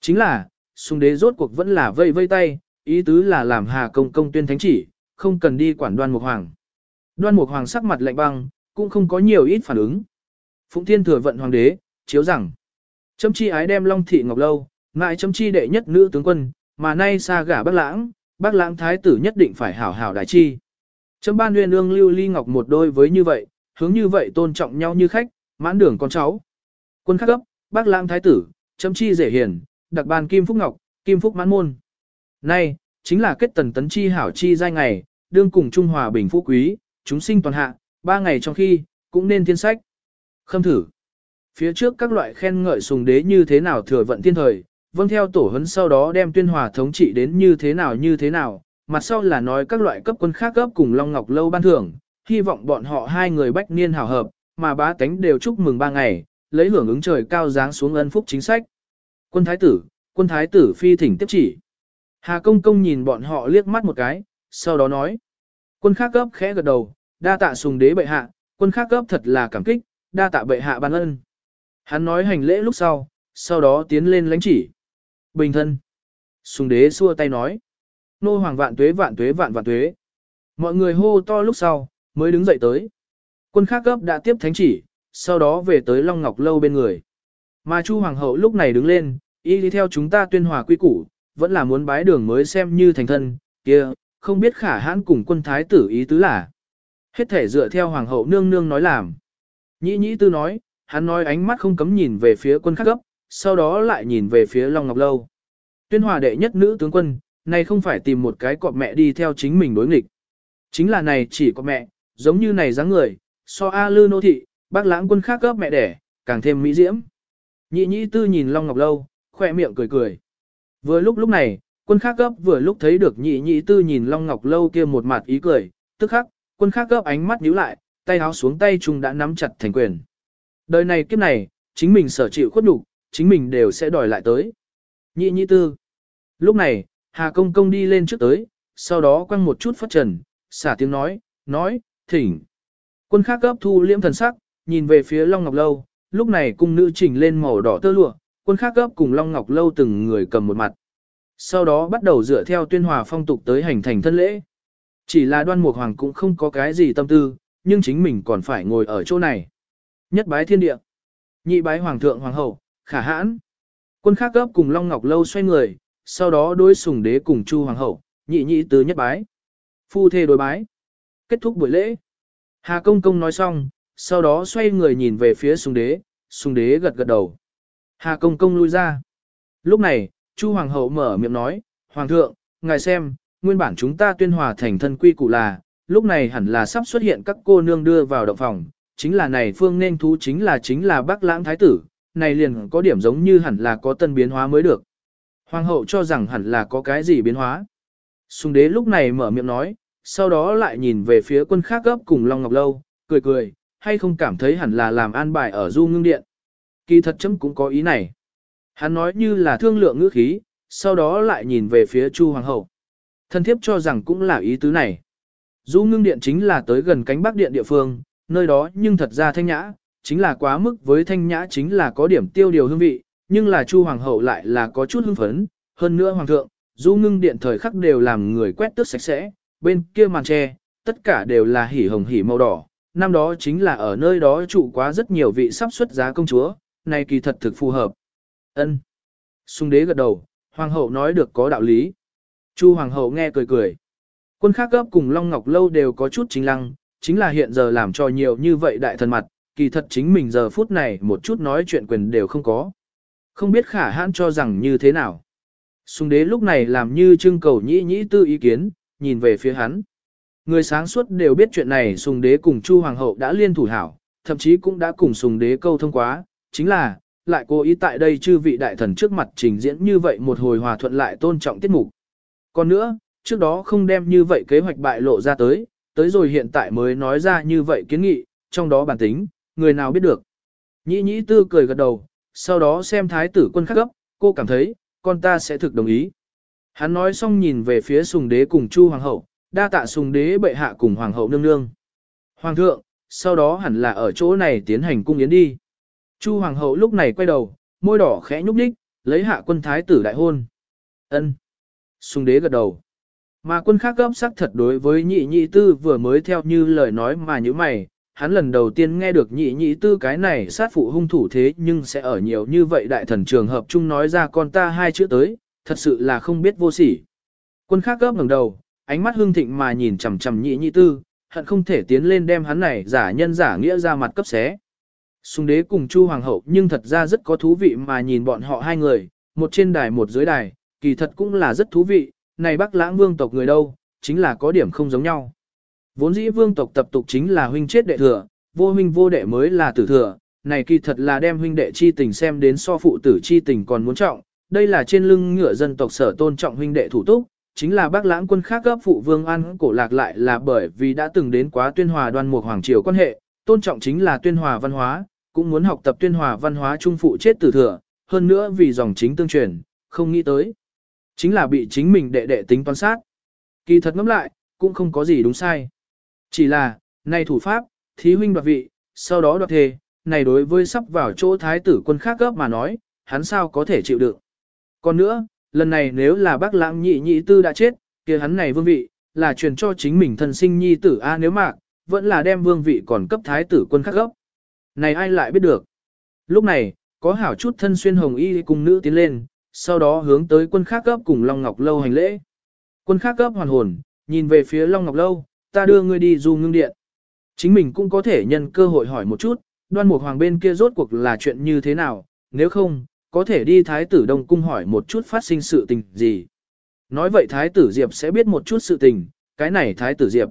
Chính là, sung đế rốt cuộc vẫn là vây vây tay, ý tứ là làm Hà Công công tuyên thánh chỉ, không cần đi quản đoan mục hoàng. Đoan mục hoàng sắc mặt lạnh băng, cũng không có nhiều ít phản ứng. Phụng Thiên thừa vận hoàng đế, chiếu rằng, chấm chi ái đem Long Thị Ngọc Lâu, ngại chấm chi đệ nhất nữ tướng quân, mà nay xa gả bác lãng, bác lãng thái tử nhất định phải hảo hảo đại chi. Chấm ban nguyên ương lưu ly ngọc một đôi với như vậy, hướng như vậy tôn trọng nhau như khách, mãn đường con cháu. Quân khắc cấp, bác lãng thái tử, chấm chi dễ hiền, đặc ban kim phúc ngọc, kim phúc mãn môn. Nay, chính là kết tần tấn chi hảo chi giai ngày, đương cùng Trung Hòa Bình Phú Quý, chúng sinh toàn hạ, ba ngày trong khi, cũng nên thiên sách. Khâm thử. Phía trước các loại khen ngợi sùng đế như thế nào thừa vận thiên thời, vâng theo tổ hấn sau đó đem tuyên hòa thống trị đến như thế nào như thế nào, mặt sau là nói các loại cấp quân khác cấp cùng Long Ngọc Lâu ban thưởng, hy vọng bọn họ hai người bách niên hào hợp, mà bá tánh đều chúc mừng ba ngày, lấy hưởng ứng trời cao giáng xuống ân phúc chính sách. Quân thái tử, quân thái tử phi thỉnh tiếp chỉ. Hà công công nhìn bọn họ liếc mắt một cái, sau đó nói. Quân khác cấp khẽ gật đầu, đa tạ sùng đế bệ hạ, quân khác cấp thật là cảm kích, đa tạ bệ hạ ban ân. Hắn nói hành lễ lúc sau, sau đó tiến lên lãnh chỉ. Bình thân. Sùng đế xua tay nói. Nô hoàng vạn tuế vạn tuế vạn vạn tuế. Mọi người hô to lúc sau, mới đứng dậy tới. Quân khác cấp đã tiếp thánh chỉ, sau đó về tới Long Ngọc Lâu bên người. Mà Chu Hoàng hậu lúc này đứng lên, y đi theo chúng ta tuyên hòa quy củ, vẫn là muốn bái đường mới xem như thành thân, kia, không biết khả hãn cùng quân thái tử ý tứ là. Hết thể dựa theo hoàng hậu nương nương nói làm. Nhĩ nhĩ tư nói, hắn nói ánh mắt không cấm nhìn về phía quân khắc cấp, sau đó lại nhìn về phía Long Ngọc Lâu. Tuyên hòa đệ nhất nữ tướng quân, này không phải tìm một cái cọp mẹ đi theo chính mình đối nghịch. Chính là này chỉ có mẹ, giống như này dáng người, so A Lư Nô Thị, bác lãng quân khác cấp mẹ đẻ, càng thêm mỹ diễm. Nhị nhị tư nhìn Long Ngọc Lâu, khỏe miệng cười cười. Vừa lúc lúc này, quân khác cấp vừa lúc thấy được nhị nhị tư nhìn Long Ngọc Lâu kia một mặt ý cười, tức khắc, quân khác cấp ánh mắt nhíu lại, tay áo xuống tay chung đã nắm chặt thành quyền. Đời này kiếp này, chính mình sở chịu khuất đủ, chính mình đều sẽ đòi lại tới. Nhị nhị tư. Lúc này, Hà Công Công đi lên trước tới, sau đó quăng một chút phát trần, xả tiếng nói, nói, thỉnh. Quân khác cấp thu liễm thần sắc, nhìn về phía Long Ngọc Lâu, lúc này cung nữ chỉnh lên màu đỏ tơ lụa, quân khác cấp cùng Long Ngọc Lâu từng người cầm một mặt. Sau đó bắt đầu dựa theo tuyên hòa phong tục tới hành thành thân lễ. Chỉ là đoan mục hoàng cũng không có cái gì tâm tư, nhưng chính mình còn phải ngồi ở chỗ này. Nhất bái thiên địa. Nhị bái hoàng thượng hoàng hậu, khả hãn. Quân khác cấp cùng Long Ngọc Lâu xoay người, sau đó đối sùng đế cùng chu hoàng hậu, nhị nhị tứ nhất bái. Phu thê đối bái. Kết thúc buổi lễ. Hà công công nói xong, sau đó xoay người nhìn về phía sùng đế, sùng đế gật gật đầu. Hà công công lui ra. Lúc này, Chu Hoàng hậu mở miệng nói, Hoàng thượng, ngài xem, nguyên bản chúng ta tuyên hòa thành thân quy củ là, lúc này hẳn là sắp xuất hiện các cô nương đưa vào động phòng, chính là này phương nên thú chính là chính là bác lãng thái tử, này liền có điểm giống như hẳn là có tân biến hóa mới được. Hoàng hậu cho rằng hẳn là có cái gì biến hóa. Sùng đế lúc này mở miệng nói, sau đó lại nhìn về phía quân khác gấp cùng Long Ngọc Lâu, cười cười, hay không cảm thấy hẳn là làm an bài ở du ngưng điện. Kỳ thật chấm cũng có ý này. Hắn nói như là thương lượng ngữ khí, sau đó lại nhìn về phía Chu Hoàng hậu. Thân thiếp cho rằng cũng là ý tứ này. Du ngưng điện chính là tới gần cánh bắc điện địa phương, nơi đó nhưng thật ra thanh nhã, chính là quá mức với thanh nhã chính là có điểm tiêu điều hương vị, nhưng là Chu Hoàng hậu lại là có chút hưng phấn, hơn nữa Hoàng thượng, du ngưng điện thời khắc đều làm người quét tước sạch sẽ, bên kia màn tre, tất cả đều là hỉ hồng hỉ màu đỏ, năm đó chính là ở nơi đó trụ quá rất nhiều vị sắp xuất giá công chúa, này kỳ thật thực phù hợp. Ân. sung đế gật đầu, Hoàng hậu nói được có đạo lý. Chu Hoàng hậu nghe cười cười. Quân khác gấp cùng Long Ngọc Lâu đều có chút chính lăng, chính là hiện giờ làm cho nhiều như vậy đại thần mặt, kỳ thật chính mình giờ phút này một chút nói chuyện quyền đều không có. Không biết khả hãn cho rằng như thế nào. Sùng đế lúc này làm như trưng cầu nhĩ nhĩ tư ý kiến, nhìn về phía hắn. Người sáng suốt đều biết chuyện này sùng đế cùng Chu Hoàng hậu đã liên thủ hảo, thậm chí cũng đã cùng sùng đế câu thông quá, chính là, lại cố ý tại đây chư vị đại thần trước mặt trình diễn như vậy một hồi hòa thuận lại tôn trọng tiết mục. Còn nữa, trước đó không đem như vậy kế hoạch bại lộ ra tới, tới rồi hiện tại mới nói ra như vậy kiến nghị, trong đó bản tính, người nào biết được. Nhĩ nhĩ tư cười gật đầu, sau đó xem thái tử quân khắc gấp, cô cảm thấy, con ta sẽ thực đồng ý. Hắn nói xong nhìn về phía sùng đế cùng chu hoàng hậu, đa tạ sùng đế bệ hạ cùng hoàng hậu nương nương. Hoàng thượng, sau đó hẳn là ở chỗ này tiến hành cung yến đi. Chu hoàng hậu lúc này quay đầu, môi đỏ khẽ nhúc nhích, lấy hạ quân thái tử đại hôn. Ân. Sùng đế gật đầu. Mà quân khác gấp sắc thật đối với nhị nhị tư vừa mới theo như lời nói mà như mày, hắn lần đầu tiên nghe được nhị nhị tư cái này sát phụ hung thủ thế nhưng sẽ ở nhiều như vậy đại thần trường hợp chung nói ra con ta hai chữ tới, thật sự là không biết vô sỉ. Quân khác gấp ngẩng đầu, ánh mắt hương thịnh mà nhìn chằm chằm nhị nhị tư, hận không thể tiến lên đem hắn này giả nhân giả nghĩa ra mặt cấp xé. Sùng đế cùng Chu Hoàng hậu nhưng thật ra rất có thú vị mà nhìn bọn họ hai người, một trên đài một dưới đài, kỳ thật cũng là rất thú vị, này Bắc Lãng vương tộc người đâu, chính là có điểm không giống nhau. Vốn dĩ vương tộc tập tục chính là huynh chết đệ thừa, vô huynh vô đệ mới là tử thừa, này kỳ thật là đem huynh đệ chi tình xem đến so phụ tử chi tình còn muốn trọng, đây là trên lưng ngựa dân tộc sở tôn trọng huynh đệ thủ túc, chính là bác lãng quân khác gấp phụ vương ăn cổ lạc lại là bởi vì đã từng đến quá tuyên hòa đoan mục hoàng triều quan hệ, tôn trọng chính là tuyên hòa văn hóa, cũng muốn học tập tuyên hòa văn hóa trung phụ chết tử thừa, hơn nữa vì dòng chính tương truyền, không nghĩ tới. Chính là bị chính mình đệ đệ tính toán sát. Kỳ thật ngẫm lại, cũng không có gì đúng sai. Chỉ là, này thủ pháp, thí huynh đoạt vị, sau đó đoạt thề, này đối với sắp vào chỗ thái tử quân khác gấp mà nói, hắn sao có thể chịu đựng. Còn nữa, lần này nếu là bác lãng nhị nhị tư đã chết, kia hắn này vương vị, là truyền cho chính mình thân sinh nhi tử A nếu mạc, vẫn là đem vương vị còn cấp thái tử quân khác gấp. Này ai lại biết được. Lúc này, có hảo chút thân xuyên hồng y cùng nữ tiến lên, sau đó hướng tới quân khác cấp cùng Long Ngọc Lâu hành lễ. Quân khác cấp hoàn hồn, nhìn về phía Long Ngọc Lâu, ta đưa ngươi đi du ngưng điện. Chính mình cũng có thể nhân cơ hội hỏi một chút, đoan mục hoàng bên kia rốt cuộc là chuyện như thế nào, nếu không, có thể đi Thái tử Đông Cung hỏi một chút phát sinh sự tình gì. Nói vậy Thái tử Diệp sẽ biết một chút sự tình, cái này Thái tử Diệp.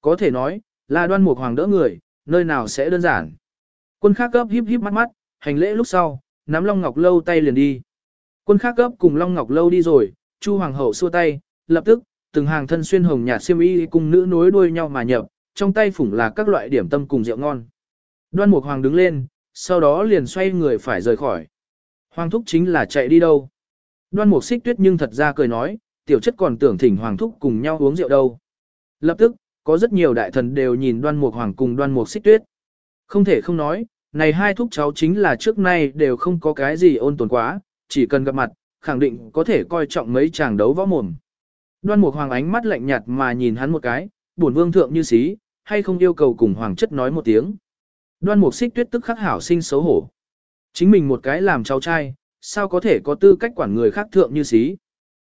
Có thể nói, là đoan mục hoàng đỡ người, nơi nào sẽ đơn giản. Quân khác cấp híp híp mắt mắt, hành lễ lúc sau, nắm Long Ngọc Lâu tay liền đi. Quân khác cấp cùng Long Ngọc Lâu đi rồi, Chu Hoàng hậu xua tay, lập tức, từng hàng thân xuyên hồng nhạt xiêm y cùng nữ nối đuôi nhau mà nhập, trong tay phủng là các loại điểm tâm cùng rượu ngon. Đoan Mục Hoàng đứng lên, sau đó liền xoay người phải rời khỏi. Hoàng thúc chính là chạy đi đâu? Đoan Mục Xích Tuyết nhưng thật ra cười nói, tiểu chất còn tưởng thỉnh Hoàng thúc cùng nhau uống rượu đâu. Lập tức, có rất nhiều đại thần đều nhìn Đoan Mục Hoàng cùng Đoan Mục Xích Tuyết. Không thể không nói, này hai thúc cháu chính là trước nay đều không có cái gì ôn tồn quá, chỉ cần gặp mặt, khẳng định có thể coi trọng mấy chàng đấu võ mồm. Đoan Mục Hoàng ánh mắt lạnh nhạt mà nhìn hắn một cái, bổn vương thượng như xí, hay không yêu cầu cùng hoàng chất nói một tiếng. Đoan Mục Xích Tuyết tức khắc hảo sinh xấu hổ. Chính mình một cái làm cháu trai, sao có thể có tư cách quản người khác thượng như xí?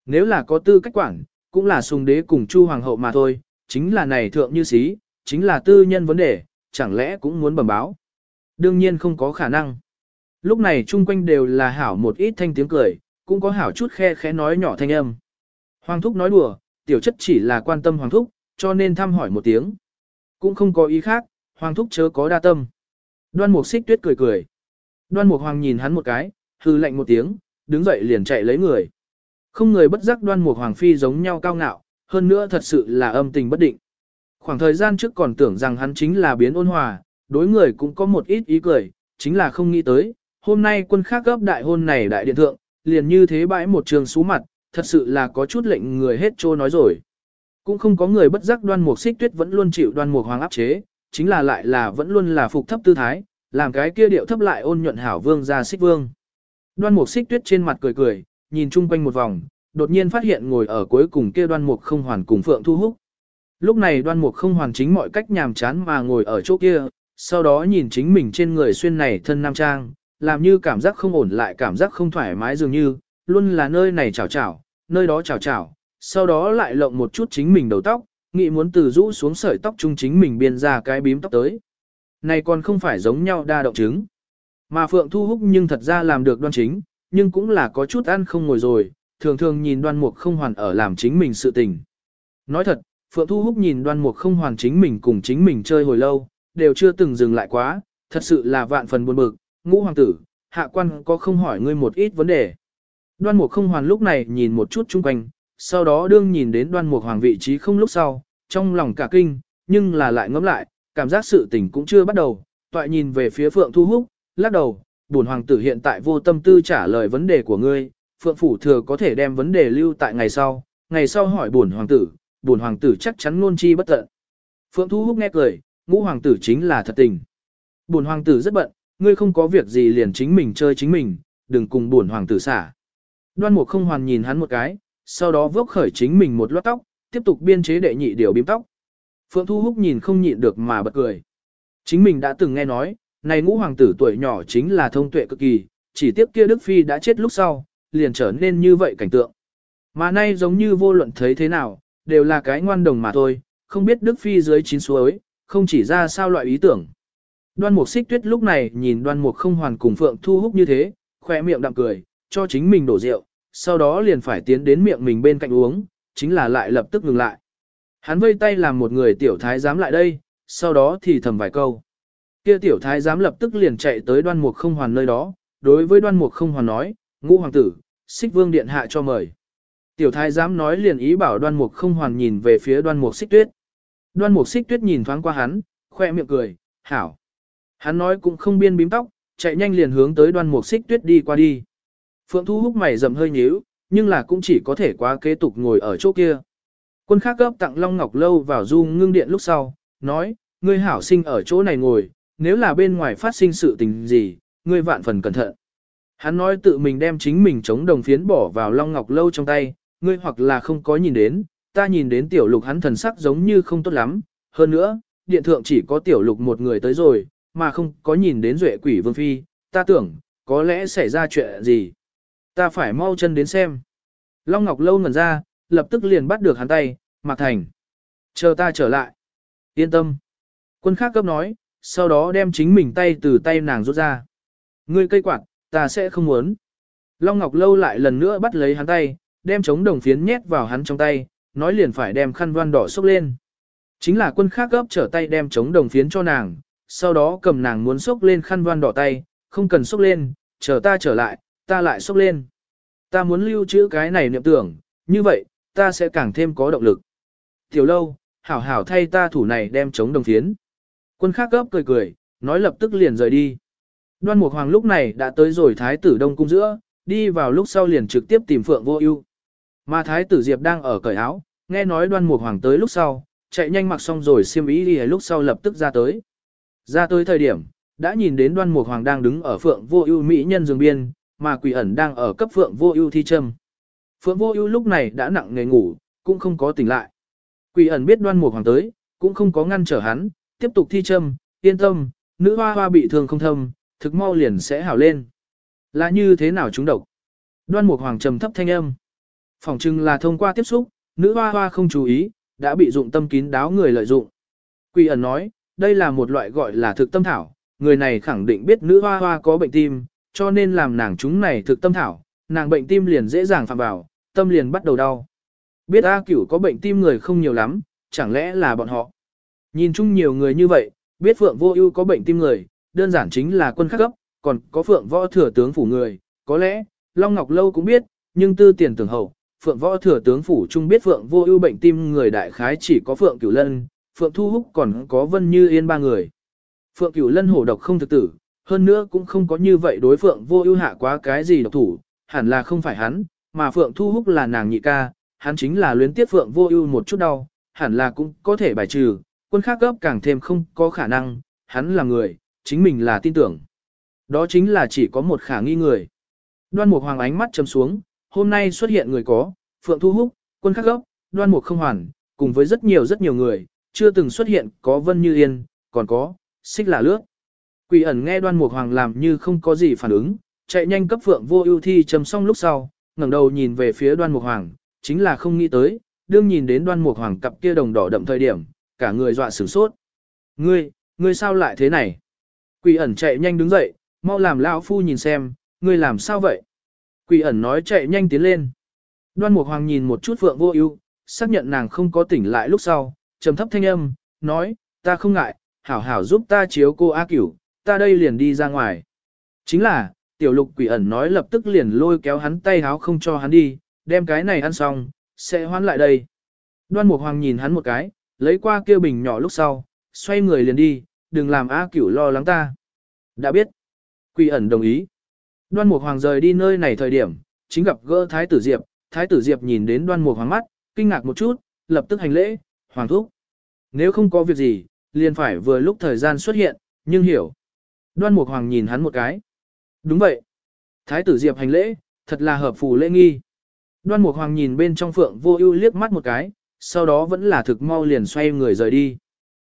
Nếu là có tư cách quản, cũng là sùng đế cùng Chu hoàng hậu mà thôi, chính là này thượng như xí, chính là tư nhân vấn đề, chẳng lẽ cũng muốn bẩm báo? Đương nhiên không có khả năng. Lúc này chung quanh đều là hảo một ít thanh tiếng cười, cũng có hảo chút khe khẽ nói nhỏ thanh âm. Hoàng thúc nói đùa, tiểu chất chỉ là quan tâm hoàng thúc, cho nên thăm hỏi một tiếng. Cũng không có ý khác, hoàng thúc chớ có đa tâm. Đoan mục xích tuyết cười cười. Đoan Mục Hoàng nhìn hắn một cái, hư lạnh một tiếng, đứng dậy liền chạy lấy người. Không người bất giác Đoan Mục Hoàng phi giống nhau cao ngạo, hơn nữa thật sự là âm tình bất định. Khoảng thời gian trước còn tưởng rằng hắn chính là biến ôn hòa, đối người cũng có một ít ý cười, chính là không nghĩ tới, hôm nay quân khác gấp đại hôn này đại điện thượng, liền như thế bãi một trường xú mặt, thật sự là có chút lệnh người hết trô nói rồi. Cũng không có người bất giác đoan mục xích tuyết vẫn luôn chịu đoan mục hoàng áp chế, chính là lại là vẫn luôn là phục thấp tư thái, làm cái kia điệu thấp lại ôn nhuận hảo vương ra xích vương. Đoan mục xích tuyết trên mặt cười cười, nhìn chung quanh một vòng, đột nhiên phát hiện ngồi ở cuối cùng kia đoan mục không hoàn cùng phượng thu húc. Lúc này đoan mục không hoàn chính mọi cách nhàm chán mà ngồi ở chỗ kia, sau đó nhìn chính mình trên người xuyên này thân nam trang, làm như cảm giác không ổn lại cảm giác không thoải mái dường như, luôn là nơi này chào chào, nơi đó chào chào, sau đó lại lộng một chút chính mình đầu tóc, nghĩ muốn từ rũ xuống sợi tóc chung chính mình biên ra cái bím tóc tới. Này còn không phải giống nhau đa động chứng. Mà Phượng Thu Húc nhưng thật ra làm được đoan chính, nhưng cũng là có chút ăn không ngồi rồi, thường thường nhìn đoan mục không hoàn ở làm chính mình sự tình. Nói thật, Phượng Thu Húc nhìn đoan mục không hoàn chính mình cùng chính mình chơi hồi lâu, đều chưa từng dừng lại quá, thật sự là vạn phần buồn bực, ngũ hoàng tử, hạ quan có không hỏi ngươi một ít vấn đề. Đoan mục không hoàn lúc này nhìn một chút chung quanh, sau đó đương nhìn đến đoan mục hoàng vị trí không lúc sau, trong lòng cả kinh, nhưng là lại ngẫm lại, cảm giác sự tình cũng chưa bắt đầu, toại nhìn về phía Phượng Thu Húc, lắc đầu, bổn hoàng tử hiện tại vô tâm tư trả lời vấn đề của ngươi, Phượng phủ thừa có thể đem vấn đề lưu tại ngày sau, ngày sau hỏi bổn hoàng tử, bổn hoàng tử chắc chắn ngôn chi bất tận. Phượng Thu Húc nghe cười, ngũ hoàng tử chính là thật tình. Bổn hoàng tử rất bận, ngươi không có việc gì liền chính mình chơi chính mình, đừng cùng bổn hoàng tử xả. Đoan Mục không hoàn nhìn hắn một cái, sau đó vốc khởi chính mình một lót tóc, tiếp tục biên chế đệ nhị điều bím tóc. Phượng Thu Húc nhìn không nhịn được mà bật cười. Chính mình đã từng nghe nói, này ngũ hoàng tử tuổi nhỏ chính là thông tuệ cực kỳ, chỉ tiếp kia Đức Phi đã chết lúc sau, liền trở nên như vậy cảnh tượng. Mà nay giống như vô luận thấy thế nào, đều là cái ngoan đồng mà thôi, không biết Đức Phi dưới chín suối, không chỉ ra sao loại ý tưởng. Đoan mục xích tuyết lúc này nhìn đoan mục không hoàn cùng Phượng Thu Húc như thế, khỏe miệng đạm cười, cho chính mình đổ rượu, sau đó liền phải tiến đến miệng mình bên cạnh uống, chính là lại lập tức ngừng lại. Hắn vây tay làm một người tiểu thái giám lại đây, sau đó thì thầm vài câu. Kia tiểu thái giám lập tức liền chạy tới đoan mục không hoàn nơi đó, đối với đoan mục không hoàn nói, ngũ hoàng tử, xích vương điện hạ cho mời. Tiểu thái giám nói liền ý bảo đoan mục không hoàn nhìn về phía đoan mục xích tuyết. Đoan mục xích tuyết nhìn thoáng qua hắn, khoe miệng cười, hảo. Hắn nói cũng không biên bím tóc, chạy nhanh liền hướng tới đoan mục xích tuyết đi qua đi. Phượng Thu Húc mày rầm hơi nhíu, nhưng là cũng chỉ có thể quá kế tục ngồi ở chỗ kia. Quân khác gấp tặng Long Ngọc Lâu vào du ngưng điện lúc sau, nói, ngươi hảo sinh ở chỗ này ngồi, nếu là bên ngoài phát sinh sự tình gì, ngươi vạn phần cẩn thận. Hắn nói tự mình đem chính mình chống đồng phiến bỏ vào Long Ngọc Lâu trong tay, ngươi hoặc là không có nhìn đến, ta nhìn đến tiểu lục hắn thần sắc giống như không tốt lắm, hơn nữa, điện thượng chỉ có tiểu lục một người tới rồi, mà không có nhìn đến duệ quỷ vương phi, ta tưởng, có lẽ xảy ra chuyện gì. Ta phải mau chân đến xem. Long Ngọc Lâu ngẩn ra, lập tức liền bắt được hắn tay, Mạc Thành. Chờ ta trở lại. Yên tâm. Quân khác cấp nói, sau đó đem chính mình tay từ tay nàng rút ra. Ngươi cây quạt, ta sẽ không muốn. Long Ngọc Lâu lại lần nữa bắt lấy hắn tay, đem chống đồng phiến nhét vào hắn trong tay, nói liền phải đem khăn voan đỏ xốc lên. Chính là quân khác gấp trở tay đem chống đồng phiến cho nàng, sau đó cầm nàng muốn xốc lên khăn voan đỏ tay, không cần xốc lên, chờ ta trở lại, ta lại sốc lên. Ta muốn lưu trữ cái này niệm tưởng, như vậy, ta sẽ càng thêm có động lực. Tiểu lâu, hảo hảo thay ta thủ này đem chống đồng phiến. Quân khác gấp cười cười, nói lập tức liền rời đi. Đoan Mục Hoàng lúc này đã tới rồi Thái tử Đông Cung giữa, đi vào lúc sau liền trực tiếp tìm Phượng Vô Ưu. Mà Thái tử Diệp đang ở cởi áo, nghe nói Đoan Mục Hoàng tới lúc sau, chạy nhanh mặc xong rồi xiêm y đi lúc sau lập tức ra tới. Ra tới thời điểm, đã nhìn đến Đoan Mục Hoàng đang đứng ở Phượng Vô Ưu mỹ nhân giường biên, mà Quỷ ẩn đang ở cấp Phượng Vô Ưu thi châm. Phượng Vô Ưu lúc này đã nặng nề ngủ, cũng không có tỉnh lại. Quỷ ẩn biết Đoan Mục Hoàng tới, cũng không có ngăn trở hắn, tiếp tục thi châm, yên tâm, nữ hoa hoa bị thương không thâm, thực mau liền sẽ hảo lên. Là như thế nào chúng độc? Đoan Mục Hoàng trầm thấp thanh âm. Phòng trưng là thông qua tiếp xúc, nữ hoa hoa không chú ý, đã bị dụng tâm kín đáo người lợi dụng. Quỷ ẩn nói, đây là một loại gọi là thực tâm thảo, người này khẳng định biết nữ hoa hoa có bệnh tim, cho nên làm nàng chúng này thực tâm thảo, nàng bệnh tim liền dễ dàng phạm vào, tâm liền bắt đầu đau. Biết A cửu có bệnh tim người không nhiều lắm, chẳng lẽ là bọn họ. Nhìn chung nhiều người như vậy, biết Phượng Vô Ưu có bệnh tim người, đơn giản chính là quân khắc cấp, còn có phượng võ thừa tướng phủ người, có lẽ, Long Ngọc Lâu cũng biết, nhưng tư tiền tưởng hậu, phượng võ thừa tướng phủ chung biết phượng vô ưu bệnh tim người đại khái chỉ có phượng cửu lân, phượng thu húc còn có vân như yên ba người. Phượng cửu lân hổ độc không thực tử, hơn nữa cũng không có như vậy đối phượng vô ưu hạ quá cái gì độc thủ, hẳn là không phải hắn, mà phượng thu húc là nàng nhị ca, hắn chính là luyến tiếp phượng vô ưu một chút đau, hẳn là cũng có thể bài trừ, quân khác gấp càng thêm không có khả năng, hắn là người, chính mình là tin tưởng. Đó chính là chỉ có một khả nghi người. Đoan Mục Hoàng ánh mắt trầm xuống, hôm nay xuất hiện người có, Phượng Thu Húc, quân khắc gốc, Đoan Mục không hoàn, cùng với rất nhiều rất nhiều người, chưa từng xuất hiện có Vân Như Yên, còn có, xích là lướt. Quỷ ẩn nghe Đoan Mục Hoàng làm như không có gì phản ứng, chạy nhanh cấp Phượng Vô Ưu thi chấm xong lúc sau, ngẩng đầu nhìn về phía Đoan Mục Hoàng, chính là không nghĩ tới, đương nhìn đến Đoan Mục Hoàng cặp kia đồng đỏ đậm thời điểm, cả người dọa sửng sốt. "Ngươi, ngươi sao lại thế này?" Quỷ ẩn chạy nhanh đứng dậy, mau làm lão phu nhìn xem, ngươi làm sao vậy? Quỷ ẩn nói chạy nhanh tiến lên. Đoan Mục Hoàng nhìn một chút Phượng Vô Ưu, xác nhận nàng không có tỉnh lại lúc sau, trầm thấp thanh âm, nói, ta không ngại, hảo hảo giúp ta chiếu cô A Cửu, ta đây liền đi ra ngoài. Chính là, tiểu lục quỷ ẩn nói lập tức liền lôi kéo hắn tay háo không cho hắn đi, đem cái này ăn xong, sẽ hoán lại đây. Đoan Mục Hoàng nhìn hắn một cái, lấy qua kia bình nhỏ lúc sau, xoay người liền đi, đừng làm A Cửu lo lắng ta. Đã biết. Quỷ ẩn đồng ý. Đoan Mục Hoàng rời đi nơi này thời điểm, chính gặp gỡ Thái tử Diệp, Thái tử Diệp nhìn đến Đoan Mục Hoàng mắt, kinh ngạc một chút, lập tức hành lễ, "Hoàng thúc." Nếu không có việc gì, liền phải vừa lúc thời gian xuất hiện, nhưng hiểu. Đoan Mục Hoàng nhìn hắn một cái. "Đúng vậy." Thái tử Diệp hành lễ, thật là hợp phù lễ nghi. Đoan Mục Hoàng nhìn bên trong Phượng Vô Ưu liếc mắt một cái, sau đó vẫn là thực mau liền xoay người rời đi.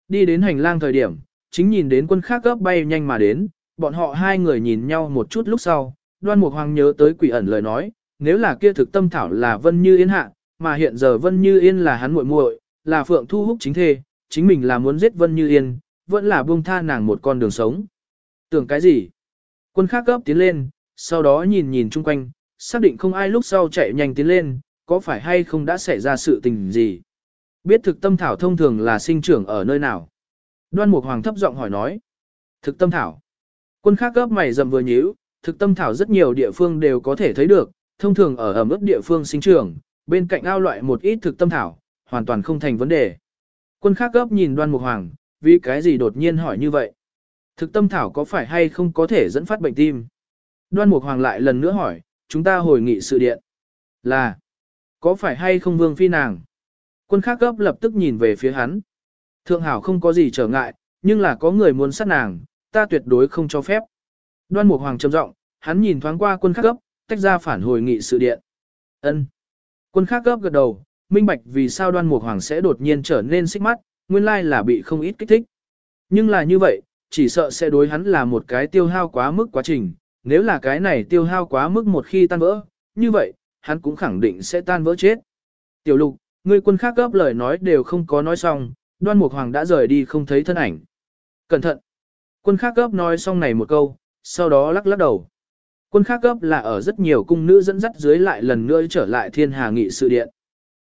Đi đến hành lang thời điểm, chính nhìn đến quân khác gấp bay nhanh mà đến, bọn họ hai người nhìn nhau một chút lúc sau, đoan mục hoàng nhớ tới quỷ ẩn lời nói, nếu là kia thực tâm thảo là Vân Như Yên hạ, mà hiện giờ Vân Như Yên là hắn muội muội, là Phượng Thu Húc chính thê, chính mình là muốn giết Vân Như Yên, vẫn là buông tha nàng một con đường sống. Tưởng cái gì? Quân khác gấp tiến lên, sau đó nhìn nhìn chung quanh, xác định không ai lúc sau chạy nhanh tiến lên, có phải hay không đã xảy ra sự tình gì? Biết thực tâm thảo thông thường là sinh trưởng ở nơi nào? Đoan Mục Hoàng thấp giọng hỏi nói. Thực tâm thảo. Quân khác gấp mày rậm vừa nhíu, thực tâm thảo rất nhiều địa phương đều có thể thấy được, thông thường ở ẩm ướt địa phương sinh trưởng, bên cạnh ao loại một ít thực tâm thảo, hoàn toàn không thành vấn đề. Quân khác gấp nhìn đoan mục hoàng, vì cái gì đột nhiên hỏi như vậy? Thực tâm thảo có phải hay không có thể dẫn phát bệnh tim? Đoan mục hoàng lại lần nữa hỏi, chúng ta hồi nghị sự điện. Là, có phải hay không vương phi nàng? Quân khác gấp lập tức nhìn về phía hắn. Thượng hảo không có gì trở ngại, nhưng là có người muốn sát nàng, ta tuyệt đối không cho phép. Đoan Mục Hoàng trầm giọng, hắn nhìn thoáng qua quân khác cấp, tách ra phản hồi nghị sự điện. Ân. Quân khác cấp gật đầu, minh bạch vì sao Đoan Mục Hoàng sẽ đột nhiên trở nên xích mắt, nguyên lai là bị không ít kích thích. Nhưng là như vậy, chỉ sợ sẽ đối hắn là một cái tiêu hao quá mức quá trình, nếu là cái này tiêu hao quá mức một khi tan vỡ, như vậy, hắn cũng khẳng định sẽ tan vỡ chết. Tiểu lục, người quân khác gấp lời nói đều không có nói xong, đoan mục hoàng đã rời đi không thấy thân ảnh. Cẩn thận! Quân khác gấp nói xong này một câu, sau đó lắc lắc đầu. Quân khác gấp là ở rất nhiều cung nữ dẫn dắt dưới lại lần nữa trở lại thiên hà nghị sự điện.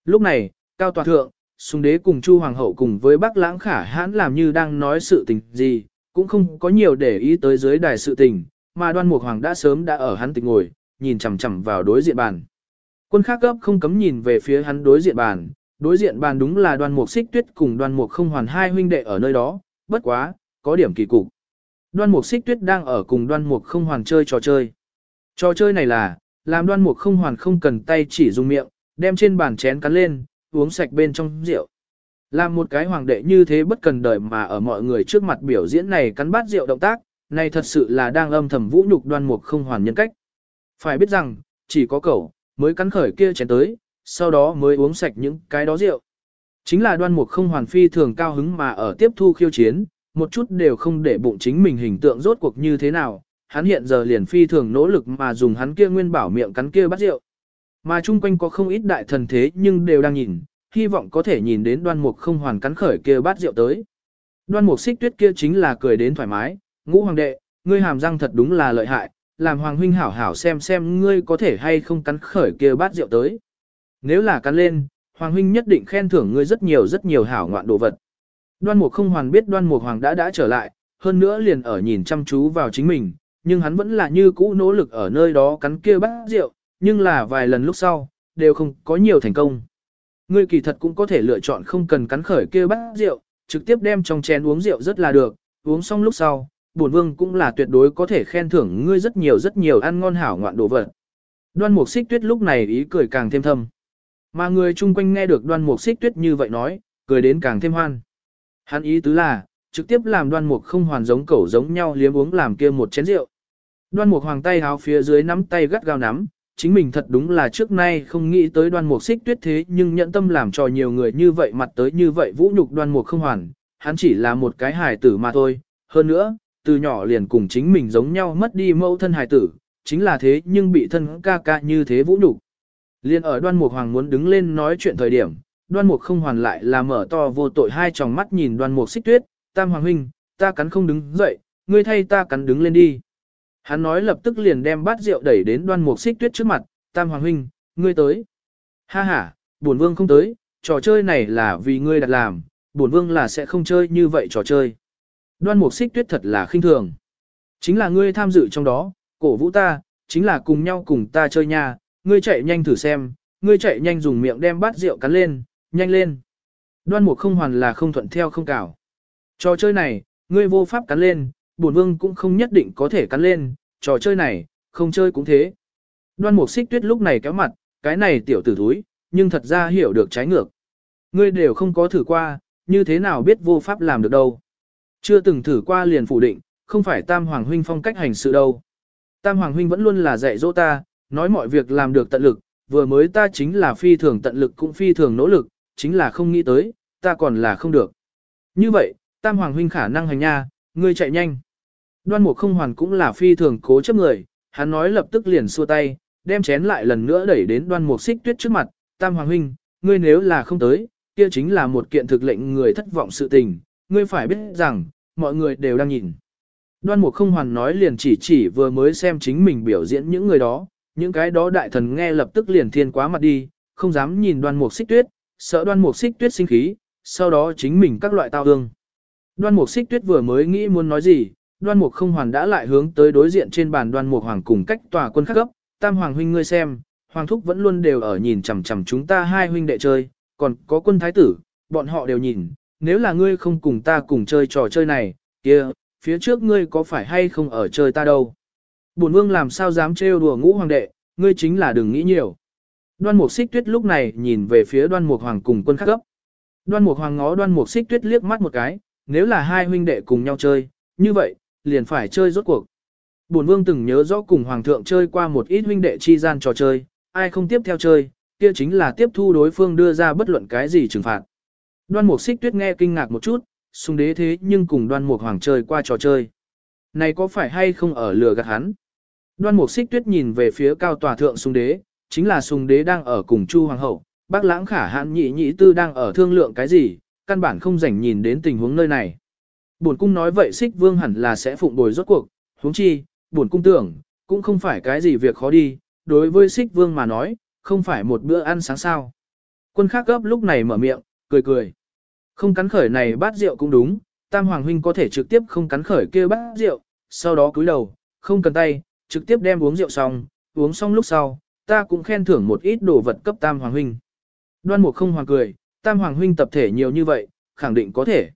Lúc này, cao tòa thượng, sung đế cùng chu hoàng hậu cùng với bác lãng khả hãn làm như đang nói sự tình gì, cũng không có nhiều để ý tới dưới đài sự tình, mà đoan mục hoàng đã sớm đã ở hắn tịch ngồi, nhìn chằm chằm vào đối diện bàn. Quân khác gấp không cấm nhìn về phía hắn đối diện bàn, đối diện bàn đúng là đoan mục xích tuyết cùng đoan mục không hoàn hai huynh đệ ở nơi đó, bất quá, có điểm kỳ cục. Đoan mục xích tuyết đang ở cùng đoan mục không hoàn chơi trò chơi. Trò chơi này là, làm đoan mục không hoàn không cần tay chỉ dùng miệng, đem trên bàn chén cắn lên, uống sạch bên trong rượu. Làm một cái hoàng đệ như thế bất cần đời mà ở mọi người trước mặt biểu diễn này cắn bát rượu động tác, này thật sự là đang âm thầm vũ nhục đoan mục không hoàn nhân cách. Phải biết rằng, chỉ có cậu, mới cắn khởi kia chén tới, sau đó mới uống sạch những cái đó rượu. Chính là đoan mục không hoàn phi thường cao hứng mà ở tiếp thu khiêu chiến, một chút đều không để bụng chính mình hình tượng rốt cuộc như thế nào, hắn hiện giờ liền phi thường nỗ lực mà dùng hắn kia nguyên bảo miệng cắn kia bắt rượu. Mà chung quanh có không ít đại thần thế nhưng đều đang nhìn, hy vọng có thể nhìn đến đoan mục không hoàn cắn khởi kia bát rượu tới. Đoan mục xích tuyết kia chính là cười đến thoải mái, ngũ hoàng đệ, ngươi hàm răng thật đúng là lợi hại, làm hoàng huynh hảo hảo xem xem ngươi có thể hay không cắn khởi kia bát rượu tới. Nếu là cắn lên, hoàng huynh nhất định khen thưởng ngươi rất nhiều rất nhiều hảo ngoạn đồ vật. Đoan Mục không hoàn biết Đoan Mục Hoàng đã đã trở lại, hơn nữa liền ở nhìn chăm chú vào chính mình, nhưng hắn vẫn là như cũ nỗ lực ở nơi đó cắn kia bát rượu, nhưng là vài lần lúc sau, đều không có nhiều thành công. Ngươi kỳ thật cũng có thể lựa chọn không cần cắn khởi kia bát rượu, trực tiếp đem trong chén uống rượu rất là được, uống xong lúc sau, bổn vương cũng là tuyệt đối có thể khen thưởng ngươi rất nhiều rất nhiều ăn ngon hảo ngoạn đồ vật. Đoan mục xích tuyết lúc này ý cười càng thêm thâm. Mà người chung quanh nghe được đoan mục xích tuyết như vậy nói, cười đến càng thêm hoan. Hắn ý tứ là, trực tiếp làm đoan mục không hoàn giống cẩu giống nhau liếm uống làm kia một chén rượu. Đoan mục hoàng tay háo phía dưới nắm tay gắt gao nắm, chính mình thật đúng là trước nay không nghĩ tới đoan mục xích tuyết thế nhưng nhận tâm làm cho nhiều người như vậy mặt tới như vậy vũ nhục đoan mục không hoàn, hắn chỉ là một cái hài tử mà thôi, hơn nữa, từ nhỏ liền cùng chính mình giống nhau mất đi mẫu thân hài tử, chính là thế nhưng bị thân ca ca như thế vũ nhục. Liên ở đoan mục hoàng muốn đứng lên nói chuyện thời điểm, đoan mục không hoàn lại là mở to vô tội hai tròng mắt nhìn đoan mục xích tuyết, tam hoàng huynh, ta cắn không đứng dậy, ngươi thay ta cắn đứng lên đi. Hắn nói lập tức liền đem bát rượu đẩy đến đoan mục xích tuyết trước mặt, tam hoàng huynh, ngươi tới. Ha ha, bổn vương không tới, trò chơi này là vì ngươi đặt làm, bổn vương là sẽ không chơi như vậy trò chơi. Đoan mục xích tuyết thật là khinh thường. Chính là ngươi tham dự trong đó, cổ vũ ta, chính là cùng nhau cùng ta chơi nha, ngươi chạy nhanh thử xem, ngươi chạy nhanh dùng miệng đem bát rượu cắn lên, nhanh lên. Đoan mục không hoàn là không thuận theo không cảo. Trò chơi này, ngươi vô pháp cắn lên, bổn vương cũng không nhất định có thể cắn lên, trò chơi này, không chơi cũng thế. Đoan mục xích tuyết lúc này kéo mặt, cái này tiểu tử thúi, nhưng thật ra hiểu được trái ngược. Ngươi đều không có thử qua, như thế nào biết vô pháp làm được đâu. Chưa từng thử qua liền phủ định, không phải Tam Hoàng Huynh phong cách hành sự đâu. Tam Hoàng Huynh vẫn luôn là dạy dỗ ta, nói mọi việc làm được tận lực, vừa mới ta chính là phi thường tận lực cũng phi thường nỗ lực, chính là không nghĩ tới, ta còn là không được. Như vậy, Tam Hoàng Huynh khả năng hành nha, ngươi chạy nhanh. Đoan Mục không hoàn cũng là phi thường cố chấp người, hắn nói lập tức liền xua tay, đem chén lại lần nữa đẩy đến đoan mục xích tuyết trước mặt, Tam Hoàng Huynh, ngươi nếu là không tới, kia chính là một kiện thực lệnh người thất vọng sự tình, ngươi phải biết rằng, mọi người đều đang nhìn. Đoan mục không hoàn nói liền chỉ chỉ vừa mới xem chính mình biểu diễn những người đó, những cái đó đại thần nghe lập tức liền thiên quá mặt đi, không dám nhìn đoan mục xích tuyết, sợ đoan mục xích tuyết sinh khí, sau đó chính mình các loại tao hương. Đoan mục xích tuyết vừa mới nghĩ muốn nói gì, đoan mục không hoàn đã lại hướng tới đối diện trên bàn đoan mục hoàng cùng cách tòa quân khắc cấp, tam hoàng huynh ngươi xem, hoàng thúc vẫn luôn đều ở nhìn chằm chằm chúng ta hai huynh đệ chơi, còn có quân thái tử, bọn họ đều nhìn, nếu là ngươi không cùng ta cùng chơi trò chơi này, kia, phía trước ngươi có phải hay không ở chơi ta đâu. Bổn vương làm sao dám trêu đùa ngũ hoàng đệ, ngươi chính là đừng nghĩ nhiều. Đoan mục xích tuyết lúc này nhìn về phía đoan mục hoàng cùng quân khắc cấp. Đoan mục hoàng ngó đoan mục xích tuyết liếc mắt một cái, nếu là hai huynh đệ cùng nhau chơi, như vậy, liền phải chơi rốt cuộc. Bổn vương từng nhớ rõ cùng hoàng thượng chơi qua một ít huynh đệ chi gian trò chơi, ai không tiếp theo chơi, kia chính là tiếp thu đối phương đưa ra bất luận cái gì trừng phạt. Đoan mục xích tuyết nghe kinh ngạc một chút, xung đế thế nhưng cùng đoan mục hoàng chơi qua trò chơi. Này có phải hay không ở lừa gạt hắn? Đoan mục xích tuyết nhìn về phía cao tòa thượng xung đế, chính là xung đế đang ở cùng chu hoàng hậu, bác lãng khả hãn nhị nhị tư đang ở thương lượng cái gì, căn bản không rảnh nhìn đến tình huống nơi này. Bổn cung nói vậy xích vương hẳn là sẽ phụng bồi rốt cuộc, huống chi, bổn cung tưởng, cũng không phải cái gì việc khó đi, đối với xích vương mà nói, không phải một bữa ăn sáng sao. Quân khác gấp lúc này mở miệng, cười cười. Không cắn khởi này bát rượu cũng đúng, tam hoàng huynh có thể trực tiếp không cắn khởi kia bát rượu, sau đó cúi đầu, không cần tay, trực tiếp đem uống rượu xong, uống xong lúc sau, ta cũng khen thưởng một ít đồ vật cấp tam hoàng huynh. Đoan mục không hoàng cười, tam hoàng huynh tập thể nhiều như vậy, khẳng định có thể.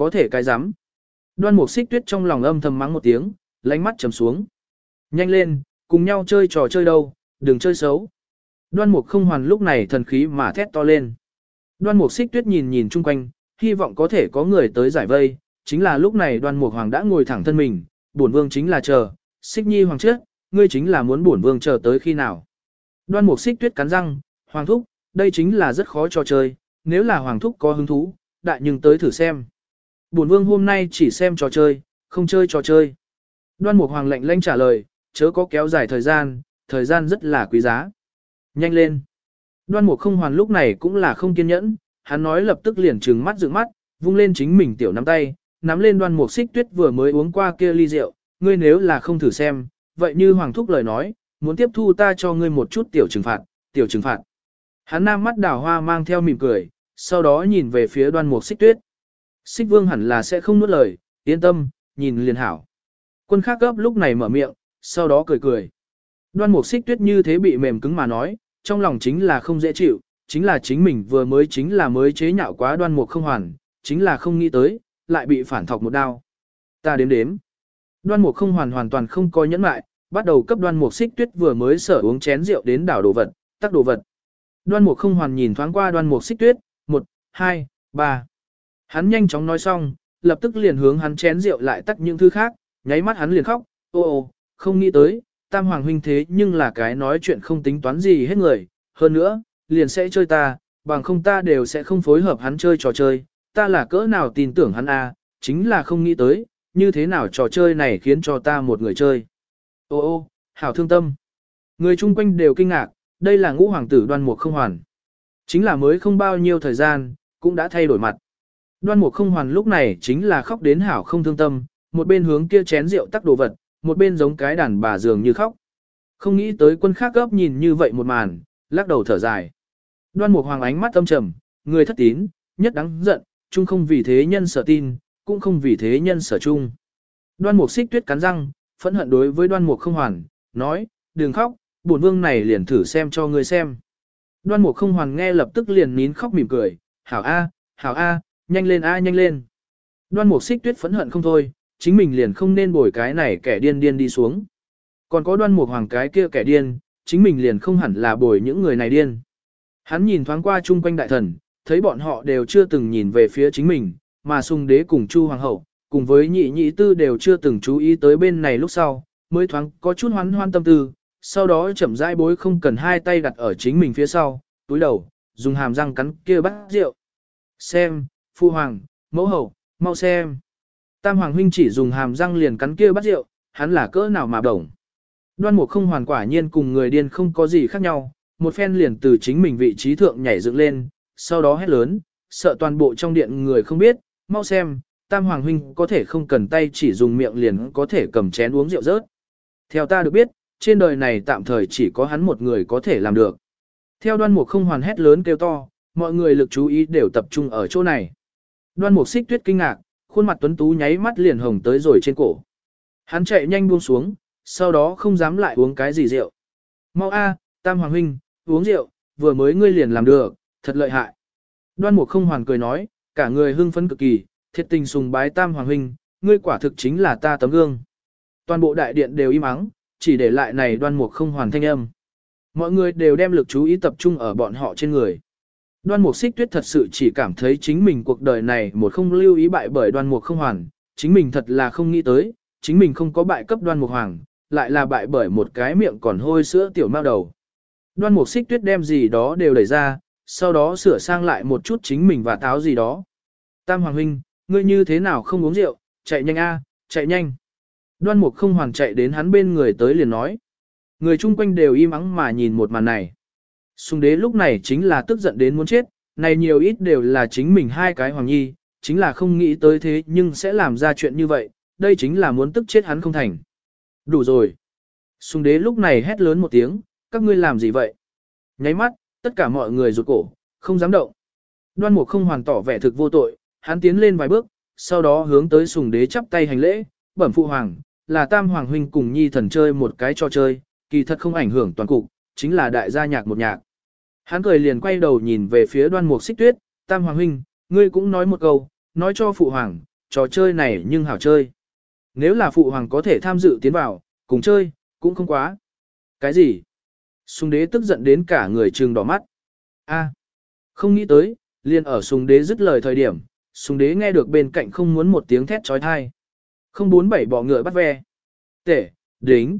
Có thể cái rắm Đoan mục xích tuyết trong lòng âm thầm mắng một tiếng, lánh mắt trầm xuống. Nhanh lên, cùng nhau chơi trò chơi đâu, đừng chơi xấu. Đoan mục không hoàn lúc này thần khí mà thét to lên. Đoan mục xích tuyết nhìn nhìn chung quanh, hy vọng có thể có người tới giải vây, chính là lúc này đoan mục hoàng đã ngồi thẳng thân mình, bổn vương chính là chờ, xích nhi hoàng trước, ngươi chính là muốn bổn vương chờ tới khi nào. Đoan mục xích tuyết cắn răng, hoàng thúc, đây chính là rất khó trò chơi, nếu là hoàng thúc có hứng thú, đại nhưng tới thử xem. Bổn vương hôm nay chỉ xem trò chơi, không chơi trò chơi. Đoan mục hoàng lệnh lanh trả lời, chớ có kéo dài thời gian, thời gian rất là quý giá. Nhanh lên. Đoan mục không hoàn lúc này cũng là không kiên nhẫn, hắn nói lập tức liền trừng mắt dựng mắt, vung lên chính mình tiểu nắm tay, nắm lên đoan mục xích tuyết vừa mới uống qua kia ly rượu, ngươi nếu là không thử xem, vậy như hoàng thúc lời nói, muốn tiếp thu ta cho ngươi một chút tiểu trừng phạt, tiểu trừng phạt. Hắn nam mắt đảo hoa mang theo mỉm cười, sau đó nhìn về phía đoan mục xích tuyết. Xích vương hẳn là sẽ không nuốt lời, yên tâm, nhìn liền hảo. Quân khác gấp lúc này mở miệng, sau đó cười cười. Đoan mục xích tuyết như thế bị mềm cứng mà nói, trong lòng chính là không dễ chịu, chính là chính mình vừa mới chính là mới chế nhạo quá đoan mục không hoàn, chính là không nghĩ tới, lại bị phản thọc một đao. Ta đếm đếm. Đoan mục không hoàn hoàn toàn không coi nhẫn mại, bắt đầu cấp đoan mục xích tuyết vừa mới sở uống chén rượu đến đảo đồ vật, tắc đồ vật. Đoan mục không hoàn nhìn thoáng qua đoan mục xích tuyết, một, hai, ba. Hắn nhanh chóng nói xong, lập tức liền hướng hắn chén rượu lại tắt những thứ khác, nháy mắt hắn liền khóc, ô ô, không nghĩ tới, tam hoàng huynh thế nhưng là cái nói chuyện không tính toán gì hết người, hơn nữa, liền sẽ chơi ta, bằng không ta đều sẽ không phối hợp hắn chơi trò chơi, ta là cỡ nào tin tưởng hắn a, chính là không nghĩ tới, như thế nào trò chơi này khiến cho ta một người chơi. Ô ô, hảo thương tâm. Người chung quanh đều kinh ngạc, đây là ngũ hoàng tử đoan mục không hoàn. Chính là mới không bao nhiêu thời gian, cũng đã thay đổi mặt. Đoan mục không hoàn lúc này chính là khóc đến hảo không thương tâm, một bên hướng kia chén rượu tắc đồ vật, một bên giống cái đàn bà dường như khóc. Không nghĩ tới quân khác gấp nhìn như vậy một màn, lắc đầu thở dài. Đoan mục hoàng ánh mắt âm trầm, người thất tín, nhất đáng giận, chung không vì thế nhân sở tin, cũng không vì thế nhân sở chung. Đoan mục xích tuyết cắn răng, phẫn hận đối với đoan mục không hoàn, nói, đừng khóc, bổn vương này liền thử xem cho ngươi xem. Đoan mục không hoàn nghe lập tức liền nín khóc mỉm cười, hảo a, hảo a, nhanh lên a nhanh lên. Đoan mục xích tuyết phẫn hận không thôi, chính mình liền không nên bồi cái này kẻ điên điên đi xuống. Còn có đoan mục hoàng cái kia kẻ điên, chính mình liền không hẳn là bồi những người này điên. Hắn nhìn thoáng qua chung quanh đại thần, thấy bọn họ đều chưa từng nhìn về phía chính mình, mà sung đế cùng chu hoàng hậu, cùng với nhị nhị tư đều chưa từng chú ý tới bên này lúc sau, mới thoáng có chút hoán hoan tâm tư, sau đó chậm rãi bối không cần hai tay đặt ở chính mình phía sau, túi đầu, dùng hàm răng cắn kia bát rượu. Xem, phu hoàng, mẫu hậu, mau xem. Tam hoàng huynh chỉ dùng hàm răng liền cắn kia bát rượu, hắn là cỡ nào mà đồng. Đoan mục không hoàn quả nhiên cùng người điên không có gì khác nhau, một phen liền từ chính mình vị trí thượng nhảy dựng lên, sau đó hét lớn, sợ toàn bộ trong điện người không biết, mau xem, tam hoàng huynh có thể không cần tay chỉ dùng miệng liền có thể cầm chén uống rượu rớt. Theo ta được biết, trên đời này tạm thời chỉ có hắn một người có thể làm được. Theo đoan mục không hoàn hét lớn kêu to, mọi người lực chú ý đều tập trung ở chỗ này. Đoan mục xích tuyết kinh ngạc, khuôn mặt tuấn tú nháy mắt liền hồng tới rồi trên cổ. Hắn chạy nhanh buông xuống, sau đó không dám lại uống cái gì rượu. Mau a, Tam Hoàng Huynh, uống rượu, vừa mới ngươi liền làm được, thật lợi hại. Đoan Mục không hoàn cười nói, cả người hưng phấn cực kỳ, thiệt tình sùng bái Tam Hoàng Huynh, ngươi quả thực chính là ta tấm gương. Toàn bộ đại điện đều im ắng, chỉ để lại này đoan mục không hoàn thanh âm. Mọi người đều đem lực chú ý tập trung ở bọn họ trên người. Đoan mục xích tuyết thật sự chỉ cảm thấy chính mình cuộc đời này một không lưu ý bại bởi đoan mục không hoàn, chính mình thật là không nghĩ tới, chính mình không có bại cấp đoan mục hoàng, lại là bại bởi một cái miệng còn hôi sữa tiểu mao đầu. Đoan mục xích tuyết đem gì đó đều đẩy ra, sau đó sửa sang lại một chút chính mình và táo gì đó. Tam Hoàng Huynh, ngươi như thế nào không uống rượu, chạy nhanh a, chạy nhanh. Đoan mục không hoàn chạy đến hắn bên người tới liền nói. Người chung quanh đều im ắng mà nhìn một màn này. Sùng đế lúc này chính là tức giận đến muốn chết, này nhiều ít đều là chính mình hai cái hoàng nhi, chính là không nghĩ tới thế nhưng sẽ làm ra chuyện như vậy, đây chính là muốn tức chết hắn không thành. Đủ rồi. Sùng đế lúc này hét lớn một tiếng, các ngươi làm gì vậy? Nháy mắt, tất cả mọi người rụt cổ, không dám động. Đoan mục không hoàn tỏ vẻ thực vô tội, hắn tiến lên vài bước, sau đó hướng tới sùng đế chắp tay hành lễ, bẩm phụ hoàng, là tam hoàng huynh cùng nhi thần chơi một cái trò chơi, kỳ thật không ảnh hưởng toàn cục, chính là đại gia nhạc một nhạc. Hắn cười liền quay đầu nhìn về phía đoan mục xích tuyết, tam hoàng huynh, ngươi cũng nói một câu, nói cho phụ hoàng, trò chơi này nhưng hảo chơi. Nếu là phụ hoàng có thể tham dự tiến vào, cùng chơi, cũng không quá. Cái gì? Sùng đế tức giận đến cả người trừng đỏ mắt. A, không nghĩ tới, liền ở sùng đế dứt lời thời điểm, sùng đế nghe được bên cạnh không muốn một tiếng thét trói thai. Không bốn bảy bỏ ngựa bắt ve. Tể, đính,